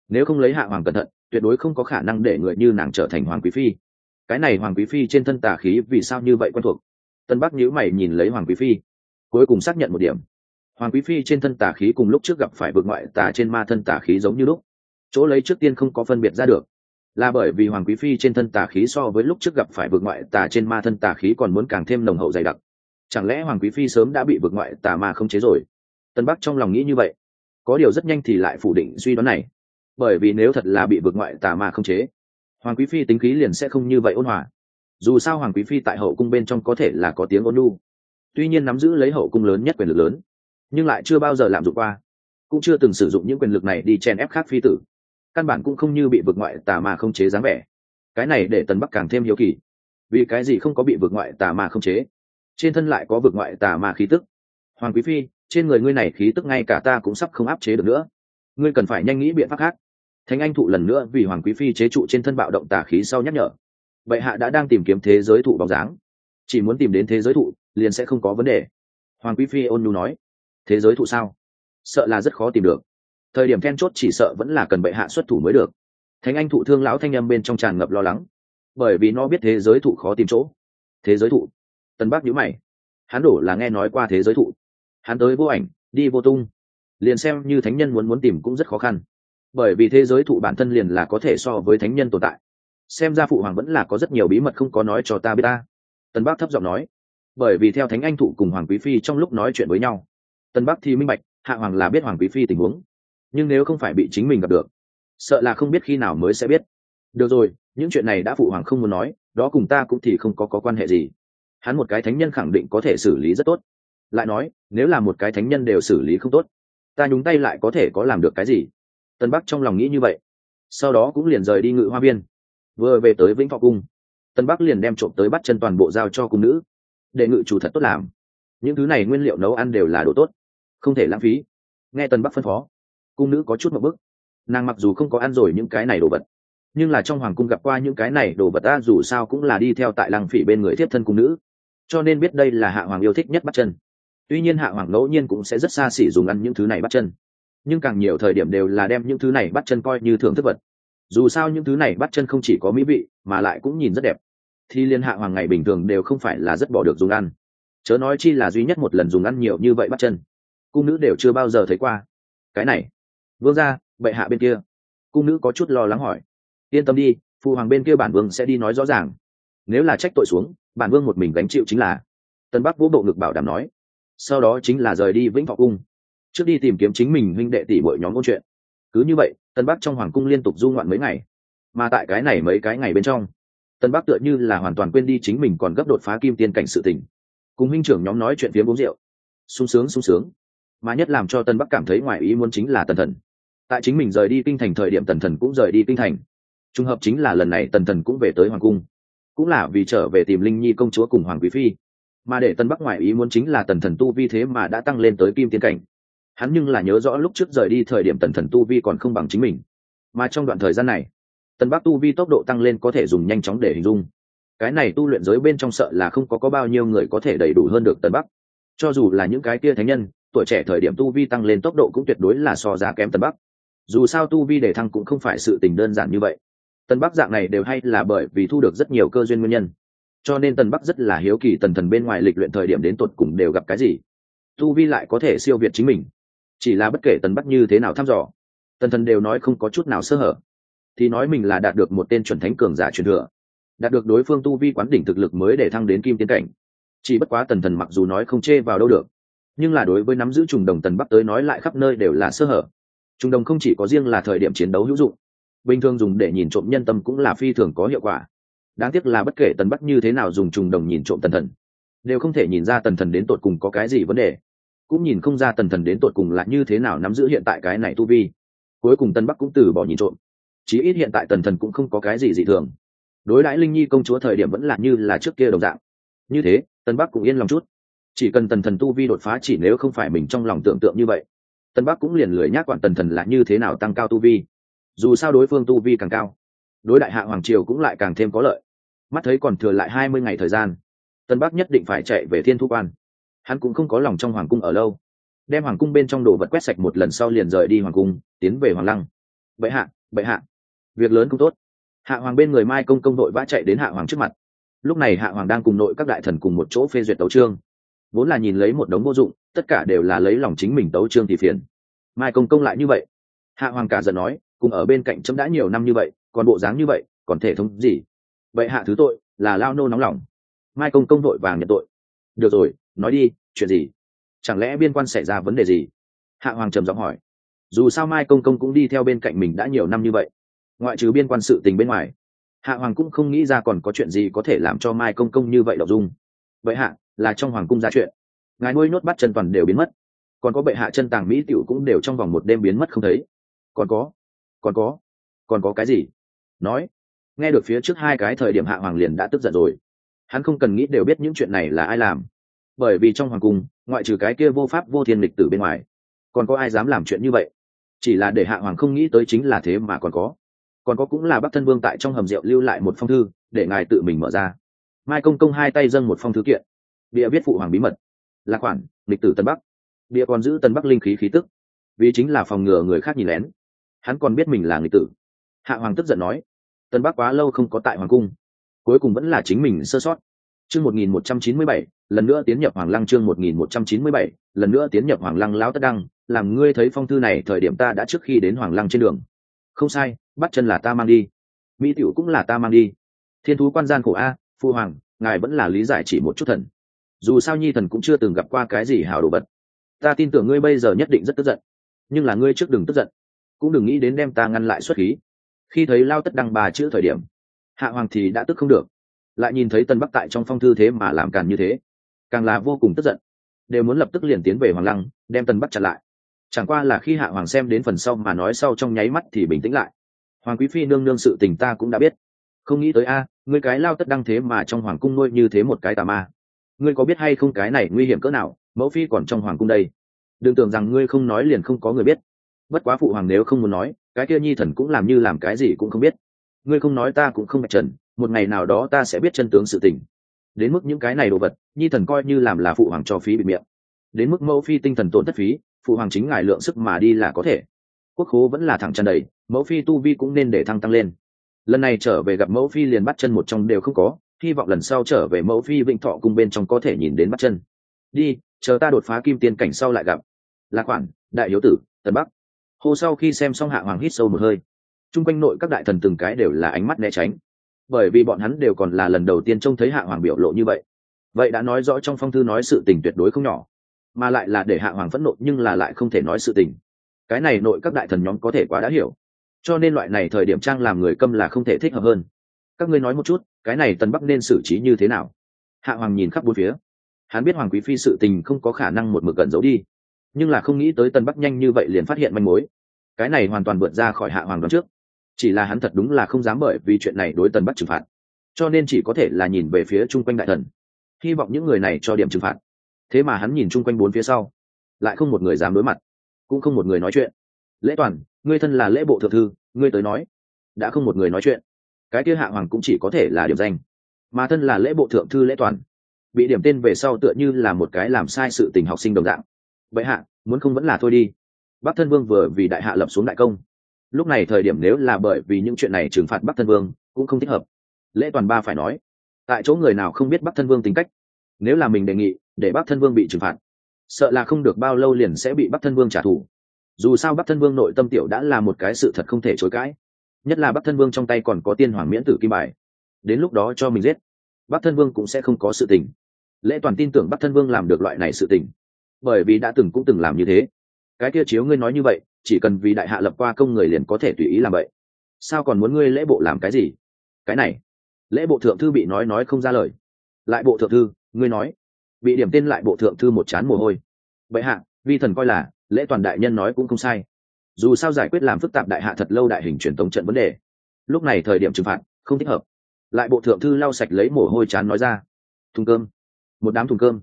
Nếu không lấy hạ hoàng cẩn thận, tuyệt đối không có khả năng để người như nàng trở thành hoàng quý phi. Cái này hoàng quý phi trên thân tà khí vì sao như vậy quen thuộc? Tân bắc nhữ mày nhìn lấy hoàng quý phi, cuối cùng xác nhận một điểm. Hoàng quý phi trên thân tà khí cùng lúc trước gặp phải vượt ngoại tà trên ma thân tà khí giống như lúc. Chỗ lấy trước tiên không có phân biệt ra được. Là bởi vì hoàng quý phi trên thân tà khí so với lúc trước gặp phải vượt ngoại tà trên ma thân tà khí còn muốn càng thêm nồng hậu dày đặc. Chẳng lẽ hoàng quý phi sớm đã bị vượt ngoại tà ma không chế rồi? Tân bắc trong lòng nghĩ như vậy. Có điều rất nhanh thì lại phủ định suy đoán này. Bởi vì nếu thật là bị vượt ngoại tà ma không chế, hoàng quý phi tính khí liền sẽ không như vậy ôn hòa. Dù sao hoàng quý phi tại hậu cung bên trong có thể là có tiếng ôn lu tuy nhiên nắm giữ lấy hậu cung lớn nhất quyền lực lớn, nhưng lại chưa bao giờ làm dụng qua. Cũng chưa từng sử dụng những quyền lực này đi chèn ép khác phi tử. Căn bản cũng không như bị vượt ngoại tà ma không chế dáng vẻ. Cái này để tần bắc càng thêm hiếu kỳ. Vì cái gì không có bị vượt ngoại tà ma không chế? Trên thân lại có vượt ngoại tà ma khí tức. Hoàng quý phi trên người ngươi này khí tức ngay cả ta cũng sắp không áp chế được nữa. Ngươi cần phải nhanh nghĩ biện pháp khác. Thánh anh thụ lần nữa vì hoàng quý phi chế trụ trên thân bạo động tà khí sau nhắc nhở. Bệ hạ đã đang tìm kiếm thế giới thụ bóng dáng. Chỉ muốn tìm đến thế giới thụ, liền sẽ không có vấn đề. Hoàng quý phi ôn nhu nói. Thế giới thụ sao? Sợ là rất khó tìm được. Thời điểm then chốt chỉ sợ vẫn là cần bệ hạ xuất thủ mới được. Thánh anh thụ thương lão thanh â m bên trong tràn ngập lo lắng. Bởi vì nó biết thế giới thụ khó tìm chỗ. Thế giới thụ. Tân bác nhữ mày. Hắn đổ là nghe nói qua thế giới thụ hắn tới vô ảnh đi vô tung. Liền xem như thánh nhân muốn muốn tìm cũng rất khó khăn. Bởi vì thế giới thụ bản thân liền là có thể so với thánh nhân tồn tại. Xem ra phụ hoàng vẫn là có rất nhiều bí mật không có nói cho ta biết ta. Tân bác thấp giọng nói. Bởi vì theo thánh anh thụ cùng hoàng quý phi trong lúc nói chuyện với nhau tân bắc thì minh bạch hạ hoàng là biết hoàng quý phi tình huống. Nhưng nếu không phải bị chính mình gặp được sợ là không biết khi nào mới sẽ biết. Được rồi những chuyện này đã phụ hoàng không muốn nói đó cùng ta cũng thì không có, có quan hệ gì. Hắn một cái thánh nhân khẳng định có thể xử lý rất tốt lại nói, nếu là một cái thánh nhân đều xử lý không tốt, ta nhúng tay lại có thể có làm được cái gì? Tân bắc trong lòng nghĩ như vậy. Sau đó cũng liền rời đi ngự hoa viên vừa về tới vĩnh thọ cung, tân bắc liền đem trộm tới bắt chân toàn bộ giao cho cung nữ, để ngự chủ thật tốt làm. Những thứ này nguyên liệu nấu ăn đều là đồ tốt, không thể lãng phí. Nghe tân bắc phân phó, cung nữ có chút một bức. Nàng mặc dù không có ăn rồi những cái này đồ vật, nhưng là trong hoàng cung gặp qua những cái này đồ vật ta dù sao cũng là đi theo tại lăng phỉ bên người thiếp thân cung nữ. Cho nên biết đây là hạ hoàng yêu thích nhất bắt chân tuy nhiên hạ hoàng ngẫu nhiên cũng sẽ rất xa xỉ dùng ăn những thứ này bắt chân. Nhưng càng nhiều thời điểm đều là đem những thứ này bắt chân coi như thưởng thức vật. Dù sao những thứ này bắt chân không chỉ có mỹ vị, mà lại cũng nhìn rất đẹp. Thì liên hạ hoàng ngày bình thường đều không phải là rất bỏ được dùng ăn. Chớ nói chi là duy nhất một lần dùng ăn nhiều như vậy bắt chân. Cung nữ đều chưa bao giờ thấy qua. Cái này. Vương ra bệ hạ bên kia. Cung nữ có chút lo lắng hỏi. Yên tâm đi phụ hoàng bên kia bản vương sẽ đi nói rõ ràng. Nếu là trách tội xuống, bản vương một mình gánh chịu chính là. Tân bắc vũ bộ ngực bảo đảm nói sau đó chính là rời đi vĩnh thọ cung. Trước đi tìm kiếm chính mình huynh đệ tỷ bội nhóm câu chuyện. Cứ như vậy, tân bắc trong hoàng cung liên tục du ngoạn mấy ngày. Mà tại cái này mấy cái ngày bên trong, tân bắc tựa như là hoàn toàn quên đi chính mình còn gấp đột phá kim tiên cảnh sự tình. Cùng huynh trưởng nhóm nói chuyện phiếm uống rượu. Sung sướng sung sướng. Mà nhất làm cho tân bắc cảm thấy ngoài ý muốn chính là tần thần. Tại chính mình rời đi kinh thành thời điểm tần thần cũng rời đi kinh thành. Trùng hợp chính là lần này tần thần cũng về tới hoàng cung. Cũng là vì trở về tìm linh nhi công chúa cùng hoàng quý phi mà để tân bắc ngoại ý muốn chính là tần thần tu vi thế mà đã tăng lên tới kim tiên cảnh. Hắn nhưng là nhớ rõ lúc trước rời đi thời điểm tần thần tu vi còn không bằng chính mình. Mà trong đoạn thời gian này tân bắc tu vi tốc độ tăng lên có thể dùng nhanh chóng để hình dung. Cái này tu luyện giới bên trong sợ là không có có bao nhiêu người có thể đầy đủ hơn được tân bắc. Cho dù là những cái kia thánh nhân, tuổi trẻ thời điểm tu vi tăng lên tốc độ cũng tuyệt đối là so ra kém tân bắc. Dù sao tu vi để thăng cũng không phải sự tình đơn giản như vậy. Tân bắc dạng này đều hay là bởi vì thu được rất nhiều cơ duyên nguyên nhân cho nên tần bắc rất là hiếu kỳ tần thần bên ngoài lịch luyện thời điểm đến tột cùng đều gặp cái gì. Tu vi lại có thể siêu việt chính mình. Chỉ là bất kể tần bắc như thế nào thăm dò, tần thần đều nói không có chút nào sơ hở. Thì nói mình là đạt được một tên chuẩn thánh cường giả truyền thừa, đạt được đối phương tu vi quán đỉnh thực lực mới để thăng đến kim tiến cảnh. Chỉ bất quá tần thần mặc dù nói không chê vào đâu được, nhưng là đối với nắm giữ trùng đồng tần bắc tới nói lại khắp nơi đều là sơ hở. Trùng đồng không chỉ có riêng là thời điểm chiến đấu hữu dụng, bình thường dùng để nhìn trộm nhân tâm cũng là phi thường có hiệu quả đáng tiếc là bất kể tần bắc như thế nào dùng trùng đồng nhìn trộm tần thần, đều không thể nhìn ra tần thần đến tột cùng có cái gì vấn đề. Cũng nhìn không ra tần thần đến tột cùng là như thế nào nắm giữ hiện tại cái này tu vi. Cuối cùng tân bắc cũng từ bỏ nhìn trộm. Chí ít hiện tại tần thần cũng không có cái gì dị thường. Đối đãi linh nhi công chúa thời điểm vẫn là như là trước kia đồng dạng. Như thế tân bắc cũng yên lòng chút. Chỉ cần tần thần tu vi đột phá chỉ nếu không phải mình trong lòng tưởng tượng như vậy tân bắc cũng liền lười nhác quản tần thần là như thế nào tăng cao tu vi. Dù sao đối phương tu vi càng cao, đối đại hạ hoàng triều cũng lại càng thêm có lợi mắt thấy còn thừa lại hai mươi ngày thời gian. Tân bắc nhất định phải chạy về thiên thu quan. Hắn cũng không có lòng trong hoàng cung ở lâu. Đem hoàng cung bên trong đồ vật quét sạch một lần sau liền rời đi hoàng cung, tiến về hoàng lăng. Bệ hạ bệ hạ. Việc lớn cũng tốt. Hạ hoàng bên người mai công công đội vã chạy đến hạ hoàng trước mặt. Lúc này hạ hoàng đang cùng nội các đại thần cùng một chỗ phê duyệt tấu trương vốn là nhìn lấy một đống vô dụng, tất cả đều là lấy lòng chính mình tấu trương thì phiền. Mai công công lại như vậy. Hạ hoàng cả giận nói, cùng ở bên cạnh chấm đã nhiều năm như vậy, còn bộ dáng như vậy, còn thể thống gì? Vậy hạ thứ tội là lao nô nóng lòng. Mai công công đội vàng nhận tội. Được rồi, nói đi, chuyện gì? Chẳng lẽ biên quan xảy ra vấn đề gì? Hạ hoàng trầm giọng hỏi. Dù sao mai công công cũng đi theo bên cạnh mình đã nhiều năm như vậy. Ngoại trừ biên quan sự tình bên ngoài, hạ hoàng cũng không nghĩ ra còn có chuyện gì có thể làm cho mai công công như vậy đọc dung. Vậy hạ, là trong hoàng cung ra chuyện. Ngài nuôi nhốt bắt chân toàn đều biến mất. Còn có bệ hạ chân tàng mỹ tiểu cũng đều trong vòng một đêm biến mất không thấy. Còn có còn có còn có cái gì? Nói nghe được phía trước hai cái thời điểm hạ hoàng liền đã tức giận rồi. Hắn không cần nghĩ đều biết những chuyện này là ai làm. Bởi vì trong hoàng cung, ngoại trừ cái kia vô pháp vô thiên lịch tử bên ngoài, còn có ai dám làm chuyện như vậy? Chỉ là để hạ hoàng không nghĩ tới chính là thế mà còn có. Còn có cũng là bắc thân vương tại trong hầm rượu lưu lại một phong thư, để ngài tự mình mở ra. Mai công công hai tay dâng một phong thư kiện. Bịa viết phụ hoàng bí mật. Là khoản, lịch tử tân bắc. Bịa còn giữ tân bắc linh khí khí tức. Vì chính là phòng ngừa người khác nhìn lén. Hắn còn biết mình là người tử. Hạ hoàng tức giận nói tân bắc quá lâu không có tại hoàng cung. Cuối cùng vẫn là chính mình sơ sót. Chương một nghìn một trăm chín mươi bảy, lần nữa tiến nhập hoàng lăng chương một nghìn một trăm chín mươi bảy, lần nữa tiến nhập hoàng lăng lão tất đăng, làm ngươi thấy phong thư này thời điểm ta đã trước khi đến hoàng lăng trên đường. Không sai, bắt chân là ta mang đi. Mỹ tiểu cũng là ta mang đi. Thiên thú quan gian khổ a, phu hoàng, ngài vẫn là lý giải chỉ một chút thần. Dù sao nhi thần cũng chưa từng gặp qua cái gì hảo đồ vật. Ta tin tưởng ngươi bây giờ nhất định rất tức giận. Nhưng là ngươi trước đừng tức giận. Cũng đừng nghĩ đến đem ta ngăn lại xuất khí khi thấy lao tất đăng bà chữ thời điểm, hạ hoàng thì đã tức không được. Lại nhìn thấy tân bắc tại trong phong thư thế mà làm càn như thế, càng là vô cùng tức giận. Đều muốn lập tức liền tiến về hoàng lăng, đem tân bắc chặn lại. Chẳng qua là khi hạ hoàng xem đến phần sau mà nói sau trong nháy mắt thì bình tĩnh lại. Hoàng quý phi nương nương sự tình ta cũng đã biết. Không nghĩ tới a, ngươi cái lao tất đăng thế mà trong hoàng cung nuôi như thế một cái tà ma. Ngươi có biết hay không cái này nguy hiểm cỡ nào, mẫu phi còn trong hoàng cung đây. Đừng tưởng rằng ngươi không nói liền không có người biết. Bất quá phụ hoàng nếu không muốn nói cái kia nhi thần cũng làm như làm cái gì cũng không biết. Ngươi không nói ta cũng không mạch trần, một ngày nào đó ta sẽ biết chân tướng sự tình. Đến mức những cái này đồ vật, nhi thần coi như làm là phụ hoàng cho phí bị miệng. Đến mức mẫu phi tinh thần tổn thất phí, phụ hoàng chính ngài lượng sức mà đi là có thể. Quốc khố vẫn là thẳng tràn đầy, mẫu phi tu vi cũng nên để thăng tăng lên. Lần này trở về gặp mẫu phi liền bắt chân một trong đều không có, hy vọng lần sau trở về mẫu phi vĩnh thọ cùng bên trong có thể nhìn đến bắt chân. Đi, chờ ta đột phá kim tiên cảnh sau lại gặp. Lạc khoản đại hiếu tử, tần bắc hồ sau khi xem xong hạ hoàng hít sâu một hơi. Chung quanh nội các đại thần từng cái đều là ánh mắt né tránh. Bởi vì bọn hắn đều còn là lần đầu tiên trông thấy hạ hoàng biểu lộ như vậy. Vậy đã nói rõ trong phong thư nói sự tình tuyệt đối không nhỏ. Mà lại là để hạ hoàng phẫn nộ nhưng là lại không thể nói sự tình. Cái này nội các đại thần nhóm có thể quá đã hiểu. Cho nên loại này thời điểm trang làm người câm là không thể thích hợp hơn. Các ngươi nói một chút, cái này tân bắc nên xử trí như thế nào? Hạ hoàng nhìn khắp bốn phía. Hắn biết hoàng quý phi sự tình không có khả năng một mực gần giấu đi nhưng là không nghĩ tới tân bắc nhanh như vậy liền phát hiện manh mối. Cái này hoàn toàn vượt ra khỏi hạ hoàng đoán trước. Chỉ là hắn thật đúng là không dám bởi vì chuyện này đối tân bắc trừng phạt. Cho nên chỉ có thể là nhìn về phía chung quanh đại thần. Hy vọng những người này cho điểm trừng phạt. Thế mà hắn nhìn chung quanh bốn phía sau, lại không một người dám đối mặt, cũng không một người nói chuyện. Lễ toàn, ngươi thân là lễ bộ thượng thư, ngươi tới nói. Đã không một người nói chuyện, cái kia hạ hoàng cũng chỉ có thể là điểm danh. Mà thân là lễ bộ thượng thư lễ toàn, bị điểm tên về sau tựa như là một cái làm sai sự tình học sinh đồng dạng vậy hạ, muốn không vẫn là thôi đi. Bắc thân vương vừa vì đại hạ lập xuống đại công. Lúc này thời điểm nếu là bởi vì những chuyện này trừng phạt bắc thân vương, cũng không thích hợp. Lễ toàn ba phải nói, tại chỗ người nào không biết bắc thân vương tính cách, nếu là mình đề nghị, để bắc thân vương bị trừng phạt, sợ là không được bao lâu liền sẽ bị bắc thân vương trả thù. Dù sao bắc thân vương nội tâm tiểu đã là một cái sự thật không thể chối cãi. Nhất là bắc thân vương trong tay còn có tiên hoàng miễn tử kim bài. Đến lúc đó cho mình giết, bắc thân vương cũng sẽ không có sự tình. Lễ toàn tin tưởng bắc thân vương làm được loại này sự tình bởi vì đã từng cũng từng làm như thế. Cái kia chiếu ngươi nói như vậy, chỉ cần vì đại hạ lập qua công người liền có thể tùy ý làm vậy. Sao còn muốn ngươi lễ bộ làm cái gì? Cái này, lễ bộ thượng thư bị nói nói không ra lời. Lại bộ thượng thư, ngươi nói. Bị điểm tên lại bộ thượng thư một chán mồ hôi. Vậy hạ, vi thần coi là, lễ toàn đại nhân nói cũng không sai. Dù sao giải quyết làm phức tạp đại hạ thật lâu đại hình truyền thống trận vấn đề. Lúc này thời điểm trừng phạt, không thích hợp. Lại bộ thượng thư lau sạch lấy mồ hôi chán nói ra. Thùng cơm. Một đám thùng cơm.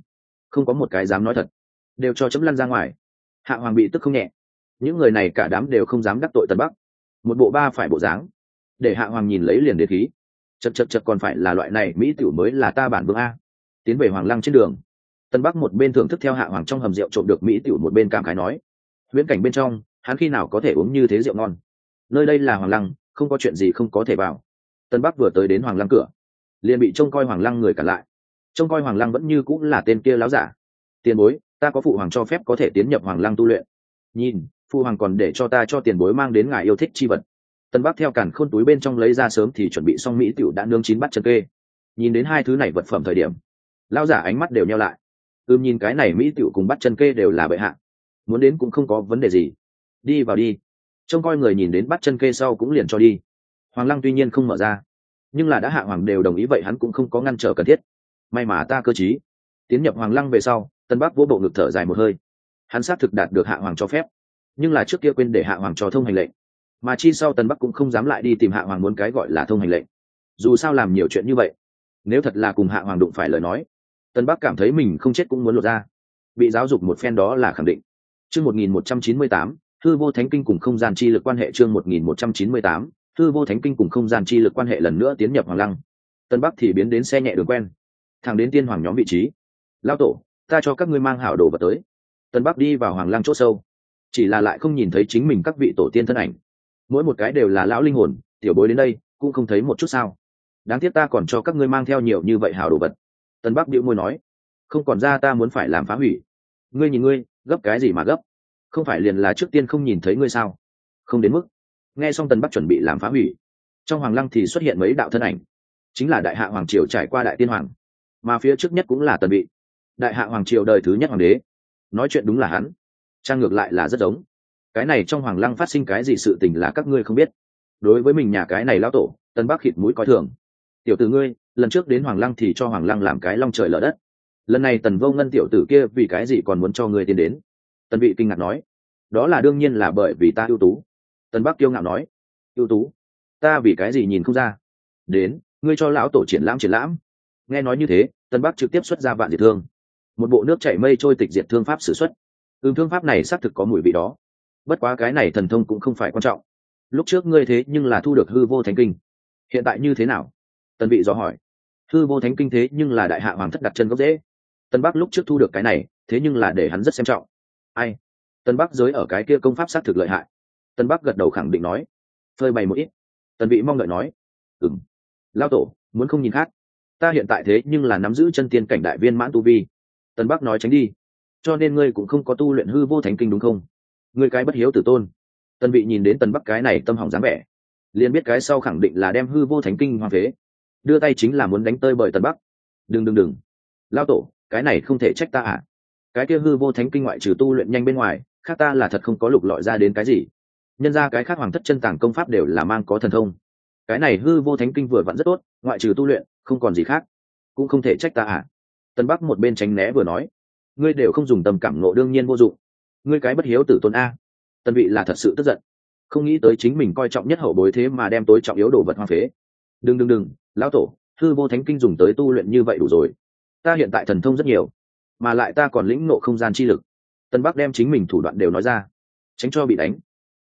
Không có một cái dám nói thật đều cho chấm lăn ra ngoài. Hạ hoàng bị tức không nhẹ. Những người này cả đám đều không dám đắc tội tân bắc. Một bộ ba phải bộ dáng. Để hạ hoàng nhìn lấy liền đế khí. Chật chật chật còn phải là loại này, mỹ tiểu mới là ta bản vương a. Tiến về hoàng lăng trên đường. Tân bắc một bên thưởng thức theo hạ hoàng trong hầm rượu trộm được mỹ tiểu một bên cảm khái nói. Viễn cảnh bên trong, hắn khi nào có thể uống như thế rượu ngon? Nơi đây là hoàng lăng, không có chuyện gì không có thể vào. Tân bắc vừa tới đến hoàng lăng cửa. Liền bị trông coi hoàng lăng người cả lại. Trông coi hoàng lăng vẫn như cũng là tên kia láo giả. Tiền bối ta có phụ hoàng cho phép có thể tiến nhập hoàng lăng tu luyện. Nhìn, phụ hoàng còn để cho ta cho tiền bối mang đến ngài yêu thích chi vật. Tân bắc theo cản khôn túi bên trong lấy ra sớm thì chuẩn bị xong mỹ tiểu đã nương chín bắt chân kê. Nhìn đến hai thứ này vật phẩm thời điểm lao giả ánh mắt đều nheo lại. Ưm nhìn cái này mỹ tiểu cùng bắt chân kê đều là bệ hạ. Muốn đến cũng không có vấn đề gì. Đi vào đi. Trông coi người nhìn đến bắt chân kê sau cũng liền cho đi. Hoàng lăng tuy nhiên không mở ra, nhưng là đã hạ hoàng đều đồng ý vậy hắn cũng không có ngăn trở cần thiết. May mà ta cơ chí tiến nhập hoàng lăng về sau tân bắc vỗ bộ ngực thở dài một hơi. Hắn xác thực đạt được hạ hoàng cho phép, nhưng là trước kia quên để hạ hoàng cho thông hành lệnh. Mà chi sau tân bắc cũng không dám lại đi tìm hạ hoàng muốn cái gọi là thông hành lệnh. Dù sao làm nhiều chuyện như vậy, nếu thật là cùng hạ hoàng đụng phải lời nói, tân bắc cảm thấy mình không chết cũng muốn lột ra. Bị giáo dục một phen đó là khẳng định. Chương một nghìn một trăm chín mươi tám, thư vô thánh kinh cùng không gian chi lực quan hệ chương một nghìn một trăm chín mươi tám, thư vô thánh kinh cùng không gian chi lực quan hệ lần nữa tiến nhập hoàng lăng. Tân bắc thì biến đến xe nhẹ đường quen, thẳng đến tiên hoàng nhóm vị trí. Lao tổ ta cho các ngươi mang hảo đồ vật tới. Tân bắc đi vào hoàng lăng c h ỗ sâu. Chỉ là lại không nhìn thấy chính mình các vị tổ tiên thân ảnh. Mỗi một cái đều là lão linh hồn, tiểu bối đến đây, cũng không thấy một chút sao. Đáng tiếc ta còn cho các ngươi mang theo nhiều như vậy hảo đồ vật. Tân bắc điệu môi nói, không còn ra ta muốn phải làm phá hủy. Ngươi nhìn ngươi, gấp cái gì mà gấp? Không phải liền là trước tiên không nhìn thấy ngươi sao? Không đến mức. Nghe xong tần bắc chuẩn bị làm phá hủy, trong hoàng lăng thì xuất hiện mấy đạo thân ảnh. Chính là đại hạ hoàng triều trải qua đại tiên hoàng. Mà phía trước nhất cũng là tần bị đại hạ hoàng triều đời thứ nhất hoàng đế. Nói chuyện đúng là hắn. Trang ngược lại là rất giống. Cái này trong hoàng lăng phát sinh cái gì sự tình là các ngươi không biết. Đối với mình nhà cái này lao tổ, tân bắc khịt mũi coi thường. Tiểu tử ngươi, lần trước đến hoàng lăng thì cho hoàng lăng làm cái long trời lở đất. Lần này tần vô ngân tiểu tử kia vì cái gì còn muốn cho ngươi tiến đến? Tần vị kinh ngạc nói. Đó là đương nhiên là bởi vì ta ưu tú. Tần bắc kiêu ngạo nói. Ưu tú? Ta vì cái gì nhìn không ra? Đến, ngươi cho lão tổ triển lãm triển lãm. Nghe nói như thế tân bắc trực tiếp xuất ra vạn diệt thương một bộ nước chảy mây trôi tịch diệt thương pháp s ử x u ấ t ừm thương pháp này xác thực có mùi vị đó. Bất quá cái này thần thông cũng không phải quan trọng. Lúc trước ngươi thế nhưng là thu được hư vô thánh kinh. Hiện tại như thế nào? Tần vị dò hỏi. Hư vô thánh kinh thế nhưng là đại hạ hoàng thất đặt chân gốc dễ tân bắc lúc trước thu được cái này, thế nhưng là để hắn rất xem trọng. Ai? Tân bắc giới ở cái kia công pháp xác thực lợi hại. Tân bắc gật đầu khẳng định nói. Phơi bày một ít. Tần vị mong đợi nói. Ừng lao tổ, muốn không nhìn khác. Ta hiện tại thế nhưng là nắm giữ chân tiên cảnh đại viên mãn tu vi tân bắc nói tránh đi. Cho nên ngươi cũng không có tu luyện hư vô thánh kinh đúng không? Ngươi cái bất hiếu tử tôn. Tân vị nhìn đến tần bắc cái này tâm hỏng dáng vẻ, liền biết cái sau khẳng định là đem hư vô thánh kinh hoang phế. Đưa tay chính là muốn đánh tơi bởi tần bắc. Đừng đừng đừng. Lao tổ, cái này không thể trách ta à? Cái kia hư vô thánh kinh ngoại trừ tu luyện nhanh bên ngoài, khác ta là thật không có lục lọi ra đến cái gì. Nhân ra cái khác hoàng thất chân tàng công pháp đều là mang có thần thông. Cái này hư vô thánh kinh vừa vặn rất tốt, ngoại trừ tu luyện, không còn gì khác. Cũng không thể trách ta à? Tân bắc một bên tránh né vừa nói, ngươi đều không dùng tầm cảm nộ đương nhiên vô dụng. Ngươi cái bất hiếu tử tôn a. Tân vị là thật sự tức giận, không nghĩ tới chính mình coi trọng nhất hậu bối thế mà đem tối trọng yếu đồ vật hoang phế. Đừng đừng đừng, lão tổ, thư vô thánh kinh dùng tới tu luyện như vậy đủ rồi. Ta hiện tại thần thông rất nhiều, mà lại ta còn lĩnh nộ không gian chi lực. Tân bắc đem chính mình thủ đoạn đều nói ra, tránh cho bị đánh.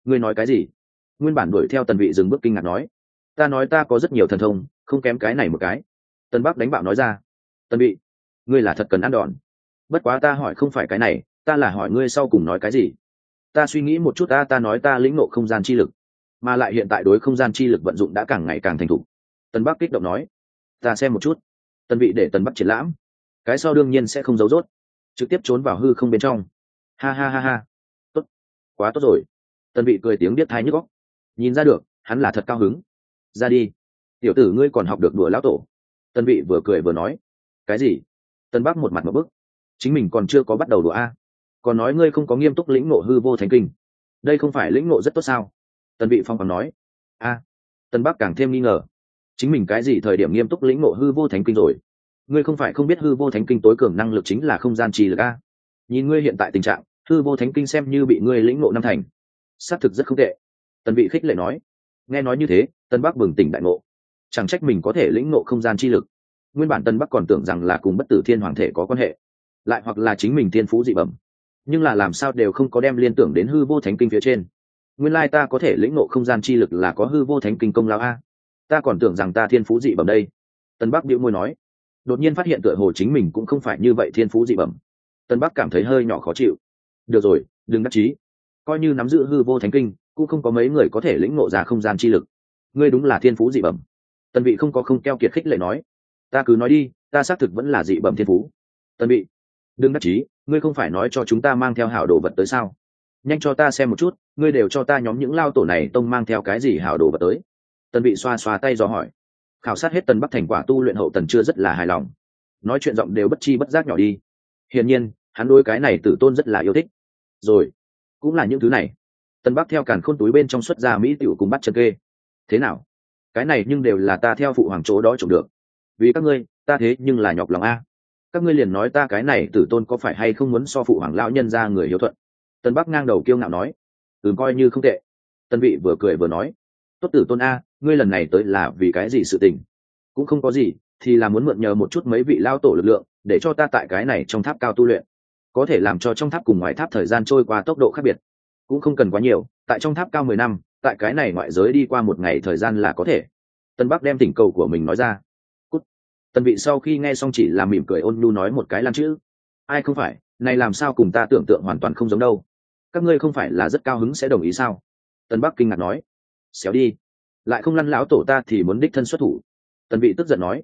Ngươi nói cái gì? Nguyên bản đuổi theo tần vị dừng bước kinh ngạc nói, ta nói ta có rất nhiều thần thông, không kém cái này một cái. Tân bắc đánh bạo nói ra, tân vị ngươi là thật cần ăn đòn. Bất quá ta hỏi không phải cái này, ta là hỏi ngươi sau cùng nói cái gì? Ta suy nghĩ một chút, ta ta nói ta lĩnh nộ không gian chi lực, mà lại hiện tại đối không gian chi lực vận dụng đã càng ngày càng thành thục. Tân bắc kích động nói, ta xem một chút tân vị để tân bắc triển lãm, cái sau đương nhiên sẽ không giấu rốt, trực tiếp trốn vào hư không bên trong. Ha ha ha ha. Tốt. Quá tốt rồi. Tân vị cười tiếng biết thái nhức góc nhìn ra được, hắn là thật cao hứng. Ra đi. Tiểu tử ngươi còn học được đùa lão tổ. Tân vị vừa cười vừa nói, cái gì? Tân bắc một mặt một bức. Chính mình còn chưa có bắt đầu đùa a. Còn nói ngươi không có nghiêm túc lĩnh ngộ hư vô thành kinh. Đây không phải lĩnh ngộ rất tốt sao? Tân vị phong còn nói. A. Tân bắc càng thêm nghi ngờ. Chính mình cái gì thời điểm nghiêm túc lĩnh ngộ hư vô thánh kinh rồi? Ngươi không phải không biết hư vô thánh kinh tối cường năng lực chính là không gian trì lực a. Nhìn ngươi hiện tại tình trạng, hư vô thánh kinh xem như bị ngươi lĩnh ngộ năm thành. Xác thực rất không tệ. Tần vị khích lệ nói. Nghe nói như thế, tân bắc bừng tỉnh đại ngộ. Chẳng trách mình có thể lĩnh ngộ không gian chi lực nguyên bản tân bắc còn tưởng rằng là cùng bất tử thiên hoàng thể có quan hệ, lại hoặc là chính mình thiên phú dị bẩm. Nhưng là làm sao đều không có đem liên tưởng đến hư vô thánh kinh phía trên. Nguyên lai ta có thể lĩnh ngộ không gian chi lực là có hư vô thánh kinh công lao a. Ta còn tưởng rằng ta thiên phú dị bẩm đây. Tân bắc bĩu môi nói. Đột nhiên phát hiện tựa hồ chính mình cũng không phải như vậy thiên phú dị bẩm. Tân bắc cảm thấy hơi nhỏ khó chịu. Được rồi, đừng đắc chí. Coi như nắm giữ hư vô thánh kinh, cũng không có mấy người có thể lĩnh ngộ ra không gian chi lực. Ngươi đúng là thiên phú dị bẩm. Tân vị không có không keo kiệt khích lệ nói ta cứ nói đi ta xác thực vẫn là dị bẩm thiên phú. Tân bị, đừng đắc chí ngươi không phải nói cho chúng ta mang theo hảo đồ vật tới sao? Nhanh cho ta xem một chút ngươi đều cho ta nhóm những lao tổ này tông mang theo cái gì hảo đồ vật tới? Tân bị xoa xoa tay do hỏi. Khảo sát hết tần bắc thành quả tu luyện hậu tần chưa rất là hài lòng. Nói chuyện giọng đều bất chi bất giác nhỏ đi. Hiển nhiên hắn đôi cái này tử tôn rất là yêu thích. Rồi cũng là những thứ này. Tân bắc theo càn khôn túi bên trong xuất ra mỹ tiểu cùng bắt chân kê. Thế nào? Cái này nhưng đều là ta theo phụ hoàng chỗ đó trộm được vì các ngươi, ta thế nhưng là nhọc lòng a. Các ngươi liền nói ta cái này tử tôn có phải hay không muốn so phụ hoàng lão nhân ra người hiếu thuận? Tân bắc ngang đầu kiêu ngạo nói. Ừ coi như không tệ. Tân vị vừa cười vừa nói. Tốt tử tôn a, ngươi lần này tới là vì cái gì sự tình? Cũng không có gì, thì là muốn mượn nhờ một chút mấy vị lao tổ lực lượng, để cho ta tại cái này trong tháp cao tu luyện. Có thể làm cho trong tháp cùng ngoài tháp thời gian trôi qua tốc độ khác biệt. Cũng không cần quá nhiều, tại trong tháp cao mười năm, tại cái này ngoại giới đi qua một ngày thời gian là có thể. Tân bắc đem tỉnh cầu của mình nói ra. Tần vị sau khi nghe xong chỉ là mỉm cười ôn nhu nói một cái lan chữ. Ai không phải, này làm sao cùng ta tưởng tượng hoàn toàn không giống đâu. Các ngươi không phải là rất cao hứng sẽ đồng ý sao? Tân bắc kinh ngạc nói. Xéo đi. Lại không lăn lão tổ ta thì muốn đích thân xuất thủ. Tần vị tức giận nói.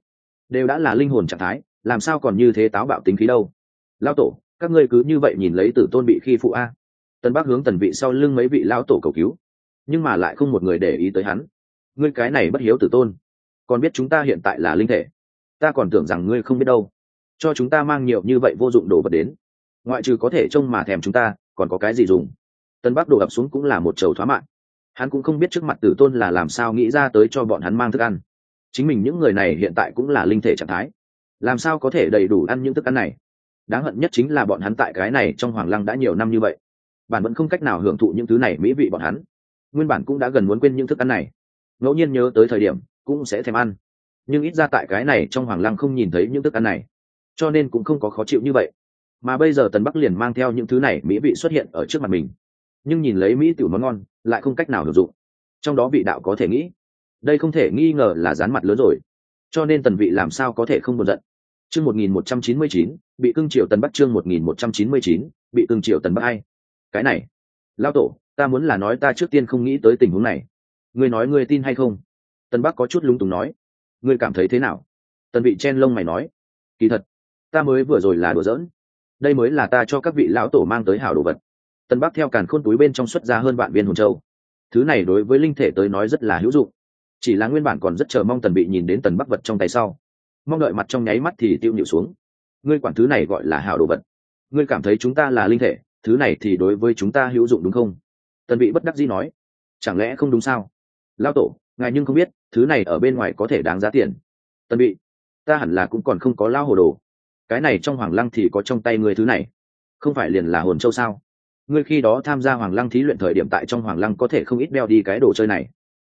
Đều đã là linh hồn trạng thái, làm sao còn như thế táo bạo tính khí đâu? Lão tổ, các ngươi cứ như vậy nhìn lấy tử tôn bị khi phụ a. Tần Bắc hướng tần vị sau lưng mấy vị lão tổ cầu cứu. Nhưng mà lại không một người để ý tới hắn. Ngươi cái này bất hiếu tử tôn. Còn biết chúng ta hiện tại là linh thể ta còn tưởng rằng ngươi không biết đâu. Cho chúng ta mang nhiều như vậy vô dụng đồ vật đến. Ngoại trừ có thể trông mà thèm chúng ta, còn có cái gì dùng? Tân bắc đổ ập xuống cũng là một chầu thoá mạng hắn cũng không biết trước mặt tử tôn là làm sao nghĩ ra tới cho bọn hắn mang thức ăn. Chính mình những người này hiện tại cũng là linh thể trạng thái. Làm sao có thể đầy đủ ăn những thức ăn này? Đáng hận nhất chính là bọn hắn tại cái này trong hoàng lăng đã nhiều năm như vậy. Bản vẫn không cách nào hưởng thụ những thứ này mỹ vị bọn hắn. Nguyên bản cũng đã gần muốn quên những thức ăn này. Ngẫu nhiên nhớ tới thời điểm, cũng sẽ thèm ăn nhưng ít ra tại cái này trong hoàng lăng không nhìn thấy những thức ăn này, cho nên cũng không có khó chịu như vậy. Mà bây giờ tần bắc liền mang theo những thứ này mỹ vị xuất hiện ở trước mặt mình, nhưng nhìn lấy mỹ tiểu món ngon, lại không cách nào hưởng dụng. Trong đó vị đạo có thể nghĩ, đây không thể nghi ngờ là dán mặt lớn rồi, cho nên tần vị làm sao có thể không buồn giận? Chương một nghìn một trăm chín mươi chín, bị cưng triều tần bắc chương một nghìn một trăm chín mươi chín, bị cưng triều tần bắc ai? Cái này lao tổ, ta muốn là nói ta trước tiên không nghĩ tới tình huống này. Ngươi nói ngươi tin hay không? Tân bắc có chút lung túng nói ngươi cảm thấy thế nào? Tần vị chen lông mày nói. Kỳ thật, ta mới vừa rồi là đùa giỡn. Đây mới là ta cho các vị lão tổ mang tới hảo đồ vật. Tân bắc theo càn khôn túi bên trong xuất ra hơn vạn viên hồn châu. Thứ này đối với linh thể tới nói rất là hữu dụng. Chỉ là nguyên bản còn rất chờ mong tần bị nhìn đến tần bắc vật trong tay sau. Mong đợi mặt trong nháy mắt thì tiêu nhịu xuống. Ngươi quản thứ này gọi là hảo đồ vật. Ngươi cảm thấy chúng ta là linh thể, thứ này thì đối với chúng ta hữu dụng đúng không? Tần bị bất đắc dĩ nói. Chẳng lẽ không đúng sao? Lão tổ, ngài nhưng không biết thứ này ở bên ngoài có thể đáng giá tiền. Tần bị, ta hẳn là cũng còn không có lao hồ đồ. Cái này trong hoàng lăng thì có trong tay người thứ này. Không phải liền là hồn châu sao? Ngươi khi đó tham gia hoàng lăng thí luyện thời điểm tại trong hoàng lăng có thể không ít đeo đi cái đồ chơi này.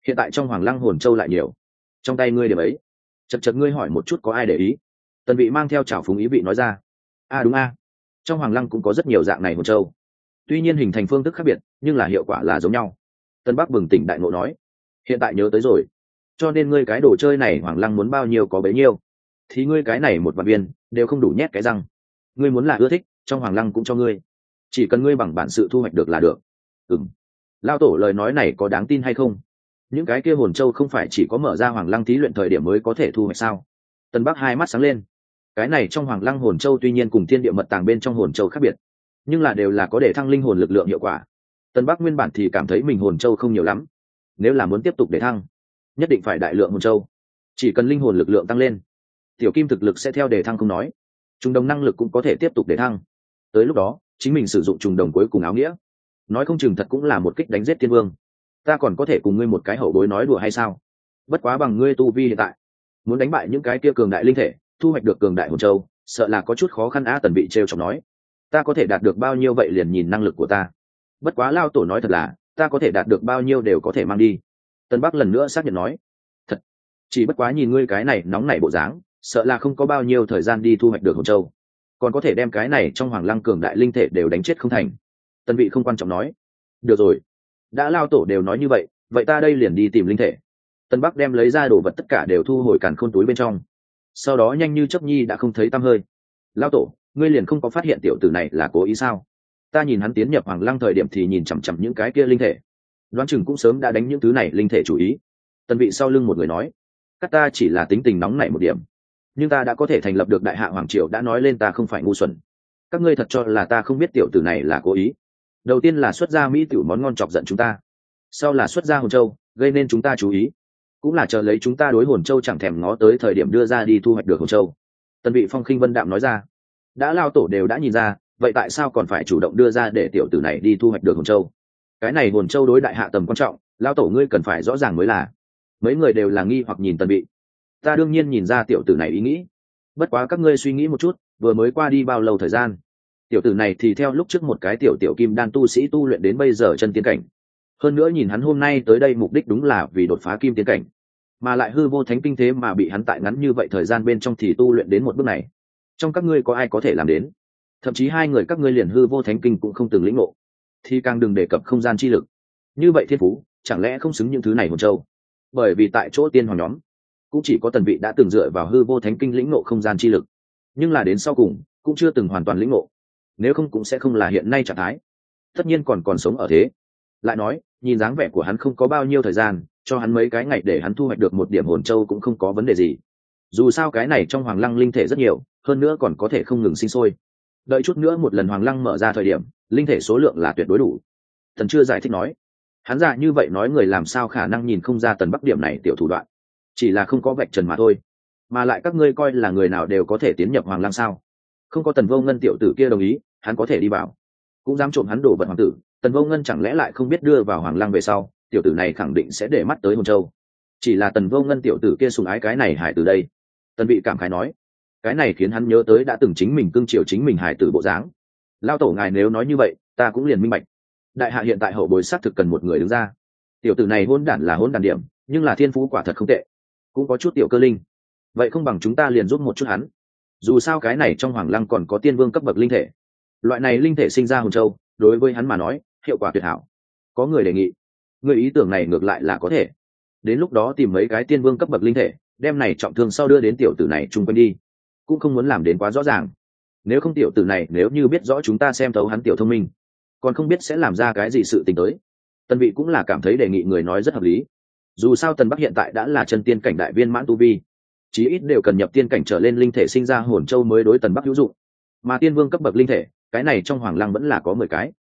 Hiện tại trong hoàng lăng hồn châu lại nhiều. Trong tay ngươi điểm ấy. Chật chật ngươi hỏi một chút có ai để ý? Tần vị mang theo trào phúng ý vị nói ra. A, đúng a. Trong hoàng lăng cũng có rất nhiều dạng này hồn châu. Tuy nhiên hình thành phương thức khác biệt, nhưng là hiệu quả là giống nhau. Tân bắc bừng tỉnh đại ngộ nói. Hiện tại nhớ tới rồi cho nên ngươi cái đồ chơi này hoàng lăng muốn bao nhiêu có bấy nhiêu. Thì ngươi cái này một vạn viên, đều không đủ nhét cái răng. Ngươi muốn là ưa thích, trong hoàng lăng cũng cho ngươi. Chỉ cần ngươi bằng bản sự thu hoạch được là được. Ừng lao tổ lời nói này có đáng tin hay không? Những cái kia hồn châu không phải chỉ có mở ra hoàng lăng thí luyện thời điểm mới có thể thu hoạch sao? Tân bắc hai mắt sáng lên. Cái này trong hoàng lăng hồn châu tuy nhiên cùng thiên địa mật tàng bên trong hồn châu khác biệt, nhưng là đều là có để thăng linh hồn lực lượng hiệu quả. Tân bắc nguyên bản thì cảm thấy mình hồn châu không nhiều lắm, nếu là muốn tiếp tục để thăng nhất định phải đại lượng hồn châu. Chỉ cần linh hồn lực lượng tăng lên, tiểu kim thực lực sẽ theo đề thăng không nói. Trùng đồng năng lực cũng có thể tiếp tục để thăng. Tới lúc đó, chính mình sử dụng trùng đồng cuối cùng áo nghĩa. Nói không chừng thật cũng là một kích đánh giết thiên vương. Ta còn có thể cùng ngươi một cái hậu bối nói đùa hay sao? Bất quá bằng ngươi tu vi hiện tại, muốn đánh bại những cái kia cường đại linh thể, thu hoạch được cường đại hồn châu, sợ là có chút khó khăn a tần bị t r e o chọc nói. Ta có thể đạt được bao nhiêu vậy liền nhìn năng lực của ta. Bất quá lao tổ nói thật là, ta có thể đạt được bao nhiêu đều có thể mang đi tân bắc lần nữa xác nhận nói, thật, chỉ bất quá nhìn ngươi cái này nóng nảy bộ dáng, sợ là không có bao nhiêu thời gian đi thu hoạch được hồng châu. Còn có thể đem cái này trong hoàng lăng cường đại linh thể đều đánh chết không thành. Tân vị không quan trọng nói, được rồi, đã lao tổ đều nói như vậy vậy ta đây liền đi tìm linh thể. Tân bắc đem lấy ra đồ vật tất cả đều thu hồi càn khôn túi bên trong. Sau đó nhanh như chấp nhi đã không thấy tăm hơi. Lao tổ, ngươi liền không có phát hiện tiểu tử này là cố ý sao? Ta nhìn hắn tiến nhập hoàng lăng thời điểm thì nhìn chằm chằm những cái kia linh thể đoán chừng cũng sớm đã đánh những thứ này linh thể chủ ý. Tần vị sau lưng một người nói, các ta chỉ là tính tình nóng nảy một điểm, nhưng ta đã có thể thành lập được đại hạ hoàng triều đã nói lên ta không phải ngu xuẩn. Các ngươi thật cho là ta không biết tiểu tử này là cố ý. Đầu tiên là xuất gia mỹ tiểu món ngon chọc giận chúng ta, sau là xuất gia hồn châu, gây nên chúng ta chú ý. Cũng là chờ lấy chúng ta đối hồn châu chẳng thèm ngó tới thời điểm đưa ra đi thu hoạch được hồn châu. Tần vị phong khinh vân đạm nói ra, đã lao tổ đều đã nhìn ra, vậy tại sao còn phải chủ động đưa ra để tiểu tử này đi thu hoạch được hồn châu? Cái này hồn châu đối đại hạ tầm quan trọng lao tổ ngươi cần phải rõ ràng mới là. Mấy người đều là nghi hoặc nhìn tần bị, ta đương nhiên nhìn ra tiểu tử này ý nghĩ. Bất quá các ngươi suy nghĩ một chút vừa mới qua đi bao lâu thời gian? Tiểu tử này thì theo lúc trước một cái tiểu tiểu kim đan tu sĩ tu luyện đến bây giờ chân tiến cảnh. Hơn nữa nhìn hắn hôm nay tới đây mục đích đúng là vì đột phá kim tiến cảnh. Mà lại hư vô thánh kinh thế mà bị hắn tại ngắn như vậy thời gian bên trong thì tu luyện đến một bước này. Trong các ngươi có ai có thể làm đến? Thậm chí hai người các ngươi liền hư vô thánh kinh cũng không từng lĩnh ngộ thì càng đừng đề cập không gian chi lực. Như vậy thiên phú, chẳng lẽ không xứng những thứ này hồn châu? Bởi vì tại chỗ tiên hoàng nhóm, cũng chỉ có tần vị đã từng dựa vào hư vô thánh kinh lĩnh ngộ không gian chi lực. Nhưng là đến sau cùng, cũng chưa từng hoàn toàn lĩnh ngộ. Nếu không cũng sẽ không là hiện nay trạng thái. Tất nhiên còn còn sống ở thế. Lại nói, nhìn dáng vẻ của hắn không có bao nhiêu thời gian, cho hắn mấy cái ngày để hắn thu hoạch được một điểm hồn châu cũng không có vấn đề gì. Dù sao cái này trong hoàng lăng linh thể rất nhiều, hơn nữa còn có thể không ngừng sinh sôi. Đợi chút nữa một lần hoàng lăng mở ra thời điểm linh thể số lượng là tuyệt đối đủ. Thần chưa giải thích nói. Hắn ra như vậy nói người làm sao khả năng nhìn không ra tần bắc điểm này tiểu thủ đoạn. Chỉ là không có vạch trần mà thôi. Mà lại các ngươi coi là người nào đều có thể tiến nhập hoàng lang sao? Không có tần vô ngân tiểu tử kia đồng ý, hắn có thể đi vào. Cũng dám trộm hắn đổ vật hoàng tử, tần vô ngân chẳng lẽ lại không biết đưa vào hoàng lang về sau, tiểu tử này khẳng định sẽ để mắt tới hồn châu. Chỉ là tần vô ngân tiểu tử kia sùng ái cái này hải từ đây. Tần bị cảm khái nói, cái này khiến hắn nhớ tới đã từng chính mình cưng chiều chính mình hải tử bộ dáng lao tổ ngài nếu nói như vậy, ta cũng liền minh bạch. Đại hạ hiện tại hậu bối xác thực cần một người đứng ra. Tiểu tử này hôn đản là hôn đản điểm, nhưng là thiên phú quả thật không tệ. Cũng có chút tiểu cơ linh. Vậy không bằng chúng ta liền giúp một chút hắn. Dù sao cái này trong hoàng lăng còn có tiên vương cấp bậc linh thể. Loại này linh thể sinh ra hồn châu, đối với hắn mà nói, hiệu quả tuyệt hảo. Có người đề nghị, người ý tưởng này ngược lại là có thể. Đến lúc đó tìm mấy cái tiên vương cấp bậc linh thể, đem này trọng thương sau đưa đến tiểu tử này chung quanh đi. Cũng không muốn làm đến quá rõ ràng nếu không tiểu tử này, nếu như biết rõ chúng ta xem thấu hắn tiểu thông minh, còn không biết sẽ làm ra cái gì sự tình tới. Tân vị cũng là cảm thấy đề nghị người nói rất hợp lý. Dù sao tần bắc hiện tại đã là chân tiên cảnh đại viên mãn tu vi, chí ít đều cần nhập tiên cảnh trở lên linh thể sinh ra hồn châu mới đối tần bắc hữu dụng. Mà tiên vương cấp bậc linh thể, cái này trong hoàng lăng vẫn là có mười cái.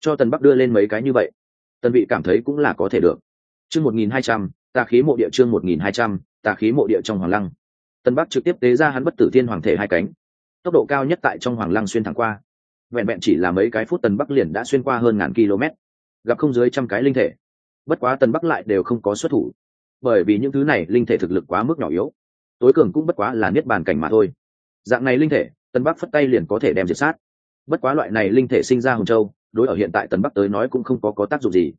Cho tần bắc đưa lên mấy cái như vậy, tần vị cảm thấy cũng là có thể được. Chương một nghìn hai trăm, tà khí mộ địa chương một nghìn hai trăm, tà khí mộ địa trong hoàng lăng. Tần bắc trực tiếp tế ra hắn bất tử thiên hoàng thể hai cánh tốc độ cao nhất tại trong hoàng lăng xuyên thẳng qua. Vẹn vẹn chỉ là mấy cái phút tần bắc liền đã xuyên qua hơn ngàn km, gặp không dưới trăm cái linh thể. Bất quá tần bắc lại đều không có xuất thủ, bởi vì những thứ này linh thể thực lực quá mức nhỏ yếu, tối cường cũng bất quá là niết bàn cảnh mà thôi. Dạng này linh thể, tần bắc phất tay liền có thể đem diệt sát. Bất quá loại này linh thể sinh ra hồng châu, đối ở hiện tại tần bắc tới nói cũng không có có tác dụng gì,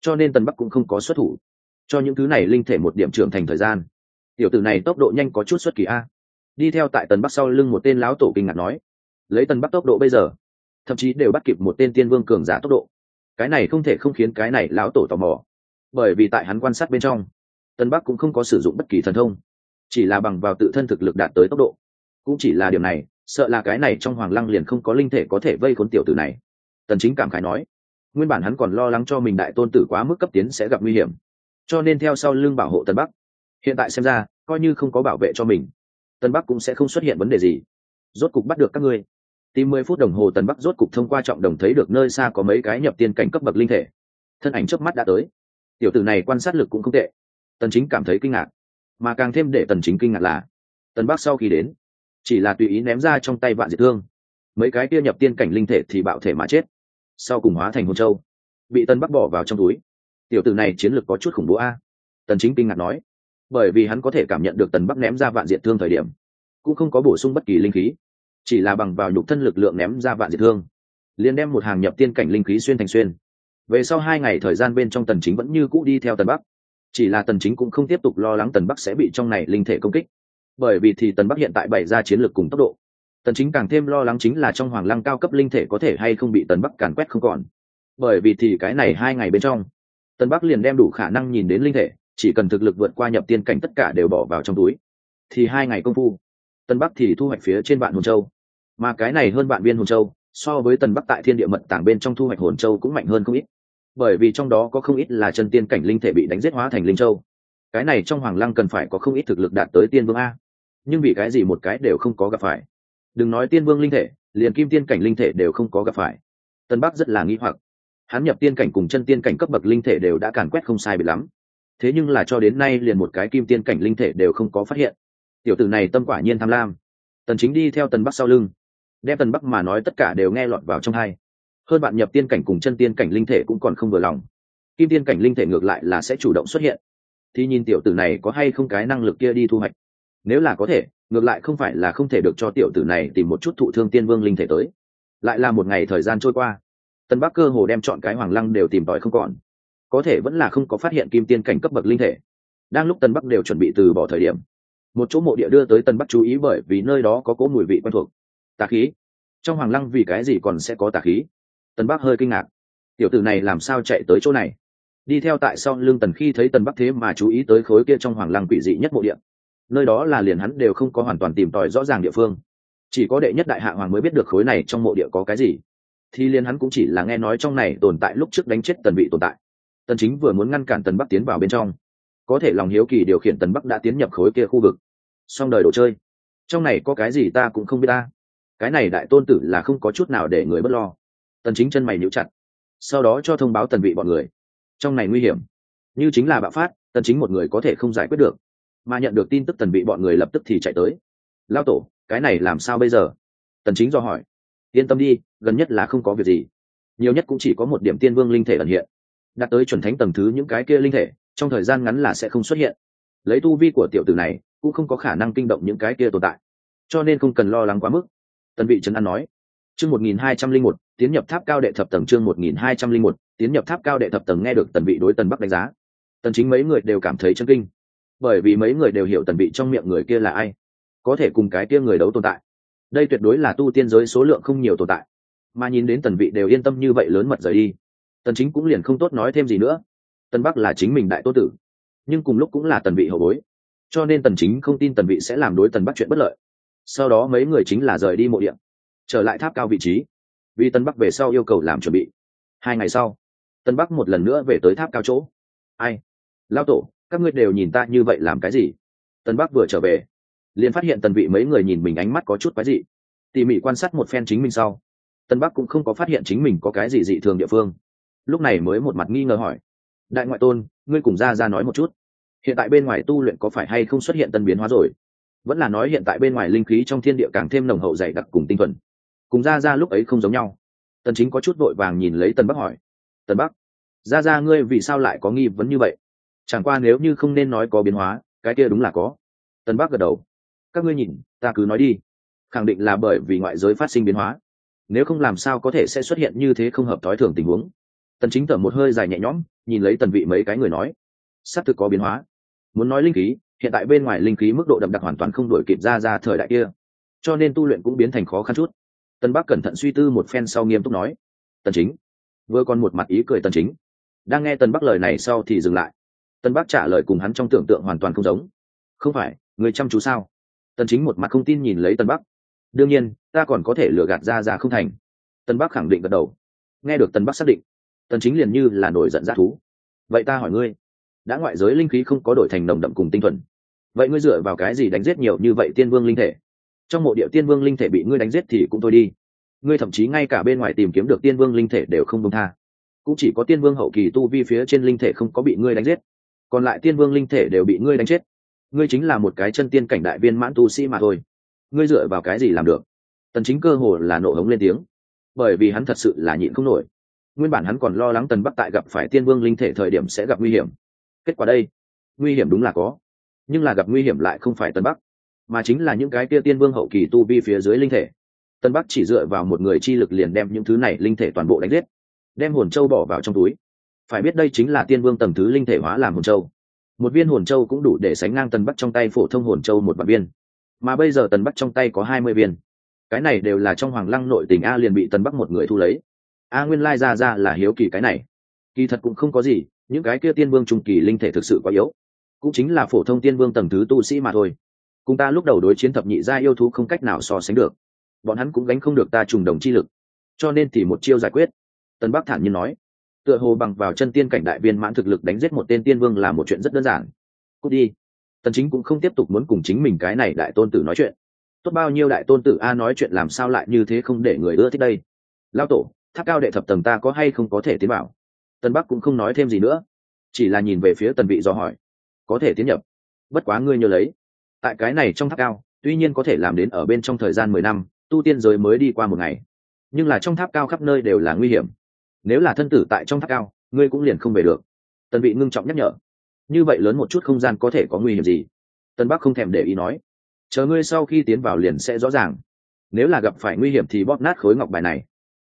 cho nên tần bắc cũng không có xuất thủ. Cho những thứ này linh thể một điểm trưởng thành thời gian. Tiểu tử này tốc độ nhanh có chút xuất kỳ a đi theo tại tần bắc sau lưng một tên lão tổ kinh ngạc nói, lấy tần bắc tốc độ bây giờ, thậm chí đều bắt kịp một tên tiên vương cường giả tốc độ. Cái này không thể không khiến cái này lão tổ tò mò, bởi vì tại hắn quan sát bên trong tân bắc cũng không có sử dụng bất kỳ thần thông, chỉ là bằng vào tự thân thực lực đạt tới tốc độ. Cũng chỉ là điều này, sợ là cái này trong hoàng lăng liền không có linh thể có thể vây khốn tiểu tử này. Tần chính cảm khái nói, nguyên bản hắn còn lo lắng cho mình đại tôn tử quá mức cấp tiến sẽ gặp nguy hiểm, cho nên theo sau lưng bảo hộ tân bắc. Hiện tại xem ra, coi như không có bảo vệ cho mình tân bắc cũng sẽ không xuất hiện vấn đề gì. Rốt cục bắt được các ngươi. Tìm mười phút đồng hồ tần bắc rốt cục thông qua trọng đồng thấy được nơi xa có mấy cái nhập tiên cảnh cấp bậc linh thể. Thân ảnh trước mắt đã tới. Tiểu tử này quan sát lực cũng không tệ. Tần chính cảm thấy kinh ngạc. Mà càng thêm để tần chính kinh ngạc là tần bắc sau khi đến, chỉ là tùy ý ném ra trong tay vạn diệt thương. Mấy cái kia nhập tiên cảnh linh thể thì bạo thể mà chết. Sau cùng hóa thành hồn châu. Bị tần bắc bỏ vào trong túi. Tiểu tử này chiến lược có chút khủng bố a. Tần chính kinh ngạc nói bởi vì hắn có thể cảm nhận được tần bắc ném ra vạn diệt thương thời điểm, cũng không có bổ sung bất kỳ linh khí, chỉ là bằng vào nhục thân lực lượng ném ra vạn diệt thương, liền đem một hàng nhập tiên cảnh linh khí xuyên thành xuyên. Về sau hai ngày thời gian bên trong tần chính vẫn như cũ đi theo tần bắc, chỉ là tần chính cũng không tiếp tục lo lắng tần bắc sẽ bị trong này linh thể công kích, bởi vì thì tần bắc hiện tại bày ra chiến lược cùng tốc độ. Tần chính càng thêm lo lắng chính là trong hoàng lăng cao cấp linh thể có thể hay không bị tần bắc càn quét không còn, bởi vì thì cái này hai ngày bên trong, tần bắc liền đem đủ khả năng nhìn đến linh thể chỉ cần thực lực vượt qua nhập tiên cảnh tất cả đều bỏ vào trong túi, thì hai ngày công phu tần bắc thì thu hoạch phía trên vạn hồn châu. Mà cái này hơn vạn viên hồn châu, so với tần bắc tại thiên địa mật tảng bên trong thu hoạch hồn châu cũng mạnh hơn không ít. Bởi vì trong đó có không ít là chân tiên cảnh linh thể bị đánh giết hóa thành linh châu. Cái này trong hoàng lăng cần phải có không ít thực lực đạt tới tiên vương a. Nhưng vì cái gì một cái đều không có gặp phải? Đừng nói tiên vương linh thể, liền kim tiên cảnh linh thể đều không có gặp phải. Tân bắc rất là nghi hoặc. Hắn nhập tiên cảnh cùng chân tiên cảnh cấp bậc linh thể đều đã càn quét không sai bị lắm thế nhưng là cho đến nay liền một cái kim tiên cảnh linh thể đều không có phát hiện. Tiểu tử này tâm quả nhiên tham lam. Tần chính đi theo tần bắc sau lưng. Đem tần bắc mà nói tất cả đều nghe lọt vào trong hai. Hơn bạn nhập tiên cảnh cùng chân tiên cảnh linh thể cũng còn không vừa lòng. Kim tiên cảnh linh thể ngược lại là sẽ chủ động xuất hiện. Thì nhìn tiểu tử này có hay không cái năng lực kia đi thu hoạch. Nếu là có thể, ngược lại không phải là không thể được cho tiểu tử này tìm một chút thụ thương tiên vương linh thể tới. Lại là một ngày thời gian trôi qua. Tân bắc cơ hồ đem chọn cái hoàng lăng đều tìm tòi không còn có thể vẫn là không có phát hiện kim tiên cảnh cấp bậc linh thể. Đang lúc tân bắc đều chuẩn bị từ bỏ thời điểm, một chỗ mộ địa đưa tới tân bắc chú ý bởi vì nơi đó có cỗ mùi vị quen thuộc. Tà khí. Trong hoàng lăng vì cái gì còn sẽ có tà khí? Tân bắc hơi kinh ngạc. Tiểu tử này làm sao chạy tới chỗ này? Đi theo tại sau lưng tần khi thấy tần bắc thế mà chú ý tới khối kia trong hoàng lăng quỷ dị nhất mộ địa. Nơi đó là liền hắn đều không có hoàn toàn tìm tòi rõ ràng địa phương. Chỉ có đệ nhất đại hạ hoàng mới biết được khối này trong mộ địa có cái gì. Thì liền hắn cũng chỉ là nghe nói trong này tồn tại lúc trước đánh chết tần bị tồn tại tần chính vừa muốn ngăn cản tần bắc tiến vào bên trong. Có thể lòng hiếu kỳ điều khiển tần bắc đã tiến nhập khối kia khu vực. Xong đời đồ chơi. Trong này có cái gì ta cũng không biết ta. Cái này đại tôn tử là không có chút nào để người bất lo. Tần chính chân mày nhíu chặt. Sau đó cho thông báo tần vị bọn người. Trong này nguy hiểm. Như chính là bạo phát, tần chính một người có thể không giải quyết được. Mà nhận được tin tức tần vị bọn người lập tức thì chạy tới. Lao tổ, cái này làm sao bây giờ? Tần chính do hỏi. Yên tâm đi, gần nhất là không có việc gì. Nhiều nhất cũng chỉ có một điểm tiên vương linh thể ẩn hiện đạt tới chuẩn thánh tầng thứ những cái kia linh thể, trong thời gian ngắn là sẽ không xuất hiện. Lấy tu vi của tiểu tử này, cũng không có khả năng kinh động những cái kia tồn tại. Cho nên không cần lo lắng quá mức. Tần vị trấn an nói. Chương một nghìn hai trăm linh một, tiến nhập tháp cao đệ thập tầng chương một nghìn hai trăm linh một, tiến nhập tháp cao đệ thập tầng nghe được tần vị đối tần bắc đánh giá. Tần chính mấy người đều cảm thấy chân kinh. Bởi vì mấy người đều hiểu tần vị trong miệng người kia là ai. Có thể cùng cái kia người đấu tồn tại. Đây tuyệt đối là tu tiên giới số lượng không nhiều tồn tại. Mà nhìn đến tần vị đều yên tâm như vậy lớn mật rời đi tần chính cũng liền không tốt nói thêm gì nữa. Tần bắc là chính mình đại tô tử, nhưng cùng lúc cũng là tần vị hậu bối, cho nên tần chính không tin tần vị sẽ làm đối tần bắc chuyện bất lợi. Sau đó mấy người chính là rời đi mộ điện trở lại tháp cao vị trí, vì tần bắc về sau yêu cầu làm chuẩn bị. Hai ngày sau, tần bắc một lần nữa về tới tháp cao chỗ. Ai? Lao tổ, các ngươi đều nhìn ta như vậy làm cái gì? Tần bắc vừa trở về, liền phát hiện tần vị mấy người nhìn mình ánh mắt có chút quái dị. Tỉ mỉ quan sát một phen chính mình sau tân bắc cũng không có phát hiện chính mình có cái gì dị thường địa phương lúc này mới một mặt nghi ngờ hỏi, đại ngoại tôn, ngươi cùng ra ra nói một chút, hiện tại bên ngoài tu luyện có phải hay không xuất hiện tân biến hóa rồi? Vẫn là nói hiện tại bên ngoài linh khí trong thiên địa càng thêm nồng hậu dày đặc cùng tinh thuần. Cùng ra ra lúc ấy không giống nhau. Tần chính có chút vội vàng nhìn lấy tần bắc hỏi, tần bắc ra ra ngươi vì sao lại có nghi vấn như vậy? Chẳng qua nếu như không nên nói có biến hóa, cái kia đúng là có. Tần bắc gật đầu, các ngươi nhìn, ta cứ nói đi. Khẳng định là bởi vì ngoại giới phát sinh biến hóa. Nếu không làm sao có thể sẽ xuất hiện như thế không hợp thói thường tình huống? Tần chính thở một hơi dài nhẹ nhõm, nhìn lấy tần vị mấy cái người nói. Sắp thực có biến hóa. Muốn nói linh khí, hiện tại bên ngoài linh khí mức độ đậm đặc hoàn toàn không đổi kịp ra ra thời đại kia. Cho nên tu luyện cũng biến thành khó khăn chút. Tần bắc cẩn thận suy tư một phen sau nghiêm túc nói. Tần chính, vừa còn một mặt ý cười tần chính. Đang nghe tần bắc lời này sau thì dừng lại. Tần bắc trả lời cùng hắn trong tưởng tượng hoàn toàn không giống. Không phải, người chăm chú sao? Tần chính một mặt không tin nhìn lấy tần bắc. Đương nhiên, ta còn có thể lừa gạt ra ra không thành. Tần bắc khẳng định gật đầu. Nghe được tần bắc xác định tần chính liền như là nổi giận ra thú. Vậy ta hỏi ngươi, đã ngoại giới linh khí không có đổi thành nồng đậm cùng tinh thuần, vậy ngươi dựa vào cái gì đánh giết nhiều như vậy tiên vương linh thể? Trong mộ địa tiên vương linh thể bị ngươi đánh giết thì cũng thôi đi. Ngươi thậm chí ngay cả bên ngoài tìm kiếm được tiên vương linh thể đều không công tha. Cũng chỉ có tiên vương hậu kỳ tu vi phía trên linh thể không có bị ngươi đánh giết. Còn lại tiên vương linh thể đều bị ngươi đánh chết. Ngươi chính là một cái chân tiên cảnh đại viên mãn tu sĩ mà thôi. Ngươi dựa vào cái gì làm được? Tần chính cơ hồ là nộ hống lên tiếng. Bởi vì hắn thật sự là nhịn không nổi nguyên bản hắn còn lo lắng tần bắc tại gặp phải tiên vương linh thể thời điểm sẽ gặp nguy hiểm. Kết quả đây, nguy hiểm đúng là có, nhưng là gặp nguy hiểm lại không phải tần bắc, mà chính là những cái kia tiên vương hậu kỳ tu vi phía dưới linh thể. Tần bắc chỉ dựa vào một người chi lực liền đem những thứ này linh thể toàn bộ đánh giết, đem hồn châu bỏ vào trong túi. Phải biết đây chính là tiên vương tầng thứ linh thể hóa làm hồn châu. Một viên hồn châu cũng đủ để sánh ngang tần bắc trong tay phổ thông hồn châu một vạn viên. Mà bây giờ tần bắc trong tay có hai mươi viên. Cái này đều là trong hoàng lăng nội tỉnh a liền bị tần bắc một người thu lấy a nguyên lai ra ra là hiếu kỳ cái này. Kỳ thật cũng không có gì, những cái kia tiên vương trung kỳ linh thể thực sự quá yếu. Cũng chính là phổ thông tiên vương tầng thứ tu sĩ mà thôi. Cùng ta lúc đầu đối chiến thập nhị gia yêu thú không cách nào so sánh được. Bọn hắn cũng gánh không được ta trùng đồng chi lực. Cho nên thì một chiêu giải quyết. Tân bắc thản nhiên nói. Tựa hồ bằng vào chân tiên cảnh đại viên mãn thực lực đánh giết một tên tiên vương là một chuyện rất đơn giản. Cút đi. Tần chính cũng không tiếp tục muốn cùng chính mình cái này đại tôn tử nói chuyện. Tốt bao nhiêu đại tôn tử a nói chuyện làm sao lại như thế không để người ưa thích đây? Lao tổ tháp cao đệ thập tầng ta có hay không có thể tiến vào? tân bắc cũng không nói thêm gì nữa, chỉ là nhìn về phía tần vị do hỏi. Có thể tiến nhập, bất quá ngươi nhớ lấy. Tại cái này trong tháp cao, tuy nhiên có thể làm đến ở bên trong thời gian mười năm, tu tiên giới mới đi qua một ngày. Nhưng là trong tháp cao khắp nơi đều là nguy hiểm. Nếu là thân tử tại trong tháp cao, ngươi cũng liền không về được. Tần vị ngưng trọng nhắc nhở. Như vậy lớn một chút không gian có thể có nguy hiểm gì? Tân bắc không thèm để ý nói. Chờ ngươi sau khi tiến vào liền sẽ rõ ràng. Nếu là gặp phải nguy hiểm thì bóp nát khối ngọc bài này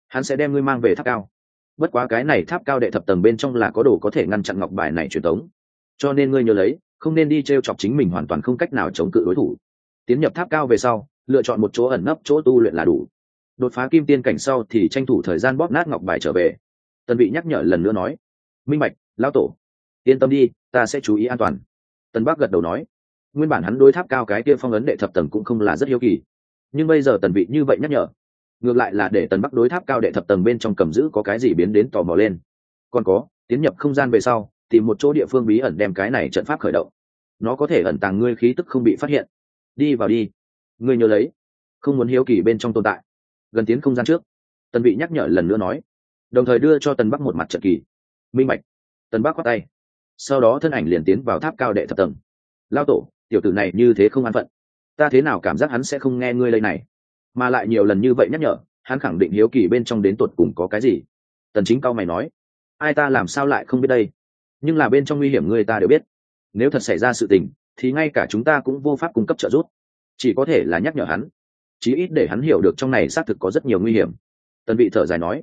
hắn sẽ đem ngươi mang về tháp cao. Bất quá cái này tháp cao đệ thập tầng bên trong là có đồ có thể ngăn chặn ngọc bài này truyền tống. Cho nên ngươi nhớ lấy, không nên đi t r e o chọc chính mình hoàn toàn không cách nào chống cự đối thủ. Tiến nhập tháp cao về sau, lựa chọn một chỗ ẩn nấp chỗ tu luyện là đủ. Đột phá kim tiên cảnh sau thì tranh thủ thời gian bóp nát ngọc bài trở về. Tần vị nhắc nhở lần nữa nói, minh bạch, lão tổ, yên tâm đi, ta sẽ chú ý an toàn. Tần bắc gật đầu nói, nguyên bản hắn đối tháp cao cái kia phong ấn đệ thập tầng cũng không là rất hiếu kỳ. Nhưng bây giờ tần vị như vậy nhắc nhở ngược lại là để tần bắc đối tháp cao đệ thập tầng bên trong cầm giữ có cái gì biến đến tò mò lên. Còn có, tiến nhập không gian về sau, tìm một chỗ địa phương bí ẩn đem cái này trận pháp khởi động. Nó có thể ẩn tàng ngươi khí tức không bị phát hiện. Đi vào đi. Ngươi nhớ lấy, không muốn hiếu kỳ bên trong tồn tại. Gần tiến không gian trước, tần vị nhắc nhở lần nữa nói. Đồng thời đưa cho tần bắc một mặt trận kỳ. Minh mạch tần bắc khoát tay. Sau đó thân ảnh liền tiến vào tháp cao đệ thập tầng. Lao tổ, tiểu tử này như thế không an phận. Ta thế nào cảm giác hắn sẽ không nghe ngươi lây này? Mà lại nhiều lần như vậy nhắc nhở, hắn khẳng định hiếu kỳ bên trong đến tột cùng có cái gì. Tần chính cao mày nói, ai ta làm sao lại không biết đây? Nhưng là bên trong nguy hiểm người ta đều biết. Nếu thật xảy ra sự tình, thì ngay cả chúng ta cũng vô pháp cung cấp trợ giúp. Chỉ có thể là nhắc nhở hắn. Chí ít để hắn hiểu được trong này xác thực có rất nhiều nguy hiểm. Tần vị thở dài nói,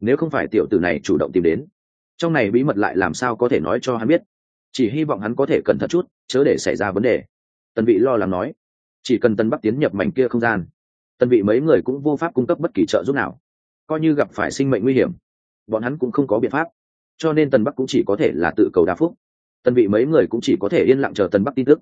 nếu không phải tiểu tử này chủ động tìm đến, trong này bí mật lại làm sao có thể nói cho hắn biết? Chỉ hy vọng hắn có thể cẩn thận chút, chớ để xảy ra vấn đề. Tần vị lo lắng nói, chỉ cần tần bắc tiến nhập mảnh kia không gian tân vị mấy người cũng vô pháp cung cấp bất kỳ trợ giúp nào. Coi như gặp phải sinh mệnh nguy hiểm, bọn hắn cũng không có biện pháp. Cho nên tần bắc cũng chỉ có thể là tự cầu đa phúc. Tân vị mấy người cũng chỉ có thể yên lặng chờ tần bắc tin tức.